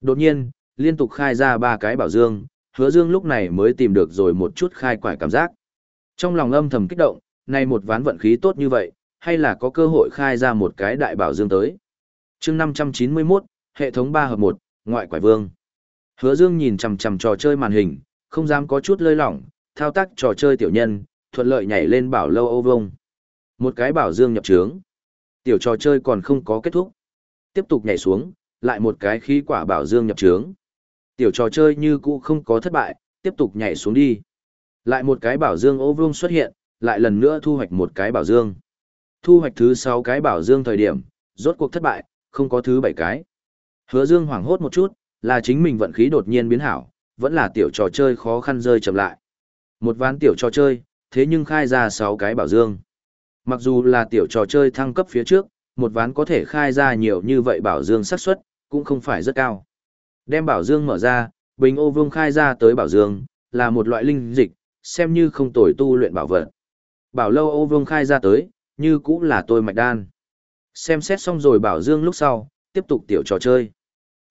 Đột nhiên, liên tục khai ra ba cái bảo dương, hứa dương lúc này mới tìm được rồi một chút khai quải cảm giác. Trong lòng âm thầm kích động, nay một ván vận khí tốt như vậy, hay là có cơ hội khai ra một cái đại bảo dương tới. chương 591, hệ thống 3 hợp 1, ngoại quải vương. Hứa dương nhìn chằm chằm trò chơi màn hình, không dám có chút lơi lỏng, thao tác trò chơi tiểu nhân, thuận lợi nhảy lên bảo lâu ô vông. Một cái bảo dương nhập trướng. Tiểu trò chơi còn không có kết thúc. Tiếp tục nhảy xuống, lại một cái khí quả bảo dương nhập trướng. Tiểu trò chơi như cũ không có thất bại, tiếp tục nhảy xuống đi. Lại một cái bảo dương ô vương xuất hiện, lại lần nữa thu hoạch một cái bảo dương. Thu hoạch thứ 6 cái bảo dương thời điểm, rốt cuộc thất bại, không có thứ 7 cái. Hứa dương hoảng hốt một chút, là chính mình vận khí đột nhiên biến hảo, vẫn là tiểu trò chơi khó khăn rơi chậm lại. Một ván tiểu trò chơi, thế nhưng khai ra 6 cái bảo dương. Mặc dù là tiểu trò chơi thăng cấp phía trước, một ván có thể khai ra nhiều như vậy bảo dương xác suất cũng không phải rất cao. Đem bảo dương mở ra, bình ô vương khai ra tới bảo dương, là một loại linh dịch, xem như không tồi tu luyện bảo vật. Bảo lâu ô vương khai ra tới, như cũng là tôi mạch đan. Xem xét xong rồi bảo dương lúc sau, tiếp tục tiểu trò chơi.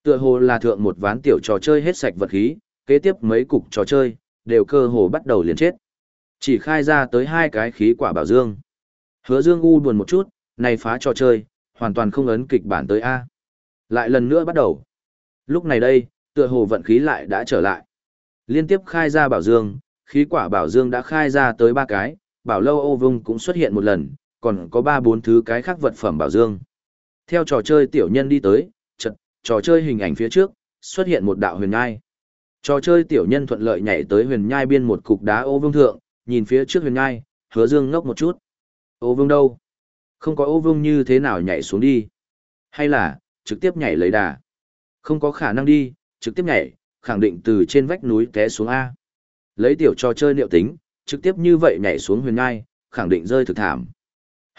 Tựa hồ là thượng một ván tiểu trò chơi hết sạch vật khí, kế tiếp mấy cục trò chơi, đều cơ hồ bắt đầu liền chết. Chỉ khai ra tới hai cái khí quả bảo dương. Hứa dương u buồn một chút, này phá trò chơi, hoàn toàn không ấn kịch bản tới A. Lại lần nữa bắt đầu. Lúc này đây, tựa hồ vận khí lại đã trở lại. Liên tiếp khai ra bảo dương, khí quả bảo dương đã khai ra tới ba cái, bảo lâu ô vung cũng xuất hiện một lần, còn có ba bốn thứ cái khác vật phẩm bảo dương. Theo trò chơi tiểu nhân đi tới, chật, trò chơi hình ảnh phía trước, xuất hiện một đạo huyền nhai. Trò chơi tiểu nhân thuận lợi nhảy tới huyền nhai biên một cục đá ô vương thượng, nhìn phía trước huyền nhai, hứa dương ngốc một chút. Ô vương đâu? Không có ô vương như thế nào nhảy xuống đi? Hay là, trực tiếp nhảy lấy đà? Không có khả năng đi, trực tiếp nhảy, khẳng định từ trên vách núi té xuống A. Lấy tiểu trò chơi liệu tính, trực tiếp như vậy nhảy xuống huyền ngai, khẳng định rơi thực thảm.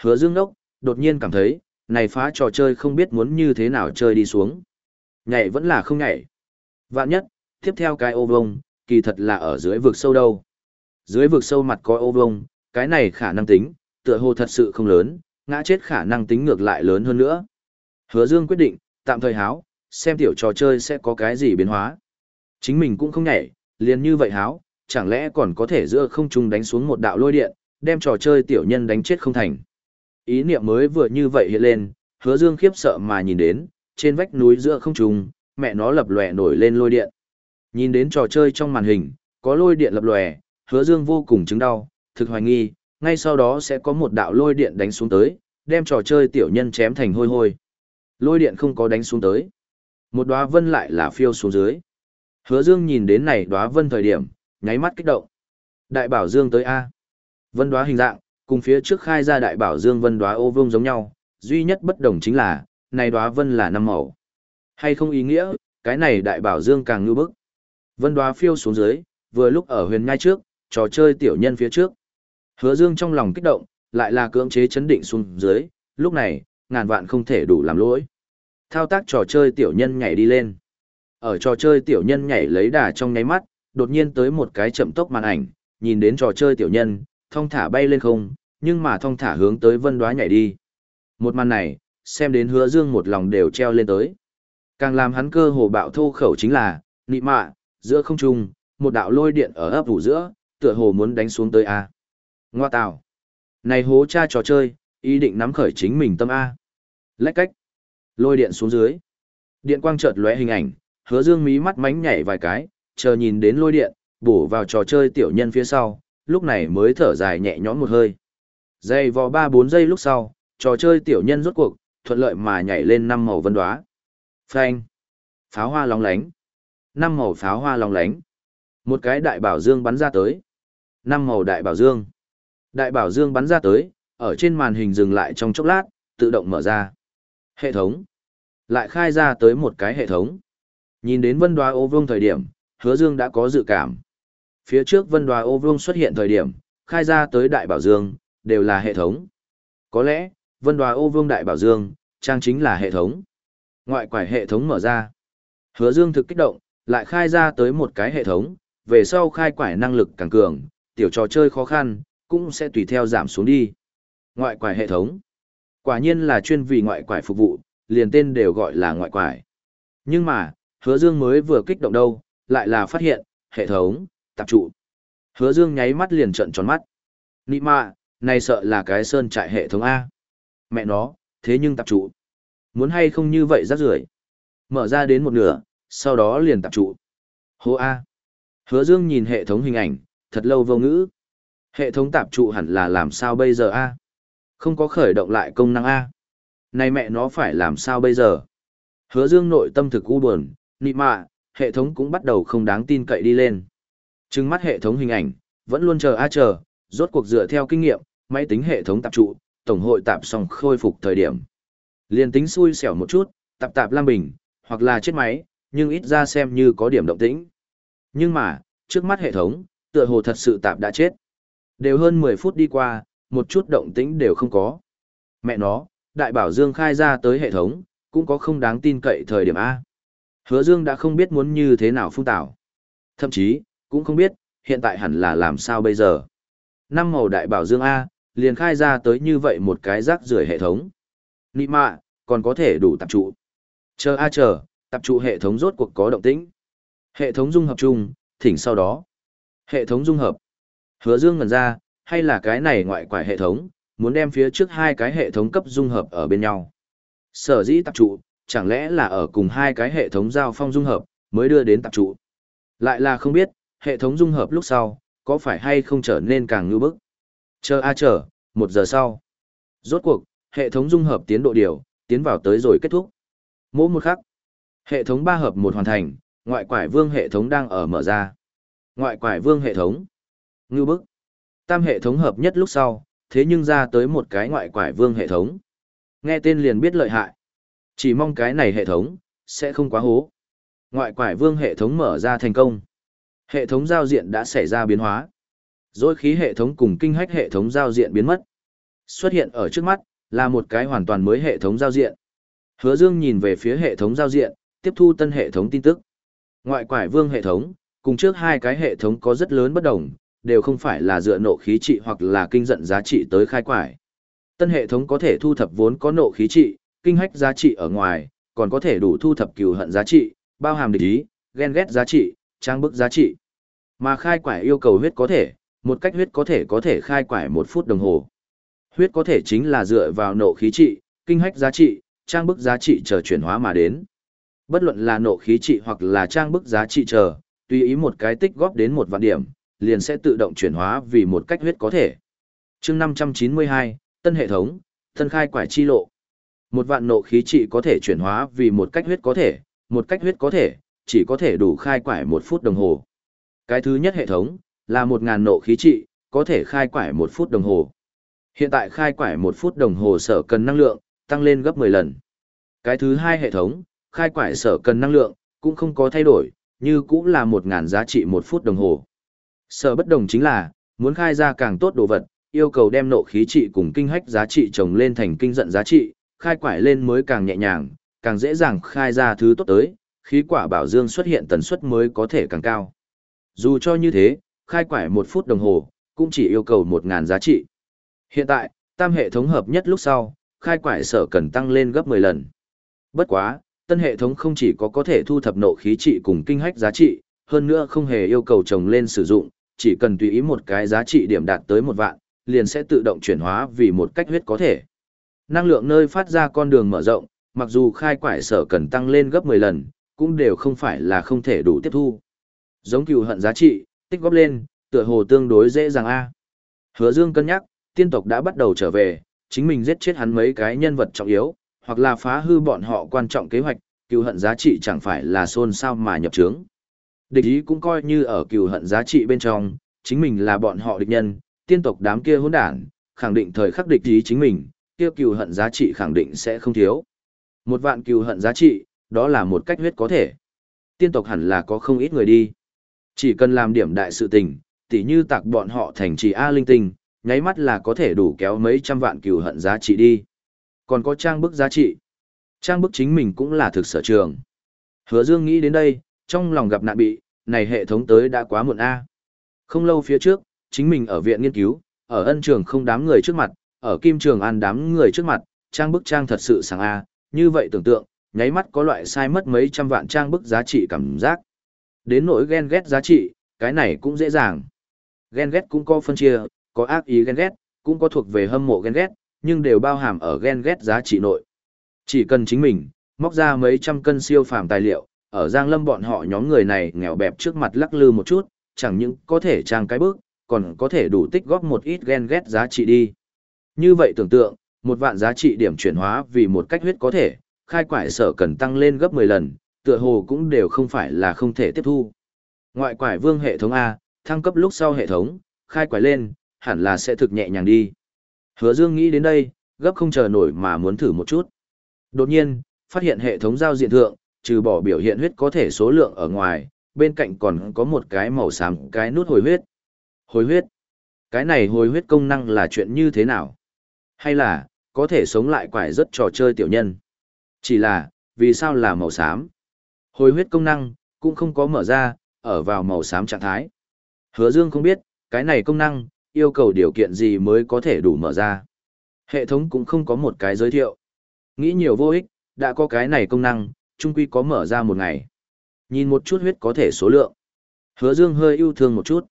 Hứa dương đốc, đột nhiên cảm thấy, này phá trò chơi không biết muốn như thế nào chơi đi xuống. Nhảy vẫn là không nhảy. Vạn nhất, tiếp theo cái ô vông, kỳ thật là ở dưới vực sâu đâu. Dưới vực sâu mặt có ô vông, cái này khả năng tính, tựa hồ thật sự không lớn, ngã chết khả năng tính ngược lại lớn hơn nữa. Hứa Dương quyết định, tạm thời háo, xem tiểu trò chơi sẽ có cái gì biến hóa. Chính mình cũng không nhảy, liền như vậy háo, chẳng lẽ còn có thể giữa không trung đánh xuống một đạo lôi điện, đem trò chơi tiểu nhân đánh chết không thành. Ý niệm mới vừa như vậy hiện lên, hứa dương khiếp sợ mà nhìn đến, trên vách núi giữa không trung, mẹ nó lập lòe nổi lên lôi điện. Nhìn đến trò chơi trong màn hình, có lôi điện lập lòe, hứa dương vô cùng chứng đau, thực hoài nghi, ngay sau đó sẽ có một đạo lôi điện đánh xuống tới, đem trò chơi tiểu nhân chém thành hôi hôi. Lôi điện không có đánh xuống tới. Một đóa vân lại là phiêu xuống dưới. Hứa Dương nhìn đến này đóa vân thời điểm, nháy mắt kích động. Đại bảo Dương tới A. Vân đóa hình dạng, cùng phía trước khai ra đại bảo Dương vân đóa ô vương giống nhau, duy nhất bất đồng chính là, này đóa vân là năm màu. Hay không ý nghĩa, cái này đại bảo Dương càng ngư bức. Vân đóa phiêu xuống dưới, vừa lúc ở huyền nhai trước, trò chơi tiểu nhân phía trước. Hứa Dương trong lòng kích động, lại là cưỡng chế chấn định xuống dưới, lúc này, ngàn vạn không thể đủ làm lỗi. Thao tác trò chơi tiểu nhân nhảy đi lên. Ở trò chơi tiểu nhân nhảy lấy đà trong nháy mắt, đột nhiên tới một cái chậm tốc màn ảnh, nhìn đến trò chơi tiểu nhân, thong thả bay lên không, nhưng mà thong thả hướng tới vân đoá nhảy đi. Một màn này, xem đến hứa dương một lòng đều treo lên tới. Càng làm hắn cơ hồ bạo thô khẩu chính là, nị mạ, giữa không trung, một đạo lôi điện ở ấp ủ giữa, tựa hồ muốn đánh xuống tới A. Ngoa tào. Này hố cha trò chơi, ý định nắm khởi chính mình tâm A. Lách cách. Lôi điện xuống dưới. Điện quang chợt lóe hình ảnh, hứa dương mí mắt mánh nhảy vài cái, chờ nhìn đến lôi điện, bổ vào trò chơi tiểu nhân phía sau, lúc này mới thở dài nhẹ nhõm một hơi. Dây vò 3-4 giây lúc sau, trò chơi tiểu nhân rốt cuộc, thuận lợi mà nhảy lên năm màu vân đoá. Phanh. Pháo hoa lóng lánh. năm màu pháo hoa lóng lánh. Một cái đại bảo dương bắn ra tới. năm màu đại bảo dương. Đại bảo dương bắn ra tới, ở trên màn hình dừng lại trong chốc lát, tự động mở ra. Hệ thống. Lại khai ra tới một cái hệ thống. Nhìn đến vân đoá ô vương thời điểm, hứa dương đã có dự cảm. Phía trước vân đoá ô vương xuất hiện thời điểm, khai ra tới đại bảo dương, đều là hệ thống. Có lẽ, vân đoá ô vương đại bảo dương, trang chính là hệ thống. Ngoại quải hệ thống mở ra. Hứa dương thực kích động, lại khai ra tới một cái hệ thống, về sau khai quải năng lực càng cường, tiểu trò chơi khó khăn, cũng sẽ tùy theo giảm xuống đi. Ngoại quải hệ thống. Quả nhiên là chuyên vì ngoại quải phục vụ, liền tên đều gọi là ngoại quải. Nhưng mà, hứa dương mới vừa kích động đâu, lại là phát hiện, hệ thống, tạp trụ. Hứa dương nháy mắt liền trận tròn mắt. Nị mạ, này sợ là cái sơn trại hệ thống A. Mẹ nó, thế nhưng tạp trụ. Muốn hay không như vậy rắc rưởi Mở ra đến một nửa, sau đó liền tạp trụ. Hô A. Hứa dương nhìn hệ thống hình ảnh, thật lâu vô ngữ. Hệ thống tạp trụ hẳn là làm sao bây giờ A. Không có khởi động lại công năng A. Này mẹ nó phải làm sao bây giờ? Hứa dương nội tâm thực u buồn, nị mạ, hệ thống cũng bắt đầu không đáng tin cậy đi lên. Trừng mắt hệ thống hình ảnh, vẫn luôn chờ a chờ, rốt cuộc dựa theo kinh nghiệm, máy tính hệ thống tạp trụ, tổng hội tạp xong khôi phục thời điểm. Liên tính xui xẻo một chút, tạp tạp lam bình, hoặc là chết máy, nhưng ít ra xem như có điểm động tĩnh. Nhưng mà, trước mắt hệ thống, tựa hồ thật sự tạp đã chết. Đều hơn 10 phút đi qua, một chút động tĩnh đều không có. Mẹ nó, đại bảo Dương khai ra tới hệ thống, cũng có không đáng tin cậy thời điểm A. Hứa Dương đã không biết muốn như thế nào phung tạo. Thậm chí, cũng không biết, hiện tại hẳn là làm sao bây giờ. Năm màu đại bảo Dương A, liền khai ra tới như vậy một cái rác rưởi hệ thống. Nị mạ, còn có thể đủ tập trụ. Chờ A chờ, tập trụ hệ thống rốt cuộc có động tĩnh. Hệ thống dung hợp chung, thỉnh sau đó. Hệ thống dung hợp. Hứa Dương ngẩn ra, hay là cái này ngoại quải hệ thống, muốn đem phía trước hai cái hệ thống cấp dung hợp ở bên nhau. Sở dĩ tập trụ, chẳng lẽ là ở cùng hai cái hệ thống giao phong dung hợp, mới đưa đến tập trụ. Lại là không biết, hệ thống dung hợp lúc sau, có phải hay không trở nên càng ngư bức. Chờ a chờ, một giờ sau. Rốt cuộc, hệ thống dung hợp tiến độ điều, tiến vào tới rồi kết thúc. Mỗi một khắc, hệ thống ba hợp một hoàn thành, ngoại quải vương hệ thống đang ở mở ra. Ngoại quải vương hệ thống. Ngư bức. Tam hệ thống hợp nhất lúc sau, thế nhưng ra tới một cái ngoại quải vương hệ thống. Nghe tên liền biết lợi hại. Chỉ mong cái này hệ thống, sẽ không quá hố. Ngoại quải vương hệ thống mở ra thành công. Hệ thống giao diện đã xảy ra biến hóa. Rồi khí hệ thống cùng kinh hách hệ thống giao diện biến mất. Xuất hiện ở trước mắt, là một cái hoàn toàn mới hệ thống giao diện. Hứa Dương nhìn về phía hệ thống giao diện, tiếp thu tân hệ thống tin tức. Ngoại quải vương hệ thống, cùng trước hai cái hệ thống có rất lớn bất đồng, đều không phải là dựa nộ khí trị hoặc là kinh giận giá trị tới khai quải. Tân hệ thống có thể thu thập vốn có nộ khí trị, kinh hách giá trị ở ngoài, còn có thể đủ thu thập cừu hận giá trị, bao hàm địch ý, ghen ghét giá trị, trang bức giá trị. Mà khai quải yêu cầu huyết có thể, một cách huyết có thể có thể khai quải một phút đồng hồ. Huyết có thể chính là dựa vào nộ khí trị, kinh hách giá trị, trang bức giá trị chờ chuyển hóa mà đến. Bất luận là nộ khí trị hoặc là trang bức giá trị chờ, tùy ý một cái tích góp đến một vạn điểm, liền sẽ tự động chuyển hóa vì một cách huyết có thể. chương 592, tân hệ thống, tân khai quải chi lộ. Một vạn nộ khí trị có thể chuyển hóa vì một cách huyết có thể, một cách huyết có thể, chỉ có thể đủ khai quải một phút đồng hồ. Cái thứ nhất hệ thống, là một ngàn nộ khí trị, có thể khai quải một phút đồng hồ. Hiện tại khai quải một phút đồng hồ sở cần năng lượng, tăng lên gấp 10 lần. Cái thứ hai hệ thống, khai quải sở cần năng lượng, cũng không có thay đổi, như cũng là một ngàn giá trị một phút đồng hồ. Sở bất đồng chính là, muốn khai ra càng tốt đồ vật, yêu cầu đem nộ khí trị cùng kinh hách giá trị trồng lên thành kinh giận giá trị, khai quải lên mới càng nhẹ nhàng, càng dễ dàng khai ra thứ tốt tới, khí quả bảo dương xuất hiện tần suất mới có thể càng cao. Dù cho như thế, khai quải một phút đồng hồ, cũng chỉ yêu cầu 1.000 giá trị. Hiện tại, tam hệ thống hợp nhất lúc sau, khai quải sở cần tăng lên gấp 10 lần. Bất quá, tân hệ thống không chỉ có có thể thu thập nộ khí trị cùng kinh hách giá trị, hơn nữa không hề yêu cầu trồng lên sử dụng, chỉ cần tùy ý một cái giá trị điểm đạt tới một vạn, liền sẽ tự động chuyển hóa vì một cách huyết có thể. Năng lượng nơi phát ra con đường mở rộng, mặc dù khai quải sở cần tăng lên gấp 10 lần, cũng đều không phải là không thể đủ tiếp thu. Giống cừu hận giá trị, tích góp lên, tựa hồ tương đối dễ dàng a. Hứa Dương cân nhắc, tiên tộc đã bắt đầu trở về, chính mình giết chết hắn mấy cái nhân vật trọng yếu, hoặc là phá hư bọn họ quan trọng kế hoạch, cừu hận giá trị chẳng phải là xôn xao mà nhập trướng. Địch ý cũng coi như ở cừu hận giá trị bên trong, chính mình là bọn họ địch nhân, tiên tộc đám kia hỗn đản, khẳng định thời khắc địch ý chính mình, kia cừu hận giá trị khẳng định sẽ không thiếu. Một vạn cừu hận giá trị, đó là một cách huyết có thể. Tiên tộc hẳn là có không ít người đi. Chỉ cần làm điểm đại sự tình, tỉ như tạc bọn họ thành trì A linh tinh, nháy mắt là có thể đủ kéo mấy trăm vạn cừu hận giá trị đi. Còn có trang bức giá trị. Trang bức chính mình cũng là thực sở trường. Hứa Dương nghĩ đến đây, trong lòng gặp nạn bị, này hệ thống tới đã quá muộn A. Không lâu phía trước, chính mình ở viện nghiên cứu, ở ân trường không đám người trước mặt, ở kim trường an đám người trước mặt, trang bức trang thật sự sáng A, như vậy tưởng tượng, nháy mắt có loại sai mất mấy trăm vạn trang bức giá trị cảm giác. Đến nỗi ghen ghét giá trị, cái này cũng dễ dàng. Ghen ghét cũng có phân chia, có ác ý ghen ghét, cũng có thuộc về hâm mộ ghen ghét, nhưng đều bao hàm ở ghen ghét giá trị nội. Chỉ cần chính mình, móc ra mấy trăm cân siêu phàm tài liệu, ở Giang Lâm bọn họ nhóm người này nghèo bẹp trước mặt lắc lư một chút, chẳng những có thể trang cái bước, còn có thể đủ tích góp một ít ghen ghét giá trị đi. Như vậy tưởng tượng, một vạn giá trị điểm chuyển hóa vì một cách huyết có thể, khai quải sở cần tăng lên gấp 10 lần, tựa hồ cũng đều không phải là không thể tiếp thu. Ngoại quải vương hệ thống A, thăng cấp lúc sau hệ thống, khai quải lên, hẳn là sẽ thực nhẹ nhàng đi. Hứa Dương nghĩ đến đây, gấp không chờ nổi mà muốn thử một chút. Đột nhiên, phát hiện hệ thống giao diện thượng, trừ bỏ biểu hiện huyết có thể số lượng ở ngoài, bên cạnh còn có một cái màu xám cái nút hồi huyết. Hồi huyết. Cái này hồi huyết công năng là chuyện như thế nào? Hay là, có thể sống lại quải rất trò chơi tiểu nhân? Chỉ là, vì sao là màu xám? Hồi huyết công năng, cũng không có mở ra, ở vào màu xám trạng thái. Hứa Dương không biết, cái này công năng, yêu cầu điều kiện gì mới có thể đủ mở ra. Hệ thống cũng không có một cái giới thiệu. Nghĩ nhiều vô ích, đã có cái này công năng, trung quy có mở ra một ngày. Nhìn một chút huyết có thể số lượng. Hứa Dương hơi yêu thương một chút.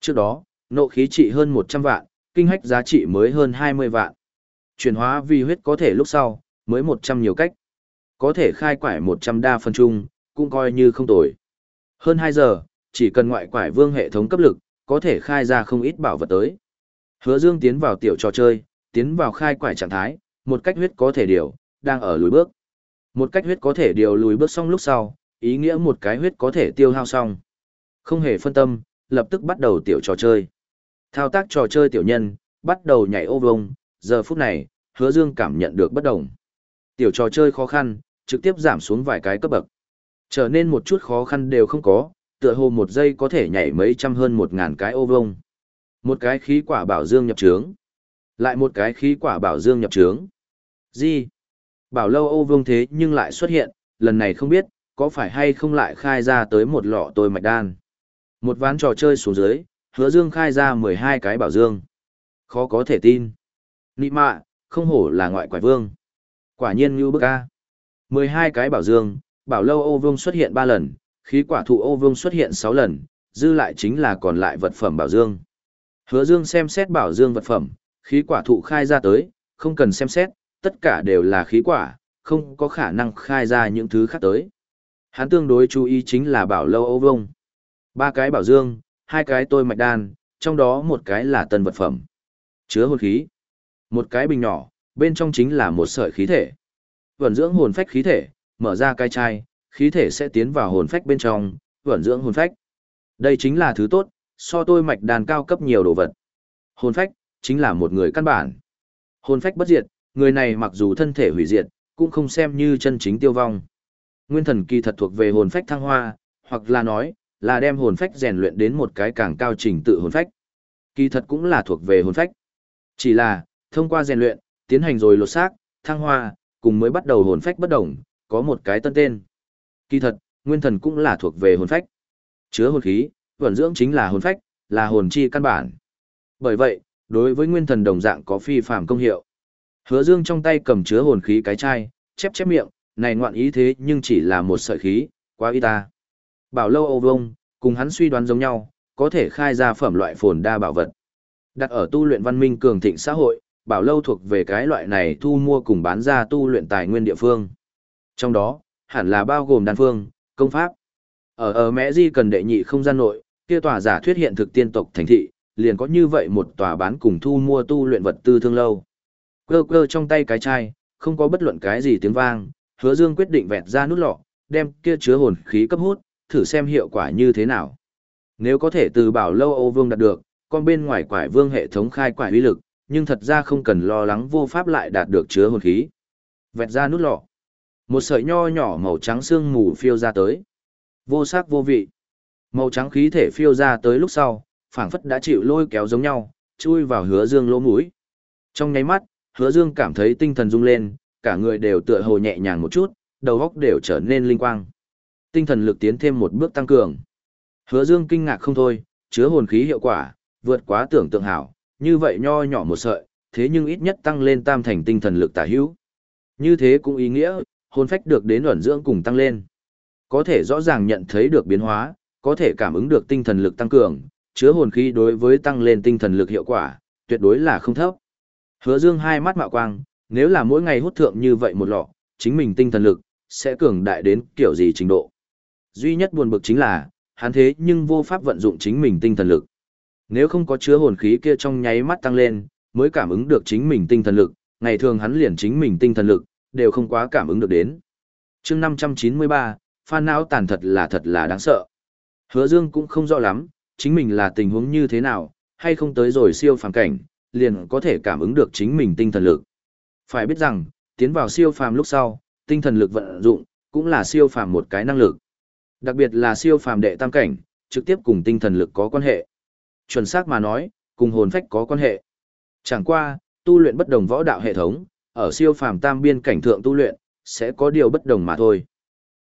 Trước đó, nộ khí trị hơn 100 vạn, kinh hách giá trị mới hơn 20 vạn. Chuyển hóa vì huyết có thể lúc sau, mới 100 nhiều cách. Có thể khai quải 100 đa phân trung, cũng coi như không tồi. Hơn 2 giờ, chỉ cần ngoại quải vương hệ thống cấp lực, có thể khai ra không ít bảo vật tới. Hứa Dương tiến vào tiểu trò chơi, tiến vào khai quải trạng thái, một cách huyết có thể điều, đang ở lùi bước. Một cách huyết có thể điều lùi bước xong lúc sau, ý nghĩa một cái huyết có thể tiêu hao xong. Không hề phân tâm, lập tức bắt đầu tiểu trò chơi. Thao tác trò chơi tiểu nhân, bắt đầu nhảy ô vông, giờ phút này, hứa dương cảm nhận được bất đồng. Tiểu trò chơi khó khăn, trực tiếp giảm xuống vài cái cấp bậc. Trở nên một chút khó khăn đều không có, tựa hồ một giây có thể nhảy mấy trăm hơn một ngàn cái ô vông. Một cái khí quả bảo dương nhập trướng. Lại một cái khí quả bảo dương nhập trướng. Gì? Bảo lâu Âu vương thế nhưng lại xuất hiện, lần này không biết, có phải hay không lại khai ra tới một lọ tôi mạch đan. Một ván trò chơi xuống dưới, hứa dương khai ra 12 cái bảo dương. Khó có thể tin. Nị mạ, không hổ là ngoại quải vương. Quả nhiên như bức ca. 12 cái bảo dương, bảo lâu Âu vương xuất hiện 3 lần, khí quả thụ Âu vương xuất hiện 6 lần, dư lại chính là còn lại vật phẩm bảo dương. Hứa dương xem xét bảo dương vật phẩm, khí quả thụ khai ra tới, không cần xem xét, tất cả đều là khí quả, không có khả năng khai ra những thứ khác tới. Hắn tương đối chú ý chính là bảo lâu Âu Vông. Ba cái bảo dương, hai cái tôi mạch đan, trong đó một cái là tân vật phẩm. Chứa hồn khí. Một cái bình nhỏ, bên trong chính là một sợi khí thể. Vẩn dưỡng hồn phách khí thể, mở ra cái chai, khí thể sẽ tiến vào hồn phách bên trong, vẩn dưỡng hồn phách. Đây chính là thứ tốt, so tôi mạch đàn cao cấp nhiều đồ vật. Hồn phách, chính là một người căn bản. Hồn phách bất diệt, người này mặc dù thân thể hủy diệt, cũng không xem như chân chính tiêu vong. Nguyên thần kỳ thật thuộc về hồn phách thăng hoa, hoặc là nói, là đem hồn phách rèn luyện đến một cái càng cao trình tự hồn phách. Kỳ thật cũng là thuộc về hồn phách. Chỉ là, thông qua rèn luyện, tiến hành rồi lột xác, thăng hoa, cùng mới bắt đầu hồn phách bất đồng, có một cái tân tên. Kỳ thật, nguyên thần cũng là thuộc về hồn phách. Chứa hồn khí, vận dưỡng chính là hồn phách, là hồn chi căn bản. Bởi vậy, đối với nguyên thần đồng dạng có phi phàm công hiệu. Hứa Dương trong tay cầm chứa hồn khí cái chai, chép chép miệng, này ngoạn ý thế nhưng chỉ là một sợi khí, quá ít ta. Bảo lâu Âu Vông, cùng hắn suy đoán giống nhau, có thể khai ra phẩm loại phồn đa bảo vật. Đặt ở tu luyện văn minh cường thịnh xã hội, bảo lâu thuộc về cái loại này thu mua cùng bán ra tu luyện tài nguyên địa phương. Trong đó, hẳn là bao gồm đan phương, công pháp. Ở ở Mẹ Di cần đệ nhị không gian nội, kia tòa giả thuyết hiện thực tiên tộc thành thị, liền có như vậy một tòa bán cùng thu mua tu luyện vật tư thương lâu. Cơ cơ trong tay cái chai, không có bất luận cái gì tiếng vang, hứa dương quyết định vẹt ra nút lọ, đem kia chứa hồn khí cấp hút, thử xem hiệu quả như thế nào. Nếu có thể từ bảo lâu Âu Vương đạt được, con bên ngoài quải vương hệ thống khai quải uy lực, nhưng thật ra không cần lo lắng vô pháp lại đạt được chứa hồn khí. Vẹt ra nút lọ. Một sợi nho nhỏ màu trắng xương mù phiêu ra tới. Vô sắc vô vị. Màu trắng khí thể phiêu ra tới lúc sau, phảng phất đã chịu lôi kéo giống nhau, chui vào hứa dương lỗ mũi. Trong nháy mắt, hứa dương cảm thấy tinh thần rung lên, cả người đều tựa hồ nhẹ nhàng một chút, đầu óc đều trở nên linh quang. Tinh thần lực tiến thêm một bước tăng cường. Hứa dương kinh ngạc không thôi, chứa hồn khí hiệu quả, vượt quá tưởng tượng hảo, như vậy nho nhỏ một sợi, thế nhưng ít nhất tăng lên tam thành tinh thần lực tả hữu. Như thế cũng ý nghĩa, hồn phách được đến ẩn dưỡng cùng tăng lên. Có thể rõ ràng nhận thấy được biến hóa, có thể cảm ứng được tinh thần lực tăng cường, chứa hồn khí đối với tăng lên tinh thần lực hiệu quả, tuyệt đối là không thấp. Hứa Dương hai mắt mạo quang, nếu là mỗi ngày hút thượng như vậy một lọ, chính mình tinh thần lực sẽ cường đại đến kiểu gì trình độ. Duy nhất buồn bực chính là, hắn thế nhưng vô pháp vận dụng chính mình tinh thần lực. Nếu không có chứa hồn khí kia trong nháy mắt tăng lên, mới cảm ứng được chính mình tinh thần lực, ngày thường hắn liền chính mình tinh thần lực, đều không quá cảm ứng được đến. chương 593, phan não tàn thật là thật là đáng sợ. Hứa Dương cũng không rõ lắm, chính mình là tình huống như thế nào, hay không tới rồi siêu phàm cảnh, liền có thể cảm ứng được chính mình tinh thần lực. Phải biết rằng, tiến vào siêu phàm lúc sau, tinh thần lực vận dụng, cũng là siêu phàm một cái năng lực. Đặc biệt là siêu phàm đệ tam cảnh, trực tiếp cùng tinh thần lực có quan hệ. Chuẩn xác mà nói, cùng hồn phách có quan hệ. Chẳng qua, tu luyện bất đồng võ đạo hệ thống, ở siêu phàm tam biên cảnh thượng tu luyện, sẽ có điều bất đồng mà thôi.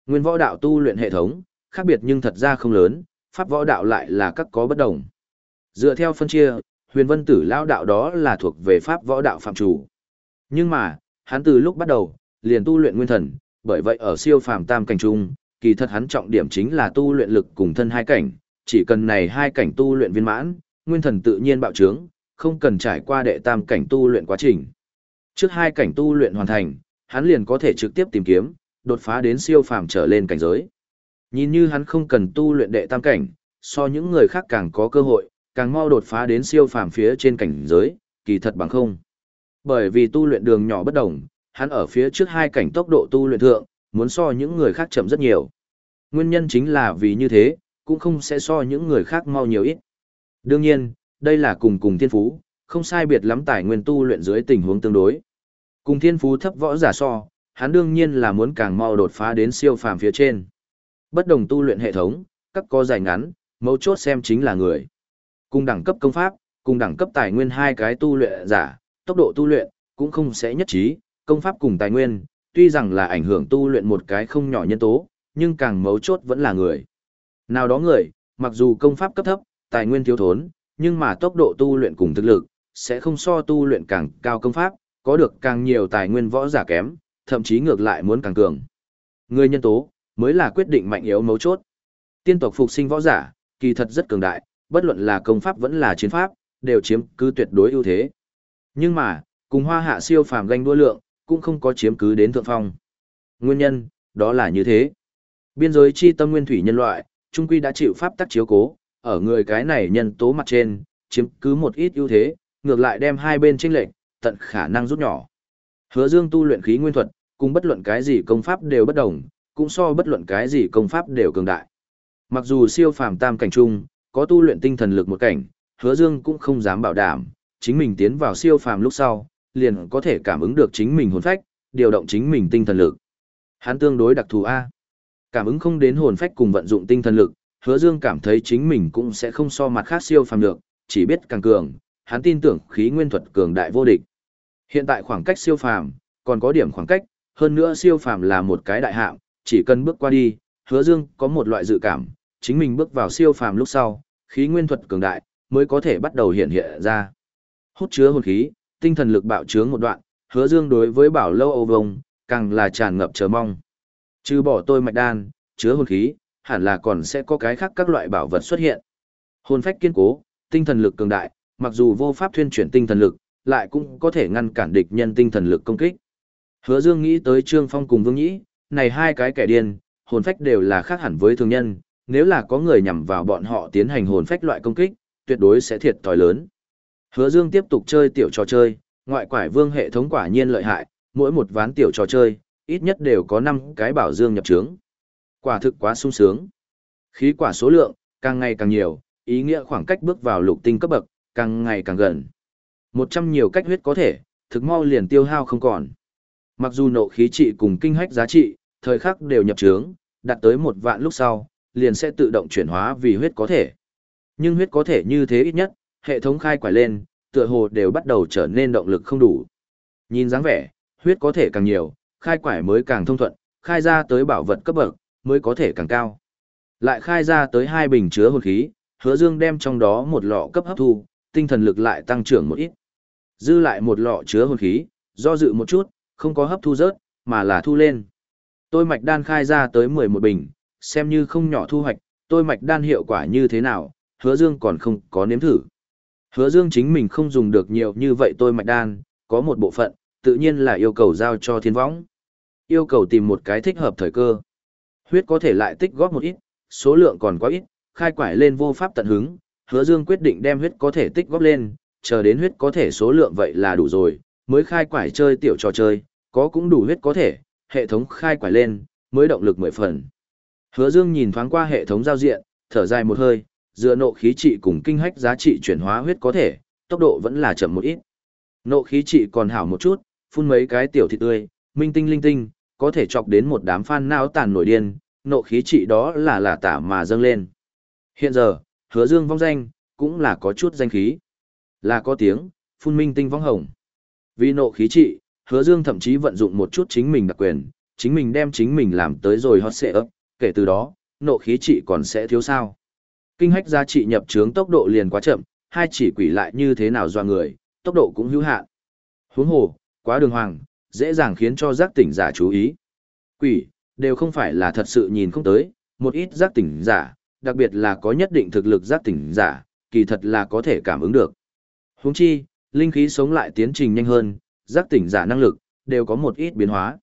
Nguyên võ đạo tu luyện hệ thống, khác biệt nhưng thật ra không lớn, pháp võ đạo lại là các có bất đồng. Dựa theo phân chia, huyền vân tử lao đạo đó là thuộc về pháp võ đạo phạm chủ. Nhưng mà, hắn từ lúc bắt đầu, liền tu luyện nguyên thần, bởi vậy ở siêu phàm tam cảnh trung, kỳ thật hắn trọng điểm chính là tu luyện lực cùng thân hai cảnh, chỉ cần này hai cảnh tu luyện viên mãn, nguyên thần tự nhiên bạo trướng, không cần trải qua đệ tam cảnh tu luyện quá trình. Trước hai cảnh tu luyện hoàn thành, hắn liền có thể trực tiếp tìm kiếm, đột phá đến siêu phàm trở lên cảnh giới. Nhìn như hắn không cần tu luyện đệ tam cảnh, so những người khác càng có cơ hội, càng mau đột phá đến siêu phàm phía trên cảnh giới, kỳ thật bằng không. Bởi vì tu luyện đường nhỏ bất đồng, hắn ở phía trước hai cảnh tốc độ tu luyện thượng, muốn so những người khác chậm rất nhiều. Nguyên nhân chính là vì như thế, cũng không sẽ so những người khác mau nhiều ít. Đương nhiên, đây là cùng cùng thiên phú, không sai biệt lắm tài nguyên tu luyện dưới tình huống tương đối. Cùng thiên phú thấp võ giả so, hắn đương nhiên là muốn càng mau đột phá đến siêu phàm phía trên. Bất đồng tu luyện hệ thống, các có dài ngắn, mấu chốt xem chính là người. Cùng đẳng cấp công pháp, cùng đẳng cấp tài nguyên hai cái tu luyện giả, tốc độ tu luyện cũng không sẽ nhất trí, công pháp cùng tài nguyên, tuy rằng là ảnh hưởng tu luyện một cái không nhỏ nhân tố, nhưng càng mấu chốt vẫn là người. Nào đó người, mặc dù công pháp cấp thấp, tài nguyên thiếu thốn, nhưng mà tốc độ tu luyện cùng thực lực, sẽ không so tu luyện càng cao công pháp, có được càng nhiều tài nguyên võ giả kém, thậm chí ngược lại muốn càng cường. Người nhân tố, mới là quyết định mạnh yếu mấu chốt. Tiên tộc phục sinh võ giả, kỳ thật rất cường đại, bất luận là công pháp vẫn là chiến pháp, đều chiếm cứ tuyệt đối ưu thế. Nhưng mà, cùng hoa hạ siêu phàm ganh đua lượng, cũng không có chiếm cứ đến thượng phong. Nguyên nhân, đó là như thế. Biên giới chi tâm nguyên thủy nhân loại, trung quy đã chịu pháp tắc chiếu cố, ở người cái này nhân tố mặt trên, chiếm cứ một ít ưu thế, ngược lại đem hai bên chênh lệch, tận khả năng rút nhỏ. Hứa Dương tu luyện khí nguyên thuật, cùng bất luận cái gì công pháp đều bất đồng, cũng so bất luận cái gì công pháp đều cường đại. Mặc dù siêu phàm tam cảnh trung, có tu luyện tinh thần lực một cảnh, Hứa Dương cũng không dám bảo đảm, chính mình tiến vào siêu phàm lúc sau, liền có thể cảm ứng được chính mình hồn phách, điều động chính mình tinh thần lực. Hắn tương đối đặc thù a. Cảm ứng không đến hồn phách cùng vận dụng tinh thần lực, Hứa Dương cảm thấy chính mình cũng sẽ không so mặt khác siêu phàm được, chỉ biết càng cường, hắn tin tưởng khí nguyên thuật cường đại vô địch. Hiện tại khoảng cách siêu phàm còn có điểm khoảng cách, hơn nữa siêu phàm là một cái đại hạng, chỉ cần bước qua đi, Hứa Dương có một loại dự cảm, chính mình bước vào siêu phàm lúc sau, khí nguyên thuật cường đại mới có thể bắt đầu hiện hiện ra. Hút chứa hồn khí, tinh thần lực bạo trướng một đoạn, Hứa Dương đối với Bảo Lâu Âu Vông, càng là tràn ngập chờ mong. Trừ bỏ tôi mạch đan, chứa hồn khí, hẳn là còn sẽ có cái khác các loại bảo vật xuất hiện. Hồn phách kiên cố, tinh thần lực cường đại, mặc dù vô pháp thuyên chuyển tinh thần lực, lại cũng có thể ngăn cản địch nhân tinh thần lực công kích. Hứa Dương nghĩ tới Trương Phong cùng Vương Nhĩ, này hai cái kẻ điên, hồn phách đều là khác hẳn với thường nhân, nếu là có người nhằm vào bọn họ tiến hành hồn phách loại công kích, tuyệt đối sẽ thiệt thòi lớn. Hứa Dương tiếp tục chơi tiểu trò chơi, ngoại quải vương hệ thống quả nhiên lợi hại, mỗi một ván tiểu trò chơi, ít nhất đều có 5 cái bảo dương nhập trướng. Quả thực quá sung sướng. Khí quả số lượng, càng ngày càng nhiều, ý nghĩa khoảng cách bước vào lục tinh cấp bậc, càng ngày càng gần. 100 nhiều cách huyết có thể, thực mau liền tiêu hao không còn. Mặc dù nộ khí trị cùng kinh hách giá trị, thời khắc đều nhập trướng, đạt tới một vạn lúc sau, liền sẽ tự động chuyển hóa vì huyết có thể. Nhưng huyết có thể như thế ít nhất, hệ thống khai quải lên, tựa hồ đều bắt đầu trở nên động lực không đủ. Nhìn dáng vẻ, huyết có thể càng nhiều, khai quải mới càng thông thuận, khai ra tới bảo vật cấp bậc, mới có thể càng cao. Lại khai ra tới hai bình chứa hồn khí, hứa dương đem trong đó một lọ cấp hấp thu, tinh thần lực lại tăng trưởng một ít. Dư lại một lọ chứa hồn khí, do dự một chút, không có hấp thu rớt, mà là thu lên. Tôi mạch đan khai ra tới 11 bình, xem như không nhỏ thu hoạch, tôi mạch đan hiệu quả như thế nào, hứa dương còn không có nếm thử. Hứa dương chính mình không dùng được nhiều như vậy tôi mạch đan, có một bộ phận, tự nhiên là yêu cầu giao cho thiên võng. Yêu cầu tìm một cái thích hợp thời cơ. Huyết có thể lại tích góp một ít, số lượng còn quá ít, khai quải lên vô pháp tận hứng, hứa dương quyết định đem huyết có thể tích góp lên, chờ đến huyết có thể số lượng vậy là đủ rồi, mới khai quải chơi tiểu trò chơi, có cũng đủ huyết có thể, hệ thống khai quải lên, mới động lực mười phần. Hứa Dương nhìn thoáng qua hệ thống giao diện, thở dài một hơi, dựa nộ khí trị cùng kinh hách giá trị chuyển hóa huyết có thể, tốc độ vẫn là chậm một ít. Nộ khí trị còn hảo một chút, phun mấy cái tiểu thịt tươi, minh tinh linh tinh, có thể chọc đến một đám fan não tàn nổi điên, nộ khí trị đó là là tả mà dâng lên. Hiện giờ, hứa dương vong danh, cũng là có chút danh khí. Là có tiếng, phun minh tinh vong hồng. Vì nộ khí trị, hứa dương thậm chí vận dụng một chút chính mình đặc quyền, chính mình đem chính mình làm tới rồi hot xệ ấp, kể từ đó, nộ khí trị còn sẽ thiếu sao. Kinh hách giá trị nhập trướng tốc độ liền quá chậm, hai chỉ quỷ lại như thế nào do người, tốc độ cũng hữu hạn. Huống hồ, quá đường hoàng, dễ dàng khiến cho giác tỉnh giả chú ý. Quỷ, đều không phải là thật sự nhìn không tới, một ít giác tỉnh giả, đặc biệt là có nhất định thực lực giác tỉnh giả, kỳ thật là có thể cảm ứng được. Huống chi, linh khí sống lại tiến trình nhanh hơn, giác tỉnh giả năng lực, đều có một ít biến hóa.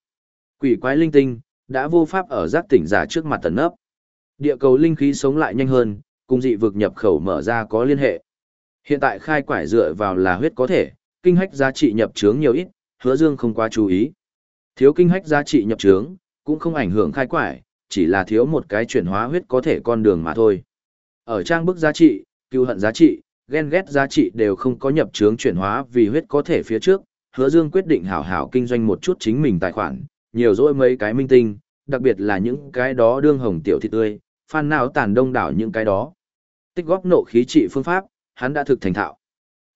Quỷ quái linh tinh, đã vô pháp ở giác tỉnh giả trước mặt tấn ấp. Địa cầu linh khí sống lại nhanh hơn, cùng dị vực nhập khẩu mở ra có liên hệ. Hiện tại khai quải dựa vào là huyết có thể, kinh hách giá trị nhập trướng nhiều ít, hứa dương không quá chú ý. Thiếu kinh hách giá trị nhập trướng, cũng không ảnh hưởng khai quải, chỉ là thiếu một cái chuyển hóa huyết có thể con đường mà thôi. Ở trang bức giá trị, cưu hận giá trị, ghen ghét giá trị đều không có nhập trướng chuyển hóa vì huyết có thể phía trước, hứa dương quyết định hảo hảo kinh doanh một chút chính mình tài khoản, nhiều dỗi mấy cái minh tinh, đặc biệt là những cái đó đương hồng tiểu thị tươi, phan nào tàn đông đảo những cái đó. Tích góp nộ khí trị phương pháp, hắn đã thực thành thạo.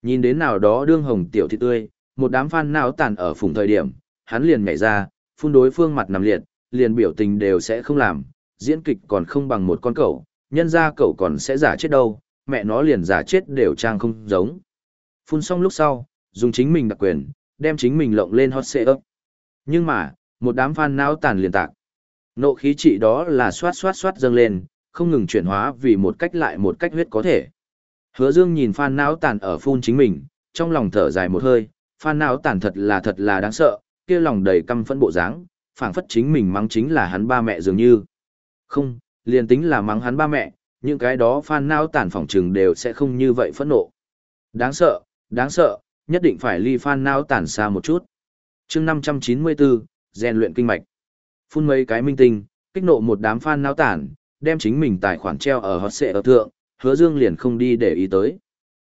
Nhìn đến nào đó đương hồng tiểu thị tươi, một đám phan nào tàn ở phùng thời điểm, hắn liền nhảy ra, phun đối phương mặt nằm liệt, liền biểu tình đều sẽ không làm, diễn kịch còn không bằng một con cậu, nhân ra cậu còn sẽ giả chết đâu, mẹ nó liền giả chết đều trang không giống. Phun xong lúc sau, dùng chính mình đặc quyền, đem chính mình lộng lên hot xe ấp. Nhưng mà, một đám fan não tàn liền tạc. Nộ khí trị đó là xoát xoát xoát dâng lên, không ngừng chuyển hóa vì một cách lại một cách huyết có thể. Hứa Dương nhìn fan não tàn ở phun chính mình, trong lòng thở dài một hơi, fan não tàn thật là thật là đáng sợ, kia lòng đầy căm phẫn bộ dáng, phảng phất chính mình mắng chính là hắn ba mẹ dường như. Không, liền tính là mắng hắn ba mẹ, những cái đó fan não tàn phỏng trừng đều sẽ không như vậy phẫn nộ. Đáng sợ, đáng sợ, nhất định phải ly fan não tàn xa một chút. chương 594, rèn luyện kinh mạch. Phun mấy cái minh tinh, kích nộ một đám fan não tản, đem chính mình tài khoản treo ở hot xệ ở thượng, hứa dương liền không đi để ý tới.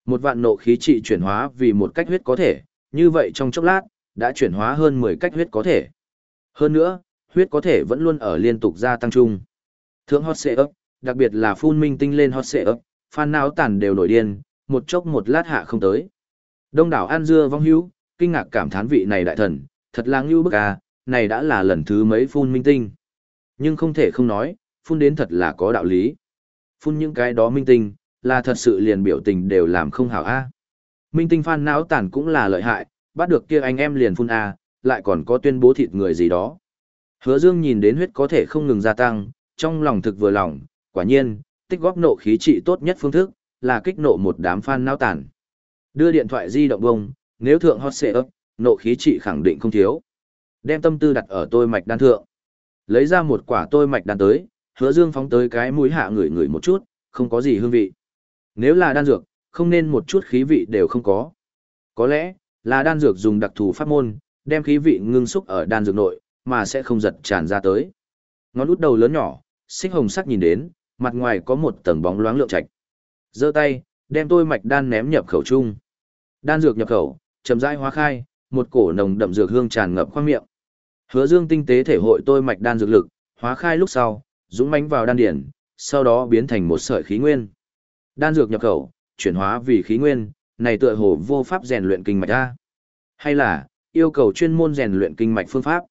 Một vạn nộ khí trị chuyển hóa vì một cách huyết có thể, như vậy trong chốc lát, đã chuyển hóa hơn 10 cách huyết có thể. Hơn nữa, huyết có thể vẫn luôn ở liên tục gia tăng chung. Thượng hot xệ ấp, đặc biệt là phun minh tinh lên hot xệ ấp, fan não tản đều nổi điên, một chốc một lát hạ không tới. Đông đảo An Dưa vong hữu, kinh ngạc cảm thán vị này đại thần, thật là ngưu bức à, này đã là lần thứ mấy phun minh tinh. Nhưng không thể không nói, phun đến thật là có đạo lý. Phun những cái đó minh tinh, là thật sự liền biểu tình đều làm không hảo a. Minh tinh phan não tàn cũng là lợi hại, bắt được kia anh em liền phun a, lại còn có tuyên bố thịt người gì đó. Hứa Dương nhìn đến huyết có thể không ngừng gia tăng, trong lòng thực vừa lòng, quả nhiên, tích góp nộ khí trị tốt nhất phương thức, là kích nộ một đám fan não tàn. Đưa điện thoại di động bông, nếu thượng hot sẽ ấp, nộ khí trị khẳng định không thiếu. Đem tâm tư đặt ở tôi mạch đan thượng. Lấy ra một quả tôi mạch đan tới, hứa dương phóng tới cái mũi hạ ngửi ngửi một chút, không có gì hương vị. Nếu là đan dược, không nên một chút khí vị đều không có. Có lẽ, là đan dược dùng đặc thù pháp môn, đem khí vị ngưng xúc ở đan dược nội, mà sẽ không giật tràn ra tới. Ngón út đầu lớn nhỏ, xích hồng sắc nhìn đến, mặt ngoài có một tầng bóng loáng lượng trạch. giơ tay, đem tôi mạch đan ném nhập khẩu trung. Đan dược nhập khẩu, chậm rãi hóa khai, một cổ nồng đậm dược hương tràn ngập khoang miệng. Hứa Dương tinh tế thể hội tôi mạch đan dược lực, hóa khai lúc sau, dũng mãnh vào đan điển, sau đó biến thành một sợi khí nguyên. Đan dược nhập khẩu, chuyển hóa vì khí nguyên, này tựa hồ vô pháp rèn luyện kinh mạch a. Hay là yêu cầu chuyên môn rèn luyện kinh mạch phương pháp.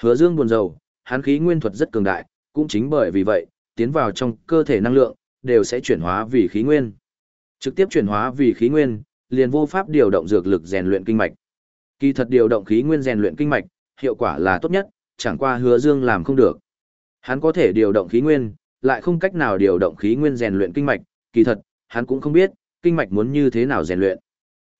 Hứa Dương buồn rầu, hắn khí nguyên thuật rất cường đại, cũng chính bởi vì vậy, tiến vào trong cơ thể năng lượng đều sẽ chuyển hóa vì khí nguyên. Trực tiếp chuyển hóa vì khí nguyên, liền vô pháp điều động dược lực rèn luyện kinh mạch. Kỳ thật điều động khí nguyên rèn luyện kinh mạch, hiệu quả là tốt nhất, chẳng qua hứa dương làm không được. Hắn có thể điều động khí nguyên, lại không cách nào điều động khí nguyên rèn luyện kinh mạch, kỳ thật, hắn cũng không biết, kinh mạch muốn như thế nào rèn luyện.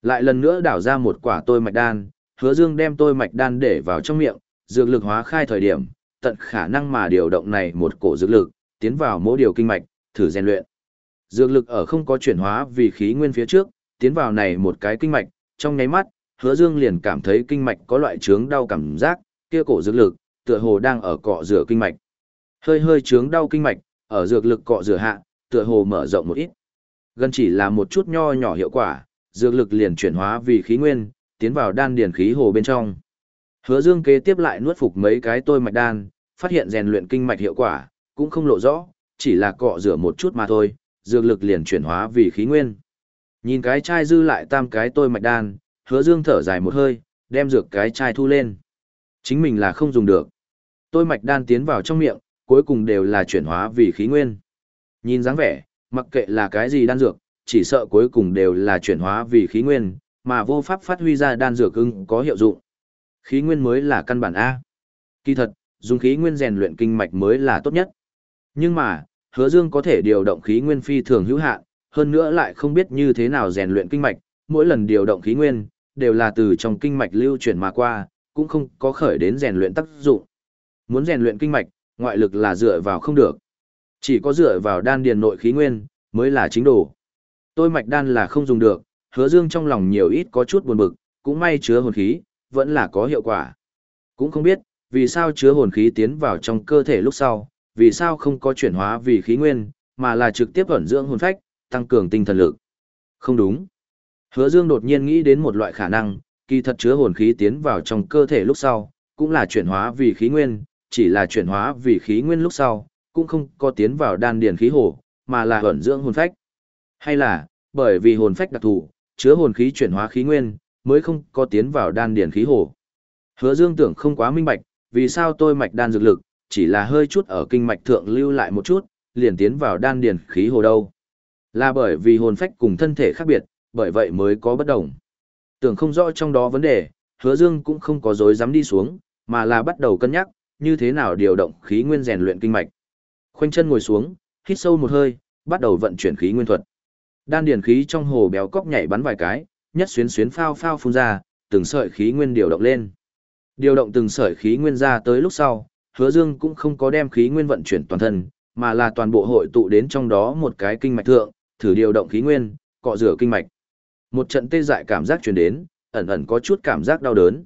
Lại lần nữa đảo ra một quả tôi mạch đan, hứa dương đem tôi mạch đan để vào trong miệng, dược lực hóa khai thời điểm, tận khả năng mà điều động này một cổ dược lực, tiến vào mỗi điều kinh mạch, thử rèn luyện. Dược lực ở không có chuyển hóa vì khí nguyên phía trước, tiến vào này một cái kinh mạch, trong nháy mắt, hứa dương liền cảm thấy kinh mạch có loại trướng đau cảm giác, kia cổ dược lực, tựa hồ đang ở cọ rửa kinh mạch. Hơi hơi trướng đau kinh mạch, ở dược lực cọ rửa hạ, tựa hồ mở rộng một ít. Gần chỉ là một chút nho nhỏ hiệu quả, dược lực liền chuyển hóa vì khí nguyên, tiến vào đan điền khí hồ bên trong. Hứa Dương kế tiếp lại nuốt phục mấy cái tôi mạch đan, phát hiện rèn luyện kinh mạch hiệu quả, cũng không lộ rõ, chỉ là cọ rửa một chút mà thôi, dược lực liền chuyển hóa vì khí nguyên. Nhìn cái chai dư lại tam cái tôi mạch đan, Hứa Dương thở dài một hơi, đem dược cái chai thu lên. Chính mình là không dùng được. Tôi mạch đan tiến vào trong miệng, cuối cùng đều là chuyển hóa vì khí nguyên. Nhìn dáng vẻ, mặc kệ là cái gì đan dược, chỉ sợ cuối cùng đều là chuyển hóa vì khí nguyên, mà vô pháp phát huy ra đan dược ưng có hiệu dụng. Khí nguyên mới là căn bản A. Kỳ thật, dùng khí nguyên rèn luyện kinh mạch mới là tốt nhất. Nhưng mà, hứa dương có thể điều động khí nguyên phi thường hữu hạn, hơn nữa lại không biết như thế nào rèn luyện kinh mạch, mỗi lần điều động khí nguyên, đều là từ trong kinh mạch lưu chuyển mà qua, cũng không có khởi đến rèn luyện tác dụng. Muốn rèn luyện kinh mạch, ngoại lực là dựa vào không được. Chỉ có dựa vào đan điền nội khí nguyên, mới là chính đồ. Tôi mạch đan là không dùng được, hứa dương trong lòng nhiều ít có chút buồn bực, cũng may chứa hồn khí, vẫn là có hiệu quả. Cũng không biết, vì sao chứa hồn khí tiến vào trong cơ thể lúc sau, vì sao không có chuyển hóa vì khí nguyên, mà là trực tiếp ẩn dưỡng hồn phách, tăng cường tinh thần lực. Không đúng. Hứa Dương đột nhiên nghĩ đến một loại khả năng, kỳ thật chứa hồn khí tiến vào trong cơ thể lúc sau, cũng là chuyển hóa vì khí nguyên, chỉ là chuyển hóa vì khí nguyên lúc sau, cũng không có tiến vào đan điền khí hồ, mà là ẩn dưỡng hồn phách. Hay là, bởi vì hồn phách đặc thù, chứa hồn khí chuyển hóa khí nguyên, mới không có tiến vào đan điền khí hồ. Hứa Dương tưởng không quá minh bạch, vì sao tôi mạch đan dược lực, chỉ là hơi chút ở kinh mạch thượng lưu lại một chút, liền tiến vào đan điền khí hồ đâu. Là bởi vì hồn phách cùng thân thể khác biệt, bởi vậy mới có bất đồng. Tưởng không rõ trong đó vấn đề, Hứa Dương cũng không có dối dám đi xuống, mà là bắt đầu cân nhắc, như thế nào điều động khí nguyên rèn luyện kinh mạch. Khoanh chân ngồi xuống, hít sâu một hơi, bắt đầu vận chuyển khí nguyên thuật. Đan điển khí trong hồ béo cóc nhảy bắn vài cái, nhất xuyến xuyến phao phao phun ra, từng sợi khí nguyên điều động lên. Điều động từng sợi khí nguyên ra tới lúc sau, Hứa Dương cũng không có đem khí nguyên vận chuyển toàn thân, mà là toàn bộ hội tụ đến trong đó một cái kinh mạch thượng, thử điều động khí nguyên, cọ rửa kinh mạch. Một trận tê dại cảm giác truyền đến, ẩn ẩn có chút cảm giác đau đớn.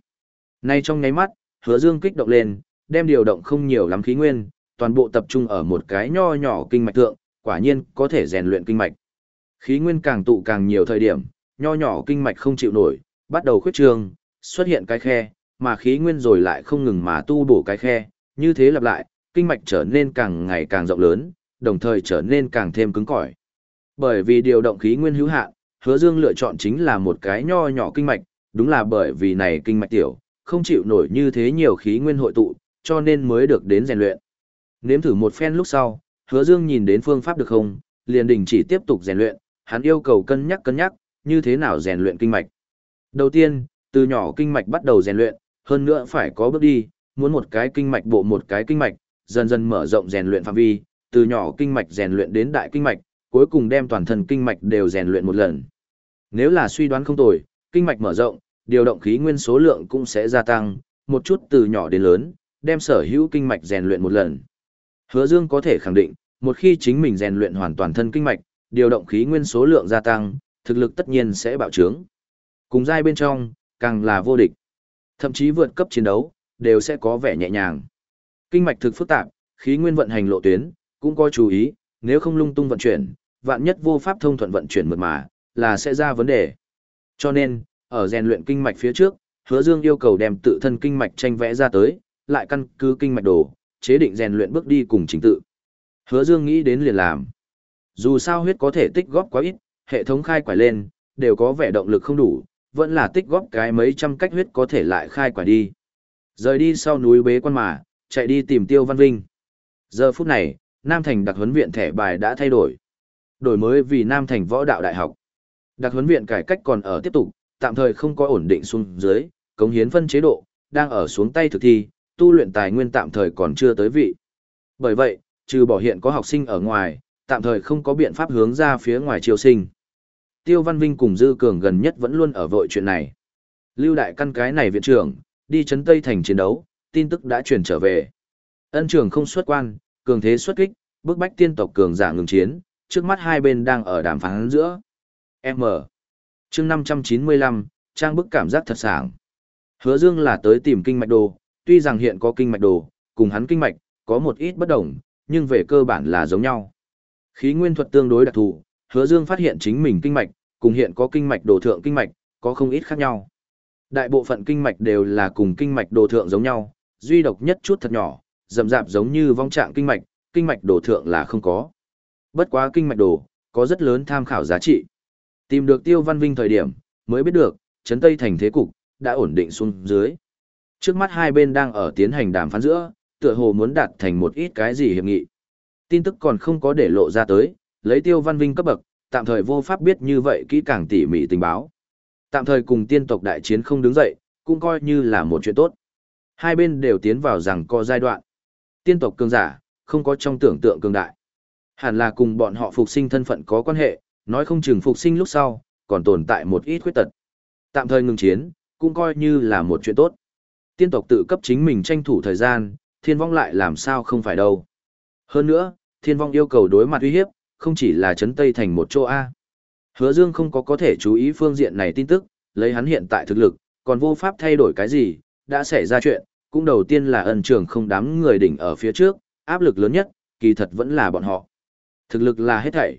Nay trong nháy mắt, Hứa Dương kích động lên, đem điều động không nhiều lắm khí nguyên, toàn bộ tập trung ở một cái nho nhỏ kinh mạch thượng, quả nhiên có thể rèn luyện kinh mạch. Khí nguyên càng tụ càng nhiều thời điểm, nho nhỏ kinh mạch không chịu nổi, bắt đầu khuyết trương, xuất hiện cái khe, mà khí nguyên rồi lại không ngừng mà tu bổ cái khe, như thế lặp lại, kinh mạch trở nên càng ngày càng rộng lớn, đồng thời trở nên càng thêm cứng cỏi. Bởi vì điều động khí nguyên hữu hạn, Hứa Dương lựa chọn chính là một cái nho nhỏ kinh mạch, đúng là bởi vì này kinh mạch tiểu, không chịu nổi như thế nhiều khí nguyên hội tụ, cho nên mới được đến rèn luyện. Nếm thử một phen lúc sau, Hứa Dương nhìn đến phương pháp được không, liền đình chỉ tiếp tục rèn luyện, hắn yêu cầu cân nhắc cân nhắc, như thế nào rèn luyện kinh mạch. Đầu tiên, từ nhỏ kinh mạch bắt đầu rèn luyện, hơn nữa phải có bước đi, muốn một cái kinh mạch bộ một cái kinh mạch, dần dần mở rộng rèn luyện phạm vi, từ nhỏ kinh mạch rèn luyện đến đại kinh mạch, cuối cùng đem toàn thân kinh mạch đều rèn luyện một lần. Nếu là suy đoán không tồi, kinh mạch mở rộng, điều động khí nguyên số lượng cũng sẽ gia tăng, một chút từ nhỏ đến lớn, đem sở hữu kinh mạch rèn luyện một lần. Hứa Dương có thể khẳng định, một khi chính mình rèn luyện hoàn toàn thân kinh mạch, điều động khí nguyên số lượng gia tăng, thực lực tất nhiên sẽ bạo trướng. Cùng giai bên trong, càng là vô địch. Thậm chí vượt cấp chiến đấu, đều sẽ có vẻ nhẹ nhàng. Kinh mạch thực phức tạp, khí nguyên vận hành lộ tuyến, cũng có chú ý, nếu không lung tung vận chuyển, vạn nhất vô pháp thông thuận vận chuyển mượt mà, là sẽ ra vấn đề. Cho nên, ở rèn luyện kinh mạch phía trước, Hứa Dương yêu cầu đem tự thân kinh mạch tranh vẽ ra tới, lại căn cứ kinh mạch đồ, chế định rèn luyện bước đi cùng trình tự. Hứa Dương nghĩ đến liền làm. Dù sao huyết có thể tích góp quá ít, hệ thống khai quải lên, đều có vẻ động lực không đủ, vẫn là tích góp cái mấy trăm cách huyết có thể lại khai quải đi. Rời đi sau núi bế quan mà, chạy đi tìm Tiêu Văn Vinh. Giờ phút này, Nam Thành đặc huấn viện thẻ bài đã thay đổi. Đổi mới vì Nam Thành võ đạo đại học. Đặc huấn viện cải cách còn ở tiếp tục, tạm thời không có ổn định xuống dưới, cống hiến phân chế độ, đang ở xuống tay thực thi, tu luyện tài nguyên tạm thời còn chưa tới vị. Bởi vậy, trừ bỏ hiện có học sinh ở ngoài, tạm thời không có biện pháp hướng ra phía ngoài triều sinh. Tiêu Văn Vinh cùng Dư Cường gần nhất vẫn luôn ở vội chuyện này. Lưu đại căn cái này viện trưởng, đi chấn Tây thành chiến đấu, tin tức đã truyền trở về. Ân trường không xuất quan, cường thế xuất kích, bức bách tiên tộc cường giả ngừng chiến, trước mắt hai bên đang ở đàm phán giữa. M. chương 595, trang bức cảm giác thật sảng. Hứa Dương là tới tìm kinh mạch đồ, tuy rằng hiện có kinh mạch đồ, cùng hắn kinh mạch, có một ít bất đồng, nhưng về cơ bản là giống nhau. Khí nguyên thuật tương đối đặc thù, Hứa Dương phát hiện chính mình kinh mạch, cùng hiện có kinh mạch đồ thượng kinh mạch, có không ít khác nhau. Đại bộ phận kinh mạch đều là cùng kinh mạch đồ thượng giống nhau, duy độc nhất chút thật nhỏ, rậm rạp giống như vong trạng kinh mạch, kinh mạch đồ thượng là không có. Bất quá kinh mạch đồ, có rất lớn tham khảo giá trị. Tìm được Tiêu Văn Vinh thời điểm, mới biết được, Trấn Tây thành thế cục, đã ổn định xuống dưới. Trước mắt hai bên đang ở tiến hành đàm phán giữa, tựa hồ muốn đạt thành một ít cái gì hiệp nghị. Tin tức còn không có để lộ ra tới, lấy Tiêu Văn Vinh cấp bậc, tạm thời vô pháp biết như vậy kỹ càng tỉ mỉ tình báo. Tạm thời cùng tiên tộc đại chiến không đứng dậy, cũng coi như là một chuyện tốt. Hai bên đều tiến vào rằng có giai đoạn. Tiên tộc cường giả, không có trong tưởng tượng cường đại. Hẳn là cùng bọn họ phục sinh thân phận có quan hệ, nói không chừng phục sinh lúc sau, còn tồn tại một ít khuyết tật. Tạm thời ngừng chiến, cũng coi như là một chuyện tốt. Tiên tộc tự cấp chính mình tranh thủ thời gian, thiên vong lại làm sao không phải đâu. Hơn nữa, thiên vong yêu cầu đối mặt uy hiếp, không chỉ là chấn Tây thành một chỗ A. Hứa Dương không có có thể chú ý phương diện này tin tức, lấy hắn hiện tại thực lực, còn vô pháp thay đổi cái gì, đã xảy ra chuyện, cũng đầu tiên là ân trường không đám người đỉnh ở phía trước, áp lực lớn nhất, kỳ thật vẫn là bọn họ. Thực lực là hết thảy.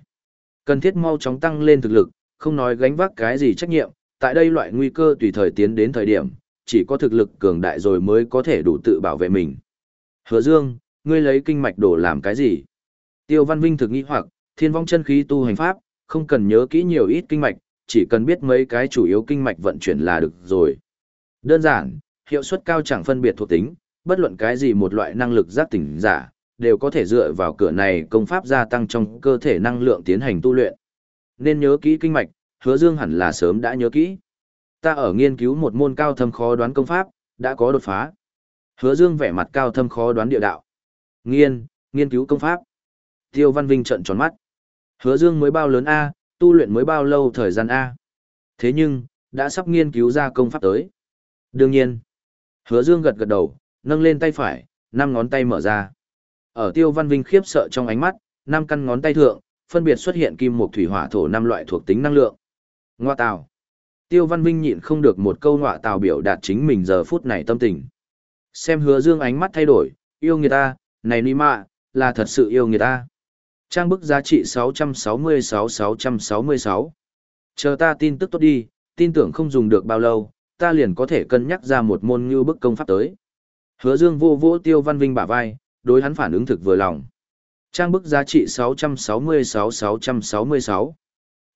Cần thiết mau chóng tăng lên thực lực, không nói gánh vác cái gì trách nhiệm, tại đây loại nguy cơ tùy thời tiến đến thời điểm, chỉ có thực lực cường đại rồi mới có thể đủ tự bảo vệ mình. Hứa Dương, ngươi lấy kinh mạch đổ làm cái gì? Tiêu Văn Vinh thực nghĩ hoặc, thiên vong chân khí tu hành pháp, không cần nhớ kỹ nhiều ít kinh mạch, chỉ cần biết mấy cái chủ yếu kinh mạch vận chuyển là được rồi. Đơn giản, hiệu suất cao chẳng phân biệt thuộc tính, bất luận cái gì một loại năng lực giác tỉnh giả, đều có thể dựa vào cửa này công pháp gia tăng trong cơ thể năng lượng tiến hành tu luyện. Nên nhớ kỹ kinh mạch, hứa dương hẳn là sớm đã nhớ kỹ. Ta ở nghiên cứu một môn cao thâm khó đoán công pháp, đã có đột phá. Hứa dương vẻ mặt cao thâm khó đoán địa đạo. Nghiên, nghiên cứu công pháp. Tiêu Văn Vinh trợn tròn mắt. Hứa dương mới bao lớn A, tu luyện mới bao lâu thời gian A. Thế nhưng, đã sắp nghiên cứu ra công pháp tới. Đương nhiên. Hứa dương gật gật đầu, nâng lên tay phải, năm ngón tay mở ra. Ở Tiêu Văn Vinh khiếp sợ trong ánh mắt, năm căn ngón tay thượng, phân biệt xuất hiện kim mộc thủy hỏa thổ năm loại thuộc tính năng lượng. Ngoa tào. Tiêu Văn Vinh nhịn không được một câu ngọa tào biểu đạt chính mình giờ phút này tâm tình. Xem hứa dương ánh mắt thay đổi, yêu người ta, này ni mạ, là thật sự yêu người ta. Trang bức giá trị 666-666. Chờ ta tin tức tốt đi, tin tưởng không dùng được bao lâu, ta liền có thể cân nhắc ra một môn như bức công pháp tới. Hứa dương vô vô tiêu văn vinh bả vai, đối hắn phản ứng thực vừa lòng. Trang bức giá trị 666-666.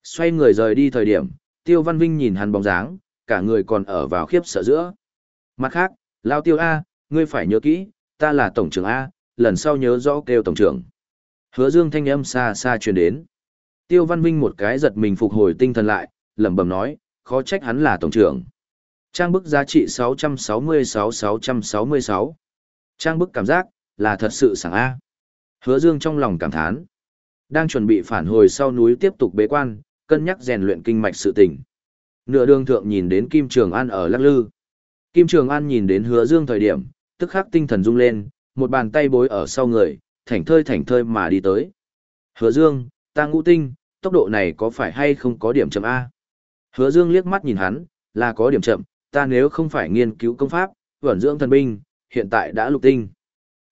Xoay người rời đi thời điểm, Tiêu Văn Vinh nhìn hắn bóng dáng, cả người còn ở vào khiếp sợ giữa. Mặt khác, Lao Tiêu A, ngươi phải nhớ kỹ, ta là Tổng trưởng A, lần sau nhớ rõ kêu Tổng trưởng. Hứa dương thanh âm xa xa truyền đến. Tiêu Văn Vinh một cái giật mình phục hồi tinh thần lại, lẩm bẩm nói, khó trách hắn là Tổng trưởng. Trang bức giá trị 666-666. Trang bức cảm giác, là thật sự sảng A. Hứa Dương trong lòng cảm thán. Đang chuẩn bị phản hồi sau núi tiếp tục bế quan, cân nhắc rèn luyện kinh mạch sự tình. Nửa đường thượng nhìn đến Kim Trường An ở Lắc Lư. Kim Trường An nhìn đến Hứa Dương thời điểm, tức khắc tinh thần rung lên, một bàn tay bối ở sau người, thảnh thơi thảnh thơi mà đi tới. Hứa Dương, ta ngũ tinh, tốc độ này có phải hay không có điểm chậm A? Hứa Dương liếc mắt nhìn hắn, là có điểm chậm, ta nếu không phải nghiên cứu công pháp, vẩn dưỡng thần binh, hiện tại đã lục tinh.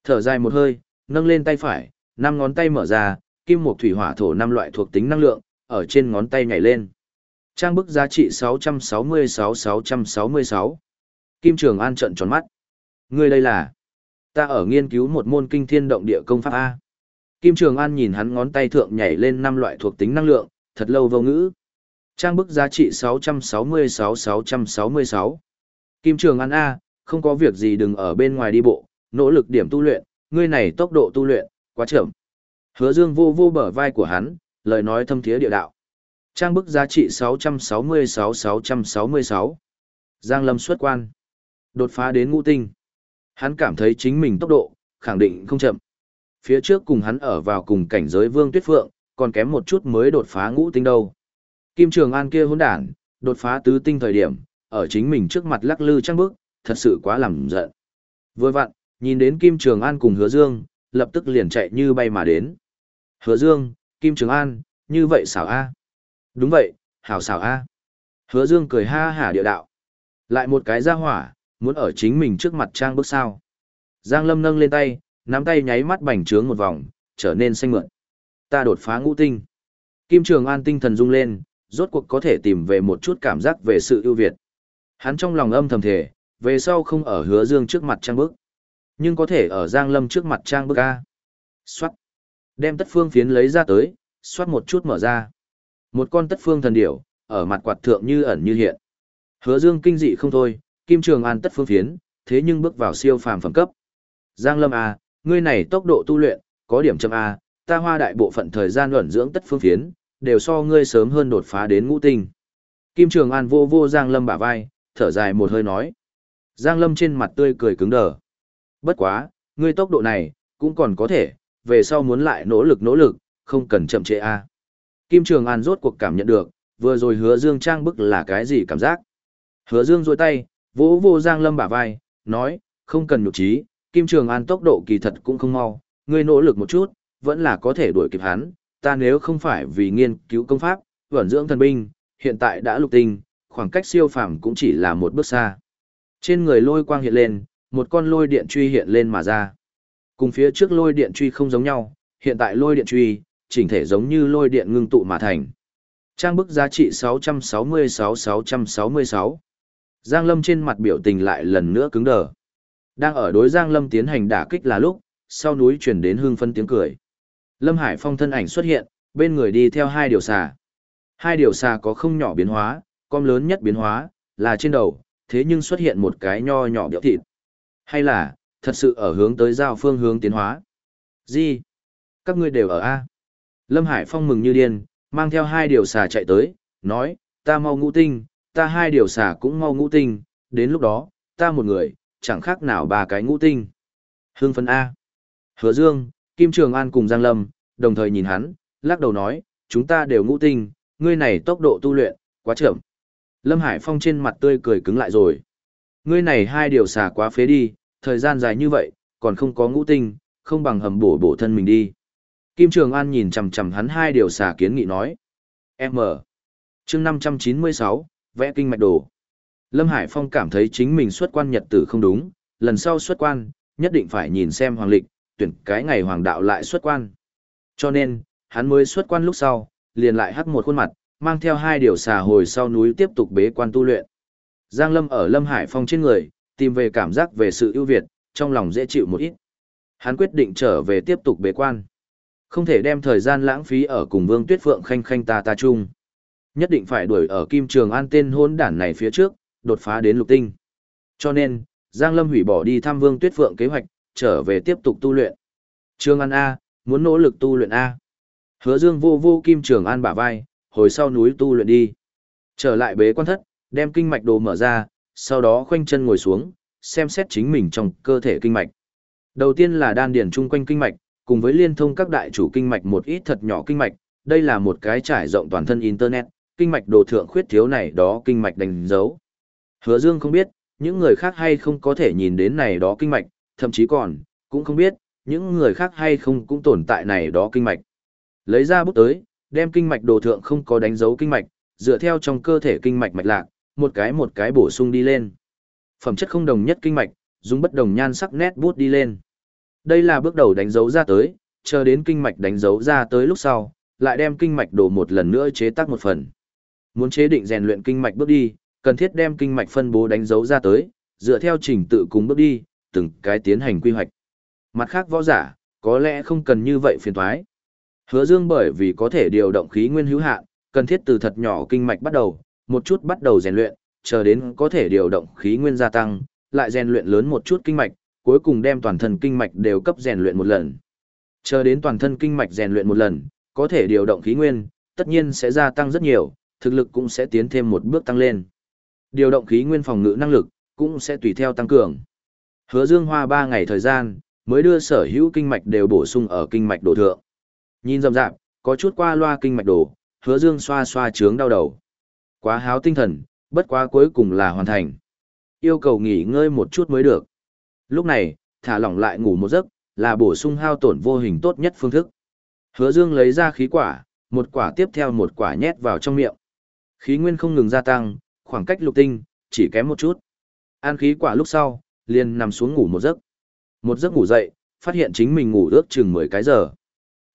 Thở dài một hơi, nâng lên tay phải, năm ngón tay mở ra, kim mộc thủy hỏa thổ năm loại thuộc tính năng lượng, ở trên ngón tay nhảy lên. Trang bức giá trị 666-666. Kim Trường An trận tròn mắt. Ngươi đây là... Ta ở nghiên cứu một môn kinh thiên động địa công pháp A. Kim Trường An nhìn hắn ngón tay thượng nhảy lên năm loại thuộc tính năng lượng, thật lâu vô ngữ. Trang bức giá trị 666-666. Kim Trường An A, không có việc gì đừng ở bên ngoài đi bộ, nỗ lực điểm tu luyện, ngươi này tốc độ tu luyện, quá chậm. Hứa Dương vô vô bờ vai của hắn, lời nói thâm thiế địa đạo. Trang bức giá trị 666-666. Giang Lâm xuất quan. Đột phá đến ngũ tinh. Hắn cảm thấy chính mình tốc độ, khẳng định không chậm. Phía trước cùng hắn ở vào cùng cảnh giới Vương Tuyết Phượng, còn kém một chút mới đột phá ngũ tinh đâu. Kim Trường An kia hỗn đản, đột phá tứ tinh thời điểm, ở chính mình trước mặt lắc lư trang bức, thật sự quá làm giận. Vừa vặn, nhìn đến Kim Trường An cùng Hứa Dương, lập tức liền chạy như bay mà đến. Hứa Dương, Kim Trường An, như vậy xảo A. Đúng vậy, hảo xảo A. Hứa Dương cười ha hả địa đạo. Lại một cái ra hỏa, muốn ở chính mình trước mặt trang bước sao. Giang Lâm nâng lên tay, nắm tay nháy mắt bành trướng một vòng, trở nên xanh mượn. Ta đột phá ngũ tinh. Kim Trường An tinh thần rung lên, rốt cuộc có thể tìm về một chút cảm giác về sự ưu việt. Hắn trong lòng âm thầm thể, về sau không ở hứa dương trước mặt trang bước, nhưng có thể ở Giang Lâm trước mặt trang Bức A. Xoát. Đem tất phương phiến lấy ra tới, xoát một chút mở ra. Một con tất phương thần điểu, ở mặt quạt thượng như ẩn như hiện. Hứa dương kinh dị không thôi, Kim Trường An tất phương phiến, thế nhưng bước vào siêu phàm phẩm cấp. Giang Lâm A, ngươi này tốc độ tu luyện, có điểm chậm A, ta hoa đại bộ phận thời gian luận dưỡng tất phương phiến, đều so ngươi sớm hơn đột phá đến ngũ tinh. Kim Trường An vô vô Giang Lâm bả vai, thở dài một hơi nói. Giang Lâm trên mặt tươi cười cứng đờ. Bất quá, ngươi tốc độ này, cũng còn có thể, về sau muốn lại nỗ lực nỗ lực, không cần chậm trễ a. Kim Trường An rốt cuộc cảm nhận được, vừa rồi hứa Dương trang bức là cái gì cảm giác. Hứa Dương rôi tay, vỗ vô Giang Lâm bả vai, nói, không cần nhục trí, Kim Trường An tốc độ kỳ thật cũng không mau, ngươi nỗ lực một chút, vẫn là có thể đuổi kịp hắn, ta nếu không phải vì nghiên cứu công pháp, vẩn dưỡng thần binh, hiện tại đã lục tinh, khoảng cách siêu phàm cũng chỉ là một bước xa. Trên người lôi quang hiện lên, một con lôi điện truy hiện lên mà ra. Cùng phía trước lôi điện truy không giống nhau, hiện tại lôi điện truy, chỉnh thể giống như lôi điện ngưng tụ mà thành. Trang bức giá trị 666-666. Giang Lâm trên mặt biểu tình lại lần nữa cứng đờ. Đang ở đối Giang Lâm tiến hành đả kích là lúc, sau núi chuyển đến hương phân tiếng cười. Lâm Hải Phong thân ảnh xuất hiện, bên người đi theo hai điều xà. Hai điều xà có không nhỏ biến hóa, con lớn nhất biến hóa, là trên đầu, thế nhưng xuất hiện một cái nho nhỏ biểu thịt. Hay là, thật sự ở hướng tới giao phương hướng tiến hóa. Gì? Các ngươi đều ở A. Lâm Hải Phong mừng như điên, mang theo hai điều xà chạy tới, nói, ta mau ngũ tinh, ta hai điều xà cũng mau ngũ tinh, đến lúc đó, ta một người, chẳng khác nào ba cái ngũ tinh. Hương phân A. Hứa Dương, Kim Trường An cùng Giang Lâm, đồng thời nhìn hắn, lắc đầu nói, chúng ta đều ngũ tinh, ngươi này tốc độ tu luyện, quá chậm. Lâm Hải Phong trên mặt tươi cười cứng lại rồi. Ngươi này hai điều xà quá phế đi, thời gian dài như vậy, còn không có ngũ tinh, không bằng hầm bổ bổ thân mình đi. Kim Trường An nhìn chằm chằm hắn hai điều xà kiến nghị nói. M. chương 596, vẽ kinh mạch đồ. Lâm Hải Phong cảm thấy chính mình xuất quan nhật tử không đúng, lần sau xuất quan, nhất định phải nhìn xem hoàng lịch, tuyển cái ngày hoàng đạo lại xuất quan. Cho nên, hắn mới xuất quan lúc sau, liền lại hắc một khuôn mặt, mang theo hai điều xà hồi sau núi tiếp tục bế quan tu luyện. Giang Lâm ở Lâm Hải Phong trên người, tìm về cảm giác về sự ưu việt, trong lòng dễ chịu một ít. Hắn quyết định trở về tiếp tục bế quan. Không thể đem thời gian lãng phí ở cùng Vương Tuyết Phượng khanh khanh ta ta chung. Nhất định phải đuổi ở Kim Trường An tên hôn đản này phía trước, đột phá đến lục tinh. Cho nên, Giang Lâm hủy bỏ đi thăm Vương Tuyết Phượng kế hoạch, trở về tiếp tục tu luyện. Trường An A, muốn nỗ lực tu luyện A. Hứa Dương vô vô Kim Trường An bả vai, hồi sau núi tu luyện đi. Trở lại bế quan thất, đem kinh mạch đồ mở ra, sau đó khoanh chân ngồi xuống, xem xét chính mình trong cơ thể kinh mạch. Đầu tiên là đan điền chung quanh kinh mạch, cùng với liên thông các đại chủ kinh mạch một ít thật nhỏ kinh mạch, đây là một cái trải rộng toàn thân internet, kinh mạch đồ thượng khuyết thiếu này đó kinh mạch đánh dấu. Hứa Dương không biết, những người khác hay không có thể nhìn đến này đó kinh mạch, thậm chí còn, cũng không biết, những người khác hay không cũng tồn tại này đó kinh mạch. Lấy ra bút tới, đem kinh mạch đồ thượng không có đánh dấu kinh mạch, dựa theo trong cơ thể kinh mạch mạch lạc, một cái một cái bổ sung đi lên. Phẩm chất không đồng nhất kinh mạch, dùng bất đồng nhan sắc nét bút đi lên. Đây là bước đầu đánh dấu ra tới, chờ đến kinh mạch đánh dấu ra tới lúc sau, lại đem kinh mạch đổ một lần nữa chế tác một phần. Muốn chế định rèn luyện kinh mạch bước đi, cần thiết đem kinh mạch phân bố đánh dấu ra tới, dựa theo trình tự cùng bước đi, từng cái tiến hành quy hoạch. Mặt khác võ giả, có lẽ không cần như vậy phiền toái. Hứa Dương bởi vì có thể điều động khí nguyên hữu hạn, cần thiết từ thật nhỏ kinh mạch bắt đầu, một chút bắt đầu rèn luyện, chờ đến có thể điều động khí nguyên gia tăng, lại rèn luyện lớn một chút kinh mạch, cuối cùng đem toàn thân kinh mạch đều cấp rèn luyện một lần. Chờ đến toàn thân kinh mạch rèn luyện một lần, có thể điều động khí nguyên, tất nhiên sẽ gia tăng rất nhiều, thực lực cũng sẽ tiến thêm một bước tăng lên. Điều động khí nguyên phòng ngự năng lực cũng sẽ tùy theo tăng cường. Hứa Dương hoa 3 ngày thời gian, mới đưa sở hữu kinh mạch đều bổ sung ở kinh mạch đồ thượng. Nhìn rậm rạp, có chút qua loa kinh mạch đồ, Hứa Dương xoa xoa chướng đau đầu. Quá háo tinh thần, bất quá cuối cùng là hoàn thành. Yêu cầu nghỉ ngơi một chút mới được. Lúc này, thả lỏng lại ngủ một giấc, là bổ sung hao tổn vô hình tốt nhất phương thức. Hứa Dương lấy ra khí quả, một quả tiếp theo một quả nhét vào trong miệng. Khí nguyên không ngừng gia tăng, khoảng cách lục tinh, chỉ kém một chút. An khí quả lúc sau, liền nằm xuống ngủ một giấc. Một giấc ngủ dậy, phát hiện chính mình ngủ ước chừng 10 cái giờ.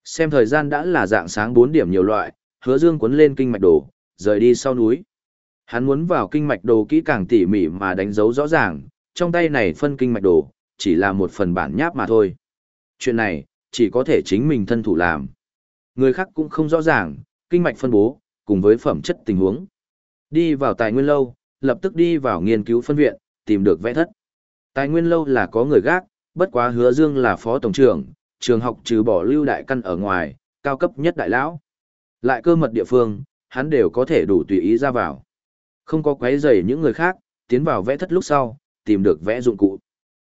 Xem thời gian đã là dạng sáng 4 điểm nhiều loại, hứa dương cuốn lên kinh mạch đồ, rời đi sau núi. Hắn muốn vào kinh mạch đồ kỹ càng tỉ mỉ mà đánh dấu rõ ràng, trong tay này phân kinh mạch đồ, chỉ là một phần bản nháp mà thôi. Chuyện này, chỉ có thể chính mình thân thủ làm. Người khác cũng không rõ ràng, kinh mạch phân bố, cùng với phẩm chất tình huống. Đi vào tài nguyên lâu, lập tức đi vào nghiên cứu phân viện, tìm được vẽ thất. Tài nguyên lâu là có người gác, bất quá hứa dương là phó tổng trưởng, trường học trừ bỏ lưu đại căn ở ngoài, cao cấp nhất đại lão. Lại cơ mật địa phương, hắn đều có thể đủ tùy ý ra vào. Không có quấy rầy những người khác, tiến vào vẽ thất lúc sau, tìm được vẽ dụng cụ.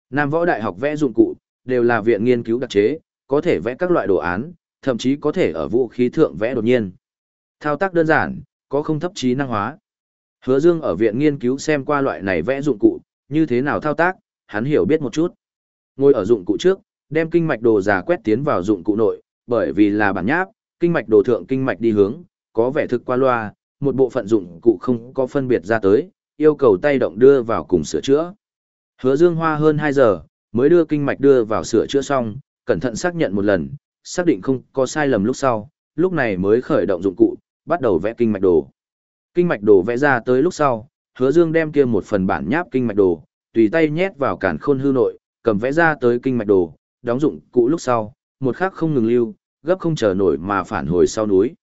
Nam võ đại học vẽ dụng cụ, đều là viện nghiên cứu đặc chế, có thể vẽ các loại đồ án, thậm chí có thể ở vũ khí thượng vẽ đột nhiên. Thao tác đơn giản, có không thấp trí năng hóa. Hứa Dương ở viện nghiên cứu xem qua loại này vẽ dụng cụ, như thế nào thao tác, hắn hiểu biết một chút. Ngồi ở dụng cụ trước, đem kinh mạch đồ giả quét tiến vào dụng cụ nội, bởi vì là bản nháp, kinh mạch đồ thượng kinh mạch đi hướng, có vẻ thực qua loa, một bộ phận dụng cụ không có phân biệt ra tới, yêu cầu tay động đưa vào cùng sửa chữa. Hứa Dương hoa hơn 2 giờ, mới đưa kinh mạch đưa vào sửa chữa xong, cẩn thận xác nhận một lần, xác định không có sai lầm lúc sau, lúc này mới khởi động dụng cụ, bắt đầu vẽ kinh mạch đồ. Kinh mạch đồ vẽ ra tới lúc sau, Hứa Dương đem kia một phần bản nháp kinh mạch đồ, tùy tay nhét vào cản khôn hư nội, cầm vẽ ra tới kinh mạch đồ, đóng dụng cụ lúc sau, một khắc không ngừng lưu, gấp không chờ nổi mà phản hồi sau núi.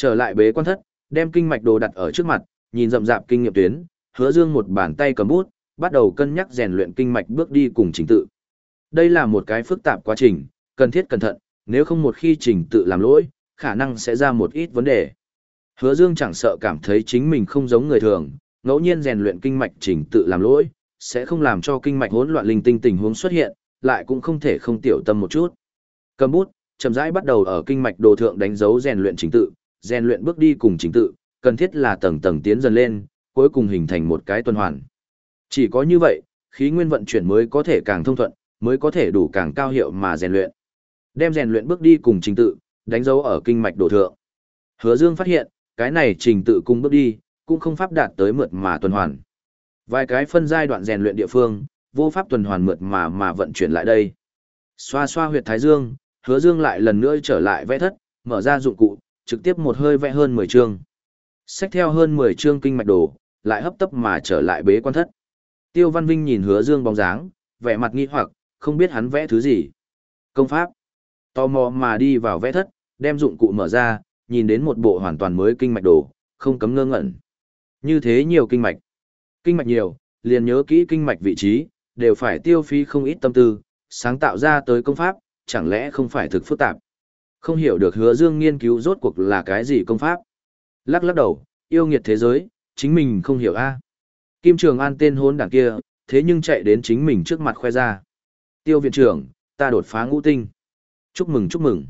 Trở lại bế quan thất, đem kinh mạch đồ đặt ở trước mặt, nhìn rậm rạp kinh nghiệm tuyến, Hứa Dương một bàn tay cầm bút, bắt đầu cân nhắc rèn luyện kinh mạch bước đi cùng trình tự. Đây là một cái phức tạp quá trình, cần thiết cẩn thận, nếu không một khi trình tự làm lỗi, khả năng sẽ ra một ít vấn đề. Hứa Dương chẳng sợ cảm thấy chính mình không giống người thường, ngẫu nhiên rèn luyện kinh mạch trình tự làm lỗi, sẽ không làm cho kinh mạch hỗn loạn linh tinh tình huống xuất hiện, lại cũng không thể không tiểu tâm một chút. Cầm bút, chậm rãi bắt đầu ở kinh mạch đồ thượng đánh dấu rèn luyện trình tự, rèn luyện bước đi cùng trình tự, cần thiết là tầng tầng tiến dần lên, cuối cùng hình thành một cái tuần hoàn. Chỉ có như vậy, khí nguyên vận chuyển mới có thể càng thông thuận, mới có thể đủ càng cao hiệu mà rèn luyện. Đem rèn luyện bước đi cùng trình tự, đánh dấu ở kinh mạch đồ thượng. Hứa Dương phát hiện, cái này trình tự cùng bước đi, cũng không pháp đạt tới mượt mà tuần hoàn. Vài cái phân giai đoạn rèn luyện địa phương, vô pháp tuần hoàn mượt mà mà vận chuyển lại đây. Xoa xoa huyệt thái dương, Hứa Dương lại lần nữa trở lại vẽ thất, mở ra dụng cụ, trực tiếp một hơi vẽ hơn 10 chương. Xách theo hơn 10 chương kinh mạch đồ, lại hấp tấp mà trở lại bế quan thất. Tiêu Văn Vinh nhìn Hứa Dương bóng dáng, vẻ mặt nghi hoặc, không biết hắn vẽ thứ gì. Công pháp. Tò mò mà đi vào vẽ thất, đem dụng cụ mở ra, nhìn đến một bộ hoàn toàn mới kinh mạch đồ, không cấm ngơ ngẩn. Như thế nhiều kinh mạch. Kinh mạch nhiều, liền nhớ kỹ kinh mạch vị trí, đều phải tiêu phí không ít tâm tư, sáng tạo ra tới công pháp, chẳng lẽ không phải thực phức tạp. Không hiểu được hứa dương nghiên cứu rốt cuộc là cái gì công pháp. Lắc lắc đầu, yêu nghiệt thế giới, chính mình không hiểu a. Kim Trường An tên hôn đảng kia, thế nhưng chạy đến chính mình trước mặt khoe ra. Tiêu viện trưởng, ta đột phá ngũ tinh. Chúc mừng chúc mừng.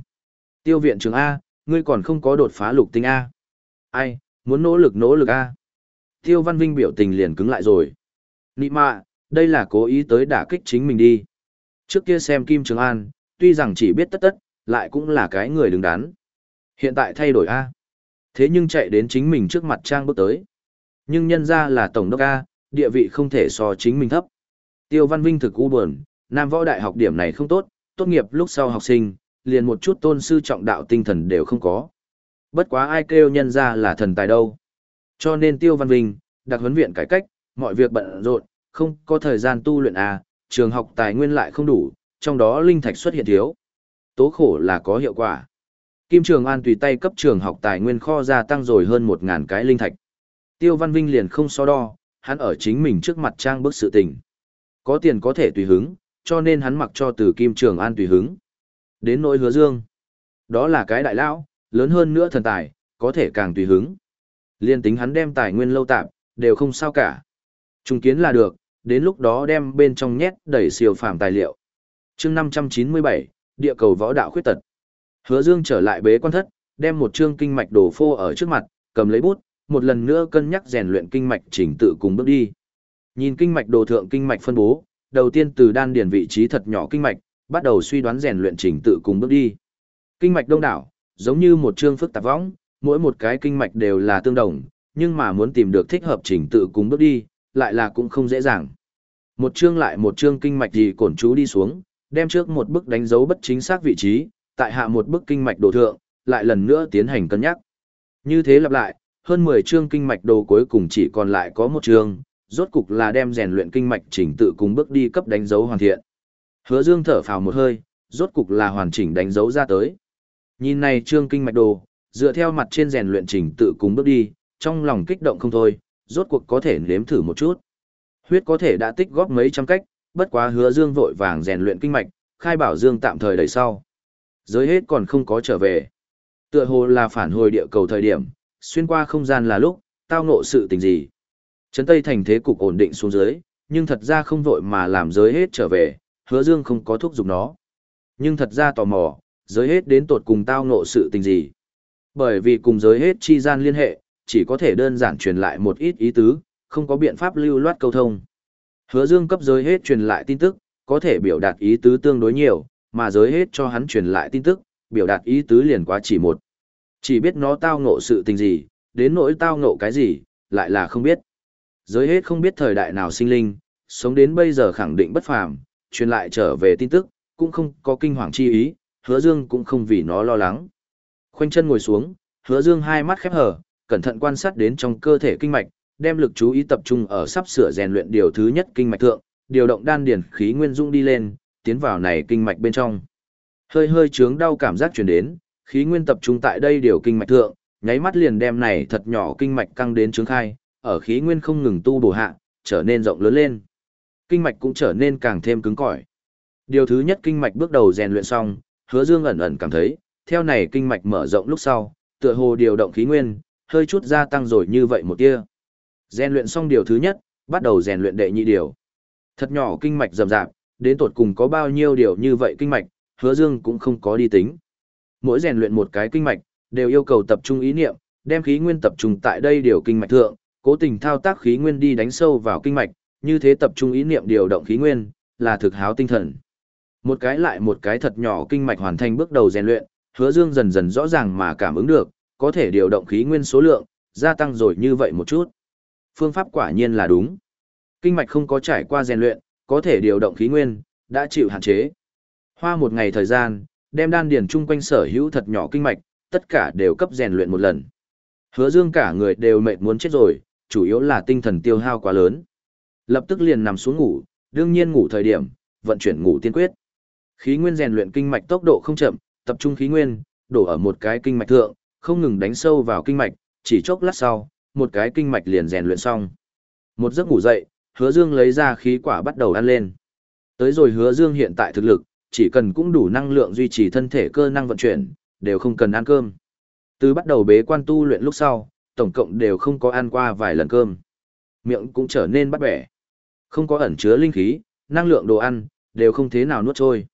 Tiêu viện trưởng A, ngươi còn không có đột phá lục tinh A. Ai, muốn nỗ lực nỗ lực A. Tiêu Văn Vinh biểu tình liền cứng lại rồi. Nị mạ, đây là cố ý tới đả kích chính mình đi. Trước kia xem Kim Trường An, tuy rằng chỉ biết tất tất, lại cũng là cái người đứng đắn. Hiện tại thay đổi A. Thế nhưng chạy đến chính mình trước mặt trang bước tới. Nhưng nhân ra là tổng đốc A, địa vị không thể so chính mình thấp. Tiêu Văn Vinh thực u buồn, Nam Võ Đại học điểm này không tốt, tốt nghiệp lúc sau học sinh, liền một chút tôn sư trọng đạo tinh thần đều không có. Bất quá ai kêu nhân ra là thần tài đâu. Cho nên Tiêu Văn Vinh, đặc huấn viện cải cách, mọi việc bận rộn, không có thời gian tu luyện à, trường học tài nguyên lại không đủ, trong đó linh thạch xuất hiện thiếu. Tố khổ là có hiệu quả. Kim Trường An tùy tay cấp trường học tài nguyên kho gia tăng rồi hơn 1.000 cái linh thạch. Tiêu Văn Vinh liền không so đo, hắn ở chính mình trước mặt trang bức sự tình. Có tiền có thể tùy hứng, cho nên hắn mặc cho từ Kim Trường An tùy hứng. Đến nỗi hứa dương. Đó là cái đại lão, lớn hơn nữa thần tài, có thể càng tùy hứng. Liên tính hắn đem tài nguyên lâu tạm, đều không sao cả. Trung kiến là được, đến lúc đó đem bên trong nhét đầy siêu phàm tài liệu. chương 597, địa cầu võ đạo khuyết tật. Hứa Dương trở lại bế quan thất, đem một chương kinh mạch đồ phô ở trước mặt, cầm lấy bút, một lần nữa cân nhắc rèn luyện kinh mạch chỉnh tự cùng bước đi. Nhìn kinh mạch đồ thượng kinh mạch phân bố, đầu tiên từ đan điền vị trí thật nhỏ kinh mạch, bắt đầu suy đoán rèn luyện chỉnh tự cùng bước đi. Kinh mạch đông đảo, giống như một chương phức tạp võng, mỗi một cái kinh mạch đều là tương đồng, nhưng mà muốn tìm được thích hợp chỉnh tự cùng bước đi, lại là cũng không dễ dàng. Một chương lại một chương kinh mạch gì cổn chú đi xuống, đem trước một bức đánh dấu bất chính xác vị trí, tại hạ một bức kinh mạch đồ thượng, lại lần nữa tiến hành cân nhắc. Như thế lặp lại, hơn 10 chương kinh mạch đồ cuối cùng chỉ còn lại có một chương, rốt cục là đem rèn luyện kinh mạch chỉnh tự cùng bước đi cấp đánh dấu hoàn thiện. Hứa Dương thở phào một hơi, rốt cục là hoàn chỉnh đánh dấu ra tới. Nhìn này chương kinh mạch đồ, dựa theo mặt trên rèn luyện chỉnh tự cùng bước đi, trong lòng kích động không thôi, rốt cuộc có thể nếm thử một chút. Huyết có thể đã tích góp mấy trăm cách, bất quá hứa dương vội vàng rèn luyện kinh mạch, khai bảo dương tạm thời đẩy sau. Giới hết còn không có trở về. Tựa hồ là phản hồi địa cầu thời điểm, xuyên qua không gian là lúc, tao ngộ sự tình gì. Trấn Tây thành thế cục ổn định xuống dưới, nhưng thật ra không vội mà làm giới hết trở về, hứa dương không có thúc giục nó. Nhưng thật ra tò mò, giới hết đến tột cùng tao ngộ sự tình gì. Bởi vì cùng giới hết chi gian liên hệ, chỉ có thể đơn giản truyền lại một ít ý tứ, không có biện pháp lưu loát câu thông. Hứa Dương cấp giới hết truyền lại tin tức, có thể biểu đạt ý tứ tương đối nhiều, mà giới hết cho hắn truyền lại tin tức, biểu đạt ý tứ liền quá chỉ một. Chỉ biết nó tao ngộ sự tình gì, đến nỗi tao ngộ cái gì, lại là không biết. Giới hết không biết thời đại nào sinh linh, sống đến bây giờ khẳng định bất phàm, truyền lại trở về tin tức, cũng không có kinh hoàng chi ý, hứa dương cũng không vì nó lo lắng. Khoanh chân ngồi xuống, hứa dương hai mắt khép hờ, cẩn thận quan sát đến trong cơ thể kinh mạch, đem lực chú ý tập trung ở sắp sửa rèn luyện điều thứ nhất kinh mạch thượng, điều động đan điền khí nguyên dung đi lên, tiến vào này kinh mạch bên trong. Hơi hơi chướng đau cảm giác truyền đến, khí nguyên tập trung tại đây điều kinh mạch thượng, nháy mắt liền đem này thật nhỏ kinh mạch căng đến trướng khai, ở khí nguyên không ngừng tu bổ hạ, trở nên rộng lớn lên. Kinh mạch cũng trở nên càng thêm cứng cỏi. Điều thứ nhất kinh mạch bước đầu rèn luyện xong, Hứa Dương ẩn ẩn cảm thấy, theo này kinh mạch mở rộng lúc sau, tựa hồ điều động khí nguyên, hơi chút gia tăng rồi như vậy một tia. Rèn luyện xong điều thứ nhất, bắt đầu rèn luyện đệ nhị điều. Thật nhỏ kinh mạch rầm rạp, đến tột cùng có bao nhiêu điều như vậy kinh mạch, Hứa Dương cũng không có đi tính. Mỗi rèn luyện một cái kinh mạch, đều yêu cầu tập trung ý niệm, đem khí nguyên tập trung tại đây điều kinh mạch thượng, cố tình thao tác khí nguyên đi đánh sâu vào kinh mạch, như thế tập trung ý niệm điều động khí nguyên, là thực háo tinh thần. Một cái lại một cái thật nhỏ kinh mạch hoàn thành bước đầu rèn luyện, Hứa Dương dần dần rõ ràng mà cảm ứng được, có thể điều động khí nguyên số lượng, gia tăng rồi như vậy một chút. Phương pháp quả nhiên là đúng. Kinh mạch không có trải qua rèn luyện, có thể điều động khí nguyên, đã chịu hạn chế. Hoa một ngày thời gian, đem đan điền chung quanh sở hữu thật nhỏ kinh mạch, tất cả đều cấp rèn luyện một lần. Hứa Dương cả người đều mệt muốn chết rồi, chủ yếu là tinh thần tiêu hao quá lớn. Lập tức liền nằm xuống ngủ, đương nhiên ngủ thời điểm, vận chuyển ngủ tiên quyết. Khí nguyên rèn luyện kinh mạch tốc độ không chậm, tập trung khí nguyên, đổ ở một cái kinh mạch thượng, không ngừng đánh sâu vào kinh mạch, chỉ chốc lát sau, một cái kinh mạch liền rèn luyện xong. Một giấc ngủ dậy, Hứa Dương lấy ra khí quả bắt đầu ăn lên. Tới rồi Hứa Dương hiện tại thực lực, chỉ cần cũng đủ năng lượng duy trì thân thể cơ năng vận chuyển, đều không cần ăn cơm. Từ bắt đầu bế quan tu luyện lúc sau, tổng cộng đều không có ăn qua vài lần cơm. Miệng cũng trở nên bắt bẻ. Không có ẩn chứa linh khí, năng lượng đồ ăn, đều không thế nào nuốt trôi.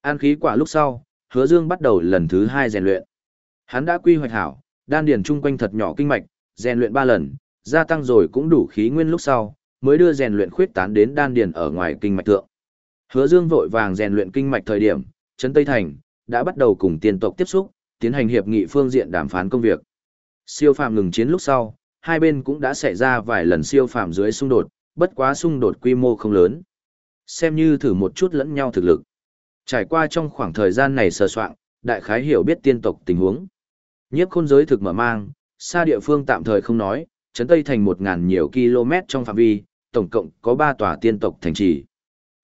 Ăn khí quả lúc sau, Hứa Dương bắt đầu lần thứ hai rèn luyện. Hắn đã quy hoạch hảo, đan điền chung quanh thật nhỏ kinh mạch, rèn luyện 3 lần, gia tăng rồi cũng đủ khí nguyên lúc sau, mới đưa rèn luyện khuyết tán đến đan điền ở ngoài kinh mạch thượng. Hứa Dương vội vàng rèn luyện kinh mạch thời điểm, trấn Tây Thành đã bắt đầu cùng tiên tộc tiếp xúc, tiến hành hiệp nghị phương diện đàm phán công việc. Siêu phàm ngừng chiến lúc sau, hai bên cũng đã xảy ra vài lần siêu phàm dưới xung đột, bất quá xung đột quy mô không lớn. Xem như thử một chút lẫn nhau thực lực. Trải qua trong khoảng thời gian này sờ soạn, đại khái hiểu biết tiên tộc tình huống. Nhiếp khôn giới thực mở mang, xa địa phương tạm thời không nói, chấn Tây thành một ngàn nhiều km trong phạm vi, tổng cộng có ba tòa tiên tộc thành trì.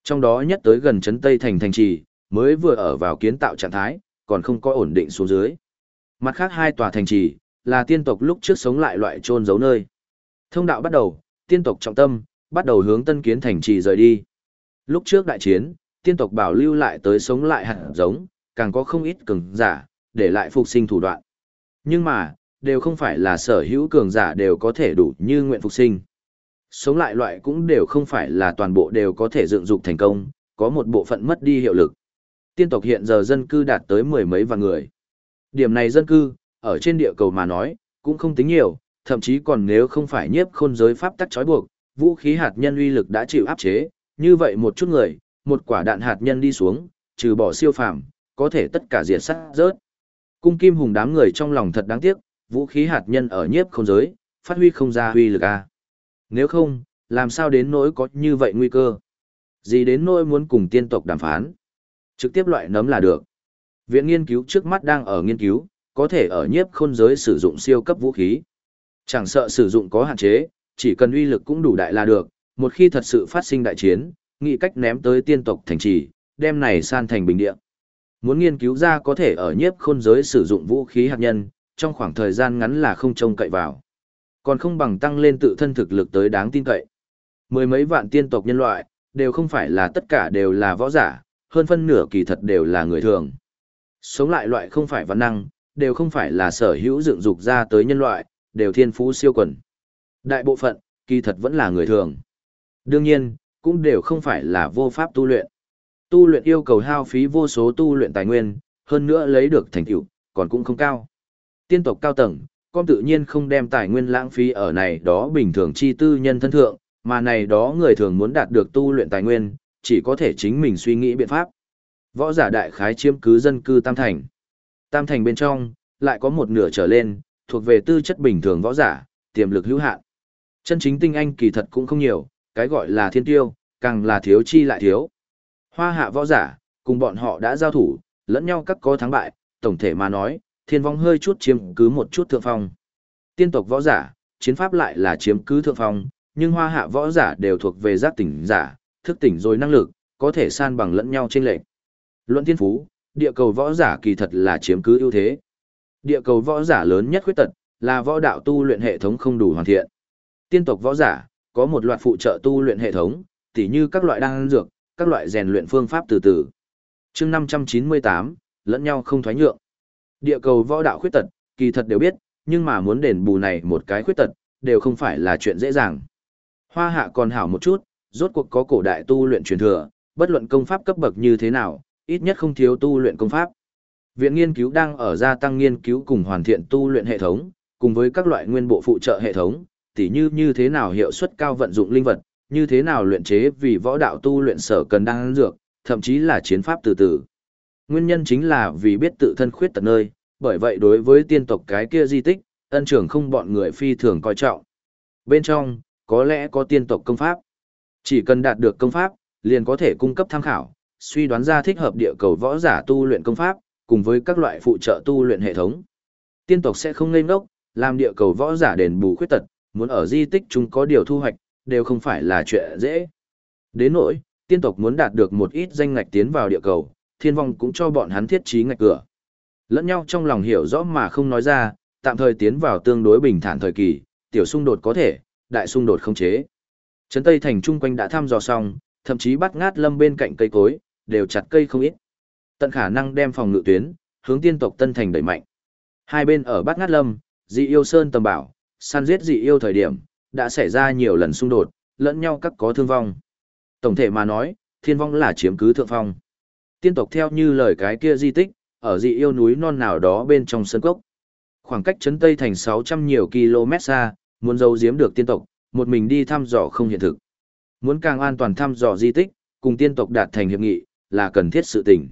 Trong đó nhất tới gần chấn Tây thành thành trì, mới vừa ở vào kiến tạo trạng thái, còn không có ổn định xuống dưới. Mặt khác hai tòa thành trì, là tiên tộc lúc trước sống lại loại trôn giấu nơi. Thông đạo bắt đầu, tiên tộc trọng tâm, bắt đầu hướng tân kiến thành trì rời đi. Lúc trước đại chiến, tiên tộc bảo lưu lại tới sống lại hạt giống, càng có không ít cường giả, để lại phục sinh thủ đoạn. Nhưng mà, đều không phải là sở hữu cường giả đều có thể đủ như nguyện phục sinh. Sống lại loại cũng đều không phải là toàn bộ đều có thể dựng dục thành công, có một bộ phận mất đi hiệu lực. Tiên tộc hiện giờ dân cư đạt tới mười mấy vạn người. Điểm này dân cư, ở trên địa cầu mà nói, cũng không tính nhiều, thậm chí còn nếu không phải nhiếp khôn giới pháp tắc trói buộc, vũ khí hạt nhân uy lực đã chịu áp chế, như vậy một chút người, một quả đạn hạt nhân đi xuống, trừ bỏ siêu phàm, có thể tất cả diệt sát rớt. Cung kim hùng đám người trong lòng thật đáng tiếc, vũ khí hạt nhân ở nhiếp không giới, phát huy không ra huy lực a. Nếu không, làm sao đến nỗi có như vậy nguy cơ? Gì đến nỗi muốn cùng tiên tộc đàm phán? Trực tiếp loại nấm là được. Viện nghiên cứu trước mắt đang ở nghiên cứu, có thể ở nhiếp khôn giới sử dụng siêu cấp vũ khí. Chẳng sợ sử dụng có hạn chế, chỉ cần uy lực cũng đủ đại là được, một khi thật sự phát sinh đại chiến, nghĩ cách ném tới tiên tộc thành trì, đem này san thành bình địa. Muốn nghiên cứu ra có thể ở nhiếp khôn giới sử dụng vũ khí hạt nhân, trong khoảng thời gian ngắn là không trông cậy vào. Còn không bằng tăng lên tự thân thực lực tới đáng tin cậy. Mười mấy vạn tiên tộc nhân loại, đều không phải là tất cả đều là võ giả, hơn phân nửa kỳ thật đều là người thường. Sống lại loại không phải văn năng, đều không phải là sở hữu dựng dục ra tới nhân loại, đều thiên phú siêu quần. Đại bộ phận, kỳ thật vẫn là người thường. Đương nhiên, cũng đều không phải là vô pháp tu luyện. Tu luyện yêu cầu hao phí vô số tu luyện tài nguyên, hơn nữa lấy được thành tựu, còn cũng không cao. Tiên tộc cao tầng, con tự nhiên không đem tài nguyên lãng phí ở này đó bình thường chi tư nhân thân thượng, mà này đó người thường muốn đạt được tu luyện tài nguyên, chỉ có thể chính mình suy nghĩ biện pháp. Võ giả đại khái chiếm cứ dân cư Tam Thành. Tam Thành bên trong, lại có một nửa trở lên, thuộc về tư chất bình thường võ giả, tiềm lực hữu hạn. Chân chính tinh anh kỳ thật cũng không nhiều, cái gọi là thiên tiêu, càng là thiếu chi lại thiếu. Hoa hạ võ giả, cùng bọn họ đã giao thủ, lẫn nhau các có thắng bại, tổng thể mà nói, thiên vong hơi chút chiếm cứ một chút thượng phong. Tiên tộc võ giả, chiến pháp lại là chiếm cứ thượng phong, nhưng hoa hạ võ giả đều thuộc về giác tỉnh giả, thức tỉnh rồi năng lực, có thể san bằng lẫn nhau trên lệnh. Luận thiên phú, địa cầu võ giả kỳ thật là chiếm cứ ưu thế. Địa cầu võ giả lớn nhất khuyết tật, là võ đạo tu luyện hệ thống không đủ hoàn thiện. Tiên tộc võ giả, có một loạt phụ trợ tu luyện hệ thống, tỉ như các loại đan dược, các loại rèn luyện phương pháp từ từ. chương 598, lẫn nhau không thoái nhượng. Địa cầu võ đạo khuyết tật, kỳ thật đều biết, nhưng mà muốn đền bù này một cái khuyết tật, đều không phải là chuyện dễ dàng. Hoa hạ còn hảo một chút, rốt cuộc có cổ đại tu luyện truyền thừa, bất luận công pháp cấp bậc như thế nào, ít nhất không thiếu tu luyện công pháp. Viện nghiên cứu đang ở gia tăng nghiên cứu cùng hoàn thiện tu luyện hệ thống, cùng với các loại nguyên bộ phụ trợ hệ thống, tỉ như như thế nào hiệu suất cao vận dụng linh vật, như thế nào luyện chế vì võ đạo tu luyện sở cần đang dược, thậm chí là chiến pháp từ từ. Nguyên nhân chính là vì biết tự thân khuyết tật nơi, bởi vậy đối với tiên tộc cái kia di tích, ân trưởng không bọn người phi thường coi trọng. Bên trong, có lẽ có tiên tộc công pháp. Chỉ cần đạt được công pháp, liền có thể cung cấp tham khảo, suy đoán ra thích hợp địa cầu võ giả tu luyện công pháp, cùng với các loại phụ trợ tu luyện hệ thống. Tiên tộc sẽ không ngây ngốc, làm địa cầu võ giả đền bù khuyết tật, muốn ở di tích chúng có điều thu hoạch, đều không phải là chuyện dễ. Đến nỗi, tiên tộc muốn đạt được một ít danh ngạch tiến vào địa cầu, thiên vong cũng cho bọn hắn thiết trí ngạch cửa. Lẫn nhau trong lòng hiểu rõ mà không nói ra, tạm thời tiến vào tương đối bình thản thời kỳ, tiểu xung đột có thể, đại xung đột không chế. Trấn Tây thành trung quanh đã thăm dò xong, thậm chí bắt ngát lâm bên cạnh cây cối, đều chặt cây không ít. Tận khả năng đem phòng ngự tuyến, hướng tiên tộc Tân Thành đẩy mạnh. Hai bên ở bắt ngát lâm, dị yêu sơn tầm bảo, săn giết dị yêu thời điểm, đã xảy ra nhiều lần xung đột, lẫn nhau các có thương vong. Tổng thể mà nói, thiên vong là chiếm cứ thượng phong. Tiên tộc theo như lời cái kia di tích, ở dị yêu núi non nào đó bên trong sân cốc. Khoảng cách chấn Tây thành 600 nhiều km xa, muốn giấu giếm được tiên tộc, một mình đi thăm dò không hiện thực. Muốn càng an toàn thăm dò di tích, cùng tiên tộc đạt thành hiệp nghị, là cần thiết sự tình.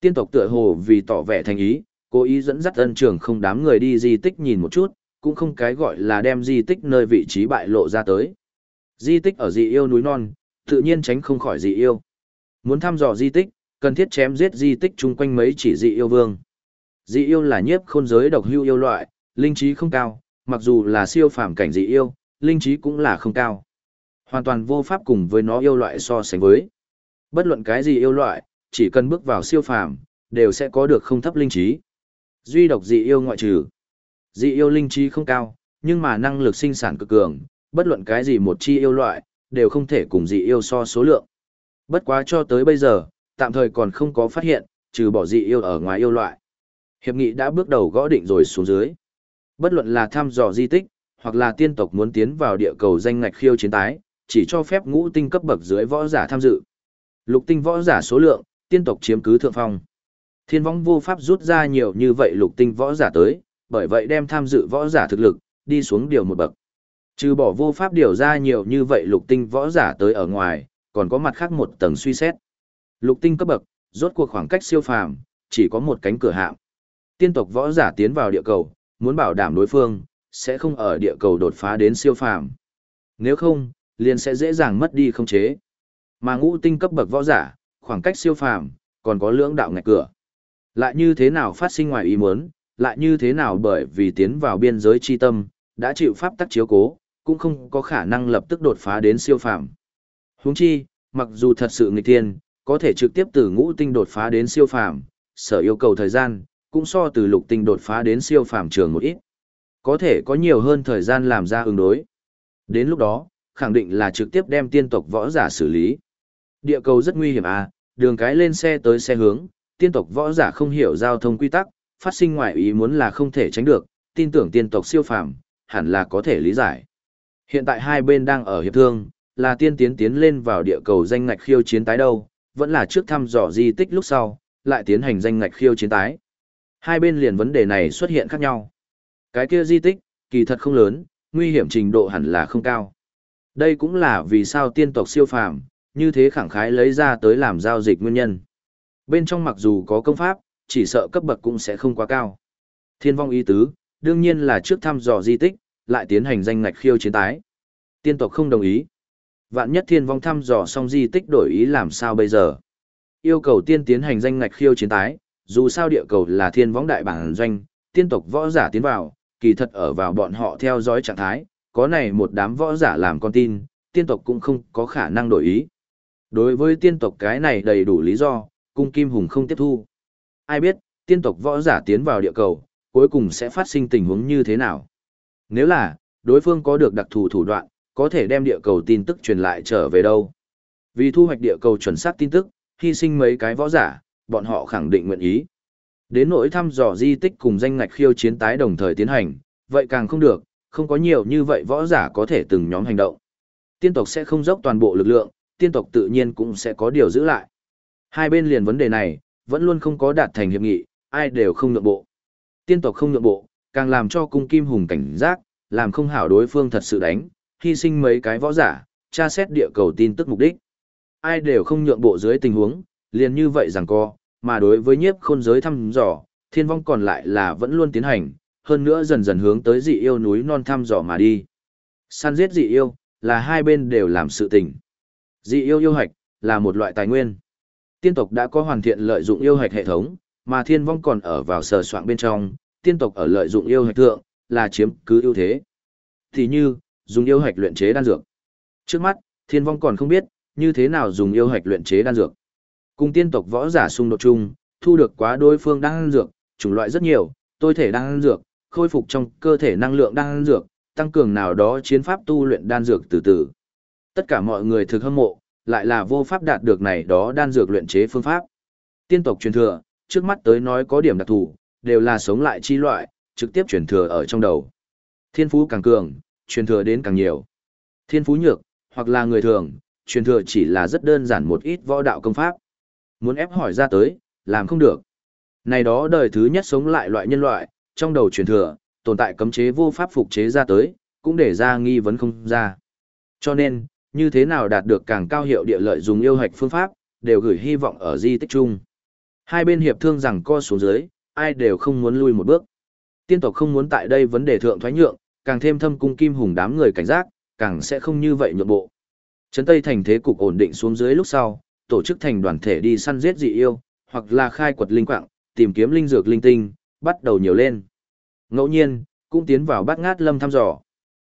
Tiên tộc tựa hồ vì tỏ vẻ thành ý, cố ý dẫn dắt ân trường không đám người đi di tích nhìn một chút, cũng không cái gọi là đem di tích nơi vị trí bại lộ ra tới. Di tích ở dị yêu núi non, tự nhiên tránh không khỏi dị yêu. Muốn thăm dò di tích, cần thiết chém giết di tích chung quanh mấy chỉ dị yêu vương. Dị yêu là nhiếp khôn giới độc hưu yêu loại, linh trí không cao, mặc dù là siêu phàm cảnh dị yêu, linh trí cũng là không cao. Hoàn toàn vô pháp cùng với nó yêu loại so sánh với. Bất luận cái gì yêu loại, chỉ cần bước vào siêu phàm, đều sẽ có được không thấp linh trí. Duy độc dị yêu ngoại trừ. Dị yêu linh trí không cao, nhưng mà năng lực sinh sản cực cường, bất luận cái gì một chi yêu loại, đều không thể cùng dị yêu so số lượng. Bất quá cho tới bây giờ, tạm thời còn không có phát hiện, trừ bỏ dị yêu ở ngoài yêu loại. Hiệp nghị đã bước đầu gõ định rồi xuống dưới. Bất luận là thăm dò di tích, hoặc là tiên tộc muốn tiến vào địa cầu danh ngạch khiêu chiến tái, chỉ cho phép ngũ tinh cấp bậc dưới võ giả tham dự. Lục tinh võ giả số lượng, tiên tộc chiếm cứ thượng phong. Thiên vong vô pháp rút ra nhiều như vậy lục tinh võ giả tới, bởi vậy đem tham dự võ giả thực lực, đi xuống điều một bậc. Trừ bỏ vô pháp điều ra nhiều như vậy lục tinh võ giả tới ở ngoài, còn có mặt khác một tầng suy xét. Lục tinh cấp bậc, rốt cuộc khoảng cách siêu phàm, chỉ có một cánh cửa hạm. Tiên tộc võ giả tiến vào địa cầu, muốn bảo đảm đối phương sẽ không ở địa cầu đột phá đến siêu phàm. Nếu không, liền sẽ dễ dàng mất đi không chế. Mà ngũ tinh cấp bậc võ giả, khoảng cách siêu phàm, còn có lưỡng đạo ngạch cửa. Lại như thế nào phát sinh ngoài ý muốn, lại như thế nào bởi vì tiến vào biên giới chi tâm, đã chịu pháp tắc chiếu cố, cũng không có khả năng lập tức đột phá đến siêu phàm. Huống chi, mặc dù thật sự nghịch tiên, có thể trực tiếp từ ngũ tinh đột phá đến siêu phàm, sở yêu cầu thời gian, cũng so từ lục tinh đột phá đến siêu phàm trường một ít. Có thể có nhiều hơn thời gian làm ra ứng đối. Đến lúc đó, khẳng định là trực tiếp đem tiên tộc võ giả xử lý. Địa cầu rất nguy hiểm à, đường cái lên xe tới xe hướng, tiên tộc võ giả không hiểu giao thông quy tắc, phát sinh ngoại ý muốn là không thể tránh được, tin tưởng tiên tộc siêu phàm, hẳn là có thể lý giải. Hiện tại hai bên đang ở hiệp thương, là tiên tiến tiến lên vào địa cầu danh ngạch khiêu chiến tái đâu, vẫn là trước thăm dò di tích lúc sau, lại tiến hành danh ngạch khiêu chiến tái. Hai bên liền vấn đề này xuất hiện khác nhau. Cái kia di tích, kỳ thật không lớn, nguy hiểm trình độ hẳn là không cao. Đây cũng là vì sao tiên tộc siêu phàm, như thế khẳng khái lấy ra tới làm giao dịch nguyên nhân. Bên trong mặc dù có công pháp, chỉ sợ cấp bậc cũng sẽ không quá cao. Thiên vong ý tứ, đương nhiên là trước thăm dò di tích, lại tiến hành danh ngạch khiêu chiến tái. Tiên tộc không đồng ý. Vạn nhất thiên vong thăm dò xong di tích đổi ý làm sao bây giờ? Yêu cầu tiên tiến hành danh ngạch khiêu chiến tái, dù sao địa cầu là thiên võng đại bản doanh, tiên tộc võ giả tiến vào, kỳ thật ở vào bọn họ theo dõi trạng thái, có này một đám võ giả làm con tin, tiên tộc cũng không có khả năng đổi ý. Đối với tiên tộc cái này đầy đủ lý do, cung kim hùng không tiếp thu. Ai biết, tiên tộc võ giả tiến vào địa cầu, cuối cùng sẽ phát sinh tình huống như thế nào? Nếu là, đối phương có được đặc thù thủ đoạn, có thể đem địa cầu tin tức truyền lại trở về đâu? Vì thu hoạch địa cầu chuẩn xác tin tức, hy sinh mấy cái võ giả, bọn họ khẳng định nguyện ý. Đến nỗi thăm dò di tích cùng danh ngạch khiêu chiến tái đồng thời tiến hành, vậy càng không được, không có nhiều như vậy võ giả có thể từng nhóm hành động. Tiên tộc sẽ không dốc toàn bộ lực lượng, tiên tộc tự nhiên cũng sẽ có điều giữ lại. Hai bên liền vấn đề này, vẫn luôn không có đạt thành hiệp nghị, ai đều không nhượng bộ. Tiên tộc không nhượng bộ, càng làm cho cung kim hùng cảnh giác, làm không hảo đối phương thật sự đánh, hy sinh mấy cái võ giả, tra xét địa cầu tin tức mục đích. Ai đều không nhượng bộ dưới tình huống, liền như vậy rằng co, mà đối với nhiếp khôn giới thăm dò, thiên vong còn lại là vẫn luôn tiến hành, hơn nữa dần dần hướng tới dị yêu núi non thăm dò mà đi. Săn giết dị yêu, là hai bên đều làm sự tình. Dị yêu yêu hạch, là một loại tài nguyên. Tiên tộc đã có hoàn thiện lợi dụng yêu hạch hệ thống, mà thiên vong còn ở vào sờ soạn bên trong, tiên tộc ở lợi dụng yêu hạch thượng, là chiếm cứ ưu thế. Thì như, dùng yêu hạch luyện chế đan dược. Trước mắt, thiên vong còn không biết, như thế nào dùng yêu hạch luyện chế đan dược. Cùng tiên tộc võ giả xung đột chung, thu được quá đối phương đan dược, chủng loại rất nhiều, tôi thể đan dược, khôi phục trong cơ thể năng lượng đan dược, tăng cường nào đó chiến pháp tu luyện đan dược từ từ. Tất cả mọi người thực hâm mộ, lại là vô pháp đạt được này đó đan dược luyện chế phương pháp. Tiên tộc truyền thừa, trước mắt tới nói có điểm đặc thù, đều là sống lại chi loại, trực tiếp truyền thừa ở trong đầu. Thiên phú càng cường, truyền thừa đến càng nhiều. Thiên phú nhược, hoặc là người thường, truyền thừa chỉ là rất đơn giản một ít võ đạo công pháp. Muốn ép hỏi ra tới, làm không được. Này đó đời thứ nhất sống lại loại nhân loại, trong đầu truyền thừa, tồn tại cấm chế vô pháp phục chế ra tới, cũng để ra nghi vấn không ra. Cho nên, như thế nào đạt được càng cao hiệu địa lợi dùng yêu hạch phương pháp, đều gửi hy vọng ở di tích chung. Hai bên hiệp thương rằng co xuống dưới, ai đều không muốn lui một bước. Tiên tộc không muốn tại đây vấn đề thượng thoái nhượng, càng thêm thâm cung kim hùng đám người cảnh giác, càng sẽ không như vậy nhượng bộ. Trấn Tây thành thế cục ổn định xuống dưới lúc sau, tổ chức thành đoàn thể đi săn giết dị yêu, hoặc là khai quật linh quạng, tìm kiếm linh dược linh tinh, bắt đầu nhiều lên. Ngẫu nhiên, cũng tiến vào bát ngát lâm thăm dò.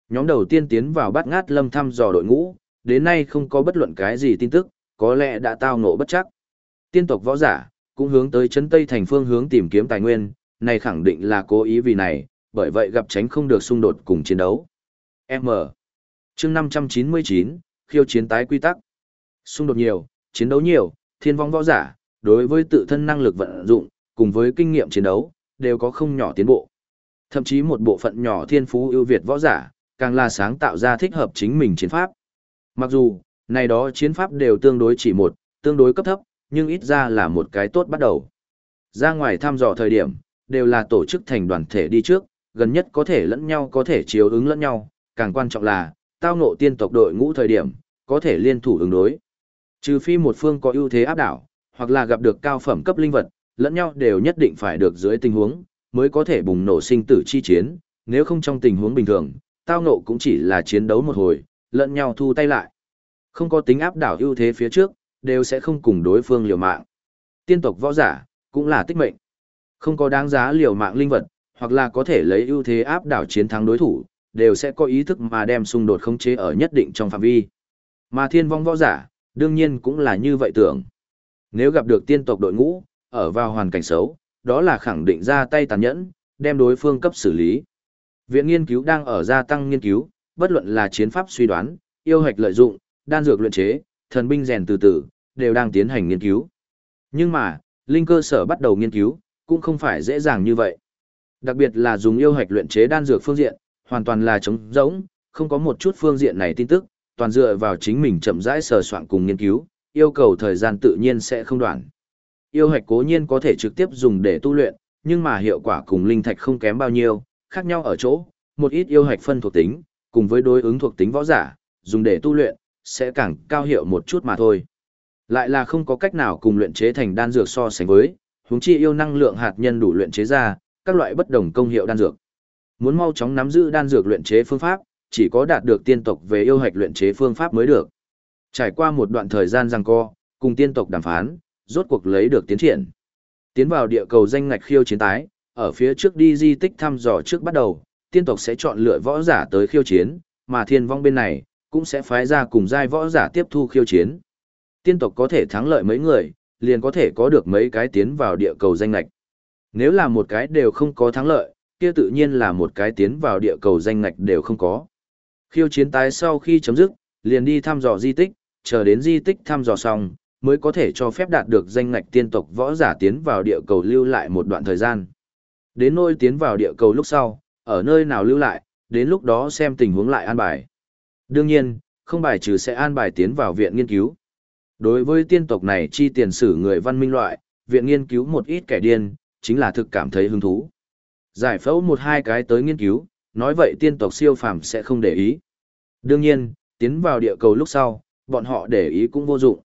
Nhóm đầu tiên tiến vào bát ngát lâm thăm dò đội ngũ, đến nay không có bất luận cái gì tin tức, có lẽ đã tao ngộ bất chắc. Tiên tộc võ giả, cũng hướng tới Trấn Tây thành phương hướng tìm kiếm tài nguyên, này khẳng định là cố ý vì này, bởi vậy gặp tránh không được xung đột cùng chiến đấu. M. chương 599, khiêu chiến tái quy tắc. Xung đột nhiều, chiến đấu nhiều, thiên vong võ giả, đối với tự thân năng lực vận dụng, cùng với kinh nghiệm chiến đấu, đều có không nhỏ tiến bộ. Thậm chí một bộ phận nhỏ thiên phú ưu việt võ giả, càng là sáng tạo ra thích hợp chính mình chiến pháp. Mặc dù, này đó chiến pháp đều tương đối chỉ một, tương đối cấp thấp, nhưng ít ra là một cái tốt bắt đầu. Ra ngoài thăm dò thời điểm, đều là tổ chức thành đoàn thể đi trước, gần nhất có thể lẫn nhau có thể chiếu ứng lẫn nhau, càng quan trọng là, tao ngộ tiên tộc đội ngũ thời điểm, có thể liên thủ ứng đối. Trừ phi một phương có ưu thế áp đảo, hoặc là gặp được cao phẩm cấp linh vật, lẫn nhau đều nhất định phải được dưới tình huống, mới có thể bùng nổ sinh tử chi chiến, nếu không trong tình huống bình thường, tao ngộ cũng chỉ là chiến đấu một hồi, lẫn nhau thu tay lại. Không có tính áp đảo ưu thế phía trước, đều sẽ không cùng đối phương liều mạng. Tiên tộc võ giả, cũng là tích mệnh. Không có đáng giá liều mạng linh vật, hoặc là có thể lấy ưu thế áp đảo chiến thắng đối thủ, đều sẽ có ý thức mà đem xung đột khống chế ở nhất định trong phạm vi. Mà thiên vong võ giả, đương nhiên cũng là như vậy tưởng. Nếu gặp được tiên tộc đội ngũ, ở vào hoàn cảnh xấu, đó là khẳng định ra tay tàn nhẫn, đem đối phương cấp xử lý. Viện nghiên cứu đang ở gia tăng nghiên cứu, bất luận là chiến pháp suy đoán, yêu hạch lợi dụng, đan dược luyện chế, thần binh rèn từ từ, đều đang tiến hành nghiên cứu. Nhưng mà, linh cơ sở bắt đầu nghiên cứu, cũng không phải dễ dàng như vậy. Đặc biệt là dùng yêu hạch luyện chế đan dược phương diện, hoàn toàn là trống rỗng, không có một chút phương diện này tin tức, toàn dựa vào chính mình chậm rãi sờ soạn cùng nghiên cứu, yêu cầu thời gian tự nhiên sẽ không đoạn. Yêu hạch cố nhiên có thể trực tiếp dùng để tu luyện, nhưng mà hiệu quả cùng linh thạch không kém bao nhiêu, khác nhau ở chỗ, một ít yêu hạch phân thuộc tính, cùng với đối ứng thuộc tính võ giả, dùng để tu luyện, sẽ càng cao hiệu một chút mà thôi. Lại là không có cách nào cùng luyện chế thành đan dược so sánh với, huống chi yêu năng lượng hạt nhân đủ luyện chế ra, các loại bất đồng công hiệu đan dược. Muốn mau chóng nắm giữ đan dược luyện chế phương pháp, chỉ có đạt được tiên tộc về yêu hạch luyện chế phương pháp mới được. Trải qua một đoạn thời gian giằng co, cùng tiên tộc đàm phán, rốt cuộc lấy được tiến triển. Tiến vào địa cầu danh ngạch khiêu chiến tái, ở phía trước đi di tích thăm dò trước bắt đầu, tiên tộc sẽ chọn lựa võ giả tới khiêu chiến, mà thiên vong bên này, cũng sẽ phái ra cùng giai võ giả tiếp thu khiêu chiến. Tiên tộc có thể thắng lợi mấy người, liền có thể có được mấy cái tiến vào địa cầu danh ngạch. Nếu là một cái đều không có thắng lợi, kia tự nhiên là một cái tiến vào địa cầu danh ngạch đều không có. Khiêu chiến tái sau khi chấm dứt, liền đi thăm dò di tích, chờ đến di tích thăm dò xong, mới có thể cho phép đạt được danh ngạch tiên tộc võ giả tiến vào địa cầu lưu lại một đoạn thời gian. Đến nơi tiến vào địa cầu lúc sau, ở nơi nào lưu lại, đến lúc đó xem tình huống lại an bài. Đương nhiên, không bài trừ sẽ an bài tiến vào viện nghiên cứu. Đối với tiên tộc này chi tiền sử người văn minh loại, viện nghiên cứu một ít kẻ điên, chính là thực cảm thấy hứng thú. Giải phẫu một hai cái tới nghiên cứu, nói vậy tiên tộc siêu phàm sẽ không để ý. Đương nhiên, tiến vào địa cầu lúc sau, bọn họ để ý cũng vô dụng.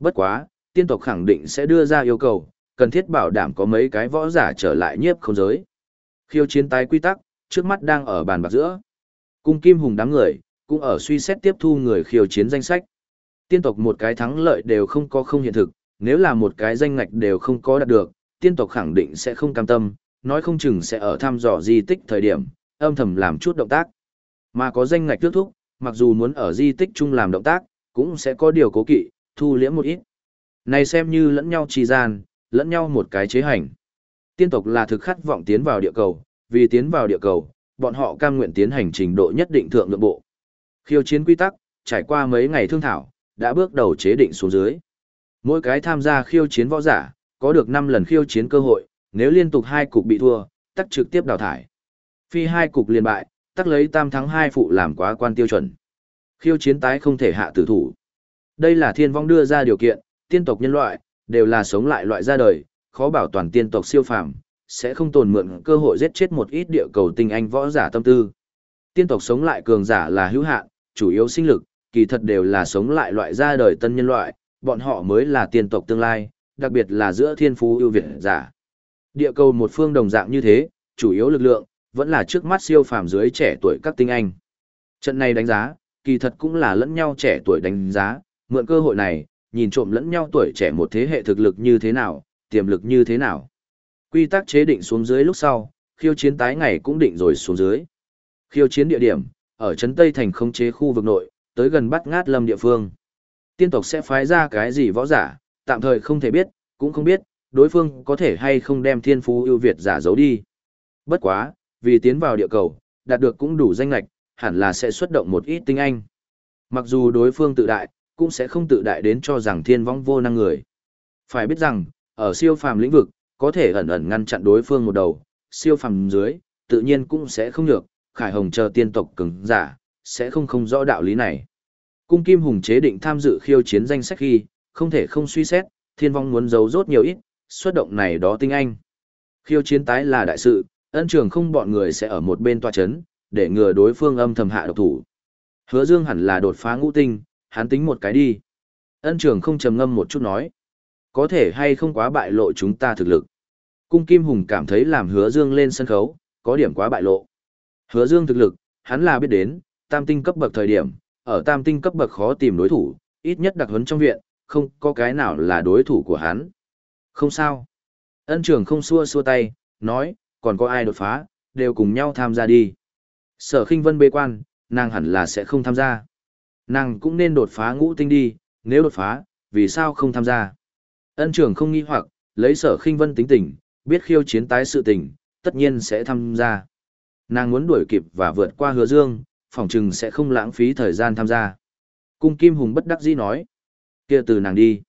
Bất quá, tiên tộc khẳng định sẽ đưa ra yêu cầu, cần thiết bảo đảm có mấy cái võ giả trở lại nhiếp không giới. Khiêu chiến tái quy tắc, trước mắt đang ở bàn bạc giữa. Cung kim hùng đám người, cũng ở suy xét tiếp thu người khiêu chiến danh sách. Tiên tộc một cái thắng lợi đều không có không hiện thực, nếu là một cái danh ngạch đều không có đạt được, tiên tộc khẳng định sẽ không cam tâm, nói không chừng sẽ ở thăm dò di tích thời điểm, âm thầm làm chút động tác. Mà có danh ngạch trước thúc, mặc dù muốn ở di tích chung làm động tác, cũng sẽ có điều cố kỵ, thu liễm một ít. Này xem như lẫn nhau trì gian, lẫn nhau một cái chế hành. Tiên tộc là thực khát vọng tiến vào địa cầu, vì tiến vào địa cầu, bọn họ cam nguyện tiến hành trình độ nhất định thượng lượng bộ. Khiêu chiến quy tắc, trải qua mấy ngày thương thảo, đã bước đầu chế định xuống dưới. Mỗi cái tham gia khiêu chiến võ giả, có được 5 lần khiêu chiến cơ hội, nếu liên tục hai cục bị thua, tắc trực tiếp đào thải. Phi hai cục liên bại, tắc lấy tam thắng hai phụ làm quá quan tiêu chuẩn. Khiêu chiến tái không thể hạ tử thủ. Đây là thiên vong đưa ra điều kiện, tiên tộc nhân loại, đều là sống lại loại ra đời, khó bảo toàn tiên tộc siêu phàm, sẽ không tồn mượn cơ hội giết chết một ít địa cầu tinh anh võ giả tâm tư. Tiên tộc sống lại cường giả là hữu hạn, chủ yếu sinh lực, kỳ thật đều là sống lại loại ra đời tân nhân loại, bọn họ mới là tiên tộc tương lai, đặc biệt là giữa thiên phú ưu việt giả. Địa cầu một phương đồng dạng như thế, chủ yếu lực lượng, vẫn là trước mắt siêu phàm dưới trẻ tuổi các tinh anh. Trận này đánh giá, kỳ thật cũng là lẫn nhau trẻ tuổi đánh giá, mượn cơ hội này, nhìn trộm lẫn nhau tuổi trẻ một thế hệ thực lực như thế nào, tiềm lực như thế nào. Quy tắc chế định xuống dưới lúc sau, khiêu chiến tái ngày cũng định rồi xuống dưới. Khiêu chiến địa điểm, ở trấn Tây thành không chế khu vực nội, tới gần bắt ngát lâm địa phương. Tiên tộc sẽ phái ra cái gì võ giả, tạm thời không thể biết, cũng không biết, đối phương có thể hay không đem thiên phú ưu việt giả giấu đi. Bất quá, vì tiến vào địa cầu, đạt được cũng đủ danh lạch, hẳn là sẽ xuất động một ít tinh anh. Mặc dù đối phương tự đại, cũng sẽ không tự đại đến cho rằng thiên vong vô năng người. Phải biết rằng, ở siêu phàm lĩnh vực, có thể ẩn ẩn ngăn chặn đối phương một đầu, siêu phàm dưới, tự nhiên cũng sẽ không được. Khải Hồng chờ tiên tộc cứng giả, sẽ không không rõ đạo lý này. Cung Kim Hùng chế định tham dự khiêu chiến danh sách khi, không thể không suy xét, thiên vong muốn giấu rốt nhiều ít, xuất động này đó tinh anh. Khiêu chiến tái là đại sự, ân trường không bọn người sẽ ở một bên tòa chấn, để ngừa đối phương âm thầm hạ độc thủ. Hứa Dương hẳn là đột phá ngũ tinh, hắn tính một cái đi. Ân trường không trầm ngâm một chút nói. Có thể hay không quá bại lộ chúng ta thực lực. Cung Kim Hùng cảm thấy làm hứa Dương lên sân khấu, có điểm quá bại lộ. Hứa Dương thực lực, hắn là biết đến, tam tinh cấp bậc thời điểm, ở tam tinh cấp bậc khó tìm đối thủ, ít nhất đặc huấn trong viện, không có cái nào là đối thủ của hắn. Không sao. Ân trường không xua xua tay, nói, còn có ai đột phá, đều cùng nhau tham gia đi. Sở khinh vân bế quan, nàng hẳn là sẽ không tham gia. Nàng cũng nên đột phá ngũ tinh đi, nếu đột phá, vì sao không tham gia? Ân trường không nghi hoặc, lấy sở khinh vân tính tình, biết khiêu chiến tái sự tình, tất nhiên sẽ tham gia. Nàng muốn đuổi kịp và vượt qua hứa dương, phỏng chừng sẽ không lãng phí thời gian tham gia. Cung Kim Hùng bất đắc dĩ nói kia từ nàng đi.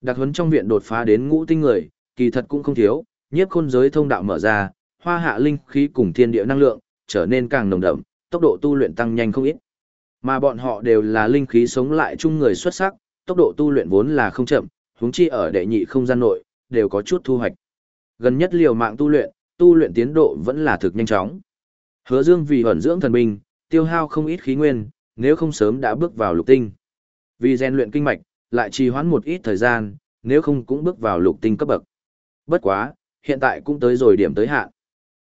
Đặc huấn trong viện đột phá đến ngũ tinh người, kỳ thật cũng không thiếu, nhiếp khôn giới thông đạo mở ra, hoa hạ linh khí cùng thiên địa năng lượng, trở nên càng nồng đậm, tốc độ tu luyện tăng nhanh không ít. Mà bọn họ đều là linh khí sống lại chung người xuất sắc, tốc độ tu luyện vốn là không chậm, huống chi ở đệ nhị không gian nội, đều có chút thu hoạch. Gần nhất liều mạng tu luyện, tu luyện tiến độ vẫn là thực nhanh chóng. Hứa Dương vì ẩn dưỡng thần binh, tiêu hao không ít khí nguyên, nếu không sớm đã bước vào lục tinh. Vì rèn luyện kinh mạch, lại trì hoãn một ít thời gian, nếu không cũng bước vào lục tinh cấp bậc. Bất quá, hiện tại cũng tới rồi điểm tới hạn.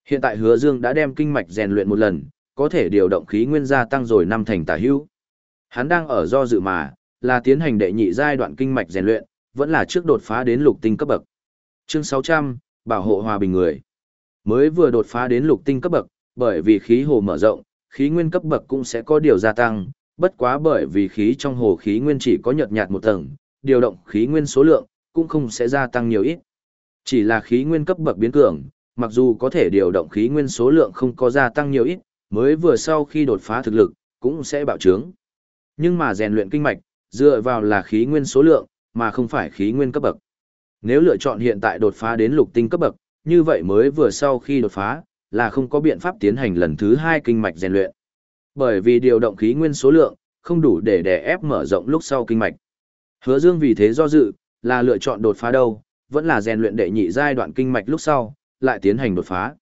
Hiện tại Hứa Dương đã đem kinh mạch rèn luyện một lần, có thể điều động khí nguyên gia tăng rồi năm thành tả hữu. Hắn đang ở do dự mà, là tiến hành đệ nhị giai đoạn kinh mạch rèn luyện, vẫn là trước đột phá đến lục tinh cấp bậc. Chương 600, bảo hộ hòa bình người. Mới vừa đột phá đến lục tinh cấp bậc, bởi vì khí hồ mở rộng, khí nguyên cấp bậc cũng sẽ có điều gia tăng, bất quá bởi vì khí trong hồ khí nguyên chỉ có nhợt nhạt một tầng, điều động khí nguyên số lượng cũng không sẽ gia tăng nhiều ít. Chỉ là khí nguyên cấp bậc biến cường, mặc dù có thể điều động khí nguyên số lượng không có gia tăng nhiều ít, mới vừa sau khi đột phá thực lực, cũng sẽ bạo trướng. Nhưng mà rèn luyện kinh mạch, dựa vào là khí nguyên số lượng, mà không phải khí nguyên cấp bậc. Nếu lựa chọn hiện tại đột phá đến lục tinh cấp bậc, như vậy mới vừa sau khi đột phá, là không có biện pháp tiến hành lần thứ hai kinh mạch rèn luyện. Bởi vì điều động khí nguyên số lượng, không đủ để đè ép mở rộng lúc sau kinh mạch. Hứa Dương vì thế do dự, là lựa chọn đột phá đâu, vẫn là rèn luyện đệ nhị giai đoạn kinh mạch lúc sau, lại tiến hành đột phá.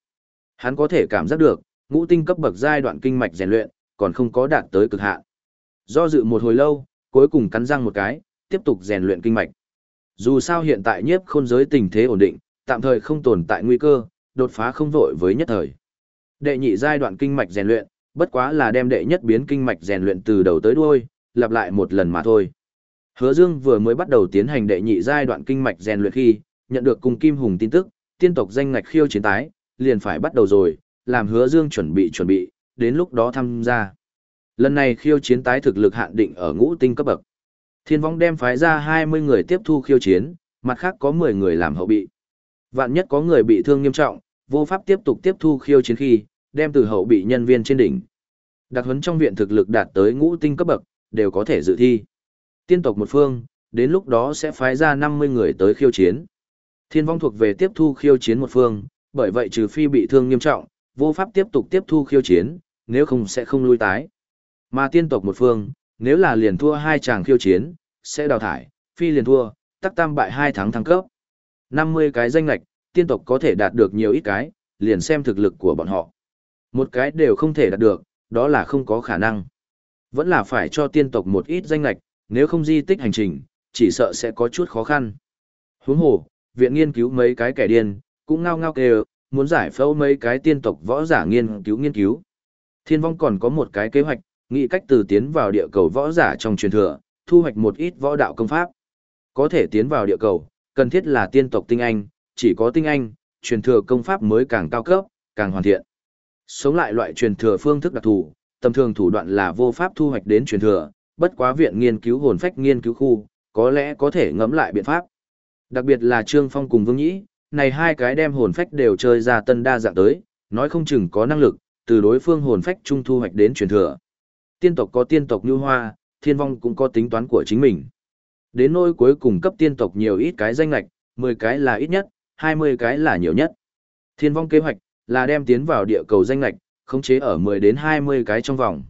Hắn có thể cảm giác được, ngũ tinh cấp bậc giai đoạn kinh mạch rèn luyện, còn không có đạt tới cực hạn. Do dự một hồi lâu, cuối cùng cắn răng một cái, tiếp tục rèn luyện kinh mạch. Dù sao hiện tại nhiếp khôn giới tình thế ổn định, tạm thời không tồn tại nguy cơ, đột phá không vội với nhất thời. Đệ nhị giai đoạn kinh mạch rèn luyện, bất quá là đem đệ nhất biến kinh mạch rèn luyện từ đầu tới đuôi, lặp lại một lần mà thôi. Hứa Dương vừa mới bắt đầu tiến hành đệ nhị giai đoạn kinh mạch rèn luyện khi, nhận được cùng Kim Hùng tin tức, tiên tộc danh ngạch khiêu chiến tái, liền phải bắt đầu rồi, làm Hứa Dương chuẩn bị chuẩn bị, đến lúc đó tham gia. Lần này khiêu chiến tái thực lực hạn định ở ngũ tinh cấp bậc. Thiên Vong đem phái ra 20 người tiếp thu khiêu chiến, mặt khác có 10 người làm hậu bị. Vạn nhất có người bị thương nghiêm trọng, vô pháp tiếp tục tiếp thu khiêu chiến khi, đem từ hậu bị nhân viên trên đỉnh. Đặc huấn trong viện thực lực đạt tới ngũ tinh cấp bậc, đều có thể dự thi. Tiên tộc một phương, đến lúc đó sẽ phái ra 50 người tới khiêu chiến. Thiên vong thuộc về tiếp thu khiêu chiến một phương, bởi vậy trừ phi bị thương nghiêm trọng, vô pháp tiếp tục tiếp thu khiêu chiến, nếu không sẽ không lui tái. Mà tiên tộc một phương, nếu là liền thua hai chàng khiêu chiến, sẽ đào thải, phi liền thua, tắc tam bại hai tháng thăng cấp. 50 cái danh lạch, tiên tộc có thể đạt được nhiều ít cái, liền xem thực lực của bọn họ. Một cái đều không thể đạt được, đó là không có khả năng. Vẫn là phải cho tiên tộc một ít danh lạch, nếu không di tích hành trình, chỉ sợ sẽ có chút khó khăn. Huống hồ, viện nghiên cứu mấy cái kẻ điên, cũng ngao ngao kêu, muốn giải phẫu mấy cái tiên tộc võ giả nghiên cứu nghiên cứu. Thiên vong còn có một cái kế hoạch, nghĩ cách từ tiến vào địa cầu võ giả trong truyền thừa, thu hoạch một ít võ đạo công pháp. Có thể tiến vào địa cầu, cần thiết là tiên tộc tinh anh, chỉ có tinh anh, truyền thừa công pháp mới càng cao cấp, càng hoàn thiện. Sống lại loại truyền thừa phương thức đặc thù, tầm thường thủ đoạn là vô pháp thu hoạch đến truyền thừa, bất quá viện nghiên cứu hồn phách nghiên cứu khu, có lẽ có thể ngẫm lại biện pháp. Đặc biệt là Trương Phong cùng Vương Nhĩ, này hai cái đem hồn phách đều chơi ra tân đa dạng tới, nói không chừng có năng lực, từ đối phương hồn phách trung thu hoạch đến truyền thừa. Tiên tộc có tiên tộc như hoa, thiên vong cũng có tính toán của chính mình. Đến nỗi cuối cùng cấp tiên tộc nhiều ít cái danh lạch, 10 cái là ít nhất, 20 cái là nhiều nhất. Thiên vong kế hoạch là đem tiến vào địa cầu danh lệch, khống chế ở 10 đến 20 cái trong vòng.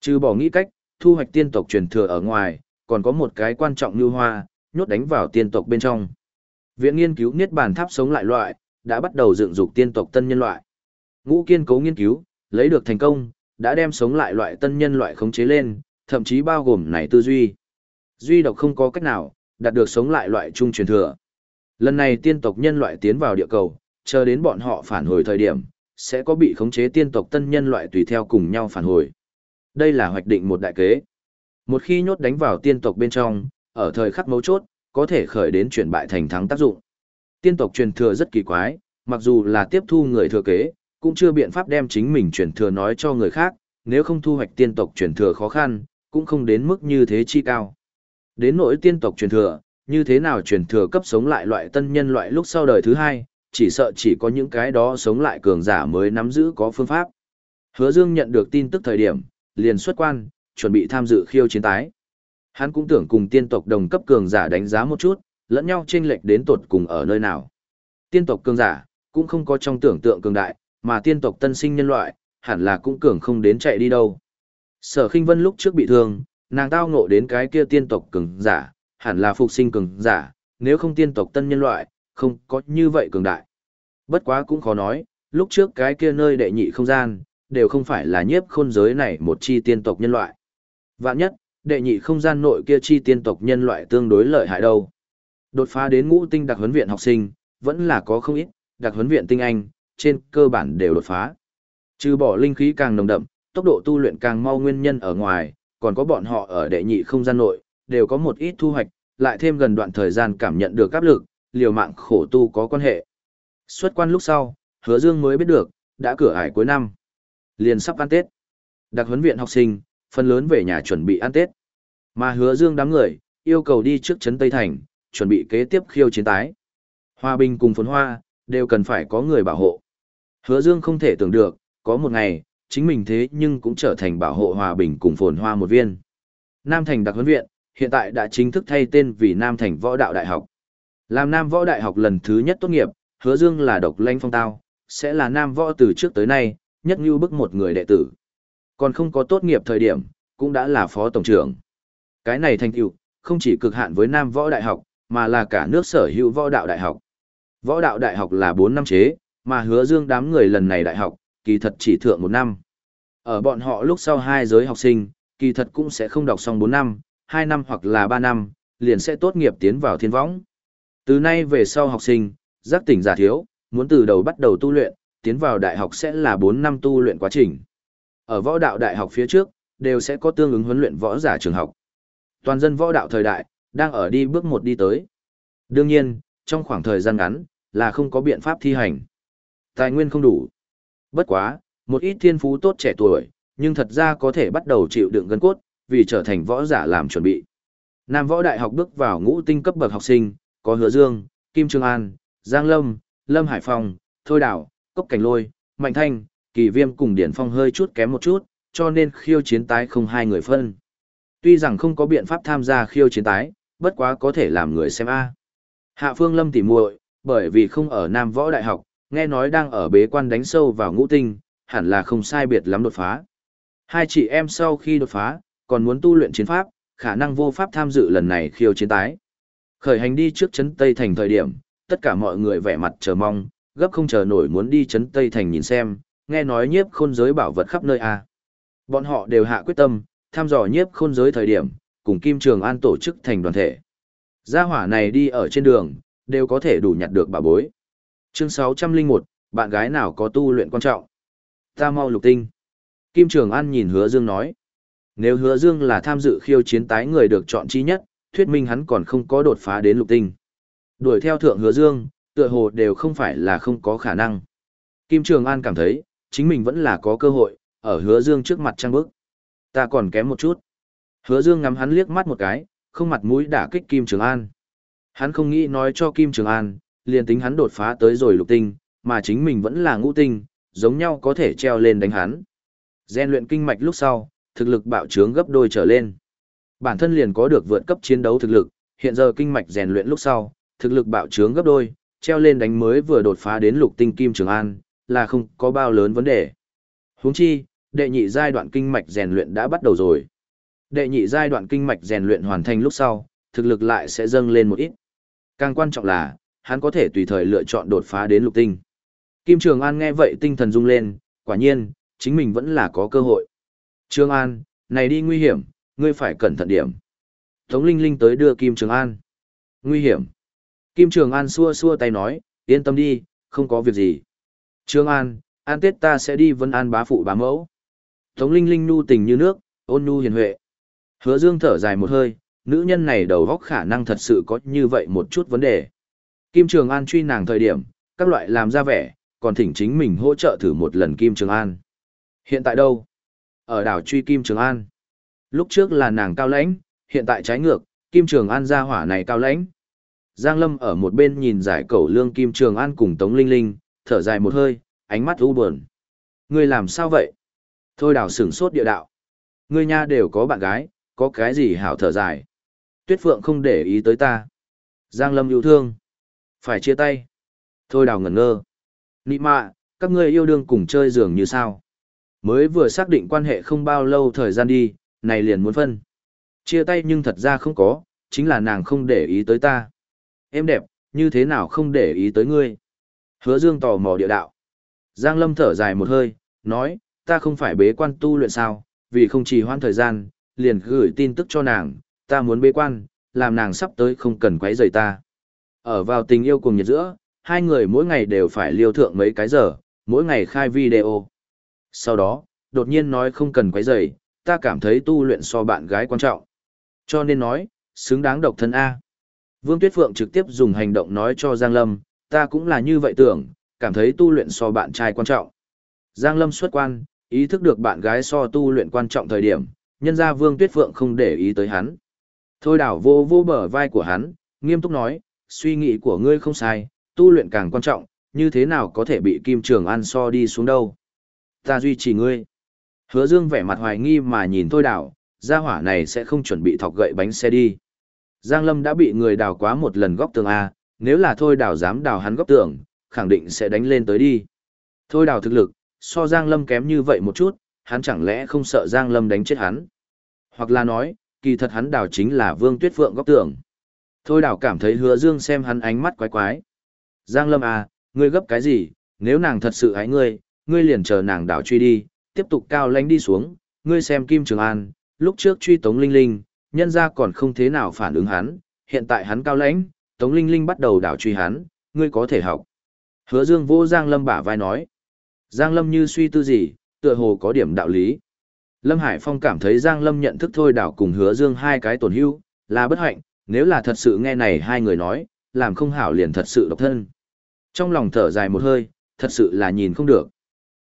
Trừ bỏ nghĩ cách, thu hoạch tiên tộc truyền thừa ở ngoài, còn có một cái quan trọng như hoa, nhốt đánh vào tiên tộc bên trong. Viện nghiên cứu niết bàn tháp sống lại loại, đã bắt đầu dựng dục tiên tộc tân nhân loại. Ngũ kiên cố nghiên cứu, lấy được thành công, đã đem sống lại loại tân nhân loại khống chế lên, thậm chí bao gồm này tư duy. Duy độc không có cách nào, đạt được sống lại loại trung truyền thừa. Lần này tiên tộc nhân loại tiến vào địa cầu, chờ đến bọn họ phản hồi thời điểm, sẽ có bị khống chế tiên tộc tân nhân loại tùy theo cùng nhau phản hồi. Đây là hoạch định một đại kế. Một khi nhốt đánh vào tiên tộc bên trong, ở thời khắc mấu chốt, có thể khởi đến chuyển bại thành thắng tác dụng. Tiên tộc truyền thừa rất kỳ quái, mặc dù là tiếp thu người thừa kế, cũng chưa biện pháp đem chính mình truyền thừa nói cho người khác, nếu không thu hoạch tiên tộc truyền thừa khó khăn, cũng không đến mức như thế chi cao. Đến nỗi tiên tộc truyền thừa, như thế nào truyền thừa cấp sống lại loại tân nhân loại lúc sau đời thứ hai, chỉ sợ chỉ có những cái đó sống lại cường giả mới nắm giữ có phương pháp. Hứa Dương nhận được tin tức thời điểm, liền xuất quan, chuẩn bị tham dự khiêu chiến tái. Hắn cũng tưởng cùng tiên tộc đồng cấp cường giả đánh giá một chút, lẫn nhau chênh lệch đến tột cùng ở nơi nào. Tiên tộc cường giả, cũng không có trong tưởng tượng cường đại, mà tiên tộc tân sinh nhân loại, hẳn là cũng cường không đến chạy đi đâu. Sở Khinh Vân lúc trước bị thương, nàng tao ngộ đến cái kia tiên tộc cường giả, hẳn là phục sinh cường giả, nếu không tiên tộc tân nhân loại, không có như vậy cường đại. Bất quá cũng khó nói, lúc trước cái kia nơi đệ nhị không gian, đều không phải là nhiếp khôn giới này một chi tiên tộc nhân loại. Vạn nhất, đệ nhị không gian nội kia chi tiên tộc nhân loại tương đối lợi hại đâu. Đột phá đến ngũ tinh đặc huấn viện học sinh, vẫn là có không ít, đặc huấn viện tinh anh, trên cơ bản đều đột phá. Trừ bỏ linh khí càng nồng đậm, tốc độ tu luyện càng mau nguyên nhân ở ngoài, còn có bọn họ ở đệ nhị không gian nội, đều có một ít thu hoạch, lại thêm gần đoạn thời gian cảm nhận được áp lực, liều mạng khổ tu có quan hệ. Xuất quan lúc sau, hứa dương mới biết được, đã cửa ải cuối năm. Liền sắp ăn Tết. Đặc huấn viện học sinh, phần lớn về nhà chuẩn bị ăn Tết. Mà hứa dương đám người, yêu cầu đi trước trấn Tây Thành, chuẩn bị kế tiếp khiêu chiến tái. Hòa bình cùng phồn hoa, đều cần phải có người bảo hộ. Hứa dương không thể tưởng được, có một ngày, chính mình thế nhưng cũng trở thành bảo hộ hòa bình cùng phồn hoa một viên. Nam Thành đặc huấn viện, hiện tại đã chính thức thay tên vì Nam Thành Võ Đạo Đại học. Làm Nam Võ Đại học lần thứ nhất tốt nghiệp, hứa dương là độc lanh phong tao, sẽ là Nam Võ từ trước tới nay, nhất như bức một người đệ tử. Còn không có tốt nghiệp thời điểm, cũng đã là phó tổng trưởng. Cái này thành tựu không chỉ cực hạn với Nam Võ Đại học, mà là cả nước sở hữu võ đạo đại học. Võ đạo đại học là 4 năm chế, mà hứa dương đám người lần này đại học, kỳ thật chỉ thượng một năm. Ở bọn họ lúc sau hai giới học sinh, kỳ thật cũng sẽ không đọc xong 4 năm, 2 năm hoặc là 3 năm, liền sẽ tốt nghiệp tiến vào thiên võng. Từ nay về sau học sinh, giác tỉnh giả thiếu, muốn từ đầu bắt đầu tu luyện, tiến vào đại học sẽ là 4 năm tu luyện quá trình. Ở võ đạo đại học phía trước, đều sẽ có tương ứng huấn luyện võ giả trường học. Toàn dân võ đạo thời đại, đang ở đi bước một đi tới. Đương nhiên, trong khoảng thời gian ngắn, là không có biện pháp thi hành. Tài nguyên không đủ. Bất quá, một ít thiên phú tốt trẻ tuổi, nhưng thật ra có thể bắt đầu chịu đựng gân cốt, vì trở thành võ giả làm chuẩn bị. Nam võ đại học bước vào ngũ tinh cấp bậc học sinh, có Hứa Dương, Kim Trương An, Giang Lâm, Lâm Hải Phong, Thôi Đảo, Cốc Cảnh Lôi, Mạnh Thanh, Kỳ Viêm cùng Điển Phong hơi chút kém một chút, cho nên khiêu chiến tái không hai người phân. Tuy rằng không có biện pháp tham gia khiêu chiến tái, bất quá có thể làm người xem a. Hạ Phương Lâm tỉ muội, bởi vì không ở Nam Võ Đại học, nghe nói đang ở bế quan đánh sâu vào ngũ tinh, hẳn là không sai biệt lắm đột phá. Hai chị em sau khi đột phá, còn muốn tu luyện chiến pháp, khả năng vô pháp tham dự lần này khiêu chiến tái. Khởi hành đi trước Trấn Tây Thành thời điểm, tất cả mọi người vẻ mặt chờ mong, gấp không chờ nổi muốn đi Trấn Tây Thành nhìn xem, nghe nói nhiếp khôn giới bảo vật khắp nơi a. Bọn họ đều hạ quyết tâm, tham dò nhiếp khôn giới thời điểm, cùng Kim Trường An tổ chức thành đoàn thể. Gia hỏa này đi ở trên đường, đều có thể đủ nhặt được bà bối. Chương 601, bạn gái nào có tu luyện quan trọng? Ta mau lục tinh. Kim Trường An nhìn hứa dương nói. Nếu hứa dương là tham dự khiêu chiến tái người được chọn chi nhất, thuyết minh hắn còn không có đột phá đến lục tinh. Đuổi theo thượng hứa dương, tựa hồ đều không phải là không có khả năng. Kim Trường An cảm thấy, chính mình vẫn là có cơ hội, ở hứa dương trước mặt trang bức. Ta còn kém một chút. Hứa dương ngắm hắn liếc mắt một cái, không mặt mũi đả kích Kim Trường An. Hắn không nghĩ nói cho Kim Trường An, liền tính hắn đột phá tới rồi lục tinh, mà chính mình vẫn là ngũ tinh, giống nhau có thể treo lên đánh hắn. Gen luyện kinh mạch lúc sau, thực lực bạo trướng gấp đôi trở lên. Bản thân liền có được vượt cấp chiến đấu thực lực, hiện giờ kinh mạch rèn luyện lúc sau, thực lực bạo trướng gấp đôi, treo lên đánh mới vừa đột phá đến lục tinh Kim Trường An, là không có bao lớn vấn đề. Huống chi, đệ nhị giai đoạn kinh mạch rèn luyện đã bắt đầu rồi. Đệ nhị giai đoạn kinh mạch rèn luyện hoàn thành lúc sau, thực lực lại sẽ dâng lên một ít. Càng quan trọng là, hắn có thể tùy thời lựa chọn đột phá đến lục tinh. Kim Trường An nghe vậy tinh thần rung lên, quả nhiên, chính mình vẫn là có cơ hội. Trường An, này đi nguy hiểm, ngươi phải cẩn thận điểm. Tống Linh Linh tới đưa Kim Trường An. Nguy hiểm. Kim Trường An xua xua tay nói, yên tâm đi, không có việc gì. Trường An, an tết ta sẽ đi vân an bá phụ bá mẫu. Tống Linh Linh nu tình như nước, ôn nu hiền huệ. Hứa Dương thở dài một hơi, nữ nhân này đầu óc khả năng thật sự có như vậy một chút vấn đề. Kim Trường An truy nàng thời điểm, các loại làm ra vẻ, còn thỉnh chính mình hỗ trợ thử một lần Kim Trường An. Hiện tại đâu? Ở đảo truy Kim Trường An. Lúc trước là nàng cao lãnh, hiện tại trái ngược, Kim Trường An ra hỏa này cao lãnh. Giang Lâm ở một bên nhìn giải cẩu lương Kim Trường An cùng Tống Linh Linh, thở dài một hơi, ánh mắt u buồn. Ngươi làm sao vậy? Thôi đào sửng sốt địa đạo. Ngươi nha đều có bạn gái, có cái gì hảo thở dài. Tuyết Phượng không để ý tới ta. Giang Lâm yêu thương. Phải chia tay. Thôi đào ngẩn ngơ. Nị mạ, các ngươi yêu đương cùng chơi giường như sao? Mới vừa xác định quan hệ không bao lâu thời gian đi, này liền muốn phân. Chia tay nhưng thật ra không có, chính là nàng không để ý tới ta. Em đẹp, như thế nào không để ý tới ngươi? Hứa Dương tò mò địa đạo. Giang Lâm thở dài một hơi, nói, ta không phải bế quan tu luyện sao, vì không trì hoãn thời gian, liền gửi tin tức cho nàng, ta muốn bế quan, làm nàng sắp tới không cần quấy rầy ta. Ở vào tình yêu cùng nhiệt giữa, hai người mỗi ngày đều phải liêu thượng mấy cái giờ, mỗi ngày khai video. Sau đó, đột nhiên nói không cần quấy rầy, ta cảm thấy tu luyện so bạn gái quan trọng. Cho nên nói, xứng đáng độc thân A. Vương Tuyết Phượng trực tiếp dùng hành động nói cho Giang Lâm, ta cũng là như vậy tưởng, cảm thấy tu luyện so bạn trai quan trọng. Giang Lâm xuất quan, ý thức được bạn gái so tu luyện quan trọng thời điểm, nhân ra Vương Tuyết Phượng không để ý tới hắn. Thôi đảo vô vô bờ vai của hắn, nghiêm túc nói, suy nghĩ của ngươi không sai, tu luyện càng quan trọng, như thế nào có thể bị Kim Trường An so đi xuống đâu. Ta duy trì ngươi. Hứa Dương vẻ mặt hoài nghi mà nhìn thôi Đào, gia hỏa này sẽ không chuẩn bị thọc gậy bánh xe đi. Giang Lâm đã bị người đào quá một lần góc tường A, nếu là thôi đào dám đào hắn góc tường, khẳng định sẽ đánh lên tới đi. Thôi đào thực lực, so Giang Lâm kém như vậy một chút, hắn chẳng lẽ không sợ Giang Lâm đánh chết hắn. Hoặc là nói, kỳ thật hắn đào chính là Vương Tuyết Phượng góc tường. Thôi đào cảm thấy hứa dương xem hắn ánh mắt quái quái. Giang Lâm à, ngươi gấp cái gì, nếu nàng thật sự ái ngươi, ngươi liền chờ nàng đảo truy đi, tiếp tục cao lánh đi xuống, ngươi xem Kim Trường An, lúc trước truy Tống Linh Linh, nhân ra còn không thế nào phản ứng hắn, hiện tại hắn cao lãnh, Tống Linh Linh bắt đầu đảo truy hắn, ngươi có thể học. Hứa Dương vô Giang Lâm bả vai nói. Giang Lâm như suy tư gì, tựa hồ có điểm đạo lý. Lâm Hải Phong cảm thấy Giang Lâm nhận thức thôi đảo cùng hứa Dương hai cái tổn hưu, là bất hạnh, nếu là thật sự nghe này hai người nói, làm không hảo liền thật sự độc thân. Trong lòng thở dài một hơi, thật sự là nhìn không được.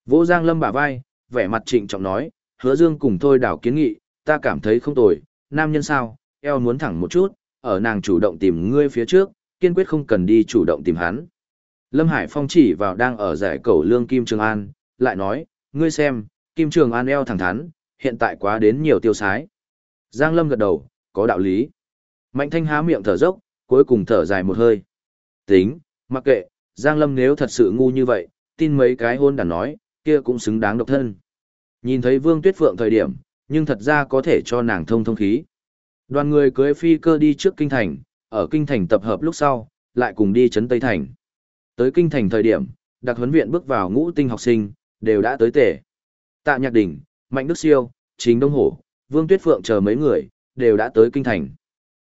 Vô Giang Lâm bả vai, vẻ mặt trịnh trọng nói, hứa Dương cùng thôi đảo kiến nghị, ta cảm thấy không tồi, nam nhân sao, eo muốn thẳng một chút, ở nàng chủ động tìm ngươi phía trước, kiên quyết không cần đi chủ động tìm hắn. Lâm Hải Phong chỉ vào đang ở giải cầu lương Kim Trường An, lại nói, ngươi xem, Kim Trường An eo thẳng thắn, hiện tại quá đến nhiều tiêu sái. Giang Lâm gật đầu, có đạo lý. Mạnh thanh há miệng thở dốc, cuối cùng thở dài một hơi. Tính, mặc kệ, Giang Lâm nếu thật sự ngu như vậy, tin mấy cái hôn đàn nói, kia cũng xứng đáng độc thân. Nhìn thấy Vương Tuyết Phượng thời điểm, nhưng thật ra có thể cho nàng thông thông khí. Đoàn người cưới phi cơ đi trước kinh thành, ở kinh thành tập hợp lúc sau, lại cùng đi chấn Tây Thành. Tới kinh thành thời điểm, đặc huấn viện bước vào ngũ tinh học sinh, đều đã tới tể. Tạ Nhạc Đỉnh, Mạnh Đức Siêu, chính Đông Hổ, Vương Tuyết Phượng chờ mấy người, đều đã tới kinh thành.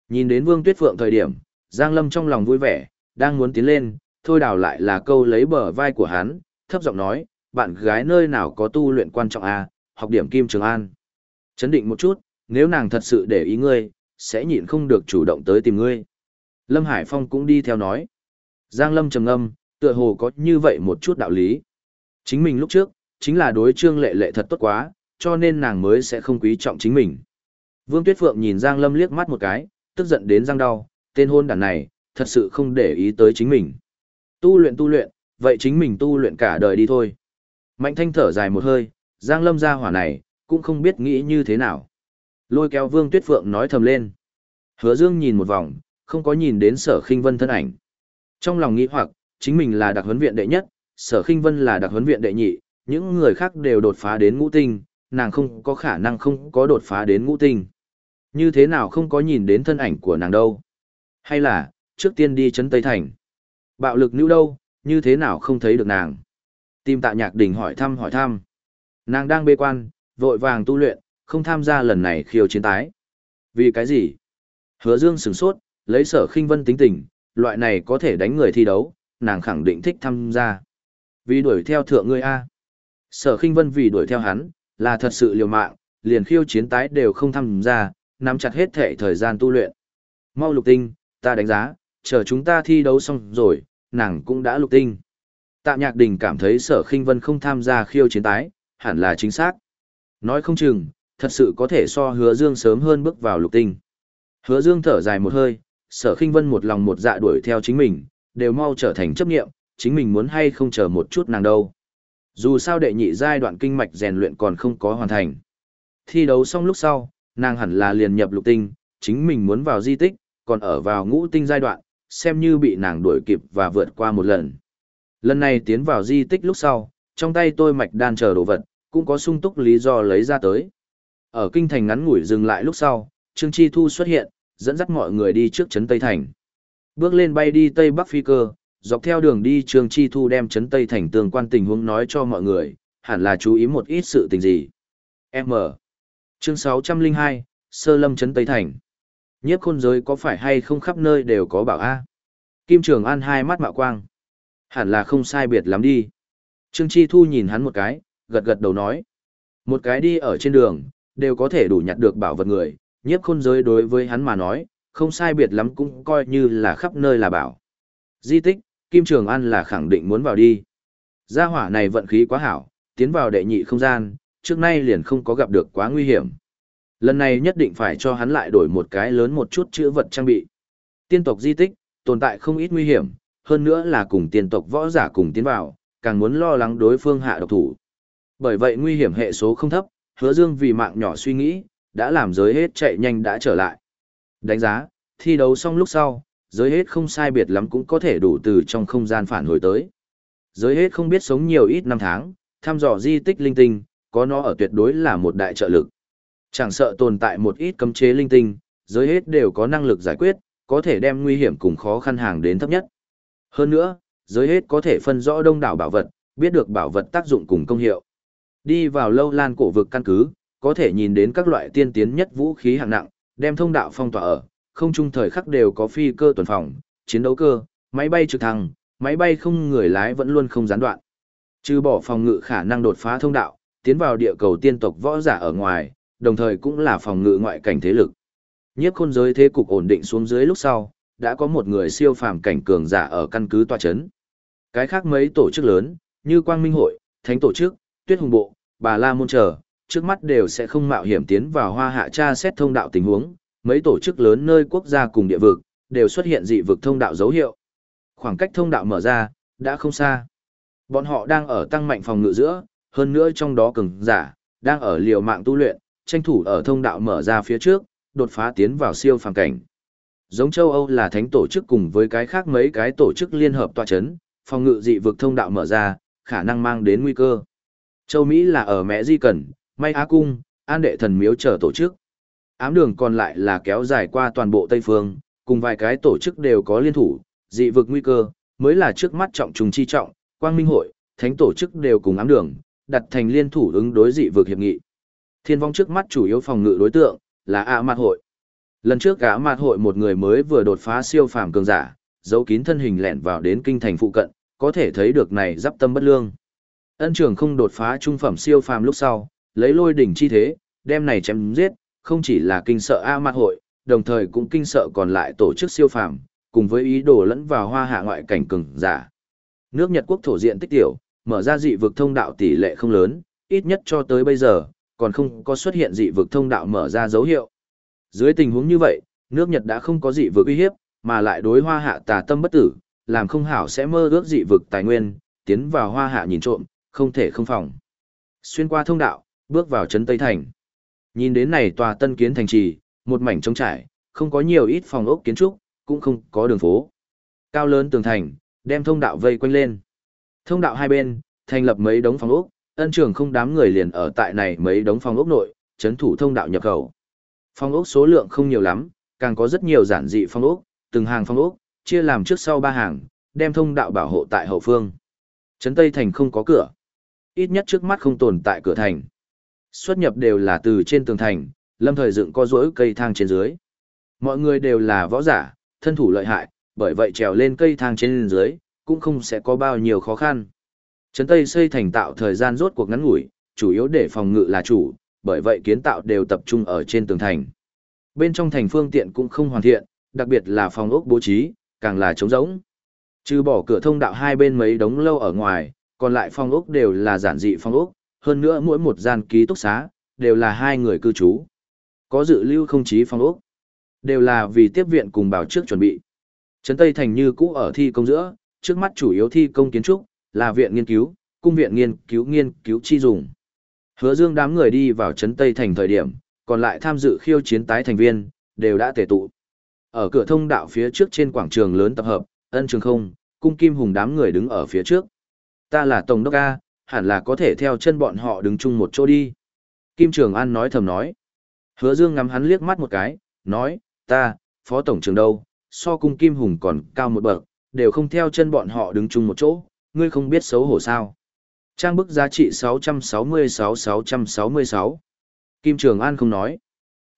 Nhìn đến Vương Tuyết Phượng thời điểm, Giang Lâm trong lòng vui vẻ, đang muốn tiến lên, thôi đào lại là câu lấy bờ vai của hắn, thấp giọng nói, bạn gái nơi nào có tu luyện quan trọng à, học điểm Kim Trường An. Chấn định một chút, nếu nàng thật sự để ý ngươi, sẽ nhịn không được chủ động tới tìm ngươi. Lâm Hải Phong cũng đi theo nói. Giang Lâm trầm ngâm, tựa hồ có như vậy một chút đạo lý. Chính mình lúc trước, chính là đối trương lệ lệ thật tốt quá, cho nên nàng mới sẽ không quý trọng chính mình. Vương Tuyết Phượng nhìn Giang Lâm liếc mắt một cái, tức giận đến răng đau, tên hôn đàn này, thật sự không để ý tới chính mình. Tu luyện tu luyện, vậy chính mình tu luyện cả đời đi thôi. Mạnh thanh thở dài một hơi, Giang Lâm ra hỏa này, cũng không biết nghĩ như thế nào. Lôi kéo Vương Tuyết Phượng nói thầm lên. Hứa Dương nhìn một vòng, không có nhìn đến sở khinh vân thân ảnh. Trong lòng nghĩ hoặc, chính mình là đặc huấn viện đệ nhất, sở khinh vân là đặc huấn viện đệ nhị, Những người khác đều đột phá đến ngũ tinh, nàng không có khả năng không có đột phá đến ngũ tinh. Như thế nào không có nhìn đến thân ảnh của nàng đâu? Hay là, trước tiên đi chấn Tây Thành? Bạo lực nữ đâu, như thế nào không thấy được nàng? Tim tạ nhạc đình hỏi thăm hỏi thăm. Nàng đang bê quan, vội vàng tu luyện, không tham gia lần này khiêu chiến tái. Vì cái gì? Hứa Dương sửng sốt, lấy sở khinh vân tính tình, loại này có thể đánh người thi đấu, nàng khẳng định thích tham gia. Vì đuổi theo thượng ngươi A. Sở khinh vân vì đuổi theo hắn, là thật sự liều mạng, liền khiêu chiến tái đều không tham gia, nắm chặt hết thể thời gian tu luyện. Mau lục tinh, ta đánh giá, chờ chúng ta thi đấu xong rồi, nàng cũng đã lục tinh. Tạ Nhạc Đình cảm thấy sở khinh vân không tham gia khiêu chiến tái, hẳn là chính xác. Nói không chừng, thật sự có thể so hứa dương sớm hơn bước vào lục tinh. Hứa dương thở dài một hơi, sở khinh vân một lòng một dạ đuổi theo chính mình, đều mau trở thành chấp niệm. chính mình muốn hay không chờ một chút nàng đâu. Dù sao đệ nhị giai đoạn kinh mạch rèn luyện còn không có hoàn thành. Thi đấu xong lúc sau, nàng hẳn là liền nhập lục tinh, chính mình muốn vào di tích, còn ở vào ngũ tinh giai đoạn, xem như bị nàng đuổi kịp và vượt qua một lần. Lần này tiến vào di tích lúc sau, trong tay tôi mạch đan chờ đồ vật, cũng có sung túc lý do lấy ra tới. Ở kinh thành ngắn ngủi dừng lại lúc sau, Trương Chi Thu xuất hiện, dẫn dắt mọi người đi trước trấn Tây Thành. Bước lên bay đi Tây Bắc phi cơ, dọc theo đường đi Trương Chi Thu đem trấn Tây Thành tương quan tình huống nói cho mọi người, hẳn là chú ý một ít sự tình gì. M. Chương 602, Sơ Lâm trấn Tây Thành. Nhiếp khôn giới có phải hay không khắp nơi đều có bảo A. Kim Trường An hai mắt mạo quang. Hẳn là không sai biệt lắm đi. Trương Chi Thu nhìn hắn một cái, gật gật đầu nói. Một cái đi ở trên đường, đều có thể đủ nhặt được bảo vật người, nhiếp khôn giới đối với hắn mà nói, không sai biệt lắm cũng coi như là khắp nơi là bảo. Di tích, Kim Trường An là khẳng định muốn vào đi. Gia hỏa này vận khí quá hảo, tiến vào đệ nhị không gian, trước nay liền không có gặp được quá nguy hiểm. Lần này nhất định phải cho hắn lại đổi một cái lớn một chút chữ vật trang bị. Tiên tộc di tích, tồn tại không ít nguy hiểm, hơn nữa là cùng tiên tộc võ giả cùng tiến vào, càng muốn lo lắng đối phương hạ độc thủ. Bởi vậy nguy hiểm hệ số không thấp, hứa dương vì mạng nhỏ suy nghĩ, đã làm giới hết chạy nhanh đã trở lại. Đánh giá, thi đấu xong lúc sau, giới hết không sai biệt lắm cũng có thể đủ từ trong không gian phản hồi tới. Giới hết không biết sống nhiều ít năm tháng, thăm dò di tích linh tinh, có nó ở tuyệt đối là một đại trợ lực. Chẳng sợ tồn tại một ít cấm chế linh tinh, giới hết đều có năng lực giải quyết, có thể đem nguy hiểm cùng khó khăn hàng đến thấp nhất. Hơn nữa, giới hết có thể phân rõ đông đảo bảo vật, biết được bảo vật tác dụng cùng công hiệu. Đi vào lâu lan cổ vực căn cứ, có thể nhìn đến các loại tiên tiến nhất vũ khí hạng nặng, đem thông đạo phong tỏa ở, không trung thời khắc đều có phi cơ tuần phòng, chiến đấu cơ, máy bay trực thăng, máy bay không người lái vẫn luôn không gián đoạn. Trừ bỏ phòng ngự khả năng đột phá thông đạo, tiến vào địa cầu tiên tộc võ giả ở ngoài, đồng thời cũng là phòng ngự ngoại cảnh thế lực. Nhiếp khôn giới thế cục ổn định xuống dưới lúc sau, đã có một người siêu phàm cảnh cường giả ở căn cứ tòa chấn. Cái khác mấy tổ chức lớn, như Quang Minh Hội, Thánh Tổ chức, Tuyết Hùng Bộ, Bà La Môn Trở, trước mắt đều sẽ không mạo hiểm tiến vào hoa hạ tra xét thông đạo tình huống, mấy tổ chức lớn nơi quốc gia cùng địa vực, đều xuất hiện dị vực thông đạo dấu hiệu. Khoảng cách thông đạo mở ra, đã không xa. Bọn họ đang ở tăng mạnh phòng ngự giữa, hơn nữa trong đó cường giả, đang ở liều mạng tu luyện, tranh thủ ở thông đạo mở ra phía trước, đột phá tiến vào siêu phàm cảnh. Giống châu Âu là thánh tổ chức cùng với cái khác mấy cái tổ chức liên hợp tọa chấn, phòng ngự dị vực thông đạo mở ra, khả năng mang đến nguy cơ. Châu Mỹ là ở Mẹ Di Cần, May Á Cung, An Đệ Thần Miếu chờ tổ chức. Ám đường còn lại là kéo dài qua toàn bộ Tây Phương, cùng vài cái tổ chức đều có liên thủ, dị vực nguy cơ, mới là trước mắt trọng trùng chi trọng, quang minh hội, thánh tổ chức đều cùng ám đường, đặt thành liên thủ ứng đối dị vực hiệp nghị. Thiên vong trước mắt chủ yếu phòng ngự đối tượng, là A Mạt hội. Lần trước gã Mạt hội một người mới vừa đột phá siêu phàm cường giả, giấu kín thân hình lẻn vào đến kinh thành phụ cận, có thể thấy được này giáp tâm bất lương. Ân trường không đột phá trung phẩm siêu phàm lúc sau, lấy lôi đỉnh chi thế, đem này chém giết, không chỉ là kinh sợ A Mạt hội, đồng thời cũng kinh sợ còn lại tổ chức siêu phàm, cùng với ý đồ lẫn vào hoa hạ ngoại cảnh cường giả. Nước Nhật quốc thổ diện tích tiểu, mở ra dị vực thông đạo tỷ lệ không lớn, ít nhất cho tới bây giờ, còn không có xuất hiện dị vực thông đạo mở ra dấu hiệu. Dưới tình huống như vậy, nước Nhật đã không có dị vực uy hiếp, mà lại đối hoa hạ tà tâm bất tử, làm không hảo sẽ mơ ước dị vực tài nguyên, tiến vào hoa hạ nhìn trộm, không thể không phòng. Xuyên qua thông đạo, bước vào trấn Tây Thành. Nhìn đến này tòa tân kiến thành trì, một mảnh trống trải, không có nhiều ít phòng ốc kiến trúc, cũng không có đường phố. Cao lớn tường thành, đem thông đạo vây quanh lên. Thông đạo hai bên, thành lập mấy đống phòng ốc, ân trường không đám người liền ở tại này mấy đống phòng ốc nội, chấn thủ thông đạo nhập khẩu. Phong ốc số lượng không nhiều lắm, càng có rất nhiều giản dị phong ốc, từng hàng phong ốc, chia làm trước sau ba hàng, đem thông đạo bảo hộ tại hậu phương. Trấn Tây Thành không có cửa. Ít nhất trước mắt không tồn tại cửa thành. Xuất nhập đều là từ trên tường thành, lâm thời dựng co rỗi cây thang trên dưới. Mọi người đều là võ giả, thân thủ lợi hại, bởi vậy trèo lên cây thang trên dưới, cũng không sẽ có bao nhiêu khó khăn. Trấn Tây xây thành tạo thời gian rốt cuộc ngắn ngủi, chủ yếu để phòng ngự là chủ, bởi vậy kiến tạo đều tập trung ở trên tường thành. Bên trong thành phương tiện cũng không hoàn thiện, đặc biệt là phòng ốc bố trí, càng là trống rỗng. Trừ bỏ cửa thông đạo hai bên mấy đống lâu ở ngoài, còn lại phòng ốc đều là giản dị phòng ốc, hơn nữa mỗi một gian ký túc xá, đều là hai người cư trú. Có dự lưu không chí phòng ốc, đều là vì tiếp viện cùng bảo trước chuẩn bị. Trấn Tây Thành như cũ ở thi công giữa, trước mắt chủ yếu thi công kiến trúc, là viện nghiên cứu, cung viện nghiên cứu nghiên cứu chi dùng. Hứa Dương đám người đi vào Trấn Tây Thành thời điểm, còn lại tham dự khiêu chiến tái thành viên, đều đã tề tụ. Ở cửa thông đạo phía trước trên quảng trường lớn tập hợp, ân trường không, cung kim hùng đám người đứng ở phía trước. Ta là Tổng đốc A, hẳn là có thể theo chân bọn họ đứng chung một chỗ đi. Kim Trường An nói thầm nói. Hứa Dương ngắm hắn liếc mắt một cái, nói, ta, phó tổng trưởng đâu, so cung kim hùng còn cao một bậc, đều không theo chân bọn họ đứng chung một chỗ, ngươi không biết xấu hổ sao. Trang bức giá trị 666-666. Kim Trường An không nói.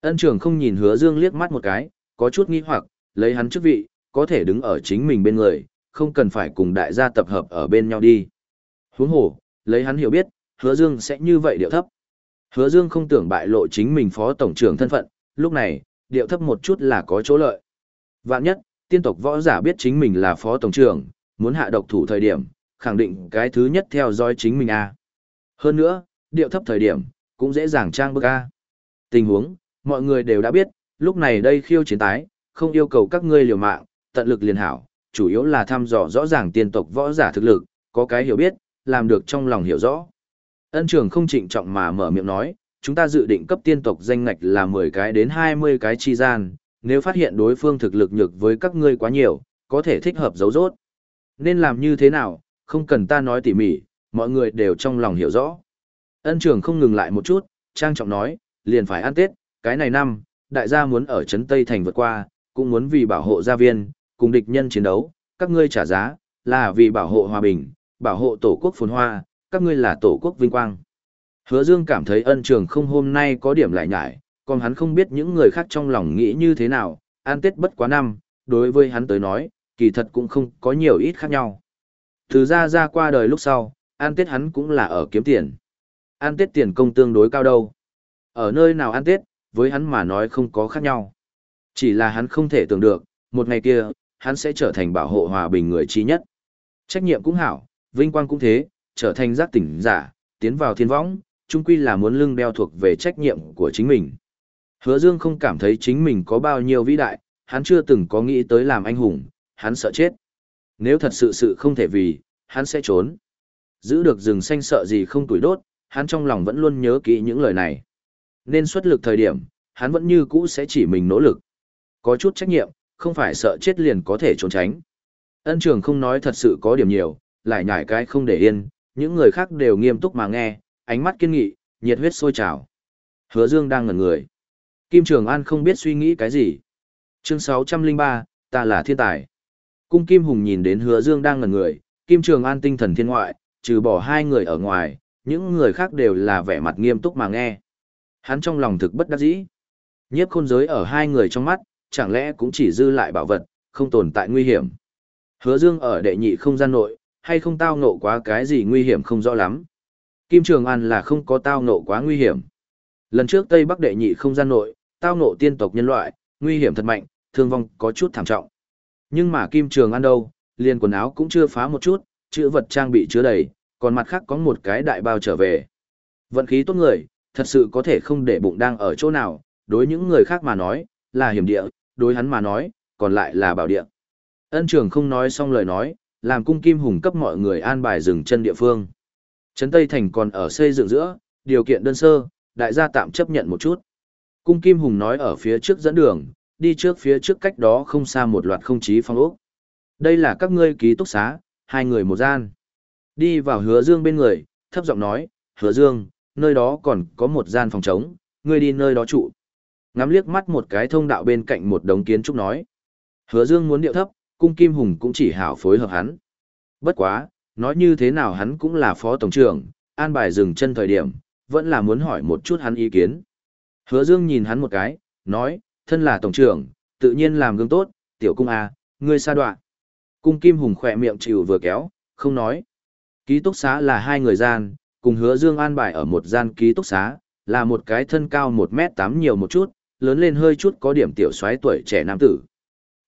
Ân trường không nhìn hứa dương liếc mắt một cái, có chút nghi hoặc, lấy hắn chức vị, có thể đứng ở chính mình bên người, không cần phải cùng đại gia tập hợp ở bên nhau đi. Huống hồ, lấy hắn hiểu biết, hứa dương sẽ như vậy điệu thấp. Hứa dương không tưởng bại lộ chính mình phó tổng trưởng thân phận, lúc này, điệu thấp một chút là có chỗ lợi. Vạn nhất, tiên tộc võ giả biết chính mình là phó tổng trưởng, muốn hạ độc thủ thời điểm, khẳng định cái thứ nhất theo dõi chính mình a. Hơn nữa, điệu thấp thời điểm, cũng dễ dàng trang bức a. Tình huống, mọi người đều đã biết, lúc này đây khiêu chiến tái, không yêu cầu các ngươi liều mạng, tận lực liền hảo, chủ yếu là thăm dò rõ ràng tiên tộc võ giả thực lực, có cái hiểu biết, làm được trong lòng hiểu rõ. Ân trường không trịnh trọng mà mở miệng nói, chúng ta dự định cấp tiên tộc danh ngạch là 10 cái đến 20 cái chi gian, nếu phát hiện đối phương thực lực nhược với các ngươi quá nhiều, có thể thích hợp giấu rốt. Nên làm như thế nào, không cần ta nói tỉ mỉ, mọi người đều trong lòng hiểu rõ. Ân trường không ngừng lại một chút, trang trọng nói, liền phải ăn Tết, cái này năm, đại gia muốn ở Trấn Tây Thành vượt qua, cũng muốn vì bảo hộ gia viên, cùng địch nhân chiến đấu, các ngươi trả giá, là vì bảo hộ hòa bình, bảo hộ tổ quốc phồn hoa, các ngươi là tổ quốc vinh quang. Hứa Dương cảm thấy ân trường không hôm nay có điểm lại nhải, còn hắn không biết những người khác trong lòng nghĩ như thế nào, an tết bất quá năm, đối với hắn tới nói, kỳ thật cũng không có nhiều ít khác nhau. Từ ra ra qua đời lúc sau, an tết hắn cũng là ở kiếm tiền. An tết tiền công tương đối cao đâu. Ở nơi nào an tết, với hắn mà nói không có khác nhau. Chỉ là hắn không thể tưởng được, một ngày kia, hắn sẽ trở thành bảo hộ hòa bình người trí nhất. Trách nhiệm cũng hảo, vinh quang cũng thế, trở thành giác tỉnh giả, tiến vào thiên võng, chung quy là muốn lưng đeo thuộc về trách nhiệm của chính mình. Hứa Dương không cảm thấy chính mình có bao nhiêu vĩ đại, hắn chưa từng có nghĩ tới làm anh hùng, hắn sợ chết. Nếu thật sự sự không thể vì, hắn sẽ trốn. Giữ được rừng xanh sợ gì không tuổi đốt, hắn trong lòng vẫn luôn nhớ kỹ những lời này. Nên xuất lực thời điểm, hắn vẫn như cũ sẽ chỉ mình nỗ lực. Có chút trách nhiệm, không phải sợ chết liền có thể trốn tránh. Ân trường không nói thật sự có điểm nhiều, lại nhảy cái không để yên, những người khác đều nghiêm túc mà nghe, ánh mắt kiên nghị, nhiệt huyết sôi trào. Hứa Dương đang ngẩn người. Kim Trường An không biết suy nghĩ cái gì. Chương 603, ta là thiên tài. Cung Kim Hùng nhìn đến Hứa Dương đang ngẩn người, Kim Trường An tinh thần thiên ngoại, trừ bỏ hai người ở ngoài, những người khác đều là vẻ mặt nghiêm túc mà nghe. Hắn trong lòng thực bất đắc dĩ. Nhiếp khôn giới ở hai người trong mắt, chẳng lẽ cũng chỉ dư lại bảo vật, không tồn tại nguy hiểm. Hứa Dương ở đệ nhị không gian nội, hay không tao ngộ quá cái gì nguy hiểm không rõ lắm. Kim Trường An là không có tao ngộ quá nguy hiểm. Lần trước Tây Bắc đệ nhị không gian nội, tao ngộ tiên tộc nhân loại, nguy hiểm thật mạnh, thương vong có chút thảm trọng. Nhưng mà Kim Trường An đâu, liền quần áo cũng chưa phá một chút, chữ vật trang bị chứa đầy, còn mặt khác có một cái đại bao trở về. Vận khí tốt người, thật sự có thể không để bụng đang ở chỗ nào, đối những người khác mà nói, là hiểm địa, đối hắn mà nói, còn lại là bảo địa. Ân trường không nói xong lời nói, làm cung kim hùng cấp mọi người an bài dừng chân địa phương. Trấn Tây Thành còn ở xây dựng giữa, điều kiện đơn sơ, đại gia tạm chấp nhận một chút. Cung kim hùng nói ở phía trước dẫn đường, đi trước phía trước cách đó không xa một loạt không chí phong ốc. Đây là các ngươi ký túc xá, hai người một gian. Đi vào hứa dương bên người, thấp giọng nói, hứa dương, nơi đó còn có một gian phòng trống, ngươi đi nơi đó trụ. Ngắm liếc mắt một cái thông đạo bên cạnh một đống kiến trúc nói. Hứa dương muốn điệu thấp, cung kim hùng cũng chỉ hảo phối hợp hắn. Bất quá, nói như thế nào hắn cũng là phó tổng trưởng, an bài dừng chân thời điểm, vẫn là muốn hỏi một chút hắn ý kiến. Hứa dương nhìn hắn một cái, nói, thân là tổng trưởng, tự nhiên làm gương tốt, tiểu cung A, ngươi xa đoạn. Cung kim hùng khỏe miệng chịu vừa kéo, không nói. Ký túc xá là hai người gian, cùng hứa dương an bài ở một gian ký túc xá, là một cái thân cao 1 mét 8 nhiều một chút, lớn lên hơi chút có điểm tiểu xoáy tuổi trẻ nam tử.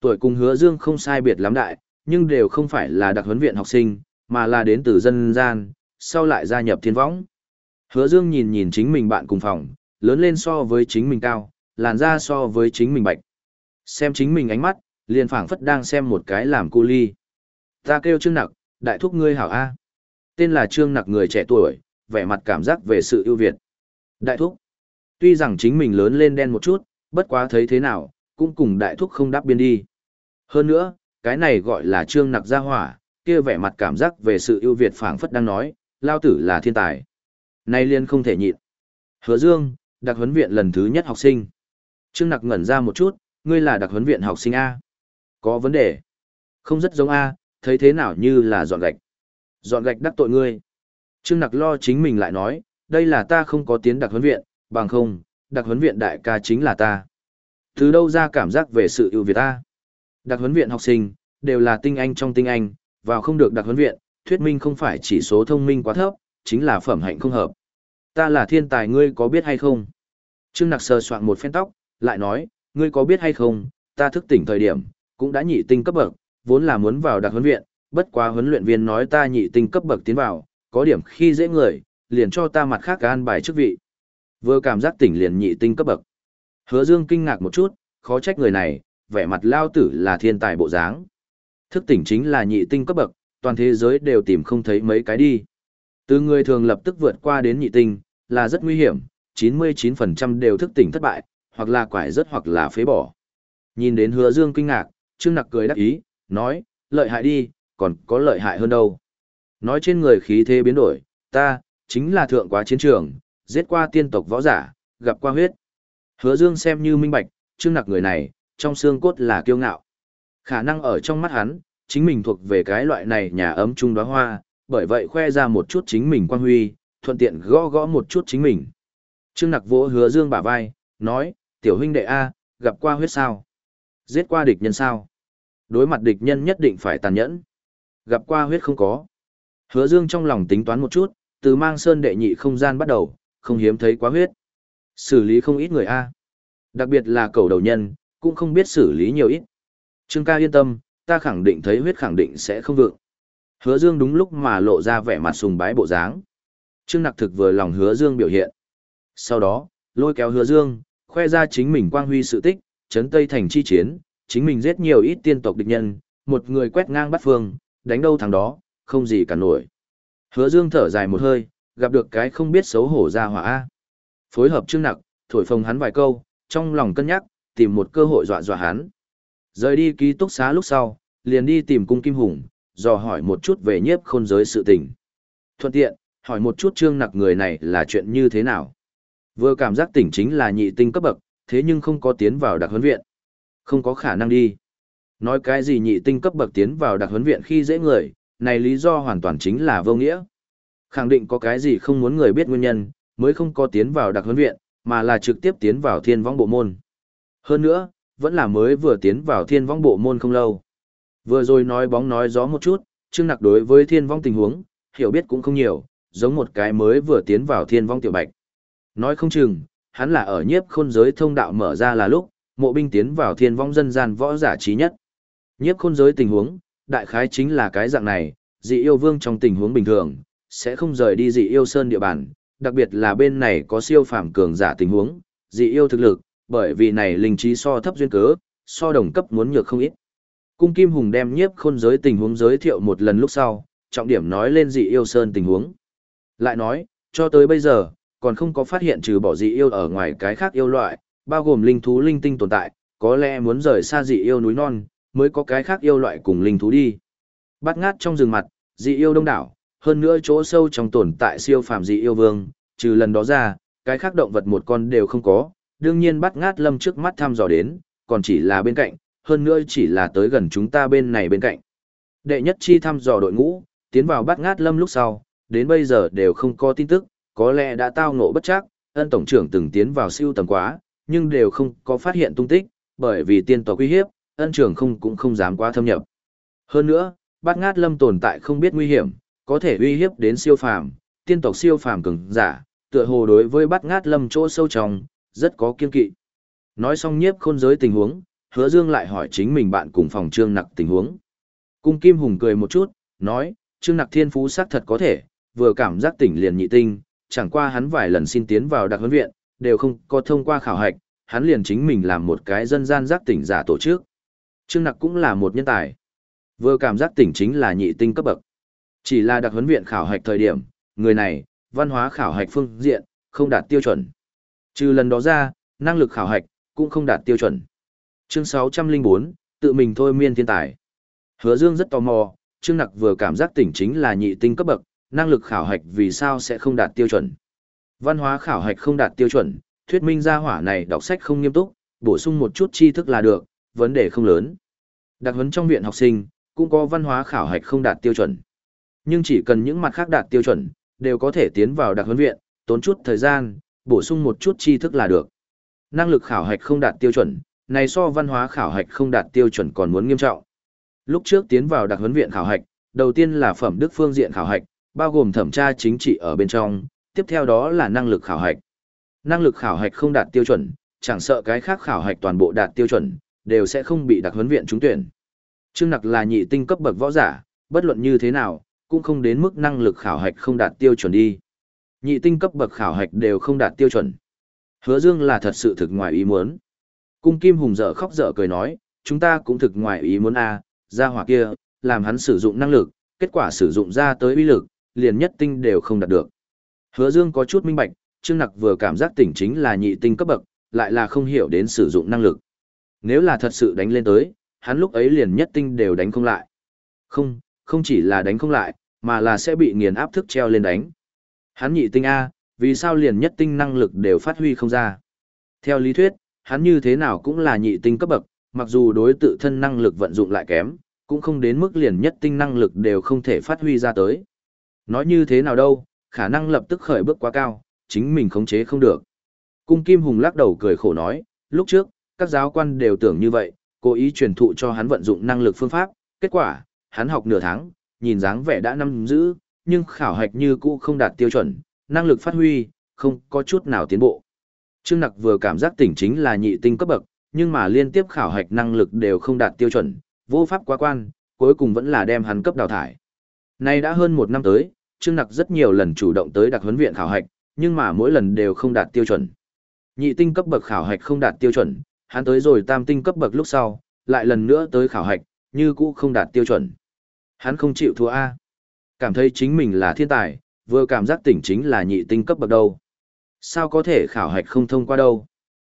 Tuổi cùng hứa dương không sai biệt lắm đại, nhưng đều không phải là đặc huấn viện học sinh, mà là đến từ dân gian, sau lại gia nhập thiên võng. Hứa dương nhìn nhìn chính mình bạn cùng phòng, lớn lên so với chính mình cao, làn da so với chính mình bạch. Xem chính mình ánh mắt, liền phảng phất đang xem một cái làm cu ly. Ta kêu Trương Nặc, đại thúc ngươi hảo A. Tên là Trương Nặc người trẻ tuổi, vẻ mặt cảm giác về sự ưu việt. Đại thúc. Tuy rằng chính mình lớn lên đen một chút, bất quá thấy thế nào, cũng cùng đại thúc không đáp biên đi. Hơn nữa, cái này gọi là Trương Nặc gia hỏa, kia vẻ mặt cảm giác về sự ưu việt phảng phất đang nói, lao tử là thiên tài. Nay liên không thể nhịn. Hứa Dương, đặc huấn viện lần thứ nhất học sinh. Trương Nặc ngẩn ra một chút, ngươi là đặc huấn viện học sinh A. Có vấn đề. Không rất giống A, thấy thế nào như là dọn gạch. Dọn gạch đắc tội ngươi. Trương Nặc lo chính mình lại nói, đây là ta không có tiến đặc huấn viện, bằng không, đặc huấn viện đại ca chính là ta. Từ đâu ra cảm giác về sự ưu việt ta? Đặc huấn viện học sinh, đều là tinh anh trong tinh anh, vào không được đặc huấn viện, thuyết minh không phải chỉ số thông minh quá thấp, chính là phẩm hạnh không hợp. Ta là thiên tài ngươi có biết hay không? Trương Nặc sờ soạn một phen tóc, lại nói, ngươi có biết hay không, ta thức tỉnh thời điểm, cũng đã nhị tinh cấp bậc, vốn là muốn vào đặc huấn viện, bất quá huấn luyện viên nói ta nhị tinh cấp bậc tiến vào, có điểm khi dễ người, liền cho ta mặt khác an bài chức vị. Vừa cảm giác tỉnh liền nhị tinh cấp bậc. Hứa Dương kinh ngạc một chút, khó trách người này, vẻ mặt lao tử là thiên tài bộ dáng. Thức tỉnh chính là nhị tinh cấp bậc, toàn thế giới đều tìm không thấy mấy cái đi. Từ người thường lập tức vượt qua đến nhị tinh, là rất nguy hiểm, 99% đều thức tỉnh thất bại, hoặc là quải rất hoặc là phế bỏ. Nhìn đến hứa dương kinh ngạc, Trương Nặc cười đắc ý, nói, lợi hại đi, còn có lợi hại hơn đâu. Nói trên người khí thế biến đổi, ta, chính là thượng quá chiến trường, giết qua tiên tộc võ giả, gặp qua huyết. Hứa dương xem như minh bạch, Trương Nặc người này, trong xương cốt là kiêu ngạo. Khả năng ở trong mắt hắn, chính mình thuộc về cái loại này nhà ấm trung đóa hoa, bởi vậy khoe ra một chút chính mình quan huy, thuận tiện gõ gõ một chút chính mình. Trương Nặc vỗ hứa dương bả vai, nói, tiểu huynh đệ A, gặp qua huyết sao? Giết qua địch nhân sao? Đối mặt địch nhân nhất định phải tàn nhẫn. Gặp qua huyết không có. Hứa dương trong lòng tính toán một chút, từ mang sơn đệ nhị không gian bắt đầu, không hiếm thấy quá huyết. Xử lý không ít người A. Đặc biệt là cầu đầu nhân, cũng không biết xử lý nhiều ít. Trương ca yên tâm, ta khẳng định thấy huyết khẳng định sẽ không vượng. Hứa Dương đúng lúc mà lộ ra vẻ mặt sùng bái bộ dáng. Trương Nặc thực vừa lòng Hứa Dương biểu hiện. Sau đó, lôi kéo Hứa Dương, khoe ra chính mình quang huy sự tích, chấn Tây thành chi chiến, chính mình giết nhiều ít tiên tộc địch nhân, một người quét ngang bắt phương, đánh đâu thằng đó, không gì cả nổi. Hứa Dương thở dài một hơi, gặp được cái không biết xấu hổ ra hỏa a. Phối hợp Trương Nặc, thổi phồng hắn vài câu, trong lòng cân nhắc, tìm một cơ hội dọa dọa hắn. Rời đi ký túc xá lúc sau, liền đi tìm cung Kim Hùng, dò hỏi một chút về nhiếp khôn giới sự tình. Thuận tiện, hỏi một chút trương nặc người này là chuyện như thế nào. Vừa cảm giác tỉnh chính là nhị tinh cấp bậc, thế nhưng không có tiến vào đặc huấn viện. Không có khả năng đi. Nói cái gì nhị tinh cấp bậc tiến vào đặc huấn viện khi dễ người, này lý do hoàn toàn chính là vô nghĩa. Khẳng định có cái gì không muốn người biết nguyên nhân, mới không có tiến vào đặc huấn viện, mà là trực tiếp tiến vào thiên vong bộ môn. Hơn nữa, vẫn là mới vừa tiến vào thiên vong bộ môn không lâu. Vừa rồi nói bóng nói gió một chút, Trương Nặc đối với thiên vong tình huống, hiểu biết cũng không nhiều, giống một cái mới vừa tiến vào thiên vong tiểu bạch. Nói không chừng, hắn là ở nhiếp khôn giới thông đạo mở ra là lúc, mộ binh tiến vào thiên vong dân gian võ giả trí nhất. Nhiếp khôn giới tình huống, đại khái chính là cái dạng này, dị yêu vương trong tình huống bình thường, sẽ không rời đi dị yêu sơn địa bàn, đặc biệt là bên này có siêu phàm cường giả tình huống, dị yêu thực lực, bởi vì này linh trí so thấp duyên cớ, so đồng cấp muốn nhược không ít. Cung Kim Hùng đem nhiếp khôn giới tình huống giới thiệu một lần lúc sau, trọng điểm nói lên dị yêu sơn tình huống. Lại nói, cho tới bây giờ, còn không có phát hiện trừ bỏ dị yêu ở ngoài cái khác yêu loại, bao gồm linh thú linh tinh tồn tại, có lẽ muốn rời xa dị yêu núi non, mới có cái khác yêu loại cùng linh thú đi. Bắt ngát trong rừng mặt, dị yêu đông đảo, hơn nữa chỗ sâu trong tồn tại siêu phàm dị yêu vương, trừ lần đó ra, cái khác động vật một con đều không có, đương nhiên bắt ngát lâm trước mắt thăm dò đến, còn chỉ là bên cạnh, hơn nữa chỉ là tới gần chúng ta bên này bên cạnh. Đệ nhất chi thăm dò đội ngũ, tiến vào bắt ngát lâm lúc sau, đến bây giờ đều không có tin tức, có lẽ đã tao ngộ bất chắc, ân tổng trưởng từng tiến vào siêu tầm quá, nhưng đều không có phát hiện tung tích, bởi vì tiên tộc uy hiếp, ân trưởng không cũng không dám quá thâm nhập. Hơn nữa, bát ngát lâm tồn tại không biết nguy hiểm, có thể uy hiếp đến siêu phàm, tiên tộc siêu phàm cường giả, tựa hồ đối với bát ngát lâm chỗ sâu trong, rất có kiên kỵ. Nói xong nhiếp khôn giới tình huống, hứa dương lại hỏi chính mình bạn cùng phòng trương nặc tình huống. Cung Kim Hùng cười một chút, nói, trương nặc thiên phú xác thật có thể, vừa cảm giác tỉnh liền nhị tinh, chẳng qua hắn vài lần xin tiến vào đặc huấn viện, đều không có thông qua khảo hạch, hắn liền chính mình làm một cái dân gian giác tỉnh giả tổ chức. Trương Nặc cũng là một nhân tài. Vừa cảm giác tỉnh chính là nhị tinh cấp bậc. Chỉ là đặc huấn viện khảo hạch thời điểm, người này, văn hóa khảo hạch phương diện, không đạt tiêu chuẩn. Trừ lần đó ra, năng lực khảo hạch, cũng không đạt tiêu chuẩn. Chương 604, tự mình thôi miên thiên tài. Hứa Dương rất tò mò, Trương Nặc vừa cảm giác tỉnh chính là nhị tinh cấp bậc, năng lực khảo hạch vì sao sẽ không đạt tiêu chuẩn. Văn hóa khảo hạch không đạt tiêu chuẩn, thuyết minh ra hỏa này đọc sách không nghiêm túc, bổ sung một chút tri thức là được, vấn đề không lớn. Đặc huấn trong viện học sinh, cũng có văn hóa khảo hạch không đạt tiêu chuẩn. Nhưng chỉ cần những mặt khác đạt tiêu chuẩn, đều có thể tiến vào đặc huấn viện, tốn chút thời gian, bổ sung một chút tri thức là được. Năng lực khảo hạch không đạt tiêu chuẩn, này so văn hóa khảo hạch không đạt tiêu chuẩn còn muốn nghiêm trọng. Lúc trước tiến vào đặc huấn viện khảo hạch, đầu tiên là phẩm đức phương diện khảo hạch, bao gồm thẩm tra chính trị ở bên trong, tiếp theo đó là năng lực khảo hạch. Năng lực khảo hạch không đạt tiêu chuẩn, chẳng sợ cái khác khảo hạch toàn bộ đạt tiêu chuẩn, đều sẽ không bị đặc huấn viện trúng tuyển. Trương Nặc là nhị tinh cấp bậc võ giả, bất luận như thế nào, cũng không đến mức năng lực khảo hạch không đạt tiêu chuẩn đi. Nhị tinh cấp bậc khảo hạch đều không đạt tiêu chuẩn. Hứa Dương là thật sự thực ngoài ý muốn. Cung Kim Hùng dở khóc dở cười nói, chúng ta cũng thực ngoài ý muốn a, à, ra hỏa kia, làm hắn sử dụng năng lực, kết quả sử dụng ra tới uy lực, liền nhất tinh đều không đạt được. Hứa Dương có chút minh bạch, Trương Nặc vừa cảm giác tỉnh chính là nhị tinh cấp bậc, lại là không hiểu đến sử dụng năng lực. Nếu là thật sự đánh lên tới, hắn lúc ấy liền nhất tinh đều đánh không lại. Không, không chỉ là đánh không lại, mà là sẽ bị nghiền áp thức treo lên đánh. Hắn nhị tinh A, vì sao liền nhất tinh năng lực đều phát huy không ra. Theo lý thuyết, hắn như thế nào cũng là nhị tinh cấp bậc, mặc dù đối tự thân năng lực vận dụng lại kém, cũng không đến mức liền nhất tinh năng lực đều không thể phát huy ra tới. Nói như thế nào đâu, khả năng lập tức khởi bước quá cao, chính mình khống chế không được. Cung Kim Hùng lắc đầu cười khổ nói, lúc trước, các giáo quan đều tưởng như vậy, cố ý truyền thụ cho hắn vận dụng năng lực phương pháp, kết quả, hắn học nửa tháng, nhìn dáng vẻ đã năm giữ, nhưng khảo hạch như cũ không đạt tiêu chuẩn, năng lực phát huy, không có chút nào tiến bộ. Trương Nặc vừa cảm giác tỉnh chính là nhị tinh cấp bậc, nhưng mà liên tiếp khảo hạch năng lực đều không đạt tiêu chuẩn, vô pháp quá quan, cuối cùng vẫn là đem hắn cấp đào thải. Nay đã hơn một năm tới, Trương Nặc rất nhiều lần chủ động tới đặc huấn viện khảo hạch, nhưng mà mỗi lần đều không đạt tiêu chuẩn. Nhị tinh cấp bậc khảo hạch không đạt tiêu chuẩn, hắn tới rồi tam tinh cấp bậc lúc sau, lại lần nữa tới khảo hạch, như cũ không đạt tiêu chuẩn. Hắn không chịu thua A. Cảm thấy chính mình là thiên tài, vừa cảm giác tỉnh chính là nhị tinh cấp bậc đâu. Sao có thể khảo hạch không thông qua đâu?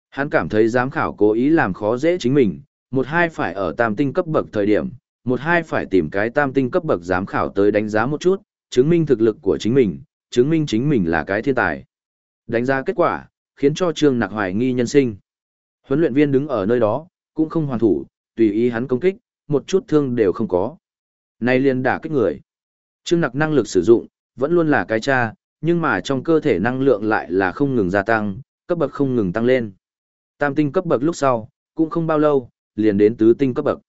Hắn cảm thấy giám khảo cố ý làm khó dễ chính mình, một hai phải ở tam tinh cấp bậc thời điểm, một hai phải tìm cái tam tinh cấp bậc giám khảo tới đánh giá một chút, chứng minh thực lực của chính mình, chứng minh chính mình là cái thiên tài. Đánh giá kết quả, khiến cho Trương Nặc hoài nghi nhân sinh. Huấn luyện viên đứng ở nơi đó, cũng không hoàn thủ, tùy ý hắn công kích, một chút thương đều không có. Nay liền đả kích người. Trương Nặc năng lực sử dụng, vẫn luôn là cái cha, nhưng mà trong cơ thể năng lượng lại là không ngừng gia tăng, cấp bậc không ngừng tăng lên. Tam tinh cấp bậc lúc sau, cũng không bao lâu, liền đến tứ tinh cấp bậc.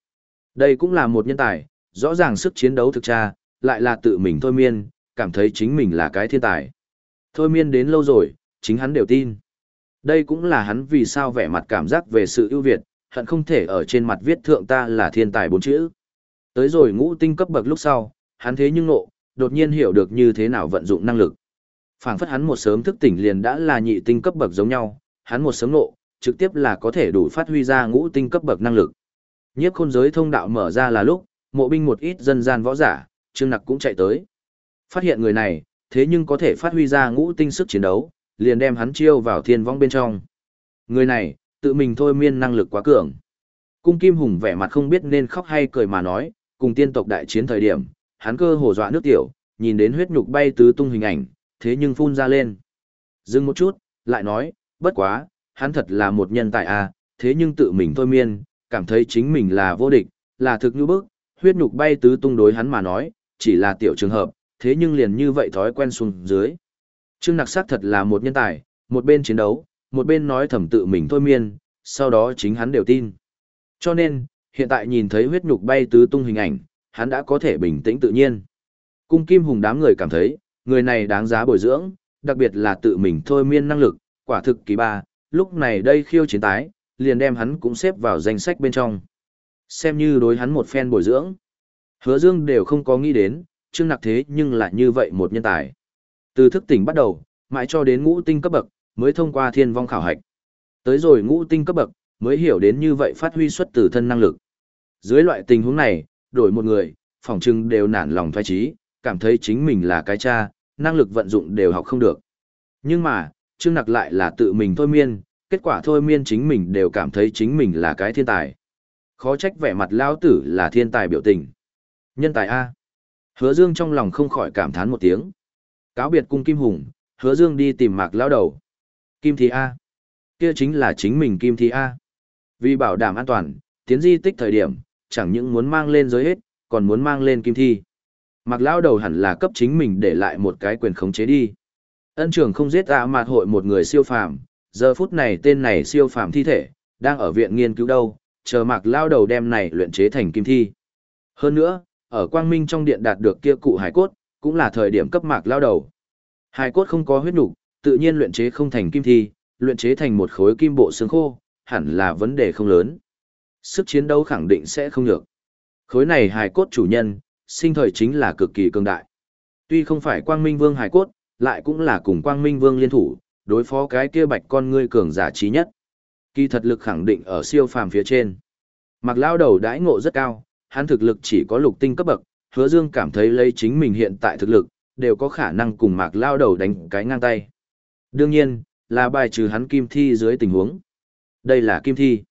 Đây cũng là một nhân tài, rõ ràng sức chiến đấu thực tra, lại là tự mình thôi miên, cảm thấy chính mình là cái thiên tài. Thôi miên đến lâu rồi, chính hắn đều tin. Đây cũng là hắn vì sao vẻ mặt cảm giác về sự ưu việt, hận không thể ở trên mặt viết thượng ta là thiên tài bốn chữ. Tới rồi ngũ tinh cấp bậc lúc sau, hắn thế nhưng nộ, đột nhiên hiểu được như thế nào vận dụng năng lực. phảng phất hắn một sớm thức tỉnh liền đã là nhị tinh cấp bậc giống nhau, hắn một sớm nộ, trực tiếp là có thể đủ phát huy ra ngũ tinh cấp bậc năng lực. Nhiếp khôn giới thông đạo mở ra là lúc, mộ binh một ít dân gian võ giả, Trương Nặc cũng chạy tới. Phát hiện người này, thế nhưng có thể phát huy ra ngũ tinh sức chiến đấu, liền đem hắn chiêu vào thiên vong bên trong. Người này, tự mình thôi miên năng lực quá cường. Cung Kim Hùng vẻ mặt không biết nên khóc hay cười mà nói, cùng tiên tộc đại chiến thời điểm, hắn cơ hồ dọa nước tiểu, nhìn đến huyết nhục bay tứ tung hình ảnh, thế nhưng phun ra lên. Dừng một chút, lại nói, bất quá, hắn thật là một nhân tài à, thế nhưng tự mình thôi miên, cảm thấy chính mình là vô địch, là thực như bức, huyết nhục bay tứ tung đối hắn mà nói, chỉ là tiểu trường hợp, thế nhưng liền như vậy thói quen xuống dưới. Trương Nặc sắc thật là một nhân tài, một bên chiến đấu, một bên nói thầm tự mình thôi miên, sau đó chính hắn đều tin. Cho nên, hiện tại nhìn thấy huyết nhục bay tứ tung hình ảnh, hắn đã có thể bình tĩnh tự nhiên. Cung Kim Hùng đám người cảm thấy, người này đáng giá bồi dưỡng, đặc biệt là tự mình thôi miên năng lực, quả thực kỳ ba, lúc này đây khiêu chiến tái, liền đem hắn cũng xếp vào danh sách bên trong. Xem như đối hắn một phen bồi dưỡng. Hứa Dương đều không có nghĩ đến, Trương Nặc thế nhưng lại như vậy một nhân tài. Từ thức tỉnh bắt đầu, mãi cho đến ngũ tinh cấp bậc, mới thông qua thiên vong khảo hạch. Tới rồi ngũ tinh cấp bậc, mới hiểu đến như vậy phát huy xuất từ thân năng lực. Dưới loại tình huống này, đổi một người, phỏng chừng đều nản lòng thoái trí, cảm thấy chính mình là cái cha, năng lực vận dụng đều học không được. Nhưng mà, Trương Nặc lại là tự mình thôi miên, kết quả thôi miên chính mình đều cảm thấy chính mình là cái thiên tài. Khó trách vẻ mặt lao tử là thiên tài biểu tình. Nhân tài A. Hứa Dương trong lòng không khỏi cảm thán một tiếng. Cáo biệt cung Kim Hùng, Hứa Dương đi tìm Mạc Lão đầu. Kim Thi A. Kia chính là chính mình Kim Thi A. Vì bảo đảm an toàn, tiến di tích thời điểm, chẳng những muốn mang lên giới hết, còn muốn mang lên Kim Thi. Mạc Lão đầu hẳn là cấp chính mình để lại một cái quyền khống chế đi. Ân trường không giết ạ mạt hội một người siêu phàm, giờ phút này tên này siêu phàm thi thể, đang ở viện nghiên cứu đâu, chờ Mạc Lão đầu đem này luyện chế thành kim thi. Hơn nữa, ở quang minh trong điện đạt được kia cụ hải cốt, cũng là thời điểm cấp mạc lao đầu. Hải cốt không có huyết nục, tự nhiên luyện chế không thành kim thi, luyện chế thành một khối kim bộ xương khô, hẳn là vấn đề không lớn. Sức chiến đấu khẳng định sẽ không được. Khối này hải cốt chủ nhân, sinh thời chính là cực kỳ cường đại. Tuy không phải quang minh vương hải cốt, lại cũng là cùng quang minh vương liên thủ, đối phó cái kia bạch con ngươi cường giả trí nhất. Kỳ thật lực khẳng định ở siêu phàm phía trên. Mặc lao đầu đãi ngộ rất cao, hắn thực lực chỉ có lục tinh cấp bậc, hứa dương cảm thấy lấy chính mình hiện tại thực lực, đều có khả năng cùng mạc lao đầu đánh cái ngang tay. Đương nhiên, là bài trừ hắn kim thi dưới tình huống. Đây là kim thi.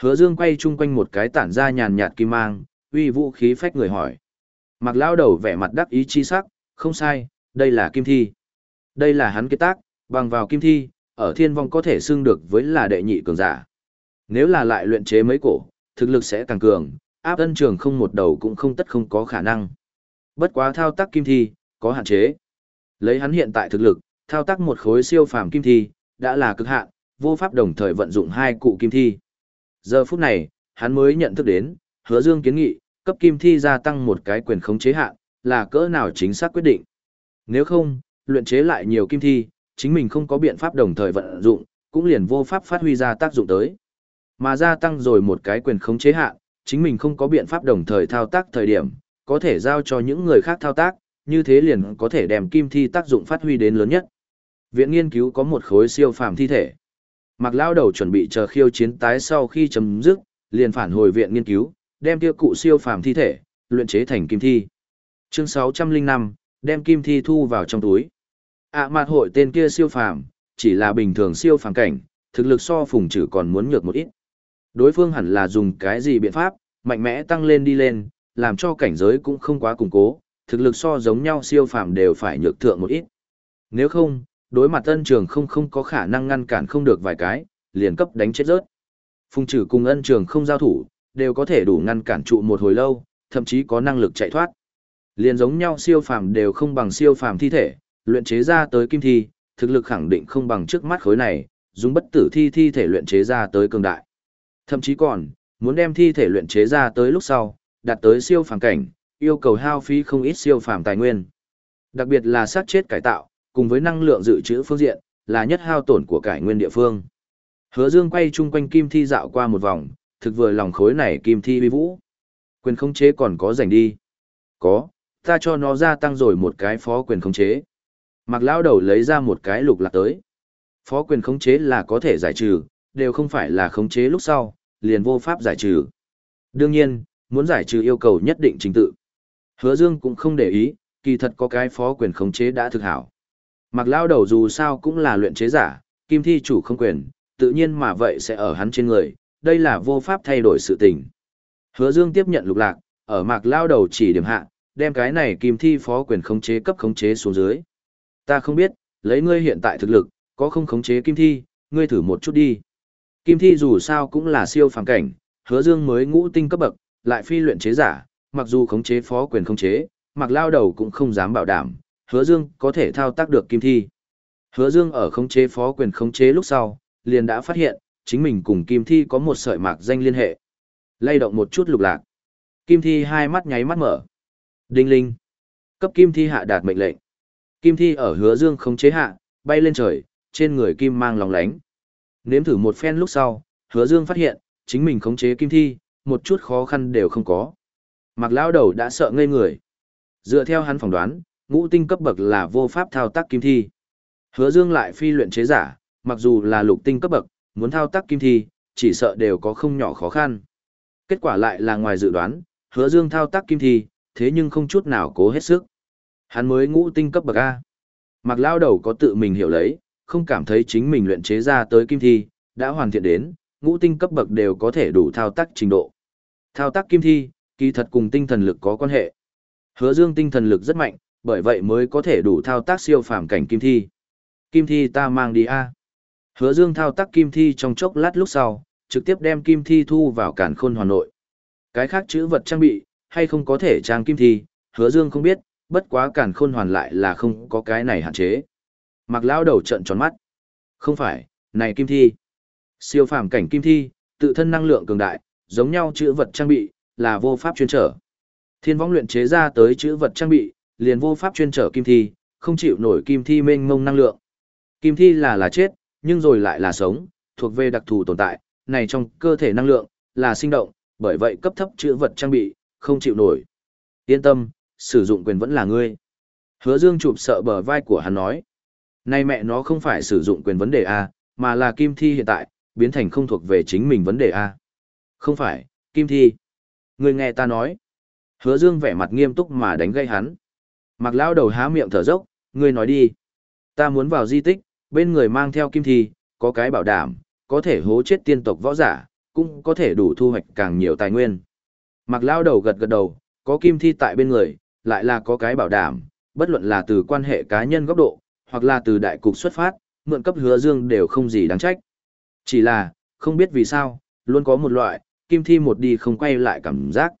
Hứa dương quay chung quanh một cái tản ra nhàn nhạt kim mang, uy vũ khí phách người hỏi. Mạc lao đầu vẻ mặt đắc ý chi sắc, không sai, đây là kim thi. Đây là hắn kết tác, bằng vào kim thi, ở thiên vong có thể xưng được với là đệ nhị cường giả. Nếu là lại luyện chế mấy cổ, thực lực sẽ càng cường, áp ân trường không một đầu cũng không tất không có khả năng. Bất quá thao tác kim thi, có hạn chế. Lấy hắn hiện tại thực lực, thao tác một khối siêu phàm kim thi, đã là cực hạn, vô pháp đồng thời vận dụng hai cụ kim thi. Giờ phút này, hắn mới nhận thức đến, hứa dương kiến nghị, cấp kim thi gia tăng một cái quyền khống chế hạn, là cỡ nào chính xác quyết định. Nếu không, luyện chế lại nhiều kim thi, chính mình không có biện pháp đồng thời vận dụng, cũng liền vô pháp phát huy ra tác dụng tới. Mà gia tăng rồi một cái quyền khống chế hạn, chính mình không có biện pháp đồng thời thao tác thời điểm, có thể giao cho những người khác thao tác, như thế liền có thể đem kim thi tác dụng phát huy đến lớn nhất. Viện nghiên cứu có một khối siêu phàm thi thể. Mặc lao đầu chuẩn bị chờ khiêu chiến tái sau khi chấm dứt, liền phản hồi viện nghiên cứu, đem kia cụ siêu phàm thi thể, luyện chế thành kim thi. Chương 605, đem kim thi thu vào trong túi. ạ à, mặt hội tên kia siêu phàm, chỉ là bình thường siêu phàm cảnh, thực lực so phùng trừ còn muốn nhược một ít. Đối phương hẳn là dùng cái gì biện pháp, mạnh mẽ tăng lên đi lên, làm cho cảnh giới cũng không quá củng cố, thực lực so giống nhau siêu phàm đều phải nhược thượng một ít. Nếu không, đối mặt ân trường không không có khả năng ngăn cản không được vài cái, liền cấp đánh chết rớt. Phùng trừ cùng ân trường không giao thủ, đều có thể đủ ngăn cản trụ một hồi lâu, thậm chí có năng lực chạy thoát. Liền giống nhau siêu phàm đều không bằng siêu phàm thi thể, luyện chế ra tới kim thi, thực lực khẳng định không bằng trước mắt khối này, dùng bất tử thi thi thể luyện chế ra tới cường đại. Thậm chí còn, muốn đem thi thể luyện chế ra tới lúc sau, đạt tới siêu phàm cảnh, yêu cầu hao phí không ít siêu phàm tài nguyên. Đặc biệt là sát chết cải tạo, cùng với năng lượng dự trữ phương diện, là nhất hao tổn của cải nguyên địa phương. Hứa Dương quay chung quanh kim thi dạo qua một vòng, thực vừa lòng khối này kim thi uy vũ. Quyền khống chế còn có dành đi. Có, ta cho nó gia tăng rồi một cái phó quyền khống chế. Mặc lão đầu lấy ra một cái lục lạc tới. Phó quyền khống chế là có thể giải trừ, đều không phải là khống chế lúc sau, liền vô pháp giải trừ. Đương nhiên, muốn giải trừ yêu cầu nhất định trình tự. Hứa Dương cũng không để ý, kỳ thật có cái phó quyền khống chế đã thực hảo. Mặc lao đầu dù sao cũng là luyện chế giả, kim thi chủ không quyền, tự nhiên mà vậy sẽ ở hắn trên người, đây là vô pháp thay đổi sự tình. Hứa Dương tiếp nhận lục lạc, ở mạc lao đầu chỉ điểm hạ, đem cái này kim thi phó quyền khống chế cấp khống chế xuống dưới. Ta không biết, lấy ngươi hiện tại thực lực, có không khống chế kim thi, ngươi thử một chút đi. Kim thi dù sao cũng là siêu phàm cảnh, hứa dương mới ngũ tinh cấp bậc, lại phi luyện chế giả, mặc dù khống chế phó quyền khống chế, mặc lao đầu cũng không dám bảo đảm, hứa dương có thể thao tác được kim thi. Hứa dương ở khống chế phó quyền khống chế lúc sau, liền đã phát hiện, chính mình cùng kim thi có một sợi mạc danh liên hệ. Lay động một chút lục lạc. Kim thi hai mắt nháy mắt mở. Đinh linh. Cấp kim thi hạ đạt mệnh lệnh. Kim thi ở hứa dương khống chế hạ, bay lên trời, trên người kim mang lòng lánh. Nếm thử một phen lúc sau, hứa dương phát hiện, chính mình khống chế kim thi, một chút khó khăn đều không có. Mặc lão đầu đã sợ ngây người. Dựa theo hắn phỏng đoán, ngũ tinh cấp bậc là vô pháp thao tác kim thi. Hứa Dương lại phi luyện chế giả, mặc dù là lục tinh cấp bậc, muốn thao tác kim thi, chỉ sợ đều có không nhỏ khó khăn. Kết quả lại là ngoài dự đoán, Hứa Dương thao tác kim thi, thế nhưng không chút nào cố hết sức. Hắn mới ngũ tinh cấp bậc A. Mặc lao đầu có tự mình hiểu lấy, không cảm thấy chính mình luyện chế ra tới kim thi, đã hoàn thiện đến, ngũ tinh cấp bậc đều có thể đủ thao tác trình độ. Thao tác kim thi, kỳ thật cùng tinh thần lực có quan hệ. Hứa Dương tinh thần lực rất mạnh, bởi vậy mới có thể đủ thao tác siêu phàm cảnh kim thi. Kim thi ta mang đi a. Hứa Dương thao tác kim thi trong chốc lát lúc sau, trực tiếp đem kim thi thu vào cản khôn hoàn nội. Cái khác chữ vật trang bị, hay không có thể trang kim thi, Hứa Dương không biết, bất quá cản khôn hoàn lại là không có cái này hạn chế. Mặc lão đầu trận tròn mắt. Không phải, này kim thi. Siêu phàm cảnh kim thi, tự thân năng lượng cường đại, giống nhau chữ vật trang bị, là vô pháp chuyên trở. Thiên võng luyện chế ra tới chữ vật trang bị, liền vô pháp chuyên trở kim thi, không chịu nổi kim thi mênh mông năng lượng. Kim thi là là chết, nhưng rồi lại là sống, thuộc về đặc thù tồn tại, này trong cơ thể năng lượng, là sinh động, bởi vậy cấp thấp chữ vật trang bị, không chịu nổi. Yên tâm, sử dụng quyền vẫn là ngươi. Hứa Dương chụp sợ bờ vai của hắn nói. Nay mẹ nó không phải sử dụng quyền vấn đề A, mà là kim thi hiện tại, biến thành không thuộc về chính mình vấn đề A. Không phải, kim thi. người nghe ta nói. Hứa Dương vẻ mặt nghiêm túc mà đánh gây hắn. Mặc lão đầu há miệng thở dốc, ngươi nói đi. Ta muốn vào di tích, bên người mang theo kim thi, có cái bảo đảm, có thể hố chết tiên tộc võ giả, cũng có thể đủ thu hoạch càng nhiều tài nguyên. Mặc lão đầu gật gật đầu, có kim thi tại bên người, lại là có cái bảo đảm, bất luận là từ quan hệ cá nhân góc độ, hoặc là từ đại cục xuất phát, mượn cấp hứa dương đều không gì đáng trách. Chỉ là, không biết vì sao, luôn có một loại, kim thi một đi không quay lại cảm giác.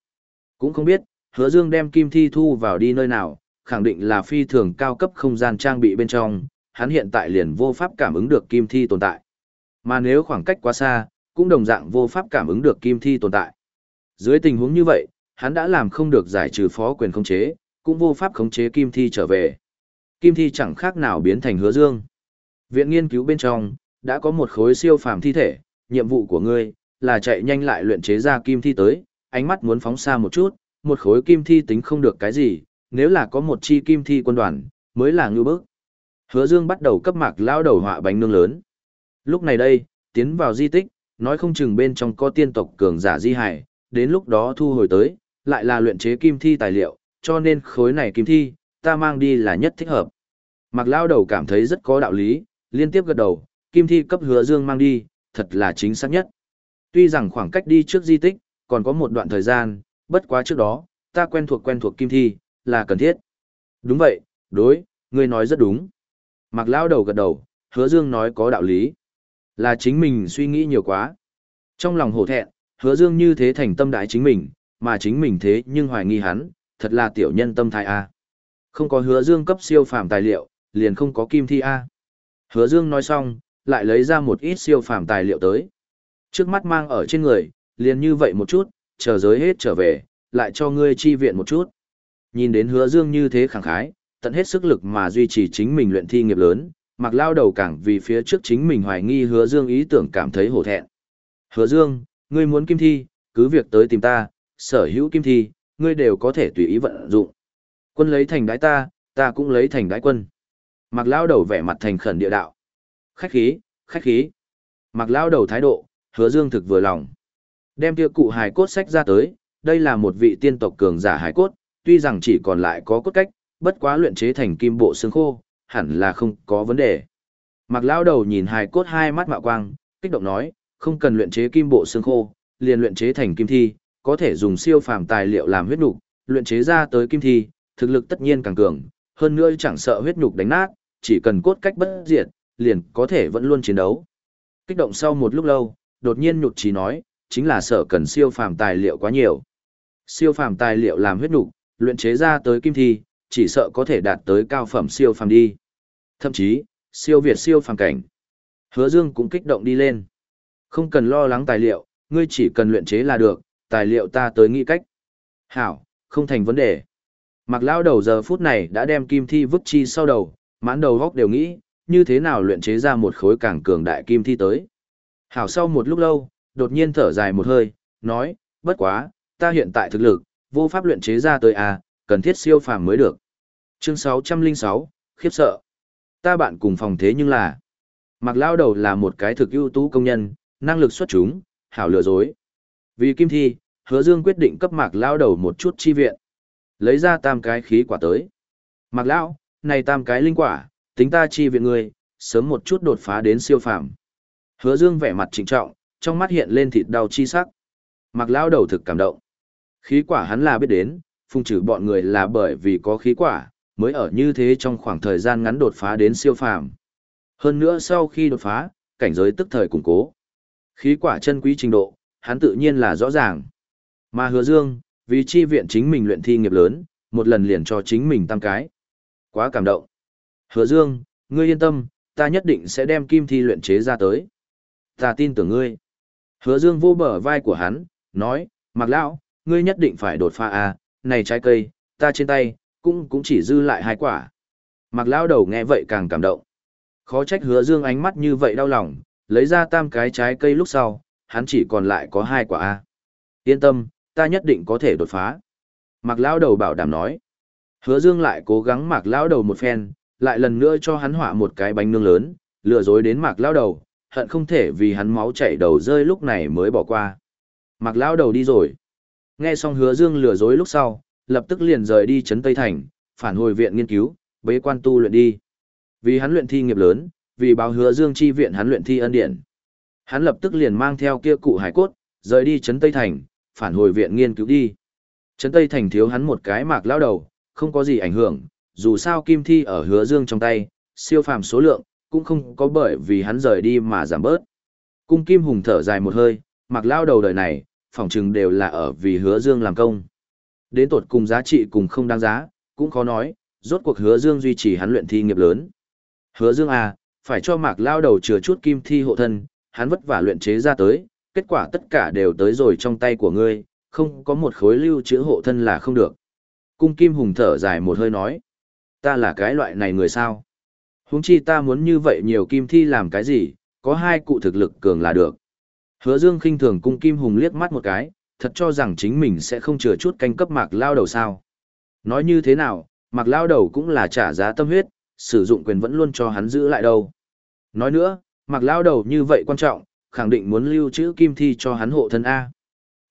Cũng không biết, hứa dương đem kim thi thu vào đi nơi nào, khẳng định là phi thường cao cấp không gian trang bị bên trong, hắn hiện tại liền vô pháp cảm ứng được kim thi tồn tại. Mà nếu khoảng cách quá xa, cũng đồng dạng vô pháp cảm ứng được kim thi tồn tại. Dưới tình huống như vậy, hắn đã làm không được giải trừ phó quyền khống chế, cũng vô pháp khống chế kim thi trở về. Kim thi chẳng khác nào biến thành hứa dương. Viện nghiên cứu bên trong, đã có một khối siêu phàm thi thể, nhiệm vụ của ngươi là chạy nhanh lại luyện chế ra kim thi tới, ánh mắt muốn phóng xa một chút, một khối kim thi tính không được cái gì, nếu là có một chi kim thi quân đoàn, mới là ngư bức. Hứa Dương bắt đầu cấp mạc lao đầu họa bánh nương lớn. Lúc này đây, tiến vào di tích, nói không chừng bên trong có tiên tộc cường giả di hải, đến lúc đó thu hồi tới, lại là luyện chế kim thi tài liệu, cho nên khối này kim thi, ta mang đi là nhất thích hợp. Mạc lao đầu cảm thấy rất có đạo lý, liên tiếp gật đầu, kim thi cấp hứa Dương mang đi, thật là chính xác nhất. Tuy rằng khoảng cách đi trước di tích, còn có một đoạn thời gian, bất quá trước đó, ta quen thuộc quen thuộc kim thi, là cần thiết. Đúng vậy, đối, ngươi nói rất đúng. Mạc Lao đầu gật đầu, hứa dương nói có đạo lý. Là chính mình suy nghĩ nhiều quá. Trong lòng hổ thẹn, hứa dương như thế thành tâm đại chính mình, mà chính mình thế nhưng hoài nghi hắn, thật là tiểu nhân tâm thái A. Không có hứa dương cấp siêu phàm tài liệu, liền không có kim thi A. Hứa dương nói xong, lại lấy ra một ít siêu phàm tài liệu tới. Trước mắt mang ở trên người, liền như vậy một chút, chờ giới hết trở về, lại cho ngươi chi viện một chút. Nhìn đến hứa dương như thế khẳng khái, tận hết sức lực mà duy trì chính mình luyện thi nghiệp lớn, mặc lao đầu cảng vì phía trước chính mình hoài nghi hứa dương ý tưởng cảm thấy hổ thẹn. Hứa dương, ngươi muốn kim thi, cứ việc tới tìm ta, sở hữu kim thi, ngươi đều có thể tùy ý vận dụng. Quân lấy thành đái ta, ta cũng lấy thành đái quân. Mặc lao đầu vẻ mặt thành khẩn địa đạo. Khách khí, khách khí. Mặc lao đầu thái độ, hứa dương thực vừa lòng. Đem kia cụ hài cốt sách ra tới, đây là một vị tiên tộc cường giả hài cốt, tuy rằng chỉ còn lại có cốt cách, bất quá luyện chế thành kim bộ xương khô, hẳn là không có vấn đề. Mặc lao đầu nhìn hài cốt hai mắt mạo quang, kích động nói, không cần luyện chế kim bộ xương khô, liền luyện chế thành kim thi, có thể dùng siêu phàm tài liệu làm huyết nục, luyện chế ra tới kim thi, thực lực tất nhiên càng cường, hơn nữa chẳng sợ huyết nhục đánh nát, chỉ cần cốt cách bất diệt, liền có thể vẫn luôn chiến đấu. Kích động sau một lúc lâu, đột nhiên nhụt chí nói, chính là sợ cần siêu phàm tài liệu quá nhiều. Siêu phàm tài liệu làm huyết nhục, luyện chế ra tới kim thi, chỉ sợ có thể đạt tới cao phẩm siêu phàm đi. Thậm chí, siêu việt siêu phàm cảnh. Hứa Dương cũng kích động đi lên. Không cần lo lắng tài liệu, ngươi chỉ cần luyện chế là được, tài liệu ta tới nghĩ cách. Hảo, không thành vấn đề. Mặc lao đầu giờ phút này đã đem kim thi vứt chi sau đầu, mãn đầu góc đều nghĩ, như thế nào luyện chế ra một khối càng cường đại kim thi tới. Hảo sau một lúc lâu, đột nhiên thở dài một hơi, nói, bất quá, ta hiện tại thực lực, vô pháp luyện chế ra tới à, cần thiết siêu phàm mới được. Chương 606, khiếp sợ. Ta bạn cùng phòng thế nhưng là, mặc lao đầu là một cái thực ưu tú công nhân, năng lực xuất chúng, hảo lừa dối. Vì kim thi, hứa dương quyết định cấp mạc lao đầu một chút chi viện. Lấy ra tam cái khí quả tới. Mạc lão, này tam cái linh quả, tính ta chi viện ngươi, sớm một chút đột phá đến siêu phàm. Hứa Dương vẻ mặt trịnh trọng, trong mắt hiện lên thịt đau chi sắc. Mạc lão đầu thực cảm động. Khí quả hắn là biết đến, phung trừ bọn người là bởi vì có khí quả, mới ở như thế trong khoảng thời gian ngắn đột phá đến siêu phàm. Hơn nữa sau khi đột phá, cảnh giới tức thời củng cố. Khí quả chân quý trình độ, hắn tự nhiên là rõ ràng. Mà hứa dương, vì chi viện chính mình luyện thi nghiệp lớn, một lần liền cho chính mình tăng cái. Quá cảm động. Hứa dương, ngươi yên tâm, ta nhất định sẽ đem kim thi luyện chế ra tới. Ta tin tưởng ngươi. Hứa dương vô bờ vai của hắn, nói, mặc lão, ngươi nhất định phải đột phá à, này trái cây, ta trên tay, cũng cũng chỉ dư lại hai quả. Mặc lão đầu nghe vậy càng cảm động. Khó trách hứa dương ánh mắt như vậy đau lòng, lấy ra tam cái trái cây lúc sau, hắn chỉ còn lại có hai quả A. Yên tâm, ta nhất định có thể đột phá. Mạc lão đầu bảo đảm nói. Hứa Dương lại cố gắng Mạc lão đầu một phen, lại lần nữa cho hắn họa một cái bánh nướng lớn, lừa dối đến Mạc lão đầu, hận không thể vì hắn máu chảy đầu rơi lúc này mới bỏ qua. Mạc lão đầu đi rồi. Nghe xong Hứa Dương lừa dối lúc sau, lập tức liền rời đi trấn Tây Thành, phản hồi viện nghiên cứu, bế quan tu luyện đi. Vì hắn luyện thi nghiệp lớn, vì báo Hứa Dương chi viện hắn luyện thi ân điển. Hắn lập tức liền mang theo kia cụ hải cốt, rời đi trấn Tây Thành, phản hồi viện nghiên cứu đi. Trấn Tây Thành thiếu hắn một cái mạc lao đầu, không có gì ảnh hưởng, dù sao kim thi ở hứa dương trong tay, siêu phàm số lượng, cũng không có bởi vì hắn rời đi mà giảm bớt. Cung kim hùng thở dài một hơi, mạc lao đầu đời này, phỏng chừng đều là ở vì hứa dương làm công. Đến tột cùng giá trị cùng không đáng giá, cũng khó nói, rốt cuộc hứa dương duy trì hắn luyện thi nghiệp lớn. Hứa dương à, phải cho mạc lao đầu chừa chút kim thi hộ thân, hắn vất vả luyện chế ra tới, kết quả tất cả đều tới rồi trong tay của ngươi, không có một khối lưu trữ hộ thân là không được. Cung Kim Hùng thở dài một hơi nói, ta là cái loại này người sao? Huống chi ta muốn như vậy nhiều kim thi làm cái gì, có hai cụ thực lực cường là được. Hứa Dương khinh thường Cung Kim Hùng liếc mắt một cái, thật cho rằng chính mình sẽ không chừa chút canh cấp mạc lao đầu sao. Nói như thế nào, mạc lao đầu cũng là trả giá tâm huyết, sử dụng quyền vẫn luôn cho hắn giữ lại đâu. Nói nữa, mạc lao đầu như vậy quan trọng, khẳng định muốn lưu trữ kim thi cho hắn hộ thân A.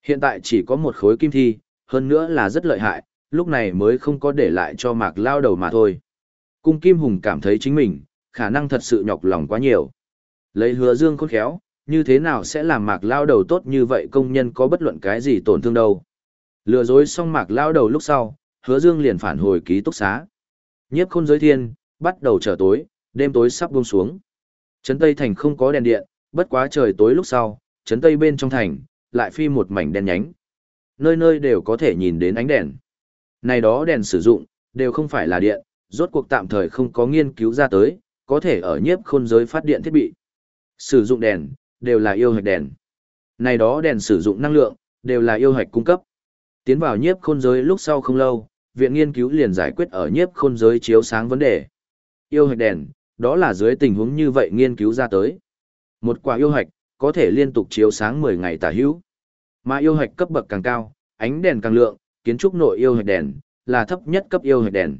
Hiện tại chỉ có một khối kim thi, hơn nữa là rất lợi hại, lúc này mới không có để lại cho mạc lao đầu mà thôi. Cung Kim Hùng cảm thấy chính mình, khả năng thật sự nhọc lòng quá nhiều. Lấy hứa dương khôn khéo, như thế nào sẽ làm mạc lao đầu tốt như vậy công nhân có bất luận cái gì tổn thương đâu. Lừa dối xong mạc lao đầu lúc sau, hứa dương liền phản hồi ký túc xá. Nhiếp khôn giới thiên, bắt đầu trở tối, đêm tối sắp buông xuống. Trấn Tây Thành không có đèn điện, bất quá trời tối lúc sau, chấn tây bên trong thành, lại phi một mảnh đen nhánh. Nơi nơi đều có thể nhìn đến ánh đèn. Này đó đèn sử dụng, đều không phải là điện, rốt cuộc tạm thời không có nghiên cứu ra tới, có thể ở nhiếp khôn giới phát điện thiết bị. Sử dụng đèn, đều là yêu hạch đèn. Này đó đèn sử dụng năng lượng, đều là yêu hạch cung cấp. Tiến vào nhiếp khôn giới lúc sau không lâu, viện nghiên cứu liền giải quyết ở nhiếp khôn giới chiếu sáng vấn đề. Yêu hạch đèn, đó là dưới tình huống như vậy nghiên cứu ra tới. Một quả yêu hạch, có thể liên tục chiếu sáng 10 ngày tả hữu. Mà yêu hạch cấp bậc càng cao, ánh đèn càng lượng, kiến trúc nội yêu hạch đèn, là thấp nhất cấp yêu hạch đèn.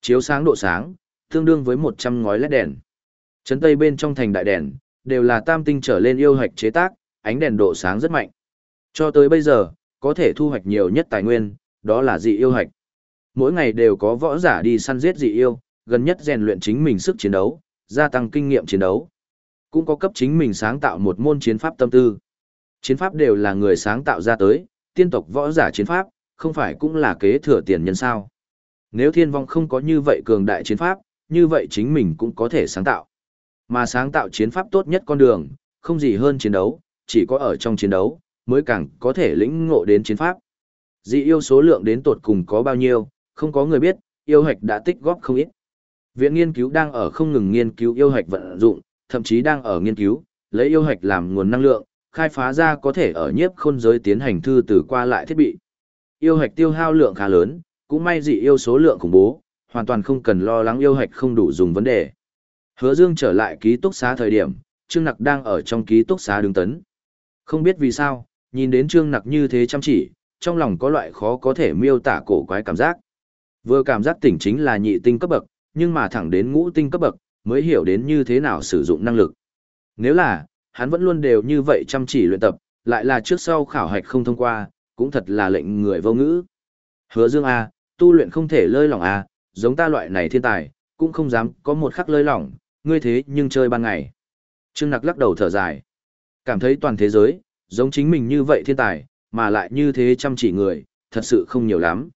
Chiếu sáng độ sáng, tương đương với 100 ngói led đèn. Trấn Tây bên trong thành đại đèn, đều là tam tinh trở lên yêu hạch chế tác, ánh đèn độ sáng rất mạnh. Cho tới bây giờ, có thể thu hoạch nhiều nhất tài nguyên, đó là dị yêu hạch. Mỗi ngày đều có võ giả đi săn giết dị yêu, gần nhất rèn luyện chính mình sức chiến đấu, gia tăng kinh nghiệm chiến đấu cũng có cấp chính mình sáng tạo một môn chiến pháp tâm tư. Chiến pháp đều là người sáng tạo ra tới, tiên tộc võ giả chiến pháp, không phải cũng là kế thừa tiền nhân sao. Nếu thiên vong không có như vậy cường đại chiến pháp, như vậy chính mình cũng có thể sáng tạo. Mà sáng tạo chiến pháp tốt nhất con đường, không gì hơn chiến đấu, chỉ có ở trong chiến đấu, mới càng có thể lĩnh ngộ đến chiến pháp. Dị yêu số lượng đến tột cùng có bao nhiêu, không có người biết, yêu hạch đã tích góp không ít. Viện nghiên cứu đang ở không ngừng nghiên cứu yêu hạch vận dụng, thậm chí đang ở nghiên cứu, lấy yêu hạch làm nguồn năng lượng, khai phá ra có thể ở nhiếp khôn giới tiến hành thư từ qua lại thiết bị. Yêu hạch tiêu hao lượng khá lớn, cũng may dị yêu số lượng khủng bố, hoàn toàn không cần lo lắng yêu hạch không đủ dùng vấn đề. Hứa Dương trở lại ký túc xá thời điểm, Trương Nặc đang ở trong ký túc xá đứng tấn. Không biết vì sao, nhìn đến Trương Nặc như thế chăm chỉ, trong lòng có loại khó có thể miêu tả cổ quái cảm giác. Vừa cảm giác tỉnh chính là nhị tinh cấp bậc, nhưng mà thẳng đến ngũ tinh cấp bậc, mới hiểu đến như thế nào sử dụng năng lực. Nếu là, hắn vẫn luôn đều như vậy chăm chỉ luyện tập, lại là trước sau khảo hạch không thông qua, cũng thật là lệnh người vô ngữ. Hứa Dương A, tu luyện không thể lơi lỏng A, giống ta loại này thiên tài, cũng không dám có một khắc lơi lỏng, ngươi thế nhưng chơi ban ngày. Trương Nặc lắc đầu thở dài. Cảm thấy toàn thế giới, giống chính mình như vậy thiên tài, mà lại như thế chăm chỉ người, thật sự không nhiều lắm.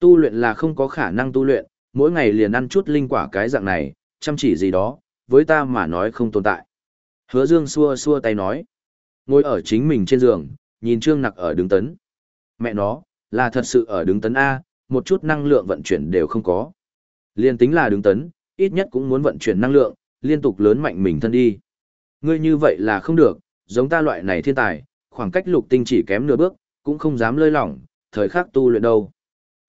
Tu luyện là không có khả năng tu luyện, mỗi ngày liền ăn chút linh quả cái dạng này, chăm chỉ gì đó, với ta mà nói không tồn tại. Hứa Dương xua xua tay nói. Ngồi ở chính mình trên giường, nhìn Trương Nặc ở đứng tấn. Mẹ nó, là thật sự ở đứng tấn A, một chút năng lượng vận chuyển đều không có. Liên tính là đứng tấn, ít nhất cũng muốn vận chuyển năng lượng, liên tục lớn mạnh mình thân đi. Ngươi như vậy là không được, giống ta loại này thiên tài, khoảng cách lục tinh chỉ kém nửa bước, cũng không dám lơi lỏng, thời khắc tu luyện đâu.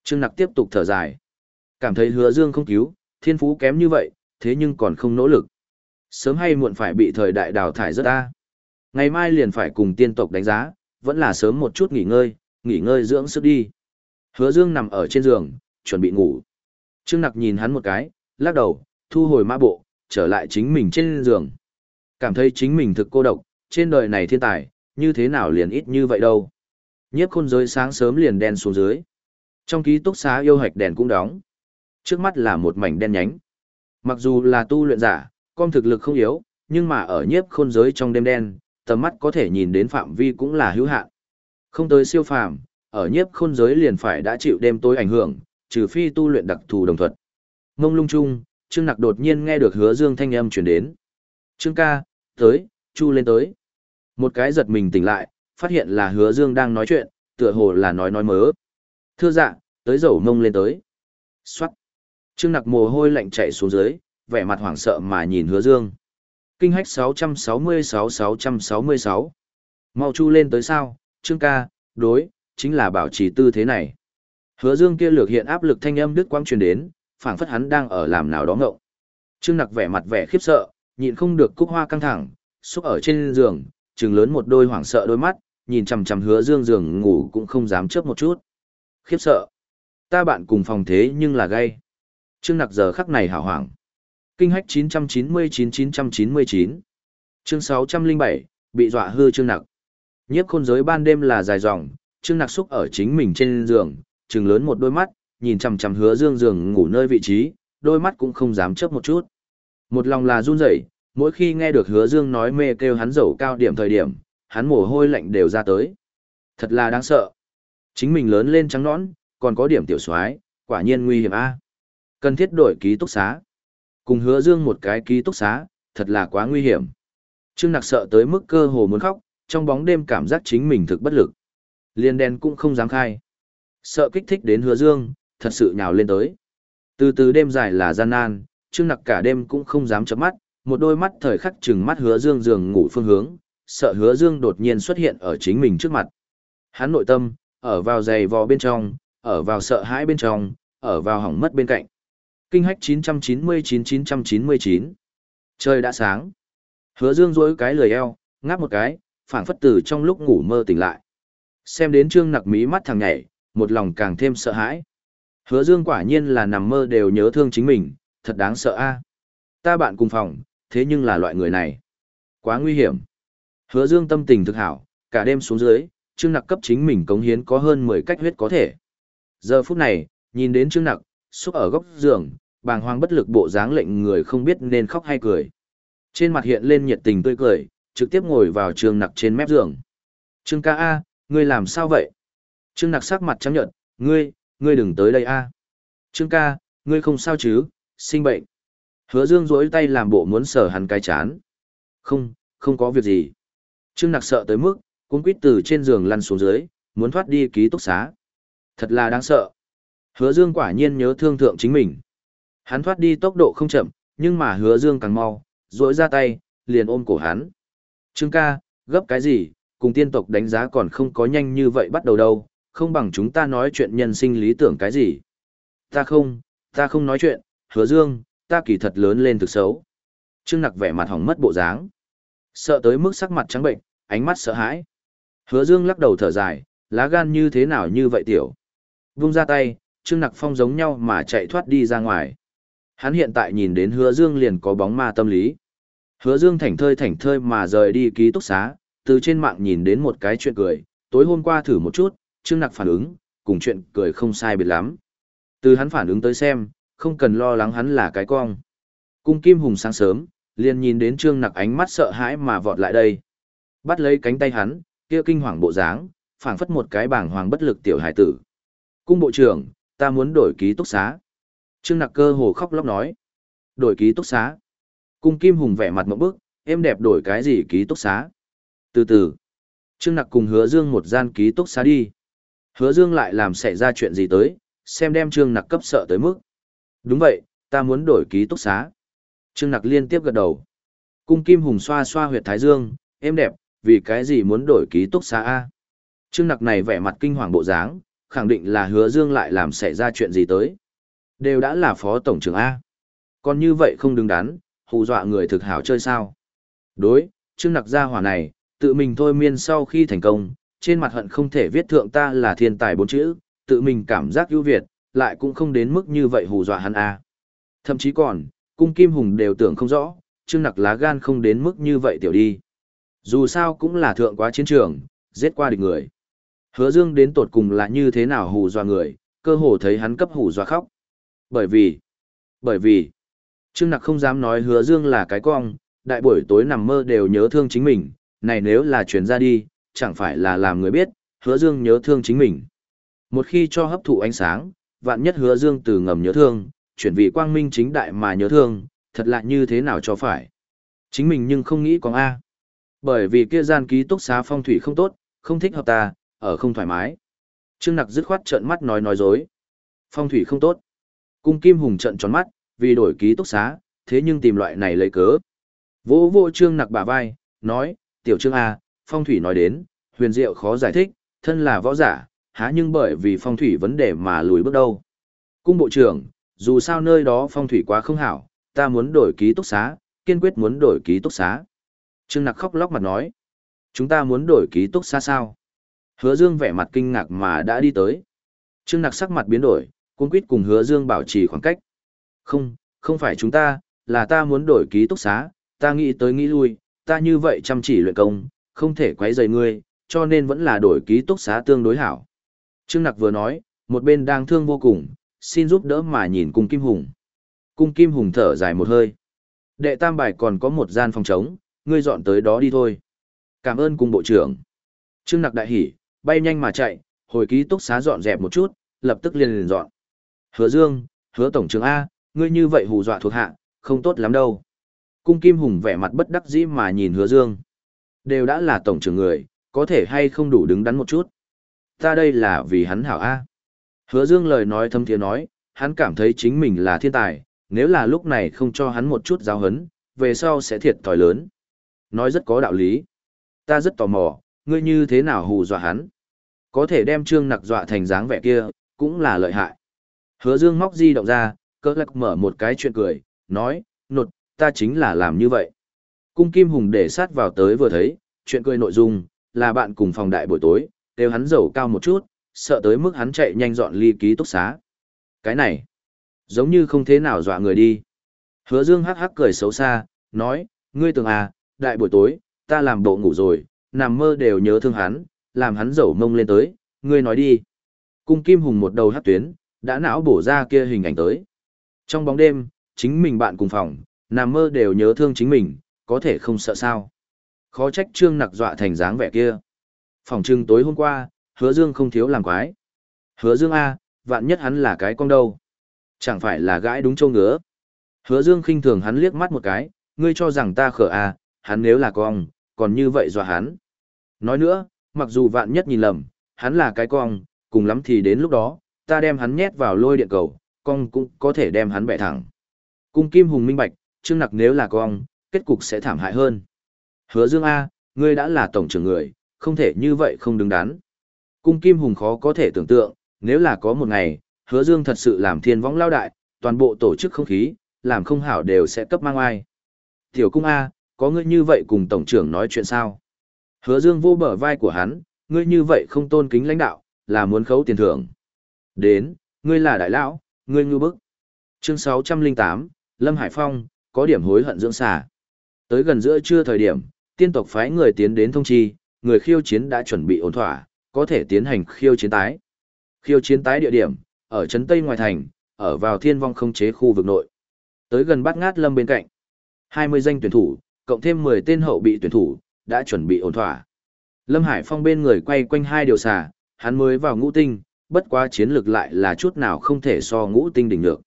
Trương Nặc tiếp tục thở dài. Cảm thấy hứa dương không cứu, thiên phú kém như vậy, thế nhưng còn không nỗ lực. Sớm hay muộn phải bị thời đại đào thải rất ta. Ngày mai liền phải cùng tiên tộc đánh giá, vẫn là sớm một chút nghỉ ngơi, nghỉ ngơi dưỡng sức đi. Hứa dương nằm ở trên giường, chuẩn bị ngủ. Trương Nặc nhìn hắn một cái, lắc đầu, thu hồi mã bộ, trở lại chính mình trên giường. Cảm thấy chính mình thực cô độc, trên đời này thiên tài, như thế nào liền ít như vậy đâu. Nhiếp khôn giới sáng sớm liền đen xuống dưới. Trong ký túc xá yêu hạch đèn cũng đóng. Trước mắt là một mảnh đen nhánh. Mặc dù là tu luyện giả, con thực lực không yếu, nhưng mà ở nhiếp khôn giới trong đêm đen, tầm mắt có thể nhìn đến phạm vi cũng là hữu hạn. Không tới siêu phàm, ở nhiếp khôn giới liền phải đã chịu đêm tối ảnh hưởng, trừ phi tu luyện đặc thù đồng thuật. Ngông lung chung, Trương Nặc đột nhiên nghe được Hứa Dương thanh âm truyền đến. "Trương ca, tới, chu lên tới." Một cái giật mình tỉnh lại, phát hiện là Hứa Dương đang nói chuyện, tựa hồ là nói nói mớ. "Thưa dạ, tới dầu mông lên tới." xoát Trương Nặc mồ hôi lạnh chảy xuống dưới, vẻ mặt hoảng sợ mà nhìn Hứa Dương. Kinh hách 666-666. Mau chu lên tới sao, Trương ca, đối, chính là bảo trì tư thế này. Hứa Dương kia lược hiện áp lực thanh âm đứt quang truyền đến, phảng phất hắn đang ở làm nào đó ngộng. Trương Nặc vẻ mặt vẻ khiếp sợ, nhịn không được cúc hoa căng thẳng, xúc ở trên giường, trừng lớn một đôi hoảng sợ đôi mắt, nhìn chằm chằm Hứa Dương giường ngủ cũng không dám chớp một chút. Khiếp sợ. Ta bạn cùng phòng thế nhưng là gay. Trương Nặc giờ khắc này hảo hoảng. Kinh hách 999-999. Chương 607, bị dọa hư Trương Nặc. Nhiếp khôn giới ban đêm là dài dòng, Trương Nặc xúc ở chính mình trên giường, trừng lớn một đôi mắt, nhìn chằm chằm hứa dương giường ngủ nơi vị trí, đôi mắt cũng không dám chớp một chút. Một lòng là run rẩy, mỗi khi nghe được hứa dương nói mê kêu hắn dầu cao điểm thời điểm, hắn mồ hôi lạnh đều ra tới. Thật là đáng sợ. Chính mình lớn lên trắng nõn, còn có điểm tiểu soái, quả nhiên nguy hiểm a. Cần thiết đổi ký túc xá. Cùng hứa dương một cái ký túc xá, thật là quá nguy hiểm. Trương Nặc sợ tới mức cơ hồ muốn khóc, trong bóng đêm cảm giác chính mình thực bất lực. Liên đen cũng không dám khai. Sợ kích thích đến hứa dương, thật sự nhào lên tới. Từ từ đêm dài là gian nan, Trương Nặc cả đêm cũng không dám chớp mắt, một đôi mắt thời khắc chừng mắt Hứa Dương giường ngủ phương hướng, sợ Hứa Dương đột nhiên xuất hiện ở chính mình trước mặt. Hắn nội tâm, ở vào dày vò bên trong, ở vào sợ hãi bên trong, ở vào hỏng mất bên cạnh. Kinh hách 999-999 Trời đã sáng. Hứa Dương duỗi cái lười eo, ngáp một cái, phảng phất từ trong lúc ngủ mơ tỉnh lại. Xem đến Trương Nặc mí mắt thằng nhảy, một lòng càng thêm sợ hãi. Hứa Dương quả nhiên là nằm mơ đều nhớ thương chính mình, thật đáng sợ a. Ta bạn cùng phòng, thế nhưng là loại người này. Quá nguy hiểm. Hứa Dương tâm tình thực hảo, cả đêm xuống dưới, Trương Nặc cấp chính mình cống hiến có hơn 10 cách huyết có thể. Giờ phút này, nhìn đến Trương Nặc, xúc ở góc giường, bàng hoàng bất lực bộ dáng lệnh người không biết nên khóc hay cười. Trên mặt hiện lên nhiệt tình tươi cười, trực tiếp ngồi vào Trương Nặc trên mép giường. Trương ca a, ngươi làm sao vậy? Trương Nặc sắc mặt trắng nhợt, Ngươi, ngươi đừng tới đây a. Trương ca, ngươi không sao chứ, sinh bệnh. Hứa Dương rỗi tay làm bộ muốn sờ hắn cái chán. Không, không có việc gì. Trương Nặc sợ tới mức, cũng quýt từ trên giường lăn xuống dưới, muốn thoát đi ký túc xá. Thật là đáng sợ. Hứa Dương quả nhiên nhớ thương thượng chính mình. Hắn thoát đi tốc độ không chậm, nhưng mà Hứa Dương càng mau, rỗi ra tay, liền ôm cổ hắn. Trương ca, gấp cái gì, cùng tiên tộc đánh giá còn không có nhanh như vậy bắt đầu đâu, không bằng chúng ta nói chuyện nhân sinh lý tưởng cái gì. Ta không, ta không nói chuyện, hứa dương, ta kỳ thật lớn lên thực xấu. Trương nặc vẻ mặt hỏng mất bộ dáng. Sợ tới mức sắc mặt trắng bệnh, ánh mắt sợ hãi. Hứa dương lắc đầu thở dài, lá gan như thế nào như vậy tiểu. Vung ra tay, Trương nặc phong giống nhau mà chạy thoát đi ra ngoài. Hắn hiện tại nhìn đến hứa dương liền có bóng ma tâm lý. Hứa dương thảnh thơi thảnh thơi mà rời đi ký túc xá, từ trên mạng nhìn đến một cái chuyện cười, tối hôm qua thử một chút, Trương Nặc phản ứng, cùng chuyện cười không sai biệt lắm. Từ hắn phản ứng tới xem, không cần lo lắng hắn là cái cong. Cung Kim Hùng sáng sớm, liền nhìn đến Trương Nặc ánh mắt sợ hãi mà vọt lại đây. Bắt lấy cánh tay hắn, kia kinh hoàng bộ dáng, phảng phất một cái bảng hoàng bất lực tiểu hải tử. Cung bộ trưởng, ta muốn đổi ký túc xá. Trương Nặc cơ hồ khóc lóc nói. Đổi ký túc xá. Cung Kim Hùng vẻ mặt một bức, em đẹp đổi cái gì ký túc xá. Từ từ, Trương Nặc cùng Hứa Dương một gian ký túc xá đi. Hứa Dương lại làm xảy ra chuyện gì tới, xem đem Trương Nặc cấp sợ tới mức. Đúng vậy, ta muốn đổi ký túc xá. Trương Nặc liên tiếp gật đầu. Cung Kim Hùng xoa xoa huyệt thái dương, em đẹp, vì cái gì muốn đổi ký túc xá a? Trương Nặc này vẻ mặt kinh hoàng bộ dáng, khẳng định là Hứa Dương lại làm xảy ra chuyện gì tới. Đều đã là phó tổng trưởng a. Còn như vậy không đứng đắn, hù dọa người thực hảo chơi sao? Đối, Trương Nặc gia hỏa này, tự mình thôi miên sau khi thành công, trên mặt hận không thể viết thượng ta là thiên tài bốn chữ, tự mình cảm giác ưu việt, lại cũng không đến mức như vậy hù dọa hắn a. Thậm chí còn, cung kim hùng đều tưởng không rõ, Trương Nặc lá gan không đến mức như vậy tiểu đi. Dù sao cũng là thượng quá chiến trường, giết qua địch người. Hứa Dương đến tột cùng là như thế nào hù dọa người, cơ hồ thấy hắn cấp hù dọa khóc. Bởi vì, bởi vì, Trương Nặc không dám nói Hứa Dương là cái cong, đại buổi tối nằm mơ đều nhớ thương chính mình, này nếu là truyền ra đi, chẳng phải là làm người biết, hứa dương nhớ thương chính mình. Một khi cho hấp thụ ánh sáng, vạn nhất hứa dương từ ngầm nhớ thương, chuyển vị quang minh chính đại mà nhớ thương, thật lạ như thế nào cho phải. Chính mình nhưng không nghĩ có A. Bởi vì kia gian ký túc xá phong thủy không tốt, không thích hợp ta, ở không thoải mái. Trương Nặc dứt khoát trợn mắt nói nói dối. Phong thủy không tốt. Cung Kim Hùng trận tròn mắt, vì đổi ký túc xá, thế nhưng tìm loại này lấy cớ. Vô vô Trương Nặc bả vai, nói, tiểu trương A, phong thủy nói đến, huyền diệu khó giải thích, thân là võ giả, há nhưng bởi vì phong thủy vấn đề mà lùi bước đâu. Cung bộ trưởng, dù sao nơi đó phong thủy quá không hảo, ta muốn đổi ký túc xá, kiên quyết muốn đổi ký túc xá. Trương Nặc khóc lóc mặt nói, chúng ta muốn đổi ký túc xá sao? Hứa Dương vẻ mặt kinh ngạc mà đã đi tới. Trương Nặc sắc mặt biến đổi, cuốn quýt cùng Hứa Dương bảo trì khoảng cách. Không, không phải chúng ta, là ta muốn đổi ký túc xá, ta nghĩ tới nghĩ lui, ta như vậy chăm chỉ luyện công, không thể quấy rầy ngươi, cho nên vẫn là đổi ký túc xá tương đối hảo. Trương Nặc vừa nói, một bên đang thương vô cùng, xin giúp đỡ mà nhìn cung Kim Hùng. Cung Kim Hùng thở dài một hơi. Đệ tam bài còn có một gian phòng trống, ngươi dọn tới đó đi thôi. Cảm ơn cung bộ trưởng. Trương Nặc đại hỉ, bay nhanh mà chạy, hồi ký túc xá dọn dẹp một chút, lập tức liền liền dọn. Hứa Dương, hứa tổng trưởng A, ngươi như vậy hù dọa thuộc hạ, không tốt lắm đâu. Cung Kim Hùng vẻ mặt bất đắc dĩ mà nhìn hứa dương. Đều đã là tổng trưởng người, có thể hay không đủ đứng đắn một chút. Ta đây là vì hắn hảo A. Hứa dương lời nói thâm thiế nói, hắn cảm thấy chính mình là thiên tài, nếu là lúc này không cho hắn một chút giáo hấn, về sau sẽ thiệt thòi lớn. Nói rất có đạo lý. Ta rất tò mò, ngươi như thế nào hù dọa hắn. Có thể đem trương nặc dọa thành dáng vẻ kia, cũng là lợi hại. Hứa dương móc di động ra, cơ lạc mở một cái chuyện cười, nói, nột, ta chính là làm như vậy. Cung Kim Hùng để sát vào tới vừa thấy, chuyện cười nội dung, là bạn cùng phòng đại buổi tối, đều hắn dầu cao một chút, sợ tới mức hắn chạy nhanh dọn ly ký túc xá. Cái này, giống như không thế nào dọa người đi. Hứa Dương hắc hắc cười xấu xa, nói, ngươi tưởng à, đại buổi tối, ta làm bộ ngủ rồi, nằm mơ đều nhớ thương hắn, làm hắn dầu mông lên tới, ngươi nói đi. Cung Kim Hùng một đầu hắc tuyến, đã não bổ ra kia hình ảnh tới. Trong bóng đêm, chính mình bạn cùng phòng, nằm mơ đều nhớ thương chính mình, có thể không sợ sao. Khó trách trương nặc dọa thành dáng vẻ kia. Phòng trưng tối hôm qua, hứa dương không thiếu làm quái. Hứa Dương A, vạn nhất hắn là cái con đâu. Chẳng phải là gãi đúng châu ngứa. Hứa Dương khinh thường hắn liếc mắt một cái, ngươi cho rằng ta khở A, à, hắn nếu là con, còn như vậy dọa hắn. Nói nữa, mặc dù vạn nhất nhìn lầm, hắn là cái con, cùng lắm thì đến lúc đó, ta đem hắn nhét vào lôi điện cầu, con cũng có thể đem hắn bẻ thẳng. Cung Kim Hùng minh bạch, Trương Nặc nếu là con, kết cục sẽ thảm hại hơn. Hứa Dương A, ngươi đã là tổng trưởng người, không thể như vậy không đứng đắn. Cung Kim Hùng khó có thể tưởng tượng, nếu là có một ngày, Hứa Dương thật sự làm thiên võng lao đại, toàn bộ tổ chức không khí, làm không hảo đều sẽ cấp mang ai. Tiểu Cung A, có ngươi như vậy cùng tổng trưởng nói chuyện sao? Hứa Dương vô bờ vai của hắn, ngươi như vậy không tôn kính lãnh đạo, là muốn khấu tiền thưởng. Đến, ngươi là đại lão, ngươi ngư bức. Chương 608, Lâm Hải Phong, có điểm hối hận dưỡng xả. Tới gần giữa trưa thời điểm, tiên tộc phái người tiến đến thông chi, người khiêu chiến đã chuẩn bị ổn thỏa, có thể tiến hành khiêu chiến tái. Khiêu chiến tái địa điểm, ở trấn Tây ngoài thành, ở vào thiên vong không chế khu vực nội. Tới gần bát ngát lâm bên cạnh. 20 danh tuyển thủ, cộng thêm 10 tên hậu bị tuyển thủ, đã chuẩn bị ổn thỏa. Lâm Hải Phong bên người quay quanh hai điều xà, hắn mới vào ngũ tinh, bất quá chiến lược lại là chút nào không thể so ngũ tinh đỉnh được.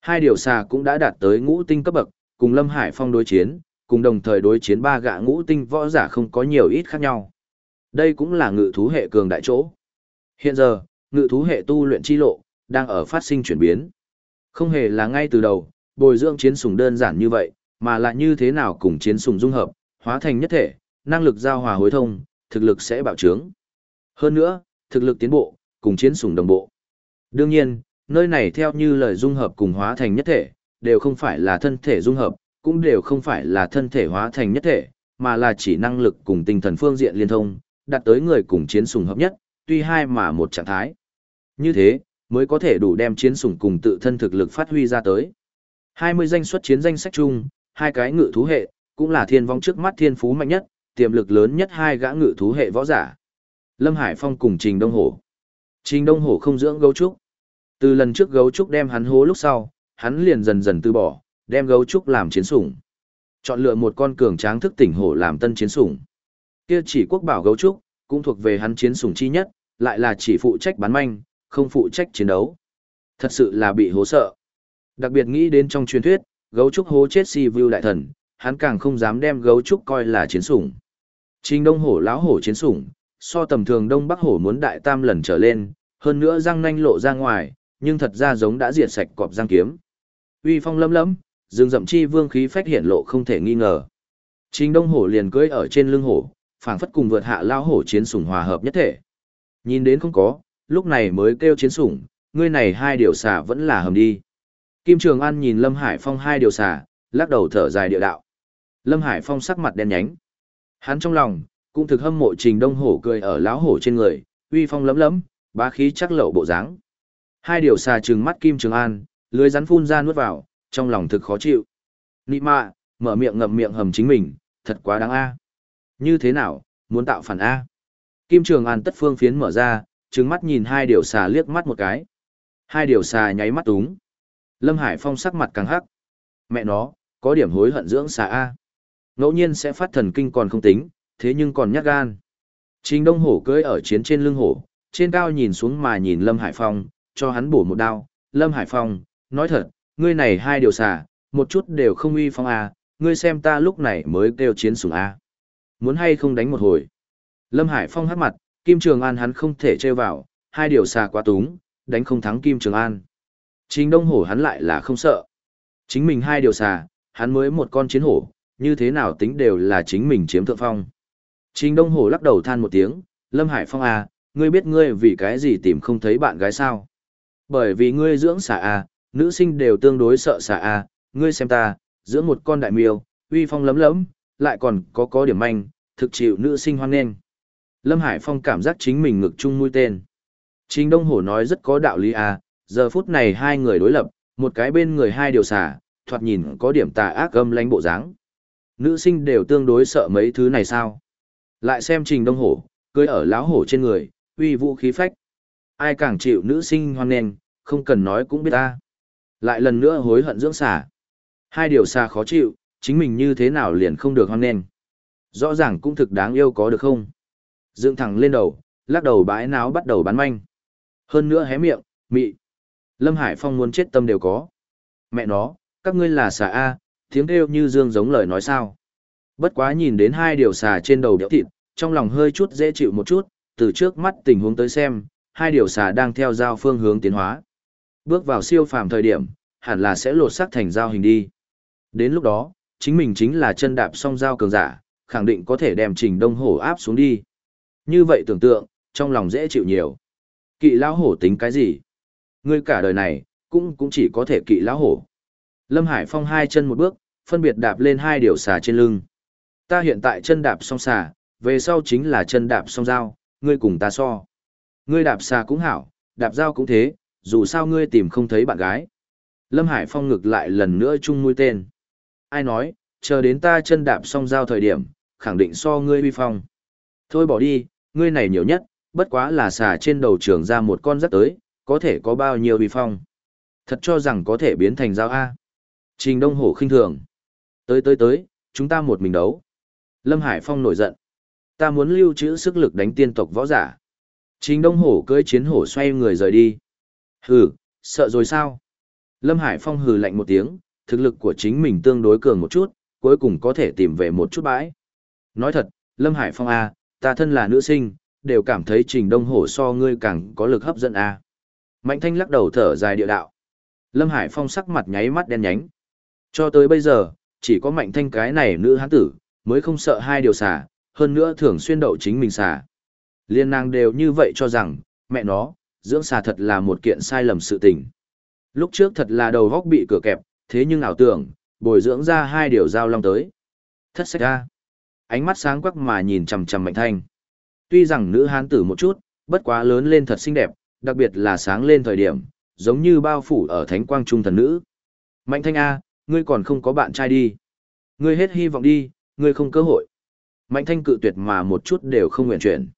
Hai điều xà cũng đã đạt tới ngũ tinh cấp bậc, cùng Lâm Hải Phong đối chiến, cùng đồng thời đối chiến ba gã ngũ tinh võ giả không có nhiều ít khác nhau. Đây cũng là ngự thú hệ cường đại chỗ. Hiện giờ, ngự thú hệ tu luyện chi lộ, đang ở phát sinh chuyển biến. Không hề là ngay từ đầu, bồi dưỡng chiến sùng đơn giản như vậy, mà là như thế nào cùng chiến sùng dung hợp, hóa thành nhất thể, năng lực giao hòa hối thông, thực lực sẽ bạo trướng. Hơn nữa, thực lực tiến bộ, cùng chiến sủng đồng bộ. Đương nhiên, nơi này theo như lời dung hợp cùng hóa thành nhất thể, đều không phải là thân thể dung hợp, cũng đều không phải là thân thể hóa thành nhất thể, mà là chỉ năng lực cùng tinh thần phương diện liên thông, đạt tới người cùng chiến sủng hợp nhất, tuy hai mà một trạng thái. Như thế, mới có thể đủ đem chiến sủng cùng tự thân thực lực phát huy ra tới. 20 danh xuất chiến danh sách chung, hai cái ngự thú hệ, cũng là thiên vong trước mắt thiên phú mạnh nhất, tiềm lực lớn nhất hai gã ngự thú hệ võ giả. Lâm Hải Phong cùng Trình Đông Hổ. Trình Đông Hổ không dưỡng gấu trúc. Từ lần trước gấu trúc đem hắn hố lúc sau, hắn liền dần dần từ bỏ, đem gấu trúc làm chiến sủng. Chọn lựa một con cường tráng thức tỉnh hổ làm tân chiến sủng. Kia chỉ quốc bảo gấu trúc, cũng thuộc về hắn chiến sủng chi nhất, lại là chỉ phụ trách bán manh, không phụ trách chiến đấu. Thật sự là bị hố sợ. Đặc biệt nghĩ đến trong truyền thuyết, gấu trúc hố chết si view đại thần, hắn càng không dám đem gấu trúc coi là chiến sủng. Trình đông hổ lão hổ chiến sủng, so tầm thường đông bắc hổ muốn đại tam lần trở lên, hơn nữa răng nanh lộ ra ngoài, nhưng thật ra giống đã diệt sạch cọp răng kiếm. Uy phong lấm lấm rừng rậm chi vương khí phách hiện lộ không thể nghi ngờ. Trình đông hổ liền cưỡi ở trên lưng hổ, phảng phất cùng vượt hạ lão hổ chiến sủng hòa hợp nhất thể. Nhìn đến không có, lúc này mới kêu chiến sủng, ngươi này hai điều xả vẫn là hầm đi. Kim Trường An nhìn Lâm Hải Phong hai điều xả, lắc đầu thở dài địa đạo. Lâm Hải Phong sắc mặt đen nhánh. Hắn trong lòng, cũng thực hâm mộ Trình Đông Hổ cười ở lão hổ trên người, uy phong lấm lấm, bá khí chắc lậu bộ dáng. Hai điều xà trừng mắt Kim Trường An, lưới rắn phun ra nuốt vào, trong lòng thực khó chịu. Nị mạ, mở miệng ngậm miệng hầm chính mình, thật quá đáng a. Như thế nào, muốn tạo phản a? Kim Trường An tất phương phiến mở ra, trừng mắt nhìn hai điều xà liếc mắt một cái. Hai điều xà nháy mắt túng. Lâm Hải Phong sắc mặt càng hắc. Mẹ nó, có điểm hối hận dưỡng xà a. Ngẫu nhiên sẽ phát thần kinh còn không tính, thế nhưng còn nhát gan. Trình Đông Hổ cưỡi ở chiến trên lưng hổ, trên cao nhìn xuống mà nhìn Lâm Hải Phong, cho hắn bổ một đao. Lâm Hải Phong, nói thật, ngươi này hai điều xả, một chút đều không uy phong à, ngươi xem ta lúc này mới kêu chiến sủng. À. Muốn hay không đánh một hồi. Lâm Hải Phong hát mặt, Kim Trường An hắn không thể trêu vào, hai điều xà quá túng, đánh không thắng Kim Trường An. Trình Đông Hổ hắn lại là không sợ. Chính mình hai điều xà, hắn mới một con chiến hổ, như thế nào tính đều là chính mình chiếm thượng phong. Trình Đông Hổ lắc đầu than một tiếng, Lâm Hải Phong à, ngươi biết ngươi vì cái gì tìm không thấy bạn gái sao? Bởi vì ngươi dưỡng xà à, nữ sinh đều tương đối sợ xà à, ngươi xem ta, dưỡng một con đại miêu, uy phong lấm lấm, lại còn có có điểm manh, thực chịu nữ sinh hoan nghênh. Lâm Hải Phong cảm giác chính mình ngực chung mũi tên. Trình Đông Hổ nói rất có đạo lý à, giờ phút này hai người đối lập, một cái bên người hai điều xà, thoạt nhìn có điểm tà ác âm lánh bộ dáng. Nữ sinh đều tương đối sợ mấy thứ này sao? Lại xem Trình Đông Hổ, cưới ở lão hổ trên người, uy vũ khí phách. Ai càng chịu nữ sinh hoan nền, không cần nói cũng biết ta. Lại lần nữa hối hận dưỡng xả. Hai điều xa khó chịu, chính mình như thế nào liền không được hoan nền. Rõ ràng cũng thực đáng yêu có được không? Dựng thẳng lên đầu, lắc đầu bãi náo bắt đầu bán manh. Hơn nữa hé miệng, mị. Lâm Hải Phong muốn chết tâm đều có. Mẹ nó, các ngươi là xà A, tiếng kêu như dương giống lời nói sao. Bất quá nhìn đến hai điều xà trên đầu đẽo thịt, trong lòng hơi chút dễ chịu một chút, từ trước mắt tình huống tới xem, hai điều xà đang theo giao phương hướng tiến hóa. Bước vào siêu phàm thời điểm, hẳn là sẽ lột xác thành giao hình đi. Đến lúc đó, chính mình chính là chân đạp song giao cường giả, khẳng định có thể đem trình đông hổ áp xuống đi. Như vậy tưởng tượng, trong lòng dễ chịu nhiều. Kỵ lão hổ tính cái gì? Ngươi cả đời này, cũng cũng chỉ có thể kỵ lão hổ. Lâm Hải Phong hai chân một bước, phân biệt đạp lên hai điều xà trên lưng. Ta hiện tại chân đạp song xà, về sau chính là chân đạp song dao, ngươi cùng ta so. Ngươi đạp xà cũng hảo, đạp dao cũng thế, dù sao ngươi tìm không thấy bạn gái. Lâm Hải Phong ngực lại lần nữa chung mũi tên. Ai nói, chờ đến ta chân đạp xong dao thời điểm, khẳng định so ngươi uy phong. Thôi bỏ đi, ngươi này nhiều nhất, bất quá là xà trên đầu trường ra một con rắc tới, có thể có bao nhiêu uy phong. Thật cho rằng có thể biến thành dao A. Trình Đông Hổ khinh thường. Tới tới tới, chúng ta một mình đấu. Lâm Hải Phong nổi giận. Ta muốn lưu trữ sức lực đánh tiên tộc võ giả. Trình Đông Hổ cưỡi chiến hổ xoay người rời đi. Hừ, sợ rồi sao? Lâm Hải Phong hừ lạnh một tiếng, thực lực của chính mình tương đối cường một chút, cuối cùng có thể tìm về một chút bãi. Nói thật, Lâm Hải Phong A, ta thân là nữ sinh, đều cảm thấy Trình Đông Hổ so ngươi càng có lực hấp dẫn A. Mạnh Thanh lắc đầu thở dài địa đạo. Lâm Hải Phong sắc mặt nháy mắt đen nhánh. Cho tới bây giờ, chỉ có Mạnh Thanh cái này nữ hán tử, mới không sợ hai điều xả, hơn nữa thường xuyên đậu chính mình xà Liên nàng đều như vậy cho rằng, mẹ nó, dưỡng xà thật là một kiện sai lầm sự tình. Lúc trước thật là đầu góc bị cửa kẹp, thế nhưng ảo tưởng, bồi dưỡng ra hai điều giao long tới. Thất sách ra. Ánh mắt sáng quắc mà nhìn chằm chằm Mạnh Thanh. Tuy rằng nữ hán tử một chút, bất quá lớn lên thật xinh đẹp, đặc biệt là sáng lên thời điểm, giống như bao phủ ở thánh quang trung thần nữ. Mạnh Thanh A, ngươi còn không có bạn trai đi. Ngươi hết hy vọng đi, ngươi không cơ hội. Mạnh Thanh cự tuyệt mà một chút đều không nguyện chuyển.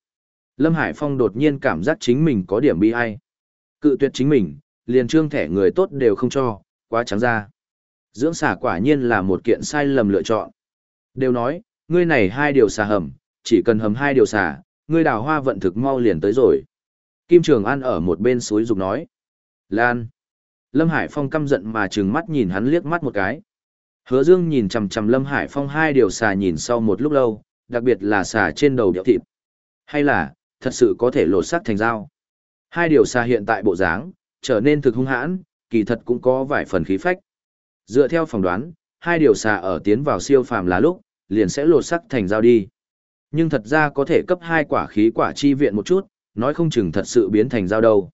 Lâm Hải Phong đột nhiên cảm giác chính mình có điểm bi ai. Cự tuyệt chính mình, liền trương thẻ người tốt đều không cho, quá trắng ra. Dưỡng xả quả nhiên là một kiện sai lầm lựa chọn. Đều nói, ngươi này hai điều xà hầm, chỉ cần hầm hai điều xà, ngươi đào hoa vận thực mau liền tới rồi. Kim Trường An ở một bên suối dục nói. Lan. Lâm Hải Phong căm giận mà trừng mắt nhìn hắn liếc mắt một cái. Hứa Dương nhìn chằm chằm Lâm Hải Phong hai điều xà nhìn sau một lúc lâu, đặc biệt là xà trên đầu điệu thịt. Hay là, thật sự có thể lột xác thành dao. Hai điều xà hiện tại bộ dáng, trở nên thực hung hãn, kỳ thật cũng có vài phần khí phách. Dựa theo phỏng đoán, hai điều xà ở tiến vào siêu phàm là lúc, liền sẽ lột sắc thành dao đi. Nhưng thật ra có thể cấp hai quả khí quả chi viện một chút, nói không chừng thật sự biến thành dao đâu.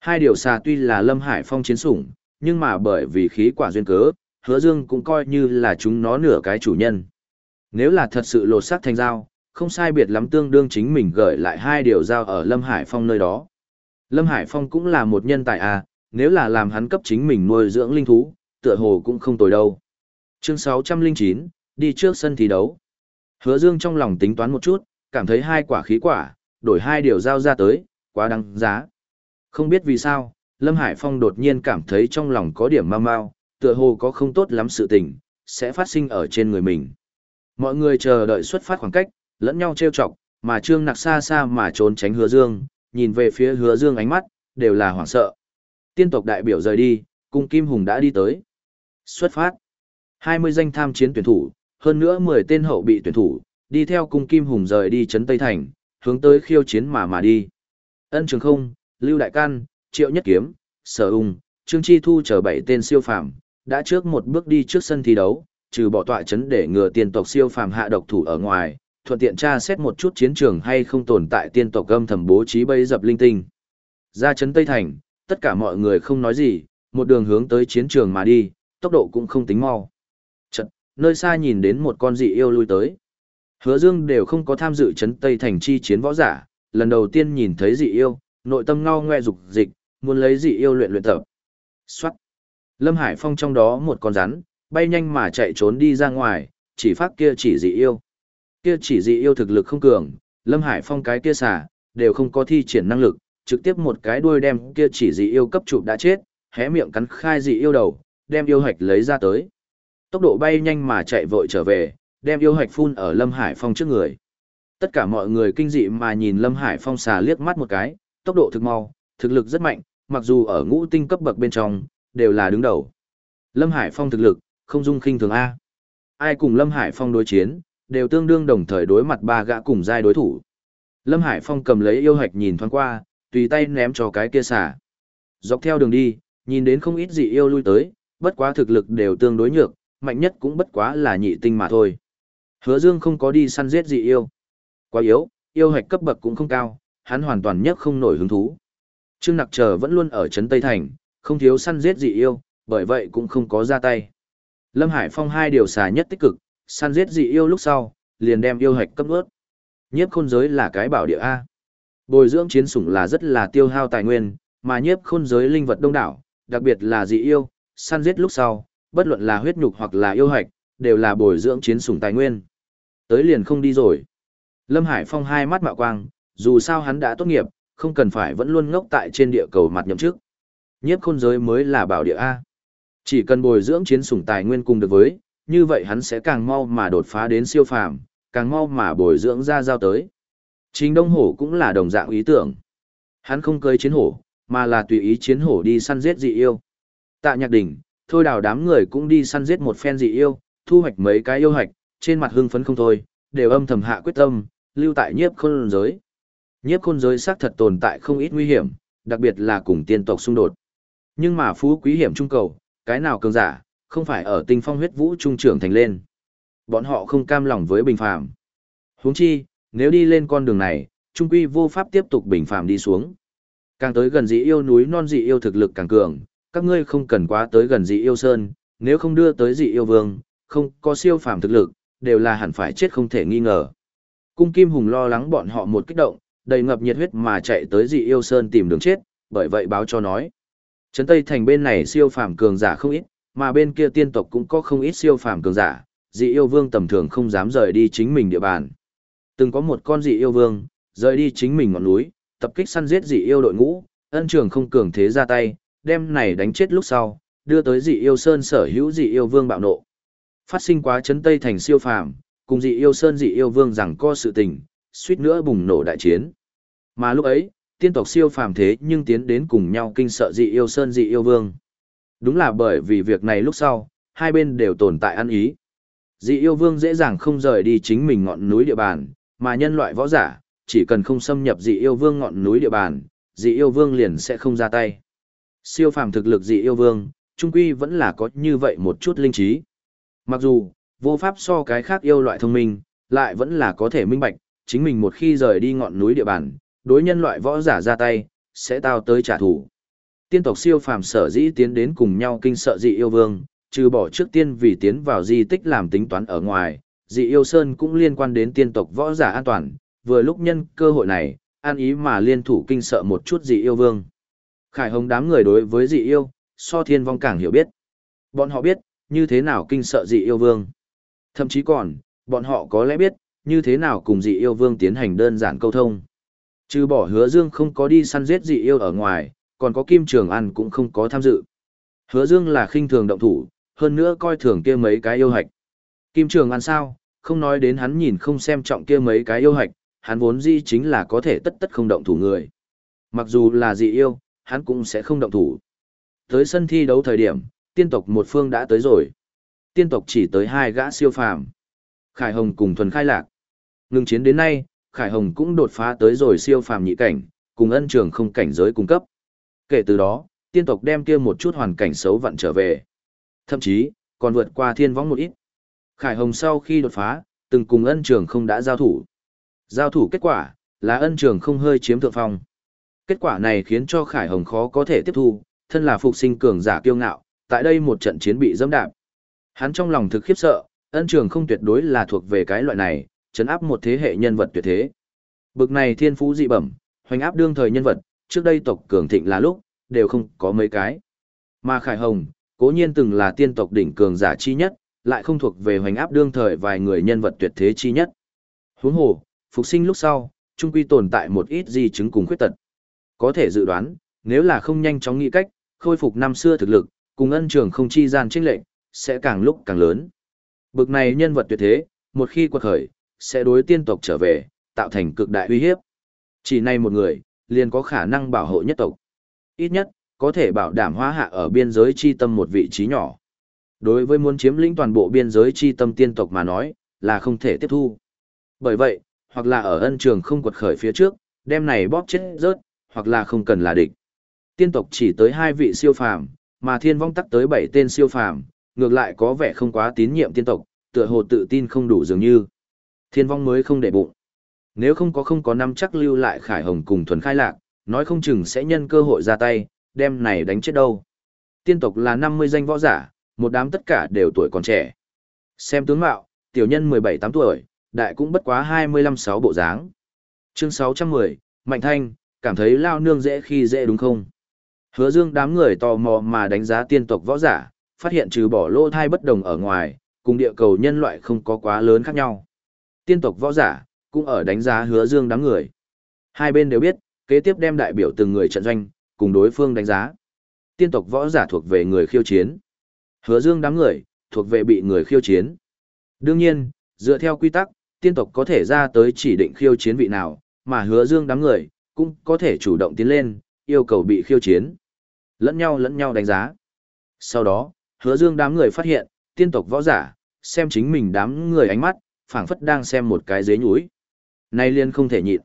Hai điều xà tuy là Lâm Hải Phong chiến sủng, nhưng mà bởi vì khí quả duyên cớ, hứa dương cũng coi như là chúng nó nửa cái chủ nhân. Nếu là thật sự lột xác thành dao, không sai biệt lắm tương đương chính mình gửi lại hai điều dao ở Lâm Hải Phong nơi đó. Lâm Hải Phong cũng là một nhân tài à, nếu là làm hắn cấp chính mình nuôi dưỡng linh thú, tựa hồ cũng không tồi đâu. Chương 609, đi trước sân thi đấu. Hứa Dương trong lòng tính toán một chút, cảm thấy hai quả khí quả, đổi hai điều giao ra tới, quá đáng giá. Không biết vì sao, Lâm Hải Phong đột nhiên cảm thấy trong lòng có điểm mau mau, tựa hồ có không tốt lắm sự tình, sẽ phát sinh ở trên người mình. Mọi người chờ đợi xuất phát khoảng cách, lẫn nhau trêu chọc, mà Trương Nặc xa xa mà trốn tránh Hứa Dương, nhìn về phía Hứa Dương ánh mắt đều là hoảng sợ. Tiên tộc đại biểu rời đi, cung Kim Hùng đã đi tới. Xuất phát. 20 danh tham chiến tuyển thủ, hơn nữa 10 tên hậu bị tuyển thủ, đi theo cung Kim Hùng rời đi trấn Tây Thành, hướng tới khiêu chiến mà mà đi. Ân Trường Không, Lưu Đại Can, Triệu Nhất Kiếm, Sở Ung, Trương Chi Thu chờ bảy tên siêu phàm, đã trước một bước đi trước sân thi đấu, trừ bỏ tọa chấn để ngừa tiên tộc siêu phàm hạ độc thủ ở ngoài, thuận tiện tra xét một chút chiến trường hay không tồn tại tiên tộc âm thầm bố trí bẫy dập linh tinh. Ra chấn Tây Thành, tất cả mọi người không nói gì, một đường hướng tới chiến trường mà đi, tốc độ cũng không tính mau. Chật, nơi xa nhìn đến một con dị yêu lui tới. Hứa Dương đều không có tham dự chấn Tây Thành chi chiến võ giả, lần đầu tiên nhìn thấy dị yêu, nội tâm ngao ngoe dục dịch, muốn lấy dị yêu luyện luyện tập. Soát. Lâm Hải Phong trong đó một con rắn, bay nhanh mà chạy trốn đi ra ngoài, chỉ phát kia chỉ dị yêu. Kia chỉ dị yêu thực lực không cường, Lâm Hải Phong cái kia xả, đều không có thi triển năng lực, trực tiếp một cái đuôi đem kia chỉ dị yêu cấp chụp đã chết, hé miệng cắn khai dị yêu đầu, đem yêu hạch lấy ra tới. Tốc độ bay nhanh mà chạy vội trở về, đem yêu hạch phun ở Lâm Hải Phong trước người. Tất cả mọi người kinh dị mà nhìn Lâm Hải Phong xà liếc mắt một cái, tốc độ thực mau, thực lực rất mạnh, mặc dù ở ngũ tinh cấp bậc bên trong, đều là đứng đầu. Lâm Hải Phong thực lực, không dung khinh thường A. Ai cùng Lâm Hải Phong đối chiến, đều tương đương đồng thời đối mặt ba gã cùng giai đối thủ. Lâm Hải Phong cầm lấy yêu hạch nhìn thoáng qua, tùy tay ném cho cái kia xả. Dọc theo đường đi, nhìn đến không ít dị yêu lui tới, bất quá thực lực đều tương đối nhược, mạnh nhất cũng bất quá là nhị tinh mà thôi. Hứa Dương không có đi săn giết dị yêu. Quá yếu, yêu hạch cấp bậc cũng không cao, hắn hoàn toàn nhất không nổi hứng thú. Trương Nặc Chờ vẫn luôn ở trấn Tây Thành, không thiếu săn giết dị yêu, bởi vậy cũng không có ra tay. Lâm Hải Phong hai điều xà nhất tích cực, săn giết dị yêu lúc sau, liền đem yêu hạch cấp ướt. Nhiếp khôn giới là cái bảo địa A. Bồi dưỡng chiến sủng là rất là tiêu hao tài nguyên, mà nhiếp khôn giới linh vật đông đảo, đặc biệt là dị yêu, săn giết lúc sau, bất luận là huyết nhục hoặc là yêu hạch, đều là bồi dưỡng chiến sủng tài nguyên. Tới liền không đi rồi. Lâm Hải Phong hai mắt mạo quang, dù sao hắn đã tốt nghiệp, không cần phải vẫn luôn ngốc tại trên địa cầu mặt nhậm chức. Nhiếp khôn giới mới là bảo địa A. Chỉ cần bồi dưỡng chiến sủng tài nguyên cùng được với, như vậy hắn sẽ càng mau mà đột phá đến siêu phàm, càng mau mà bồi dưỡng ra giao tới. Trình Đông Hổ cũng là đồng dạng ý tưởng. Hắn không cơi chiến hổ, mà là tùy ý chiến hổ đi săn giết dị yêu. Tạ Nhạc Đỉnh, thôi đào đám người cũng đi săn giết một phen dị yêu, thu hoạch mấy cái yêu hạch, trên mặt hưng phấn không thôi, đều âm thầm hạ quyết tâm, lưu tại nhiếp khôn giới. Nhiếp khôn giới xác thật tồn tại không ít nguy hiểm, đặc biệt là cùng tiên tộc xung đột. Nhưng mà phú quý hiểm trung cầu, cái nào cường giả, không phải ở tinh phong huyết vũ trung trưởng thành lên. Bọn họ không cam lòng với bình phàm. Huống chi, nếu đi lên con đường này, trung quy vô pháp tiếp tục bình phàm đi xuống. Càng tới gần dị yêu núi non dị yêu thực lực càng cường, các ngươi không cần quá tới gần dị yêu sơn, nếu không đưa tới dị yêu vương, không có siêu phàm thực lực, đều là hẳn phải chết không thể nghi ngờ. Cung Kim Hùng lo lắng bọn họ một kích động, đầy ngập nhiệt huyết mà chạy tới dị yêu sơn tìm đường chết, bởi vậy báo cho nói. Trấn Tây Thành bên này siêu phàm cường giả không ít, mà bên kia tiên tộc cũng có không ít siêu phàm cường giả, dị yêu vương tầm thường không dám rời đi chính mình địa bàn. Từng có một con dị yêu vương, rời đi chính mình ngọn núi, tập kích săn giết dị yêu đội ngũ, ân trường không cường thế ra tay, đem này đánh chết lúc sau, đưa tới dị yêu sơn sở hữu dị yêu vương bạo nộ. Phát sinh quá chấn tây thành siêu phàm, cùng dị yêu sơn dị yêu vương rằng co sự tình, suýt nữa bùng nổ đại chiến. Mà lúc ấy, tiên tộc siêu phàm thế nhưng tiến đến cùng nhau kinh sợ dị yêu sơn dị yêu vương. Đúng là bởi vì việc này lúc sau, hai bên đều tồn tại ăn ý. Dị yêu vương dễ dàng không rời đi chính mình ngọn núi địa bàn, mà nhân loại võ giả, chỉ cần không xâm nhập dị yêu vương ngọn núi địa bàn, dị yêu vương liền sẽ không ra tay. Siêu phàm thực lực dị yêu vương, trung quy vẫn là có như vậy một chút linh trí. Mặc dù, vô pháp so cái khác yêu loại thông minh, lại vẫn là có thể minh bạch, chính mình một khi rời đi ngọn núi địa bàn, đối nhân loại võ giả ra tay, sẽ tao tới trả thù. Tiên tộc siêu phàm sở dĩ tiến đến cùng nhau kinh sợ dị yêu vương, trừ bỏ trước tiên vì tiến vào di tích làm tính toán ở ngoài, dị yêu sơn cũng liên quan đến tiên tộc võ giả an toàn, vừa lúc nhân cơ hội này, an ý mà liên thủ kinh sợ một chút dị yêu vương. Khải hồng đám người đối với dị yêu, so thiên vong càng hiểu biết. Bọn họ biết, như thế nào kinh sợ dị yêu vương. Thậm chí còn, bọn họ có lẽ biết, như thế nào cùng dị yêu vương tiến hành đơn giản câu thông. Trừ bỏ hứa dương không có đi săn giết dị yêu ở ngoài, còn có Kim Trường An cũng không có tham dự. Hứa Dương là khinh thường động thủ, hơn nữa coi thường kia mấy cái yêu hạch. Kim Trường An sao, không nói đến hắn nhìn không xem trọng kia mấy cái yêu hạch, hắn vốn di chính là có thể tất tất không động thủ người. Mặc dù là dị yêu, hắn cũng sẽ không động thủ. Tới sân thi đấu thời điểm, tiên tộc một phương đã tới rồi. Tiên tộc chỉ tới hai gã siêu phàm. Khải Hồng cùng thuần khai lạc. Ngừng chiến đến nay, Khải Hồng cũng đột phá tới rồi siêu phàm nhị cảnh, cùng ân trường không cảnh giới cung cấp. Kể từ đó, tiên tộc đem kia một chút hoàn cảnh xấu vặn trở về. Thậm chí, còn vượt qua thiên võng một ít. Khải Hồng sau khi đột phá, từng cùng ân trường không đã giao thủ. Giao thủ kết quả, là ân trường không hơi chiếm thượng phong. Kết quả này khiến cho Khải Hồng khó có thể tiếp thu, thân là phục sinh cường giả kiêu ngạo, tại đây một trận chiến bị dẫm đạp. Hắn trong lòng thực khiếp sợ, ân trường không tuyệt đối là thuộc về cái loại này, chấn áp một thế hệ nhân vật tuyệt thế. Bực này thiên phú dị bẩm, hoành áp đương thời nhân vật, trước đây tộc cường thịnh là lúc, đều không có mấy cái. Mà Khải Hồng, cố nhiên từng là tiên tộc đỉnh cường giả chi nhất, lại không thuộc về hoành áp đương thời vài người nhân vật tuyệt thế chi nhất. Huống hồ, phục sinh lúc sau, trung quy tồn tại một ít di chứng cùng khuyết tật. Có thể dự đoán, nếu là không nhanh chóng nghĩ cách, khôi phục năm xưa thực lực, cùng ân trường không chi gian chênh lệnh, sẽ càng lúc càng lớn. Bực này nhân vật tuyệt thế, một khi quật khởi, sẽ đối tiên tộc trở về, tạo thành cực đại uy hiếp. Chỉ này một người, liền có khả năng bảo hộ nhất tộc. Ít nhất, có thể bảo đảm hóa hạ ở biên giới chi tâm một vị trí nhỏ. Đối với muốn chiếm lĩnh toàn bộ biên giới chi tâm tiên tộc mà nói, là không thể tiếp thu. Bởi vậy, hoặc là ở ân trường không quật khởi phía trước, đem này bóp chết rớt, hoặc là không cần là địch. Tiên tộc chỉ tới hai vị siêu phàm, mà thiên vong tắc tới bảy tên siêu phàm, ngược lại có vẻ không quá tín nhiệm tiên tộc, tựa hồ tự tin không đủ dường như. Thiên vong mới không để bụng. Nếu không có không có năm chắc lưu lại khải hồng cùng thuần khai lạc, nói không chừng sẽ nhân cơ hội ra tay, đem này đánh chết đâu. Tiên tộc là 50 danh võ giả, một đám tất cả đều tuổi còn trẻ. Xem tướng mạo, tiểu nhân 17-8 tuổi, đại cũng bất quá 25-6 bộ dáng. Chương 610, Mạnh Thanh, cảm thấy lao nương dễ khi dễ đúng không? Hứa dương đám người tò mò mà đánh giá tiên tộc võ giả, phát hiện trừ bỏ lô thai bất đồng ở ngoài, cùng địa cầu nhân loại không có quá lớn khác nhau. Tiên tộc võ giả, cũng ở đánh giá hứa dương đám người. Hai bên đều biết, kế tiếp đem đại biểu từng người trận doanh, cùng đối phương đánh giá. Tiên tộc võ giả thuộc về người khiêu chiến. Hứa dương đám người, thuộc về bị người khiêu chiến. Đương nhiên, dựa theo quy tắc, tiên tộc có thể ra tới chỉ định khiêu chiến vị nào, mà hứa dương đám người, cũng có thể chủ động tiến lên, yêu cầu bị khiêu chiến. Lẫn nhau lẫn nhau đánh giá. Sau đó, hứa dương đám người phát hiện, tiên tộc võ giả, xem chính mình đám người ánh mắt, phảng phất đang xem một cái dế nhúi. Nay liên không thể nhịn.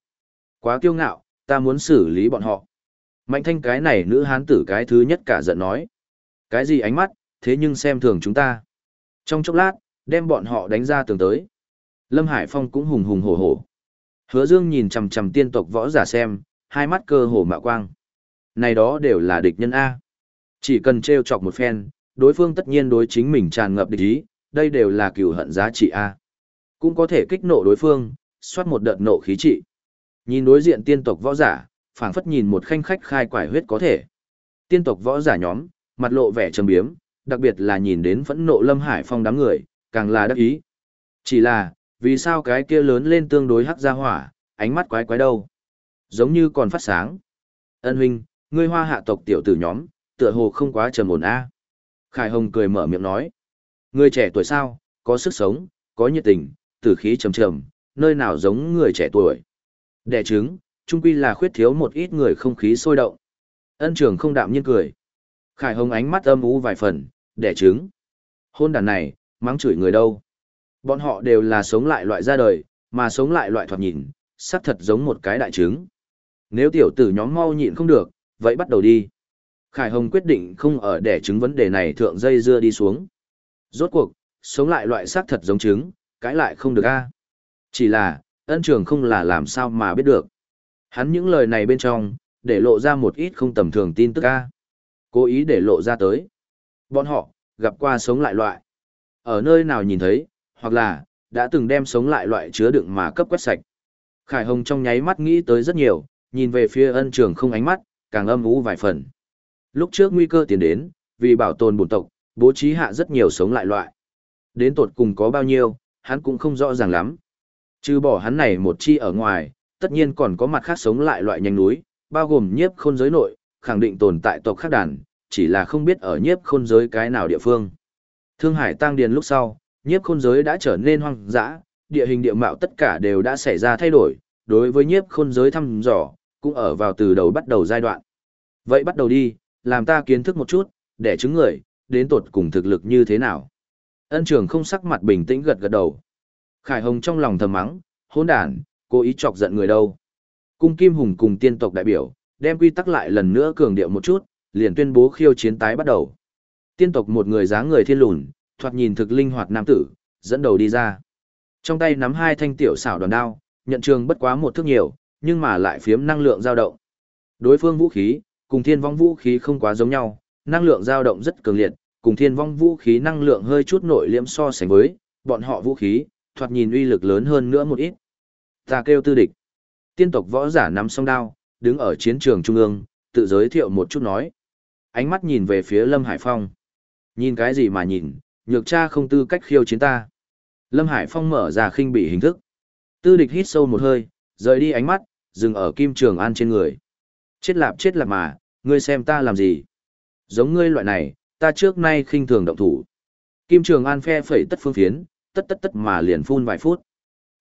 Quá kiêu ngạo, ta muốn xử lý bọn họ. Mạnh thanh cái này nữ hán tử cái thứ nhất cả giận nói. Cái gì ánh mắt, thế nhưng xem thường chúng ta. Trong chốc lát, đem bọn họ đánh ra tường tới. Lâm Hải Phong cũng hùng hùng hổ hổ. Hứa Dương nhìn chằm chằm tiên tộc võ giả xem, hai mắt cơ hồ mạo quang. Này đó đều là địch nhân A. Chỉ cần treo chọc một phen, đối phương tất nhiên đối chính mình tràn ngập địch ý, đây đều là cừu hận giá trị A. Cũng có thể kích nộ đối phương, xoát một đợt nộ khí trị. Nhìn đối diện tiên tộc võ giả, phảng phất nhìn một khanh khách khai quải huyết có thể. Tiên tộc võ giả nhóm, mặt lộ vẻ trầm biếm, đặc biệt là nhìn đến phẫn nộ Lâm Hải Phong đám người, càng là đắc ý. Chỉ là, vì sao cái kia lớn lên tương đối hắc ra hỏa, ánh mắt quái quái đâu? Giống như còn phát sáng. Ân huynh, ngươi hoa hạ tộc tiểu tử nhóm, tựa hồ không quá trầm ổn a. Khải Hồng cười mở miệng nói. Người trẻ tuổi sao, có sức sống, có nhiệt tình, tử khí trầm trầm, nơi nào giống người trẻ tuổi. Đẻ trứng, trung quy là khuyết thiếu một ít người không khí sôi động. Ân trường không đạm nhiên cười. Khải Hồng ánh mắt âm u vài phần, đẻ trứng. Hôn đàn này, mắng chửi người đâu. Bọn họ đều là sống lại loại ra đời, mà sống lại loại thoạt nhìn, sắc thật giống một cái đại trứng. Nếu tiểu tử nhóm mau nhịn không được, vậy bắt đầu đi. Khải Hồng quyết định không ở đẻ trứng vấn đề này thượng dây dưa đi xuống. Rốt cuộc, sống lại loại xác thật giống trứng, cãi lại không được a. Chỉ là, ân trường không là làm sao mà biết được. Hắn những lời này bên trong, để lộ ra một ít không tầm thường tin tức a. Cố ý để lộ ra tới. Bọn họ, gặp qua sống lại loại. Ở nơi nào nhìn thấy, hoặc là, đã từng đem sống lại loại chứa đựng mà cấp quét sạch. Khải Hồng trong nháy mắt nghĩ tới rất nhiều, nhìn về phía ân trường không ánh mắt, càng âm ú vài phần. Lúc trước nguy cơ tiến đến, vì bảo tồn bổn tộc, bố trí hạ rất nhiều sống lại loại. Đến tột cùng có bao nhiêu, hắn cũng không rõ ràng lắm. Trừ bỏ hắn này một chi ở ngoài, tất nhiên còn có mặt khác sống lại loại nhanh núi, bao gồm nhiếp khôn giới nội, khẳng định tồn tại tộc khác đàn, chỉ là không biết ở nhiếp khôn giới cái nào địa phương. Thương Hải tăng điền lúc sau, nhiếp khôn giới đã trở nên hoang dã, địa hình địa mạo tất cả đều đã xảy ra thay đổi, đối với nhiếp khôn giới thăm dò, cũng ở vào từ đầu bắt đầu giai đoạn. Vậy bắt đầu đi, làm ta kiến thức một chút, để chứng người, đến tột cùng thực lực như thế nào. Ân trường không sắc mặt bình tĩnh gật gật đầu. Khải Hồng trong lòng thầm mắng, hỗn đản, cố ý chọc giận người đâu. Cung Kim Hùng cùng tiên tộc đại biểu, đem quy tắc lại lần nữa cường điệu một chút, liền tuyên bố khiêu chiến tái bắt đầu. Tiên tộc một người dáng người thiên lùn, thoạt nhìn thực linh hoạt nam tử, dẫn đầu đi ra. Trong tay nắm hai thanh tiểu xảo đòn đao, nhận trường bất quá một thước nhiều, nhưng mà lại phiếm năng lượng dao động. Đối phương vũ khí, cùng thiên vong vũ khí không quá giống nhau, năng lượng dao động rất cường liệt, cùng thiên vong vũ khí năng lượng hơi chút nội liễm so sánh với, bọn họ vũ khí, thoạt nhìn uy lực lớn hơn nữa một ít. Ta kêu tư địch. Tiên tộc võ giả nắm song đao, đứng ở chiến trường trung ương, tự giới thiệu một chút nói. Ánh mắt nhìn về phía Lâm Hải Phong. Nhìn cái gì mà nhìn, nhược cha không tư cách khiêu chiến ta. Lâm Hải Phong mở ra khinh bị hình thức. Tư địch hít sâu một hơi, rời đi ánh mắt, dừng ở Kim Trường An trên người. Chết lạp chết lạp mà, ngươi xem ta làm gì? Giống ngươi loại này, ta trước nay khinh thường động thủ. Kim Trường An phe phẩy tất phương phiến, tất tất tất mà liền phun vài phút.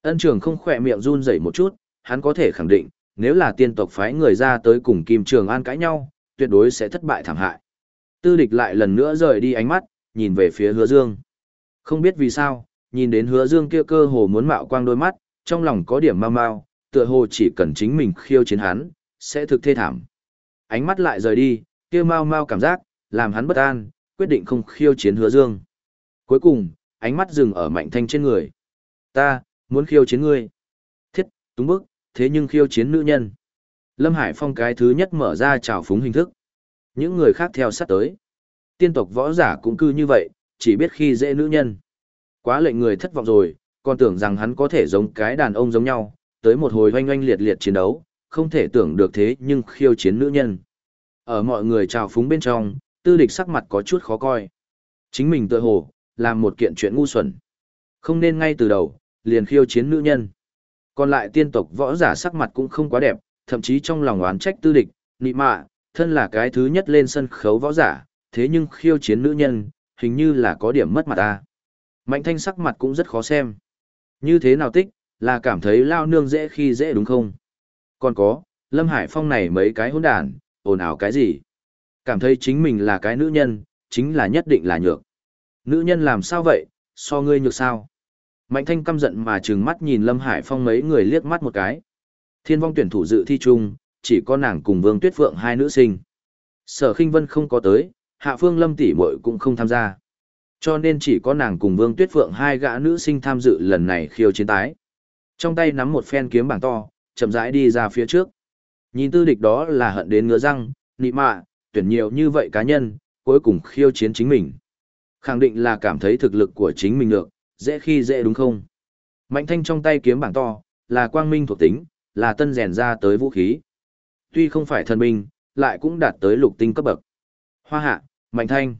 Ân Trường không khỏe miệng run rẩy một chút, hắn có thể khẳng định, nếu là tiên tộc phái người ra tới cùng Kim Trường An cãi nhau, tuyệt đối sẽ thất bại thảm hại. Tư địch lại lần nữa rời đi ánh mắt, nhìn về phía hứa dương. Không biết vì sao, nhìn đến hứa dương kia cơ hồ muốn mạo quang đôi mắt, trong lòng có điểm mau mau, tựa hồ chỉ cần chính mình khiêu chiến hắn, sẽ thực thê thảm. Ánh mắt lại rời đi, kia mau mau cảm giác, làm hắn bất an, quyết định không khiêu chiến hứa dương. Cuối cùng, ánh mắt dừng ở mạnh thanh trên người. Ta, muốn khiêu chiến ngươi. Thiết, túng bức, thế nhưng khiêu chiến nữ nhân. Lâm Hải Phong cái thứ nhất mở ra trào phúng hình thức. Những người khác theo sát tới. Tiên tộc võ giả cũng cư như vậy, chỉ biết khi dễ nữ nhân. Quá lệnh người thất vọng rồi, còn tưởng rằng hắn có thể giống cái đàn ông giống nhau, tới một hồi oanh oanh liệt liệt chiến đấu, không thể tưởng được thế nhưng khiêu chiến nữ nhân. Ở mọi người trào phúng bên trong, tư địch sắc mặt có chút khó coi. Chính mình tự hồ, làm một kiện chuyện ngu xuẩn. Không nên ngay từ đầu, liền khiêu chiến nữ nhân. Còn lại tiên tộc võ giả sắc mặt cũng không quá đẹp, thậm chí trong lòng oán trách tư địch, nị mạ, thân là cái thứ nhất lên sân khấu võ giả, thế nhưng khiêu chiến nữ nhân, hình như là có điểm mất mặt ta. Mạnh thanh sắc mặt cũng rất khó xem. Như thế nào tích, là cảm thấy lao nương dễ khi dễ đúng không? Còn có, Lâm Hải Phong này mấy cái hỗn đàn, ồn ào cái gì? Cảm thấy chính mình là cái nữ nhân, chính là nhất định là nhược. Nữ nhân làm sao vậy, so ngươi nhược sao? Mạnh thanh căm giận mà trừng mắt nhìn Lâm Hải Phong mấy người liếc mắt một cái. Thiên vong tuyển thủ dự thi chung, chỉ có nàng cùng Vương Tuyết Phượng hai nữ sinh. Sở Khinh Vân không có tới, Hạ Phương Lâm tỷ muội cũng không tham gia. Cho nên chỉ có nàng cùng Vương Tuyết Phượng hai gã nữ sinh tham dự lần này khiêu chiến tái. Trong tay nắm một phen kiếm bảng to, chậm rãi đi ra phía trước. Nhìn tư địch đó là hận đến ngứa răng, nị mạ, tuyển nhiều như vậy cá nhân, cuối cùng khiêu chiến chính mình. Khẳng định là cảm thấy thực lực của chính mình được, dễ khi dễ đúng không? Mạnh thanh trong tay kiếm bảng to, là quang minh thuộc tính, là tân rèn ra tới vũ khí. Tuy không phải thần binh, lại cũng đạt tới lục tinh cấp bậc. Hoa hạ, mạnh thanh.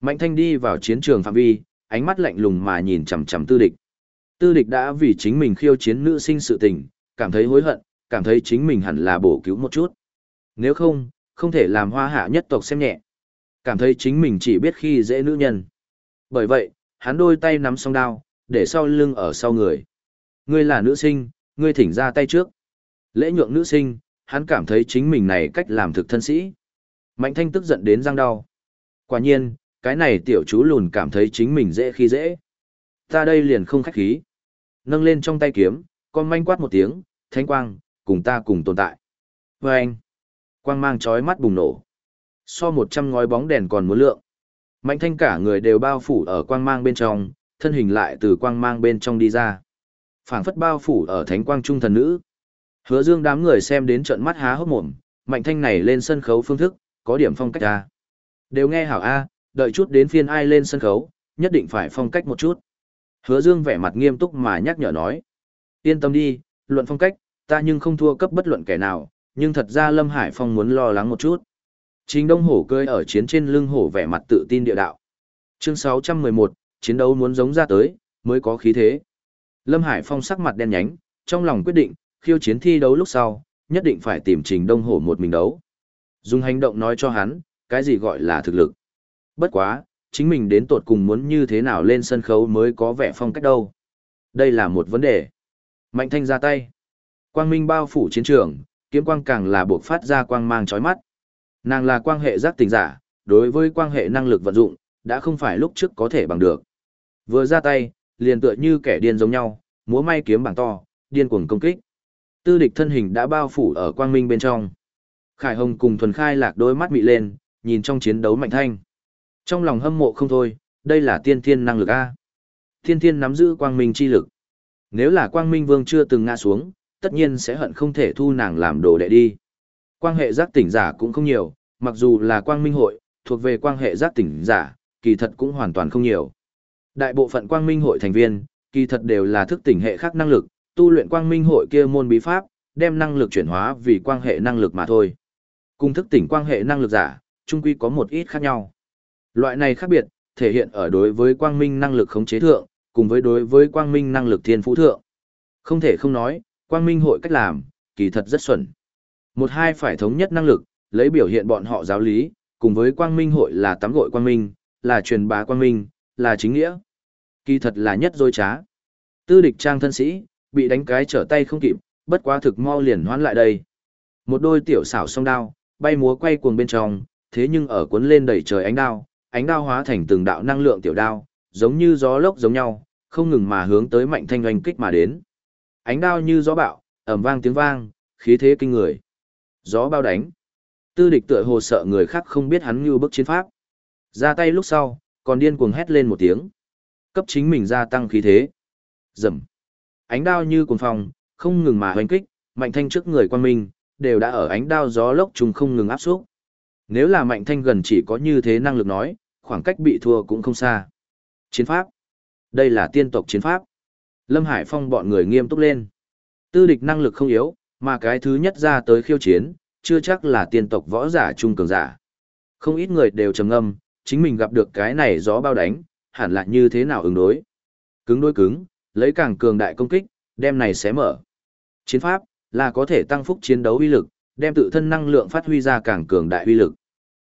Mạnh thanh đi vào chiến trường phạm vi, ánh mắt lạnh lùng mà nhìn chằm chằm tư địch. Tư địch đã vì chính mình khiêu chiến nữ sinh sự tình, cảm thấy hối hận, cảm thấy chính mình hẳn là bổ cứu một chút. Nếu không, không thể làm hoa hạ nhất tộc xem nhẹ. Cảm thấy chính mình chỉ biết khi dễ nữ nhân. Bởi vậy, hắn đôi tay nắm song đao, để sau lưng ở sau người. Ngươi là nữ sinh, ngươi thỉnh ra tay trước. Lễ nhượng nữ sinh, hắn cảm thấy chính mình này cách làm thực thân sĩ. Mạnh thanh tức giận đến răng đau. Quả nhiên, cái này tiểu chú lùn cảm thấy chính mình dễ khi dễ. Ta đây liền không khách khí. Nâng lên trong tay kiếm, con manh quát một tiếng, thanh quang, cùng ta cùng tồn tại. Vâng anh, quang mang chói mắt bùng nổ. So một trăm ngói bóng đèn còn muốn lượng. Mạnh thanh cả người đều bao phủ ở quang mang bên trong, thân hình lại từ quang mang bên trong đi ra. phảng phất bao phủ ở thánh quang trung thần nữ. Hứa dương đám người xem đến trận mắt há hốc mồm, mạnh thanh này lên sân khấu phương thức, có điểm phong cách ra. Đều nghe hảo A, đợi chút đến phiên ai lên sân khấu, nhất định phải phong cách một chút. Hứa dương vẻ mặt nghiêm túc mà nhắc nhở nói. Yên tâm đi, luận phong cách, ta nhưng không thua cấp bất luận kẻ nào, nhưng thật ra Lâm Hải Phong muốn lo lắng một chút. Trình Đông Hổ cơi ở chiến trên lưng hổ vẻ mặt tự tin địa đạo. Chương 611, chiến đấu muốn giống ra tới, mới có khí thế. Lâm Hải Phong sắc mặt đen nhánh, trong lòng quyết định, khiêu chiến thi đấu lúc sau, nhất định phải tìm Trình Đông Hổ một mình đấu. Dùng hành động nói cho hắn, cái gì gọi là thực lực. Bất quá, chính mình đến tột cùng muốn như thế nào lên sân khấu mới có vẻ phong cách đâu. Đây là một vấn đề. Mạnh thanh ra tay. Quang minh bao phủ chiến trường, kiếm quang càng là buộc phát ra quang mang chói mắt. Nàng là quan hệ giác tình giả, đối với quan hệ năng lực vận dụng, đã không phải lúc trước có thể bằng được. Vừa ra tay, liền tựa như kẻ điên giống nhau, múa may kiếm bảng to, điên cuồng công kích. Tư địch thân hình đã bao phủ ở quang minh bên trong. Khải Hồng cùng thuần khai lạc đôi mắt mị lên, nhìn trong chiến đấu mạnh thanh. Trong lòng hâm mộ không thôi, đây là tiên thiên năng lực A. Tiên thiên nắm giữ quang minh chi lực. Nếu là quang minh vương chưa từng ngã xuống, tất nhiên sẽ hận không thể thu nàng làm đồ đệ đi. Quan hệ giác tỉnh giả cũng không nhiều, mặc dù là quang minh hội, thuộc về quan hệ giác tỉnh giả, kỳ thật cũng hoàn toàn không nhiều. Đại bộ phận quang minh hội thành viên, kỳ thật đều là thức tỉnh hệ khác năng lực, tu luyện quang minh hội kia môn bí pháp, đem năng lực chuyển hóa vì quan hệ năng lực mà thôi. Cùng thức tỉnh quan hệ năng lực giả, chung quy có một ít khác nhau. Loại này khác biệt, thể hiện ở đối với quang minh năng lực khống chế thượng, cùng với đối với quang minh năng lực thiên phú thượng. Không thể không nói, quang minh hội cách làm, kỳ thật rất xuẩn. Một hai phải thống nhất năng lực, lấy biểu hiện bọn họ giáo lý, cùng với quang minh hội là tắm gội quang minh, là truyền bá quang minh, là chính nghĩa. Kỳ thật là nhất dối trá. Tư địch trang thân sĩ, bị đánh cái trở tay không kịp, bất quá thực mau liền hoán lại đây. Một đôi tiểu xảo song đao, bay múa quay cuồng bên trong, thế nhưng ở cuốn lên đầy trời ánh đao, ánh đao hóa thành từng đạo năng lượng tiểu đao, giống như gió lốc giống nhau, không ngừng mà hướng tới Mạnh Thanh oanh kích mà đến. Ánh đao như gió bạo, ầm vang tiếng vang, khí thế kinh người. Gió bao đánh. Tư địch tựa hồ sợ người khác không biết hắn như bức chiến pháp. Ra tay lúc sau, còn điên cuồng hét lên một tiếng. Cấp chính mình gia tăng khí thế. Dầm. Ánh đao như cuồng phong, không ngừng mà hoành kích, mạnh thanh trước người quan minh, đều đã ở ánh đao gió lốc trùng không ngừng áp xúc. Nếu là mạnh thanh gần chỉ có như thế năng lực nói, khoảng cách bị thua cũng không xa. Chiến pháp. Đây là tiên tộc chiến pháp. Lâm Hải Phong bọn người nghiêm túc lên. Tư địch năng lực không yếu, mà cái thứ nhất ra tới khiêu chiến, chưa chắc là tiên tộc võ giả trung cường giả. Không ít người đều trầm ngâm, chính mình gặp được cái này gió bao đánh, hẳn là như thế nào ứng đối. Cứng đối cứng, lấy càng cường đại công kích, đem này sẽ mở. Chiến pháp là có thể tăng phúc chiến đấu uy lực, đem tự thân năng lượng phát huy ra càng cường đại uy lực.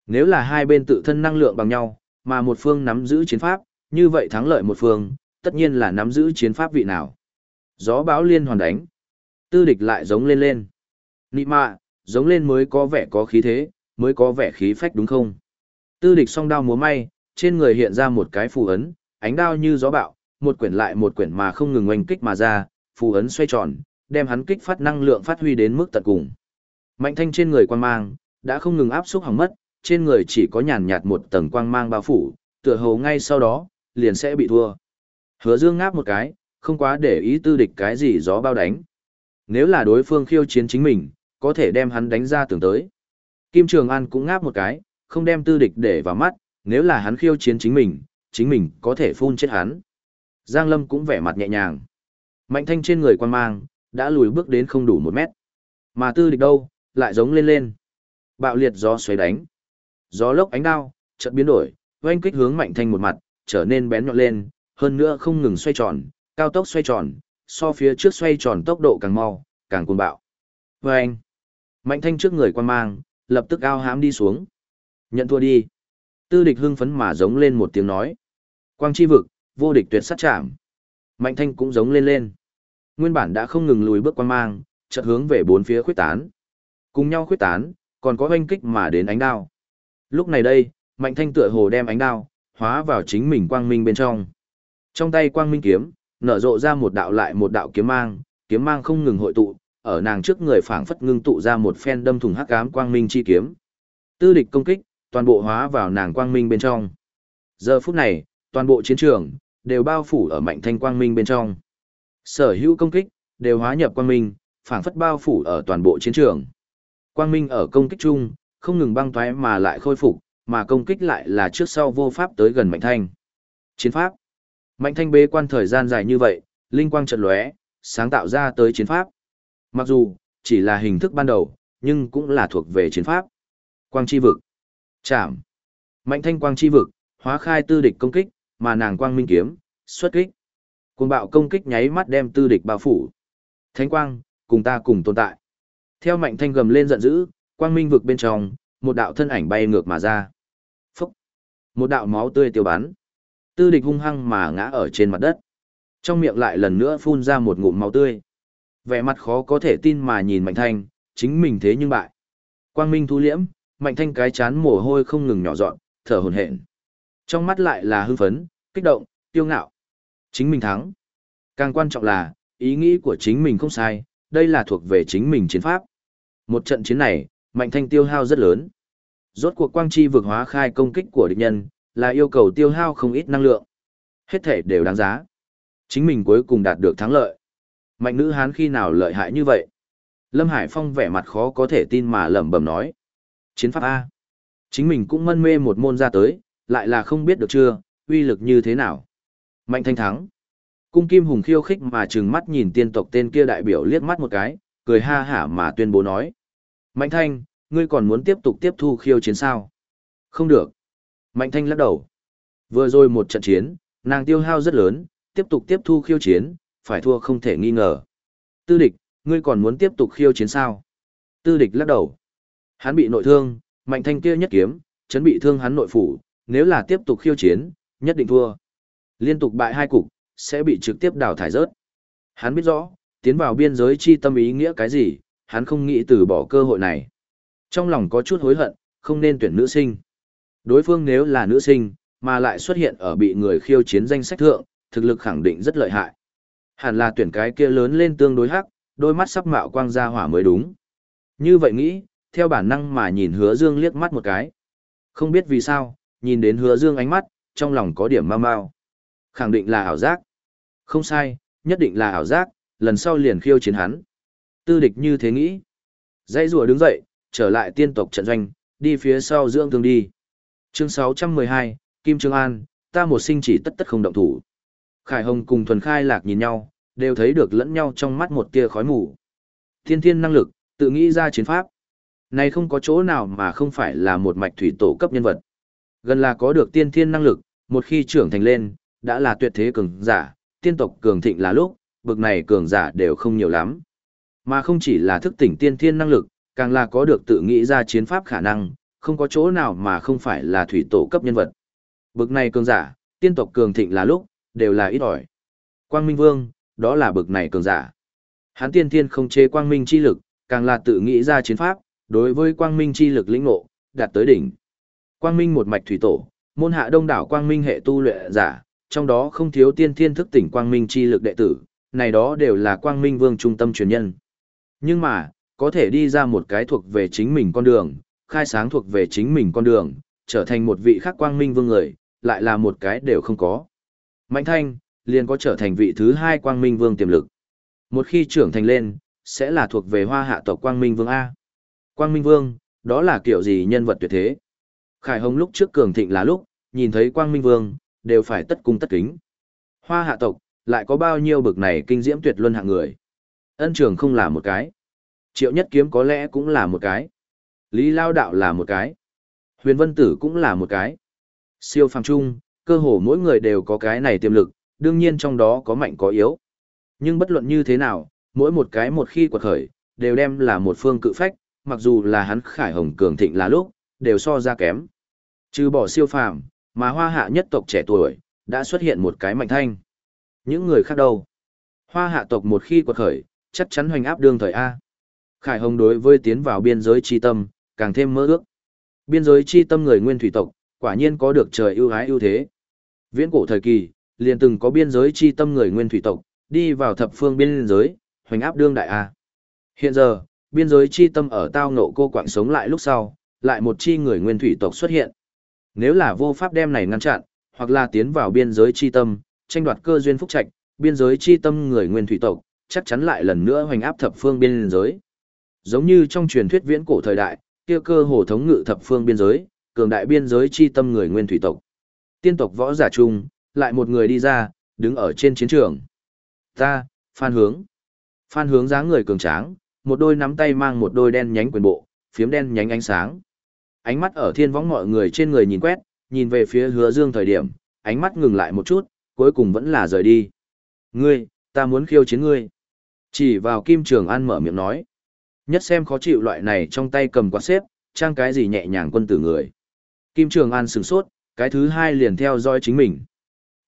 Nếu là hai bên tự thân năng lượng bằng nhau, mà một phương nắm giữ chiến pháp, như vậy thắng lợi một phương, tất nhiên là nắm giữ chiến pháp vị nào. Gió báo liên hoàn đánh. Tư địch lại giống lên lên. Nị mạ, giống lên mới có vẻ có khí thế, mới có vẻ khí phách đúng không? Tư địch song đao múa may, trên người hiện ra một cái phù ấn, ánh đao như gió bạo, một quyển lại một quyển mà không ngừng oanh kích mà ra, phù ấn xoay tròn, đem hắn kích phát năng lượng phát huy đến mức tận cùng. Mạnh thanh trên người quang mang, đã không ngừng áp xúc hỏng mất, trên người chỉ có nhàn nhạt một tầng quang mang bao phủ, tựa hồ ngay sau đó, liền sẽ bị thua. Hứa dương ngáp một cái, không quá để ý tư địch cái gì gió bao đánh. Nếu là đối phương khiêu chiến chính mình, có thể đem hắn đánh ra tưởng tới. Kim Trường An cũng ngáp một cái, không đem tư địch để vào mắt, nếu là hắn khiêu chiến chính mình, chính mình có thể phun chết hắn. Giang Lâm cũng vẻ mặt nhẹ nhàng. Mạnh thanh trên người quan mang, đã lùi bước đến không đủ một mét. Mà tư địch đâu, lại giống lên lên. Bạo liệt gió xoáy đánh. Gió lốc ánh đao, chợt biến đổi, oanh kích hướng mạnh thanh một mặt, trở nên bén nhọn lên, hơn nữa không ngừng xoay tròn, cao tốc xoay tròn, so phía trước xoay tròn tốc độ càng mau, càng cuồng bạo. Vâng! Mạnh thanh trước người quan mang, lập tức ao hám đi xuống. Nhận thua đi. Tư địch hưng phấn mà giống lên một tiếng nói. Quang chi vực, vô địch tuyệt sát chạm. Mạnh thanh cũng giống lên lên. Nguyên bản đã không ngừng lùi bước quan mang, chợt hướng về bốn phía khuyết tán. Cùng nhau khuyết tán, còn có oanh kích mà đến ánh đao. Lúc này đây, mạnh thanh tựa hồ đem ánh đao, hóa vào chính mình quang minh bên trong. Trong tay quang minh kiếm, nở rộ ra một đạo lại một đạo kiếm mang, kiếm mang không ngừng hội tụ, ở nàng trước người phảng phất ngưng tụ ra một phen đâm thủng hắc ám quang minh chi kiếm. Tư địch công kích, toàn bộ hóa vào nàng quang minh bên trong. Giờ phút này, toàn bộ chiến trường đều bao phủ ở mạnh thanh quang minh bên trong. Sở hữu công kích đều hóa nhập quang minh, phảng phất bao phủ ở toàn bộ chiến trường. Quang minh ở công kích chung, không ngừng băng toái mà lại khôi phục, mà công kích lại là trước sau vô pháp tới gần mạnh thanh. Chiến pháp. Mạnh thanh bế quan thời gian dài như vậy, linh quang trận lóe, sáng tạo ra tới chiến pháp. Mặc dù, chỉ là hình thức ban đầu, nhưng cũng là thuộc về chiến pháp. Quang chi vực. Chạm. Mạnh thanh quang chi vực, hóa khai tư địch công kích, mà nàng quang minh kiếm, xuất kích. Cuồng bạo công kích nháy mắt đem tư địch bao phủ. Thánh quang, cùng ta cùng tồn tại. Theo mạnh thanh gầm lên giận dữ, quang minh vực bên trong, một đạo thân ảnh bay ngược mà ra. Phúc. Một đạo máu tươi tiêu bắn. Tư địch hung hăng mà ngã ở trên mặt đất. Trong miệng lại lần nữa phun ra một ngụm máu tươi. Vẻ mặt khó có thể tin mà nhìn mạnh thanh, chính mình thế nhưng bại. Quang minh thu liễm, mạnh thanh cái chán mồ hôi không ngừng nhỏ dọn, thở hồn hển. Trong mắt lại là hưng phấn, kích động, tiêu ngạo. Chính mình thắng. Càng quan trọng là, ý nghĩ của chính mình không sai, đây là thuộc về chính mình chiến pháp. Một trận chiến này, mạnh thanh tiêu hao rất lớn. Rốt cuộc quang chi vượt hóa khai công kích của địch nhân, là yêu cầu tiêu hao không ít năng lượng. Hết thể đều đáng giá. Chính mình cuối cùng đạt được thắng lợi. Mạnh nữ hán khi nào lợi hại như vậy? Lâm Hải Phong vẻ mặt khó có thể tin mà lẩm bẩm nói. Chiến pháp A. Chính mình cũng mân mê một môn ra tới, lại là không biết được chưa, uy lực như thế nào. Mạnh thanh thắng. Cung Kim Hùng khiêu khích mà trừng mắt nhìn tiên tộc tên kia đại biểu liếc mắt một cái, cười ha hả mà tuyên bố nói. Mạnh thanh, ngươi còn muốn tiếp tục tiếp thu khiêu chiến sao? Không được. Mạnh thanh lắc đầu. Vừa rồi một trận chiến, nàng tiêu hao rất lớn, tiếp tục tiếp thu khiêu chiến, phải thua không thể nghi ngờ. Tư địch, ngươi còn muốn tiếp tục khiêu chiến sao? Tư địch lắc đầu. Hắn bị nội thương, mạnh thanh kia nhất kiếm, chấn bị thương hắn nội phủ, nếu là tiếp tục khiêu chiến, nhất định thua. Liên tục bại hai cục, sẽ bị trực tiếp đào thải rớt. Hắn biết rõ, tiến vào biên giới chi tâm ý nghĩa cái gì, hắn không nghĩ từ bỏ cơ hội này. Trong lòng có chút hối hận, không nên tuyển nữ sinh. Đối phương nếu là nữ sinh, mà lại xuất hiện ở bị người khiêu chiến danh sách thượng, thực lực khẳng định rất lợi hại. Hẳn là tuyển cái kia lớn lên tương đối hắc, đôi mắt sắp mạo quang ra hỏa mới đúng. Như vậy nghĩ, theo bản năng mà nhìn hứa dương liếc mắt một cái. Không biết vì sao, nhìn đến hứa dương ánh mắt, trong lòng có điểm mau mau. Khẳng định là ảo giác. Không sai, nhất định là ảo giác, lần sau liền khiêu chiến hắn. Tư địch như thế nghĩ. Dãy rùa đứng dậy, trở lại tiên tộc trận doanh, đi phía sau dưỡng thương đi. Chương 612, Kim Trương An, ta một sinh chỉ tất tất không động thủ. Khải Hồng cùng Thuần Khai Lạc nhìn nhau, đều thấy được lẫn nhau trong mắt một tia khói mù. Thiên thiên năng lực, tự nghĩ ra chiến pháp. Này không có chỗ nào mà không phải là một mạch thủy tổ cấp nhân vật. Gần là có được tiên thiên năng lực, một khi trưởng thành lên, đã là tuyệt thế cường giả, tiên tộc cường thịnh là lúc, bực này cường giả đều không nhiều lắm. Mà không chỉ là thức tỉnh tiên thiên năng lực, càng là có được tự nghĩ ra chiến pháp khả năng, không có chỗ nào mà không phải là thủy tổ cấp nhân vật. Bực này cường giả, tiên tộc cường thịnh là lúc, đều là ít ỏi. Quang Minh Vương, đó là bực này cường giả. Hắn tiên thiên không chế quang minh chi lực, càng là tự nghĩ ra chiến pháp, đối với quang minh chi lực lĩnh ngộ, đạt tới đỉnh. Quang minh một mạch thủy tổ, môn hạ đông đảo quang minh hệ tu luyện giả, trong đó không thiếu tiên thiên thức tỉnh quang minh chi lực đệ tử, này đó đều là quang minh vương trung tâm truyền nhân. Nhưng mà, có thể đi ra một cái thuộc về chính mình con đường, khai sáng thuộc về chính mình con đường, trở thành một vị khắc quang minh vương người, lại là một cái đều không có. Mạnh thanh, liền có trở thành vị thứ hai quang minh vương tiềm lực. Một khi trưởng thành lên, sẽ là thuộc về hoa hạ tộc quang minh vương A. Quang minh vương, đó là kiểu gì nhân vật tuyệt thế. Khải Hồng lúc trước cường thịnh là lúc, nhìn thấy quang minh vương, đều phải tất cung tất kính. Hoa hạ tộc, lại có bao nhiêu bực này kinh diễm tuyệt luân hạng người. Ân trường không là một cái. Triệu nhất kiếm có lẽ cũng là một cái. Lý Lao Đạo là một cái. Huyền Vân Tử cũng là một cái. Siêu phàm trung, cơ hồ mỗi người đều có cái này tiềm lực, đương nhiên trong đó có mạnh có yếu. Nhưng bất luận như thế nào, mỗi một cái một khi quật khởi, đều đem là một phương cự phách, mặc dù là hắn khải hồng cường thịnh là lúc, đều so ra kém. Trừ bỏ siêu phàm, mà hoa hạ nhất tộc trẻ tuổi, đã xuất hiện một cái mạnh thanh. Những người khác đâu? Hoa hạ tộc một khi quật khởi, chắc chắn hoành áp đương thời A. Khải Hồng đối với tiến vào biên giới chi tâm, càng thêm mơ ước. Biên giới chi tâm người nguyên thủy tộc, quả nhiên có được trời ưu ái ưu thế. Viễn cổ thời kỳ, liền từng có biên giới chi tâm người nguyên thủy tộc, đi vào thập phương biên giới, hoành áp đương đại A. Hiện giờ, biên giới chi tâm ở tao ngộ cô quạng sống lại lúc sau, lại một chi người nguyên thủy tộc xuất hiện. Nếu là vô pháp đem này ngăn chặn, hoặc là tiến vào biên giới chi tâm, tranh đoạt cơ duyên phúc trạch, biên giới chi tâm người nguyên thủy tộc, chắc chắn lại lần nữa hoành áp thập phương biên giới. Giống như trong truyền thuyết viễn cổ thời đại, kia cơ hồ thống ngự thập phương biên giới, cường đại biên giới chi tâm người nguyên thủy tộc. Tiên tộc võ giả chung, lại một người đi ra, đứng ở trên chiến trường. Ta, Phan Hướng. Phan Hướng dáng người cường tráng, một đôi nắm tay mang một đôi đen nhánh quyền bộ, phiếm đen nhánh ánh sáng. Ánh mắt ở thiên võng mọi người trên người nhìn quét, nhìn về phía hứa dương thời điểm, ánh mắt ngừng lại một chút, cuối cùng vẫn là rời đi. Ngươi, ta muốn khiêu chiến ngươi. Chỉ vào Kim Trường An mở miệng nói. Nhất xem khó chịu loại này trong tay cầm quạt xếp, trang cái gì nhẹ nhàng quân tử người. Kim Trường An sửng sốt, cái thứ hai liền theo dõi chính mình.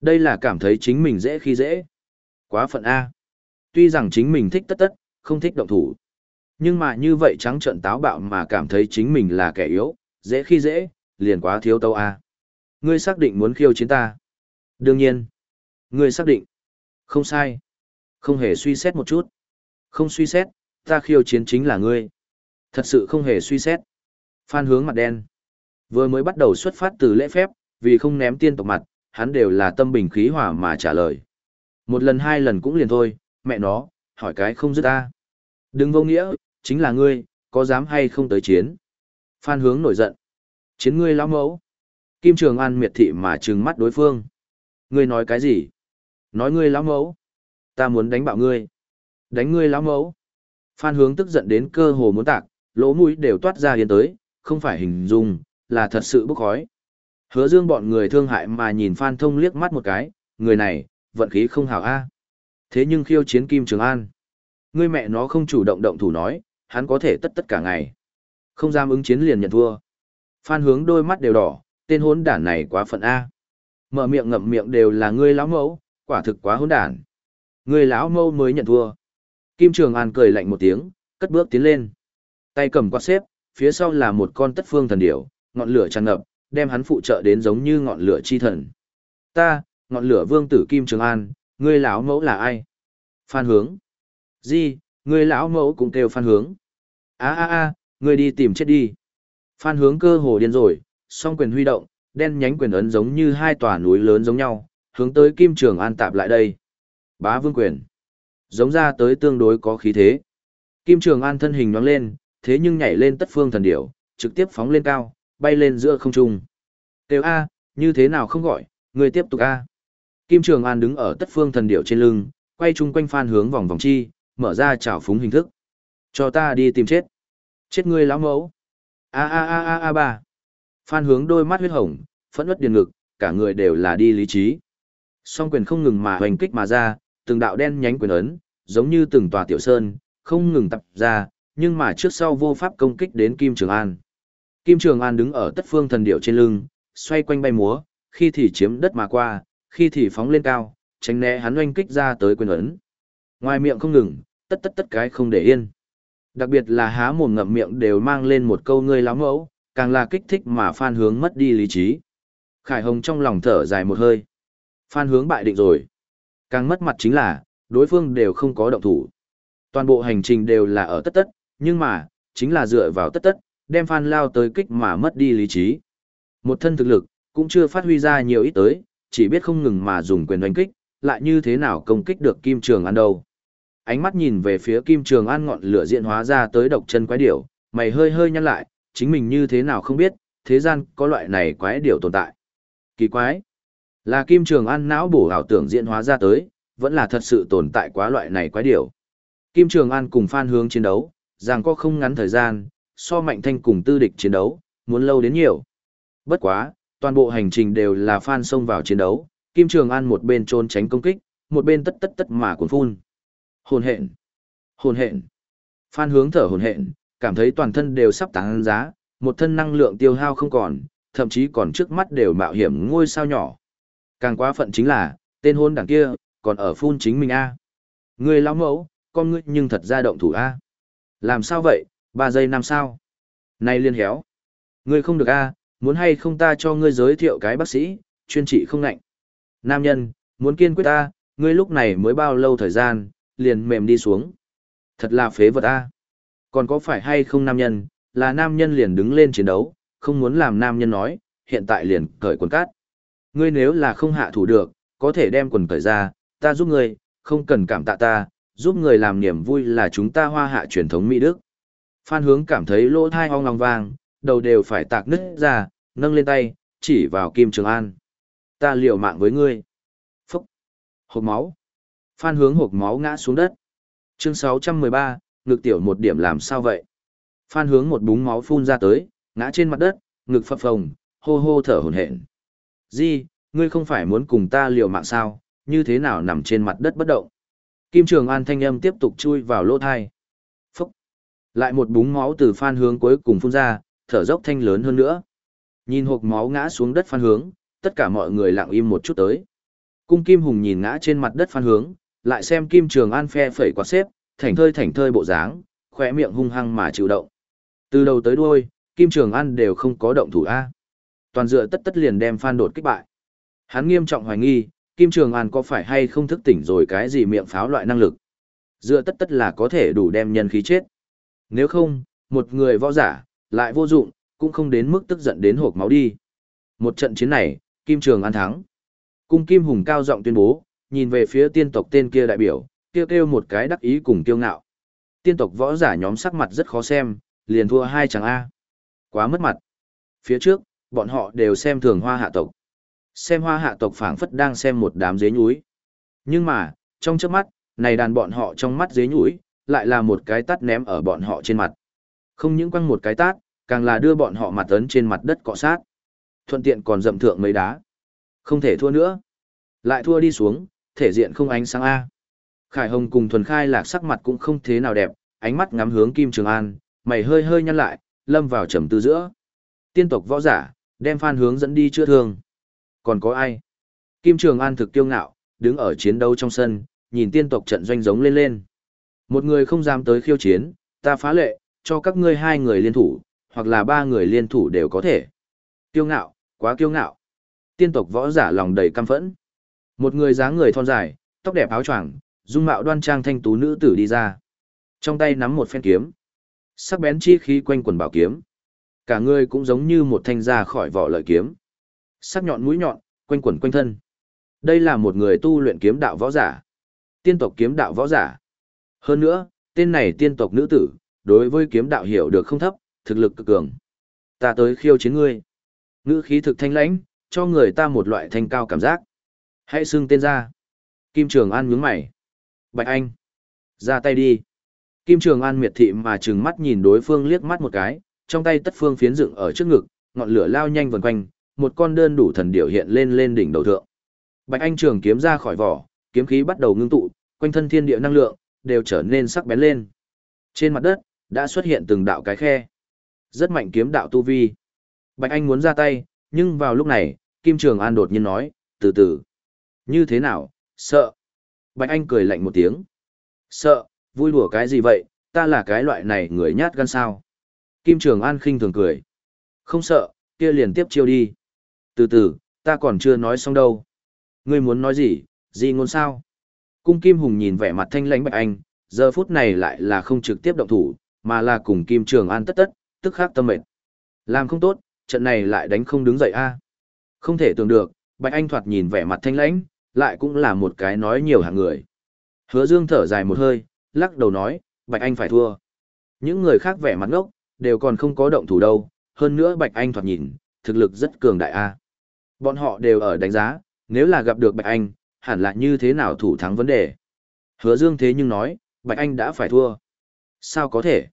Đây là cảm thấy chính mình dễ khi dễ. Quá phận A. Tuy rằng chính mình thích tất tất, không thích động thủ. Nhưng mà như vậy trắng trận táo bạo mà cảm thấy chính mình là kẻ yếu, dễ khi dễ, liền quá thiếu tâu A. Ngươi xác định muốn khiêu chiến ta. Đương nhiên. Ngươi xác định. Không sai. Không hề suy xét một chút. Không suy xét, ta khiêu chiến chính là ngươi. Thật sự không hề suy xét. Phan hướng mặt đen. Vừa mới bắt đầu xuất phát từ lễ phép, vì không ném tiên tộc mặt, hắn đều là tâm bình khí hòa mà trả lời. Một lần hai lần cũng liền thôi, mẹ nó, hỏi cái không dứt ta. Đừng vô nghĩa, chính là ngươi, có dám hay không tới chiến. Phan hướng nổi giận. Chiến ngươi lão mẫu. Kim Trường An miệt thị mà trừng mắt đối phương. Ngươi nói cái gì? Nói ngươi lão mẫu. Ta muốn đánh bạo ngươi. Đánh ngươi lão mẫu. Phan hướng tức giận đến cơ hồ muốn tạc, lỗ mũi đều toát ra hiến tới, không phải hình dung, là thật sự bức khói. Hứa dương bọn người thương hại mà nhìn Phan thông liếc mắt một cái, người này, vận khí không hảo a. Thế nhưng khiêu chiến Kim Trường An. Ngươi mẹ nó không chủ động động thủ nói, hắn có thể tất tất cả ngày. Không dám ứng chiến liền nhận thua. Phan hướng đôi mắt đều đỏ, tên hỗn đản này quá phận A. Mở miệng ngậm miệng đều là ngươi lão mẫu, quả thực quá hỗn đản. Ngươi lão mẫu mới nhận thua. Kim Trường An cười lạnh một tiếng, cất bước tiến lên. Tay cầm quạt xếp, phía sau là một con tất phương thần điểu, ngọn lửa tràn ngập, đem hắn phụ trợ đến giống như ngọn lửa chi thần. Ta, ngọn lửa vương tử Kim Trường An, ngươi lão mẫu là ai? Phan hướng. Di, ngươi lão mẫu cũng kêu phan hướng. a a a ngươi đi tìm chết đi. Phan hướng cơ hồ điên rồi, song quyền huy động, đen nhánh quyền ấn giống như hai tòa núi lớn giống nhau, hướng tới Kim Trường An tạp lại đây. Bá vương quyền. Giống ra tới tương đối có khí thế. Kim Trường An thân hình nhoáng lên, thế nhưng nhảy lên tất phương thần điểu, trực tiếp phóng lên cao, bay lên giữa không trung. Tiêu A, như thế nào không gọi, người tiếp tục A. Kim Trường An đứng ở tất phương thần điểu trên lưng, quay chung quanh phan hướng vòng vòng chi, mở ra chảo phúng hình thức. Cho ta đi tìm chết. Chết ngươi lão mẫu. A a a a a ba. Phan hướng đôi mắt huyết hồng, phẫn uất điền ngực, cả người đều là đi lý trí. Song quyền không ngừng mà hoành kích mà ra, từng đạo đen nhánh quyền ấn, giống như từng tòa tiểu sơn, không ngừng tập ra, nhưng mà trước sau vô pháp công kích đến Kim Trường An. Kim Trường An đứng ở tất phương thần điệu trên lưng, xoay quanh bay múa, khi thì chiếm đất mà qua, khi thì phóng lên cao, tránh né hắn oanh kích ra tới quyền ấn. Ngoài miệng không ngừng, tất tất tất cái không để yên. Đặc biệt là há mồm ngậm miệng đều mang lên một câu ngươi lắm mẫu, càng là kích thích mà Phan Hướng mất đi lý trí. Khải Hồng trong lòng thở dài một hơi. Phan Hướng bại định rồi. Càng mất mặt chính là, đối phương đều không có động thủ. Toàn bộ hành trình đều là ở tất tất, nhưng mà, chính là dựa vào tất tất, đem Phan lao tới kích mà mất đi lý trí. Một thân thực lực, cũng chưa phát huy ra nhiều ít tới, chỉ biết không ngừng mà dùng quyền đánh kích, lại như thế nào công kích được Kim Trường An đâu. Ánh mắt nhìn về phía Kim Trường An ngọn lửa diện hóa ra tới độc chân quái điểu, mày hơi hơi nhăn lại, chính mình như thế nào không biết, thế gian có loại này quái điểu tồn tại. Kỳ quái, là Kim Trường An não bổ ảo tưởng diễn hóa ra tới, vẫn là thật sự tồn tại quá loại này quái điều. Kim Trường An cùng Phan Hướng chiến đấu, rằng có không ngắn thời gian, so Mạnh Thanh cùng tư địch chiến đấu, muốn lâu đến nhiều. Bất quá, toàn bộ hành trình đều là Phan xông vào chiến đấu, Kim Trường An một bên trốn tránh công kích, một bên tất tất tất mà cuốn phun. Hồn hện, hồn hện. Phan hướng thở hồn hện, cảm thấy toàn thân đều sắp tán giá, một thân năng lượng tiêu hao không còn, thậm chí còn trước mắt đều mạo hiểm ngôi sao nhỏ. Càng quá phận chính là, tên hôn đảng kia, còn ở phun chính mình a. Ngươi lão mẫu, con ngươi nhưng thật ra động thủ a. Làm sao vậy, ba giây năm sao? nay liên héo. Ngươi không được a, muốn hay không ta cho ngươi giới thiệu cái bác sĩ, chuyên trị không ngạnh. Nam nhân, muốn kiên quyết ta, ngươi lúc này mới bao lâu thời gian, liền mềm đi xuống. Thật là phế vật a. Còn có phải hay không nam nhân, là nam nhân liền đứng lên chiến đấu, không muốn làm nam nhân nói, hiện tại liền cởi quần cát. Ngươi nếu là không hạ thủ được, có thể đem quần cởi ra, ta giúp ngươi, không cần cảm tạ ta, giúp người làm niềm vui là chúng ta hoa hạ truyền thống Mỹ Đức. Phan hướng cảm thấy lỗ thai ong lòng vang, đầu đều phải tạc nứt ra, nâng lên tay, chỉ vào Kim Trường An. Ta liều mạng với ngươi. Phúc. Hộp máu. Phan hướng hộp máu ngã xuống đất. Chương 613, ngực tiểu một điểm làm sao vậy? Phan hướng một búng máu phun ra tới, ngã trên mặt đất, ngực phập phồng, hô hô thở hổn hển. Di, ngươi không phải muốn cùng ta liều mạng sao, như thế nào nằm trên mặt đất bất động? Kim Trường An thanh âm tiếp tục chui vào lỗ thai. Phúc! Lại một búng máu từ phan hướng cuối cùng phun ra, thở dốc thanh lớn hơn nữa. Nhìn hộp máu ngã xuống đất phan hướng, tất cả mọi người lặng im một chút tới. Cung Kim Hùng nhìn ngã trên mặt đất phan hướng, lại xem Kim Trường An phe phẩy quạt xếp, thảnh thơi thảnh thơi bộ dáng, khỏe miệng hung hăng mà chịu động. Từ đầu tới đuôi, Kim Trường An đều không có động thủ A. Toàn dựa tất tất liền đem phan đột kích bại. Hắn nghiêm trọng hoài nghi, Kim Trường An có phải hay không thức tỉnh rồi cái gì miệng pháo loại năng lực. Dựa tất tất là có thể đủ đem nhân khí chết. Nếu không, một người võ giả, lại vô dụng, cũng không đến mức tức giận đến hộp máu đi. Một trận chiến này, Kim Trường An thắng. Cung Kim Hùng cao giọng tuyên bố, nhìn về phía tiên tộc tên kia đại biểu, kêu kêu một cái đắc ý cùng kiêu ngạo. Tiên tộc võ giả nhóm sắc mặt rất khó xem, liền thua hai chẳng A. Quá mất mặt. Phía trước, bọn họ đều xem thường hoa hạ tộc. Xem hoa hạ tộc phảng phất đang xem một đám dế nhúi. Nhưng mà, trong trước mắt, này đàn bọn họ trong mắt dế nhúi, lại là một cái tát ném ở bọn họ trên mặt. Không những quăng một cái tát, càng là đưa bọn họ mặt ấn trên mặt đất cọ sát. Thuận tiện còn dậm thượng mấy đá. Không thể thua nữa. Lại thua đi xuống, thể diện không ánh sáng A. Khải Hồng cùng Thuần Khai lạc sắc mặt cũng không thế nào đẹp, ánh mắt ngắm hướng Kim Trường An, mày hơi hơi nhăn lại, lâm vào trầm tư giữa. Tiên tộc võ giả, đem Phan hướng dẫn đi chữa thương. Còn có ai? Kim Trường An thực kiêu ngạo, đứng ở chiến đấu trong sân, nhìn tiên tộc trận doanh giống lên lên. Một người không dám tới khiêu chiến, ta phá lệ, cho các ngươi hai người liên thủ, hoặc là ba người liên thủ đều có thể. Kiêu ngạo, quá kiêu ngạo. Tiên tộc võ giả lòng đầy căm phẫn. Một người dáng người thon dài, tóc đẹp áo choàng, dung mạo đoan trang thanh tú nữ tử đi ra. Trong tay nắm một phen kiếm. Sắc bén chi khí quanh quần bảo kiếm. Cả người cũng giống như một thanh ra khỏi vỏ lợi kiếm. Sắc nhọn mũi nhọn, quanh quần quanh thân. Đây là một người tu luyện kiếm đạo võ giả. Tiên tộc kiếm đạo võ giả. Hơn nữa, tên này tiên tộc nữ tử, đối với kiếm đạo hiểu được không thấp, thực lực cực cường. Ta tới khiêu chiến ngươi. Ngữ khí thực thanh lãnh, cho người ta một loại thanh cao cảm giác. Hãy xưng tên ra. Kim Trường An nhướng mày. Bạch Anh. Ra tay đi. Kim Trường An miệt thị mà trừng mắt nhìn đối phương liếc mắt một cái, trong tay tất phương phiến dựng ở trước ngực, ngọn lửa lao nhanh vần quanh, một con đơn đủ thần điểu hiện lên lên đỉnh đầu thượng. Bạch Anh trường kiếm ra khỏi vỏ, kiếm khí bắt đầu ngưng tụ, quanh thân thiên địa năng lượng đều trở nên sắc bén lên. Trên mặt đất đã xuất hiện từng đạo cái khe. Rất mạnh kiếm đạo tu vi. Bạch Anh muốn ra tay, nhưng vào lúc này, Kim Trường An đột nhiên nói, từ từ. Như thế nào, sợ. Bạch Anh cười lạnh một tiếng. Sợ, vui đùa cái gì vậy, ta là cái loại này người nhát gan sao. Kim Trường An khinh thường cười. Không sợ, kia liền tiếp chiêu đi. Từ từ, ta còn chưa nói xong đâu. Ngươi muốn nói gì, gì ngôn sao? Cung Kim Hùng nhìn vẻ mặt thanh lãnh Bạch Anh, giờ phút này lại là không trực tiếp động thủ, mà là cùng Kim Trường An tất tất, tức khắc tâm mệt. Làm không tốt, trận này lại đánh không đứng dậy a. Không thể tưởng được, Bạch Anh thoạt nhìn vẻ mặt thanh lãnh, lại cũng là một cái nói nhiều hạng người. Hứa Dương thở dài một hơi, lắc đầu nói, Bạch Anh phải thua. Những người khác vẻ mặt ngốc, đều còn không có động thủ đâu, hơn nữa Bạch Anh thoạt nhìn, thực lực rất cường đại a. Bọn họ đều ở đánh giá, nếu là gặp được Bạch Anh, hẳn là như thế nào thủ thắng vấn đề. Hứa Dương thế nhưng nói, Bạch Anh đã phải thua. Sao có thể?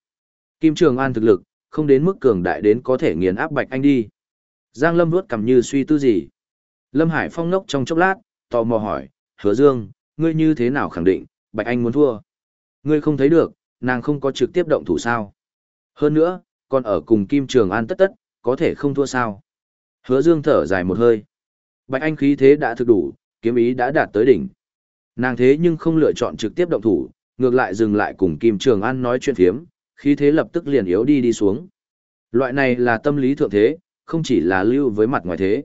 Kim Trường An thực lực, không đến mức cường đại đến có thể nghiền áp Bạch Anh đi. Giang Lâm vuốt cầm như suy tư gì. Lâm Hải Phong nốc trong chốc lát, tò mò hỏi, Hứa Dương, ngươi như thế nào khẳng định, Bạch Anh muốn thua? Ngươi không thấy được, nàng không có trực tiếp động thủ sao? Hơn nữa, còn ở cùng Kim Trường An tất tất, có thể không thua sao? Hứa Dương thở dài một hơi. Bạch Anh khí thế đã thực đủ, kiếm ý đã đạt tới đỉnh. Nàng thế nhưng không lựa chọn trực tiếp động thủ, ngược lại dừng lại cùng Kim Trường An nói chuyện phiếm, khí thế lập tức liền yếu đi đi xuống. Loại này là tâm lý thượng thế, không chỉ là lưu với mặt ngoài thế.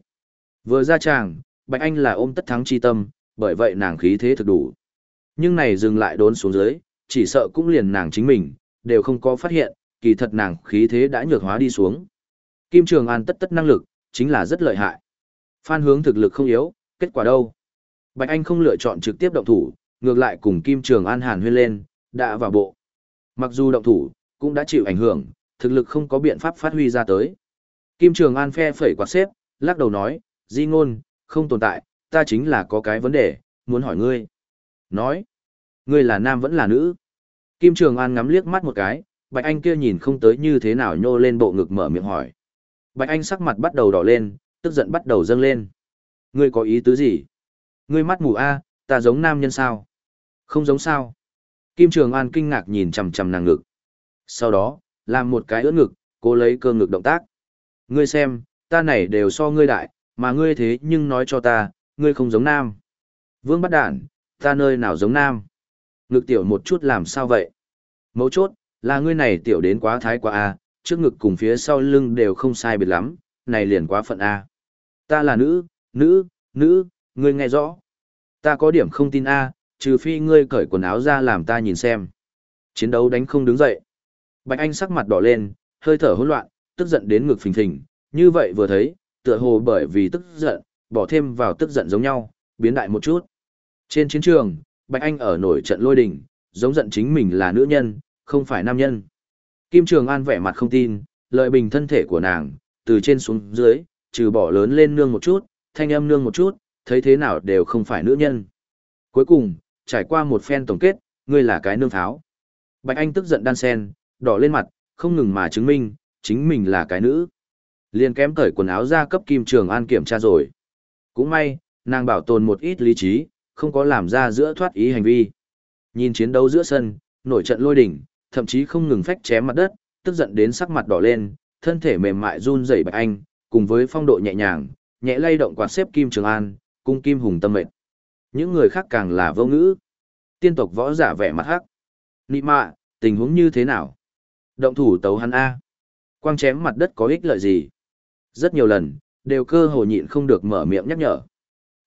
Vừa ra tràng, Bạch Anh là ôm tất thắng chi tâm, bởi vậy nàng khí thế thực đủ. Nhưng này dừng lại đốn xuống dưới, chỉ sợ cũng liền nàng chính mình, đều không có phát hiện, kỳ thật nàng khí thế đã nhược hóa đi xuống. Kim Trường An tất tất năng lực, chính là rất lợi hại. Phan hướng thực lực không yếu, kết quả đâu? Bạch Anh không lựa chọn trực tiếp động thủ, ngược lại cùng Kim Trường An hàn huyên lên, đã vào bộ. Mặc dù động thủ, cũng đã chịu ảnh hưởng, thực lực không có biện pháp phát huy ra tới. Kim Trường An phe phẩy quạt xếp, lắc đầu nói, di ngôn, không tồn tại, ta chính là có cái vấn đề, muốn hỏi ngươi. Nói, ngươi là nam vẫn là nữ. Kim Trường An ngắm liếc mắt một cái, Bạch Anh kia nhìn không tới như thế nào nhô lên bộ ngực mở miệng hỏi. Bạch Anh sắc mặt bắt đầu đỏ lên, tức giận bắt đầu dâng lên. Ngươi có ý tứ gì? Ngươi mắt mù a, ta giống nam nhân sao? Không giống sao? Kim Trường An kinh ngạc nhìn chằm chằm nàng ngực. Sau đó, làm một cái ưỡn ngực, cố lấy cơ ngực động tác. Ngươi xem, ta này đều so ngươi đại, mà ngươi thế nhưng nói cho ta, ngươi không giống nam. Vương bắt đản, ta nơi nào giống nam. Ngực tiểu một chút làm sao vậy? Mấu chốt, là ngươi này tiểu đến quá thái quá a, trước ngực cùng phía sau lưng đều không sai biệt lắm, này liền quá phận a. Ta là nữ, nữ, nữ, ngươi nghe rõ. Ta có điểm không tin a, trừ phi ngươi cởi quần áo ra làm ta nhìn xem. Chiến đấu đánh không đứng dậy. Bạch Anh sắc mặt đỏ lên, hơi thở hỗn loạn, tức giận đến ngực phình phình, như vậy vừa thấy, tựa hồ bởi vì tức giận, bỏ thêm vào tức giận giống nhau, biến đại một chút. Trên chiến trường, Bạch Anh ở nổi trận lôi đình, giống giận chính mình là nữ nhân, không phải nam nhân. Kim Trường An vẻ mặt không tin, lợi bình thân thể của nàng, từ trên xuống dưới, trừ bỏ lớn lên nương một chút, thanh âm nương một chút, thấy thế nào đều không phải nữ nhân. Cuối cùng, trải qua một phen tổng kết, ngươi là cái nương tháo. Bạch Anh tức giận đan sen, đỏ lên mặt, không ngừng mà chứng minh, chính mình là cái nữ. Liền kém cởi quần áo ra cấp Kim Trường An kiểm tra rồi. Cũng may, nàng bảo tồn một ít lý trí, không có làm ra giữa thoát ý hành vi. Nhìn chiến đấu giữa sân, nổi trận lôi đỉnh, thậm chí không ngừng phách chém mặt đất, tức giận đến sắc mặt đỏ lên, thân thể mềm mại run rẩy Bạch Anh, cùng với phong độ nhẹ nhàng, nhẹ lay động quạt xếp Kim Trường An, cung Kim Hùng tâm mệt. Những người khác càng là vô ngữ. Tiên tộc võ giả vẻ mặt hắc. Nị mạ, tình huống như thế nào? Động thủ tấu hắn A. Quang chém mặt đất có ích lợi gì? Rất nhiều lần, đều cơ hồ nhịn không được mở miệng nhắc nhở.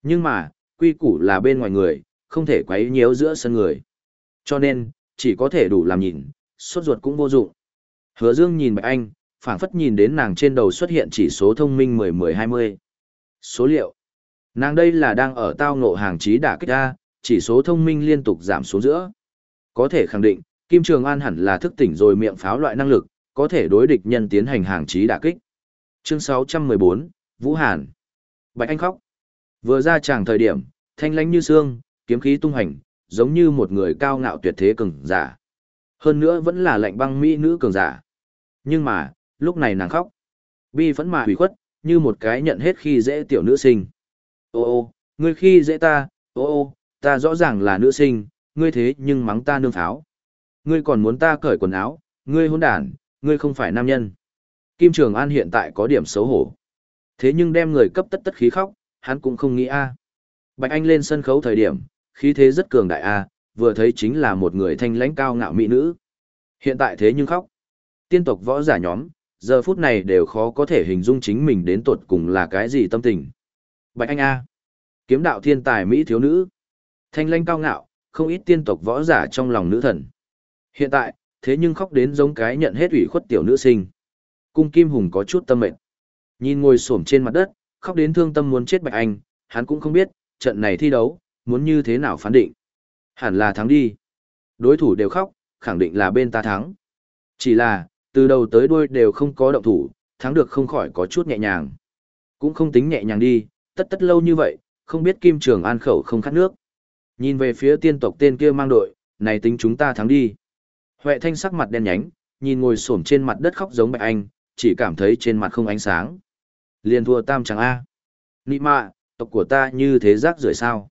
Nhưng mà, quy củ là bên ngoài người, không thể quấy nhiễu giữa sân người. Cho nên, chỉ có thể đủ làm nhìn, sốt ruột cũng vô dụng. Hứa Dương nhìn Bạch Anh, phảng phất nhìn đến nàng trên đầu xuất hiện chỉ số thông minh 10-10-20. Số liệu. Nàng đây là đang ở tao ngộ hàng trí đả kích ra, chỉ số thông minh liên tục giảm xuống giữa. Có thể khẳng định, Kim Trường An hẳn là thức tỉnh rồi miệng pháo loại năng lực, có thể đối địch nhân tiến hành hàng trí đả kích. Chương 614, Vũ Hàn. Bạch Anh khóc. Vừa ra chàng thời điểm, thanh lãnh như xương, kiếm khí tung hành, giống như một người cao ngạo tuyệt thế cường giả. Hơn nữa vẫn là lạnh băng mỹ nữ cường giả. Nhưng mà, lúc này nàng khóc. Bi phẫn mà hủy khuất, như một cái nhận hết khi dễ tiểu nữ sinh. Ô ô, ngươi khi dễ ta, ô ô, ta rõ ràng là nữ sinh, ngươi thế nhưng mắng ta nương pháo. Ngươi còn muốn ta cởi quần áo, ngươi hôn đản, ngươi không phải nam nhân. Kim Trường An hiện tại có điểm xấu hổ. Thế nhưng đem người cấp tất tất khí khóc, hắn cũng không nghĩ a. Bạch Anh lên sân khấu thời điểm, khí thế rất cường đại a, vừa thấy chính là một người thanh lãnh cao ngạo mỹ nữ. Hiện tại thế nhưng khóc. Tiên tộc võ giả nhóm, giờ phút này đều khó có thể hình dung chính mình đến tột cùng là cái gì tâm tình. Bạch Anh A. Kiếm đạo thiên tài Mỹ thiếu nữ. Thanh lãnh cao ngạo, không ít tiên tộc võ giả trong lòng nữ thần. Hiện tại, thế nhưng khóc đến giống cái nhận hết ủy khuất tiểu nữ sinh. Cung Kim Hùng có chút tâm mệnh. Nhìn ngồi xổm trên mặt đất, khóc đến thương tâm muốn chết Bạch Anh, hắn cũng không biết, trận này thi đấu, muốn như thế nào phán định. Hẳn là thắng đi. Đối thủ đều khóc, khẳng định là bên ta thắng. Chỉ là, từ đầu tới đuôi đều không có động thủ, thắng được không khỏi có chút nhẹ nhàng. Cũng không tính nhẹ nhàng đi, tất tất lâu như vậy, không biết Kim Trường An khẩu không khát nước. Nhìn về phía tiên tộc tên kia mang đội, này tính chúng ta thắng đi. Huệ thanh sắc mặt đen nhánh, nhìn ngồi xổm trên mặt đất khóc giống bạch anh, chỉ cảm thấy trên mặt không ánh sáng. Liền thua tam chẳng A. Nị mạ, tộc của ta như thế rác rưởi sao.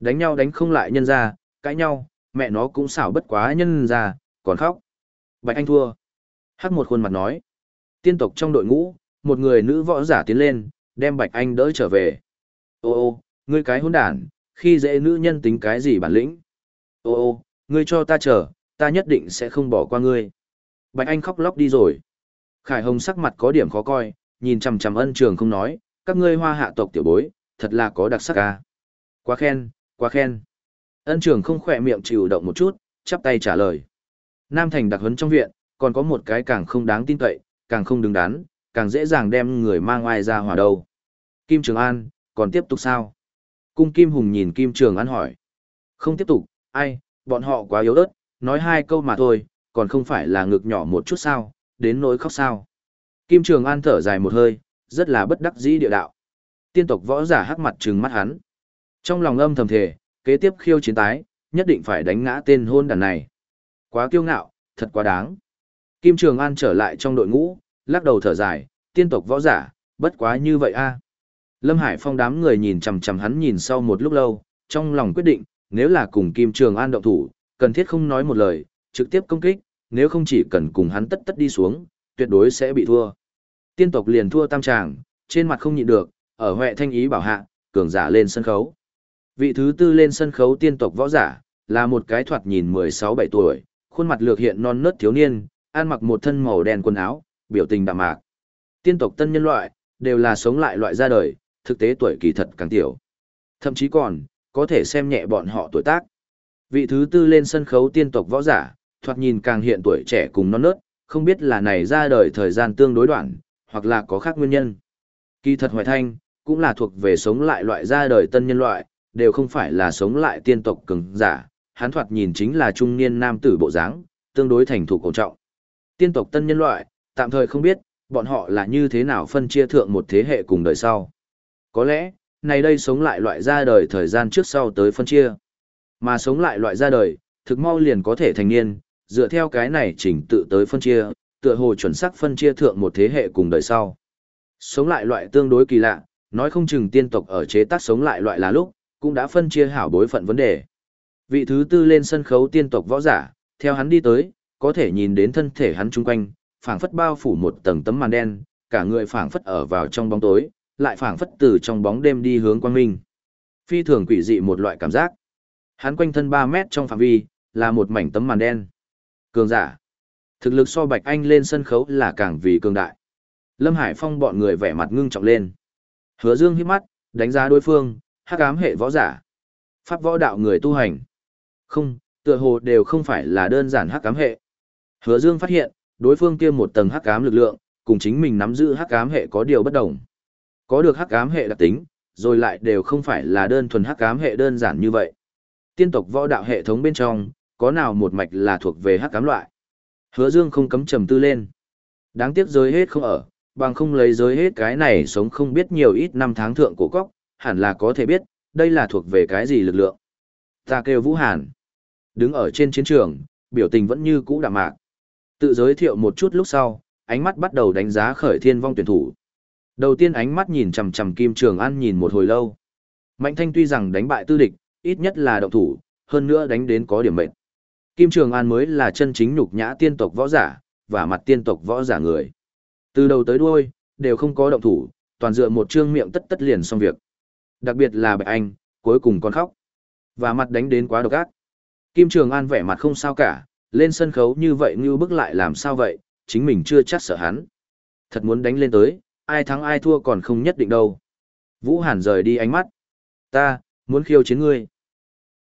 Đánh nhau đánh không lại nhân ra, cãi nhau, mẹ nó cũng xảo bất quá nhân ra, còn khóc. Bạch anh thua. Hắc một khuôn mặt nói. Tiên tộc trong đội ngũ, một người nữ võ giả tiến lên, đem Bạch Anh đỡ trở về. Ô ô, ngươi cái hỗn đản, khi dễ nữ nhân tính cái gì bản lĩnh. Ô ô, ngươi cho ta chờ, ta nhất định sẽ không bỏ qua ngươi. Bạch Anh khóc lóc đi rồi. Khải Hồng sắc mặt có điểm khó coi, nhìn chằm chằm ân trường không nói, các ngươi hoa hạ tộc tiểu bối, thật là có đặc sắc ca. Quá khen, quá khen. Ân trường không khỏe miệng chịu động một chút, chắp tay trả lời. Nam Thành đặc huấn trong viện, còn có một cái càng không đáng tin cậy, càng không đứng đắn, càng dễ dàng đem người mang ai ra hỏa đầu. Kim Trường An, còn tiếp tục sao? Cung Kim Hùng nhìn Kim Trường An hỏi. Không tiếp tục, ai, bọn họ quá yếu ớt, nói hai câu mà thôi, còn không phải là ngực nhỏ một chút sao, đến nỗi khóc sao. Kim Trường An thở dài một hơi, rất là bất đắc dĩ địa đạo. Tiên tộc võ giả hắc mặt trừng mắt hắn. Trong lòng âm thầm thề, kế tiếp khiêu chiến tái, nhất định phải đánh ngã tên hôn đàn này. Quá kiêu ngạo, thật quá đáng. Kim Trường An trở lại trong đội ngũ, lắc đầu thở dài, tiên tộc võ giả, bất quá như vậy a. Lâm Hải Phong đám người nhìn chằm chằm hắn nhìn sau một lúc lâu, trong lòng quyết định, nếu là cùng Kim Trường An động thủ, cần thiết không nói một lời, trực tiếp công kích, nếu không chỉ cần cùng hắn tất tất đi xuống, tuyệt đối sẽ bị thua. Tiên tộc liền thua tam tràng, trên mặt không nhịn được, ở Huệ Thanh Ý bảo hạ, cường giả lên sân khấu. Vị thứ tư lên sân khấu tiên tộc võ giả, là một cái thoạt nhìn 16-17 tuổi, khuôn mặt lược hiện non nớt thiếu niên, ăn mặc một thân màu đen quần áo, biểu tình đạm mạc. Tiên tộc tân nhân loại, đều là sống lại loại ra đời, thực tế tuổi kỳ thật càng tiểu. Thậm chí còn, có thể xem nhẹ bọn họ tuổi tác. Vị thứ tư lên sân khấu tiên tộc võ giả, thoạt nhìn càng hiện tuổi trẻ cùng non nớt, không biết là này ra đời thời gian tương đối đoạn, hoặc là có khác nguyên nhân. Kỳ thật hoài thanh, cũng là thuộc về sống lại loại ra đời tân nhân loại, đều không phải là sống lại tiên tộc cường giả, hắn thoạt nhìn chính là trung niên nam tử bộ dáng, tương đối thành thủ cổ trọng. Tiên tộc tân nhân loại, tạm thời không biết, bọn họ là như thế nào phân chia thượng một thế hệ cùng đời sau. Có lẽ, này đây sống lại loại ra đời thời gian trước sau tới phân chia. Mà sống lại loại ra đời, thực mau liền có thể thành niên, dựa theo cái này chỉnh tự tới phân chia, tựa hồ chuẩn xác phân chia thượng một thế hệ cùng đời sau. Sống lại loại tương đối kỳ lạ, nói không chừng tiên tộc ở chế tác sống lại loại là lúc, cũng đã phân chia hảo bối phận vấn đề. Vị thứ tư lên sân khấu tiên tộc võ giả, theo hắn đi tới, có thể nhìn đến thân thể hắn chung quanh, phảng phất bao phủ một tầng tấm màn đen, cả người phảng phất ở vào trong bóng tối, lại phảng phất từ trong bóng đêm đi hướng quang minh. Phi thường quỷ dị một loại cảm giác. Hắn quanh thân 3 mét trong phạm vi, là một mảnh tấm màn đen. Cường giả. Thực lực so Bạch Anh lên sân khấu là càng vì cường đại. Lâm Hải Phong bọn người vẻ mặt ngưng trọng lên. Hứa Dương hít mắt, đánh giá đối phương, hắc ám hệ võ giả. Pháp võ đạo người tu hành. Không, tựa hồ đều không phải là đơn giản hắc ám hệ. Hứa Dương phát hiện, đối phương kia một tầng hắc ám lực lượng, cùng chính mình nắm giữ hắc ám hệ có điều bất đồng. Có được hắc ám hệ đặc tính, rồi lại đều không phải là đơn thuần hắc ám hệ đơn giản như vậy. Tiên tộc võ đạo hệ thống bên trong, có nào một mạch là thuộc về hắc ám loại. Hứa Dương không cấm trầm tư lên. Đáng tiếc giới hết không ở, bằng không lấy giới hết cái này sống không biết nhiều ít năm tháng thượng cổ cốc, hẳn là có thể biết, đây là thuộc về cái gì lực lượng. Ta kêu Vũ Hàn. Đứng ở trên chiến trường, biểu tình vẫn như cũ đạm mạc. Tự giới thiệu một chút lúc sau, ánh mắt bắt đầu đánh giá khởi thiên vong tuyển thủ. Đầu tiên ánh mắt nhìn chằm chằm Kim Trường An nhìn một hồi lâu. Mạnh Thanh tuy rằng đánh bại tư địch, ít nhất là động thủ, hơn nữa đánh đến có điểm mệnh. Kim Trường An mới là chân chính nhục nhã tiên tộc võ giả, và mặt tiên tộc võ giả người. Từ đầu tới đuôi, đều không có động thủ, toàn dựa một trương miệng tất tất liền xong việc. Đặc biệt là Bạch Anh, cuối cùng còn khóc. Và mặt đánh đến quá độc ác. Kim Trường An vẻ mặt không sao cả, lên sân khấu như vậy như bức lại làm sao vậy, chính mình chưa chắc sợ hắn. Thật muốn đánh lên tới, ai thắng ai thua còn không nhất định đâu. Vũ Hàn rời đi ánh mắt. Ta, muốn khiêu chiến ngươi.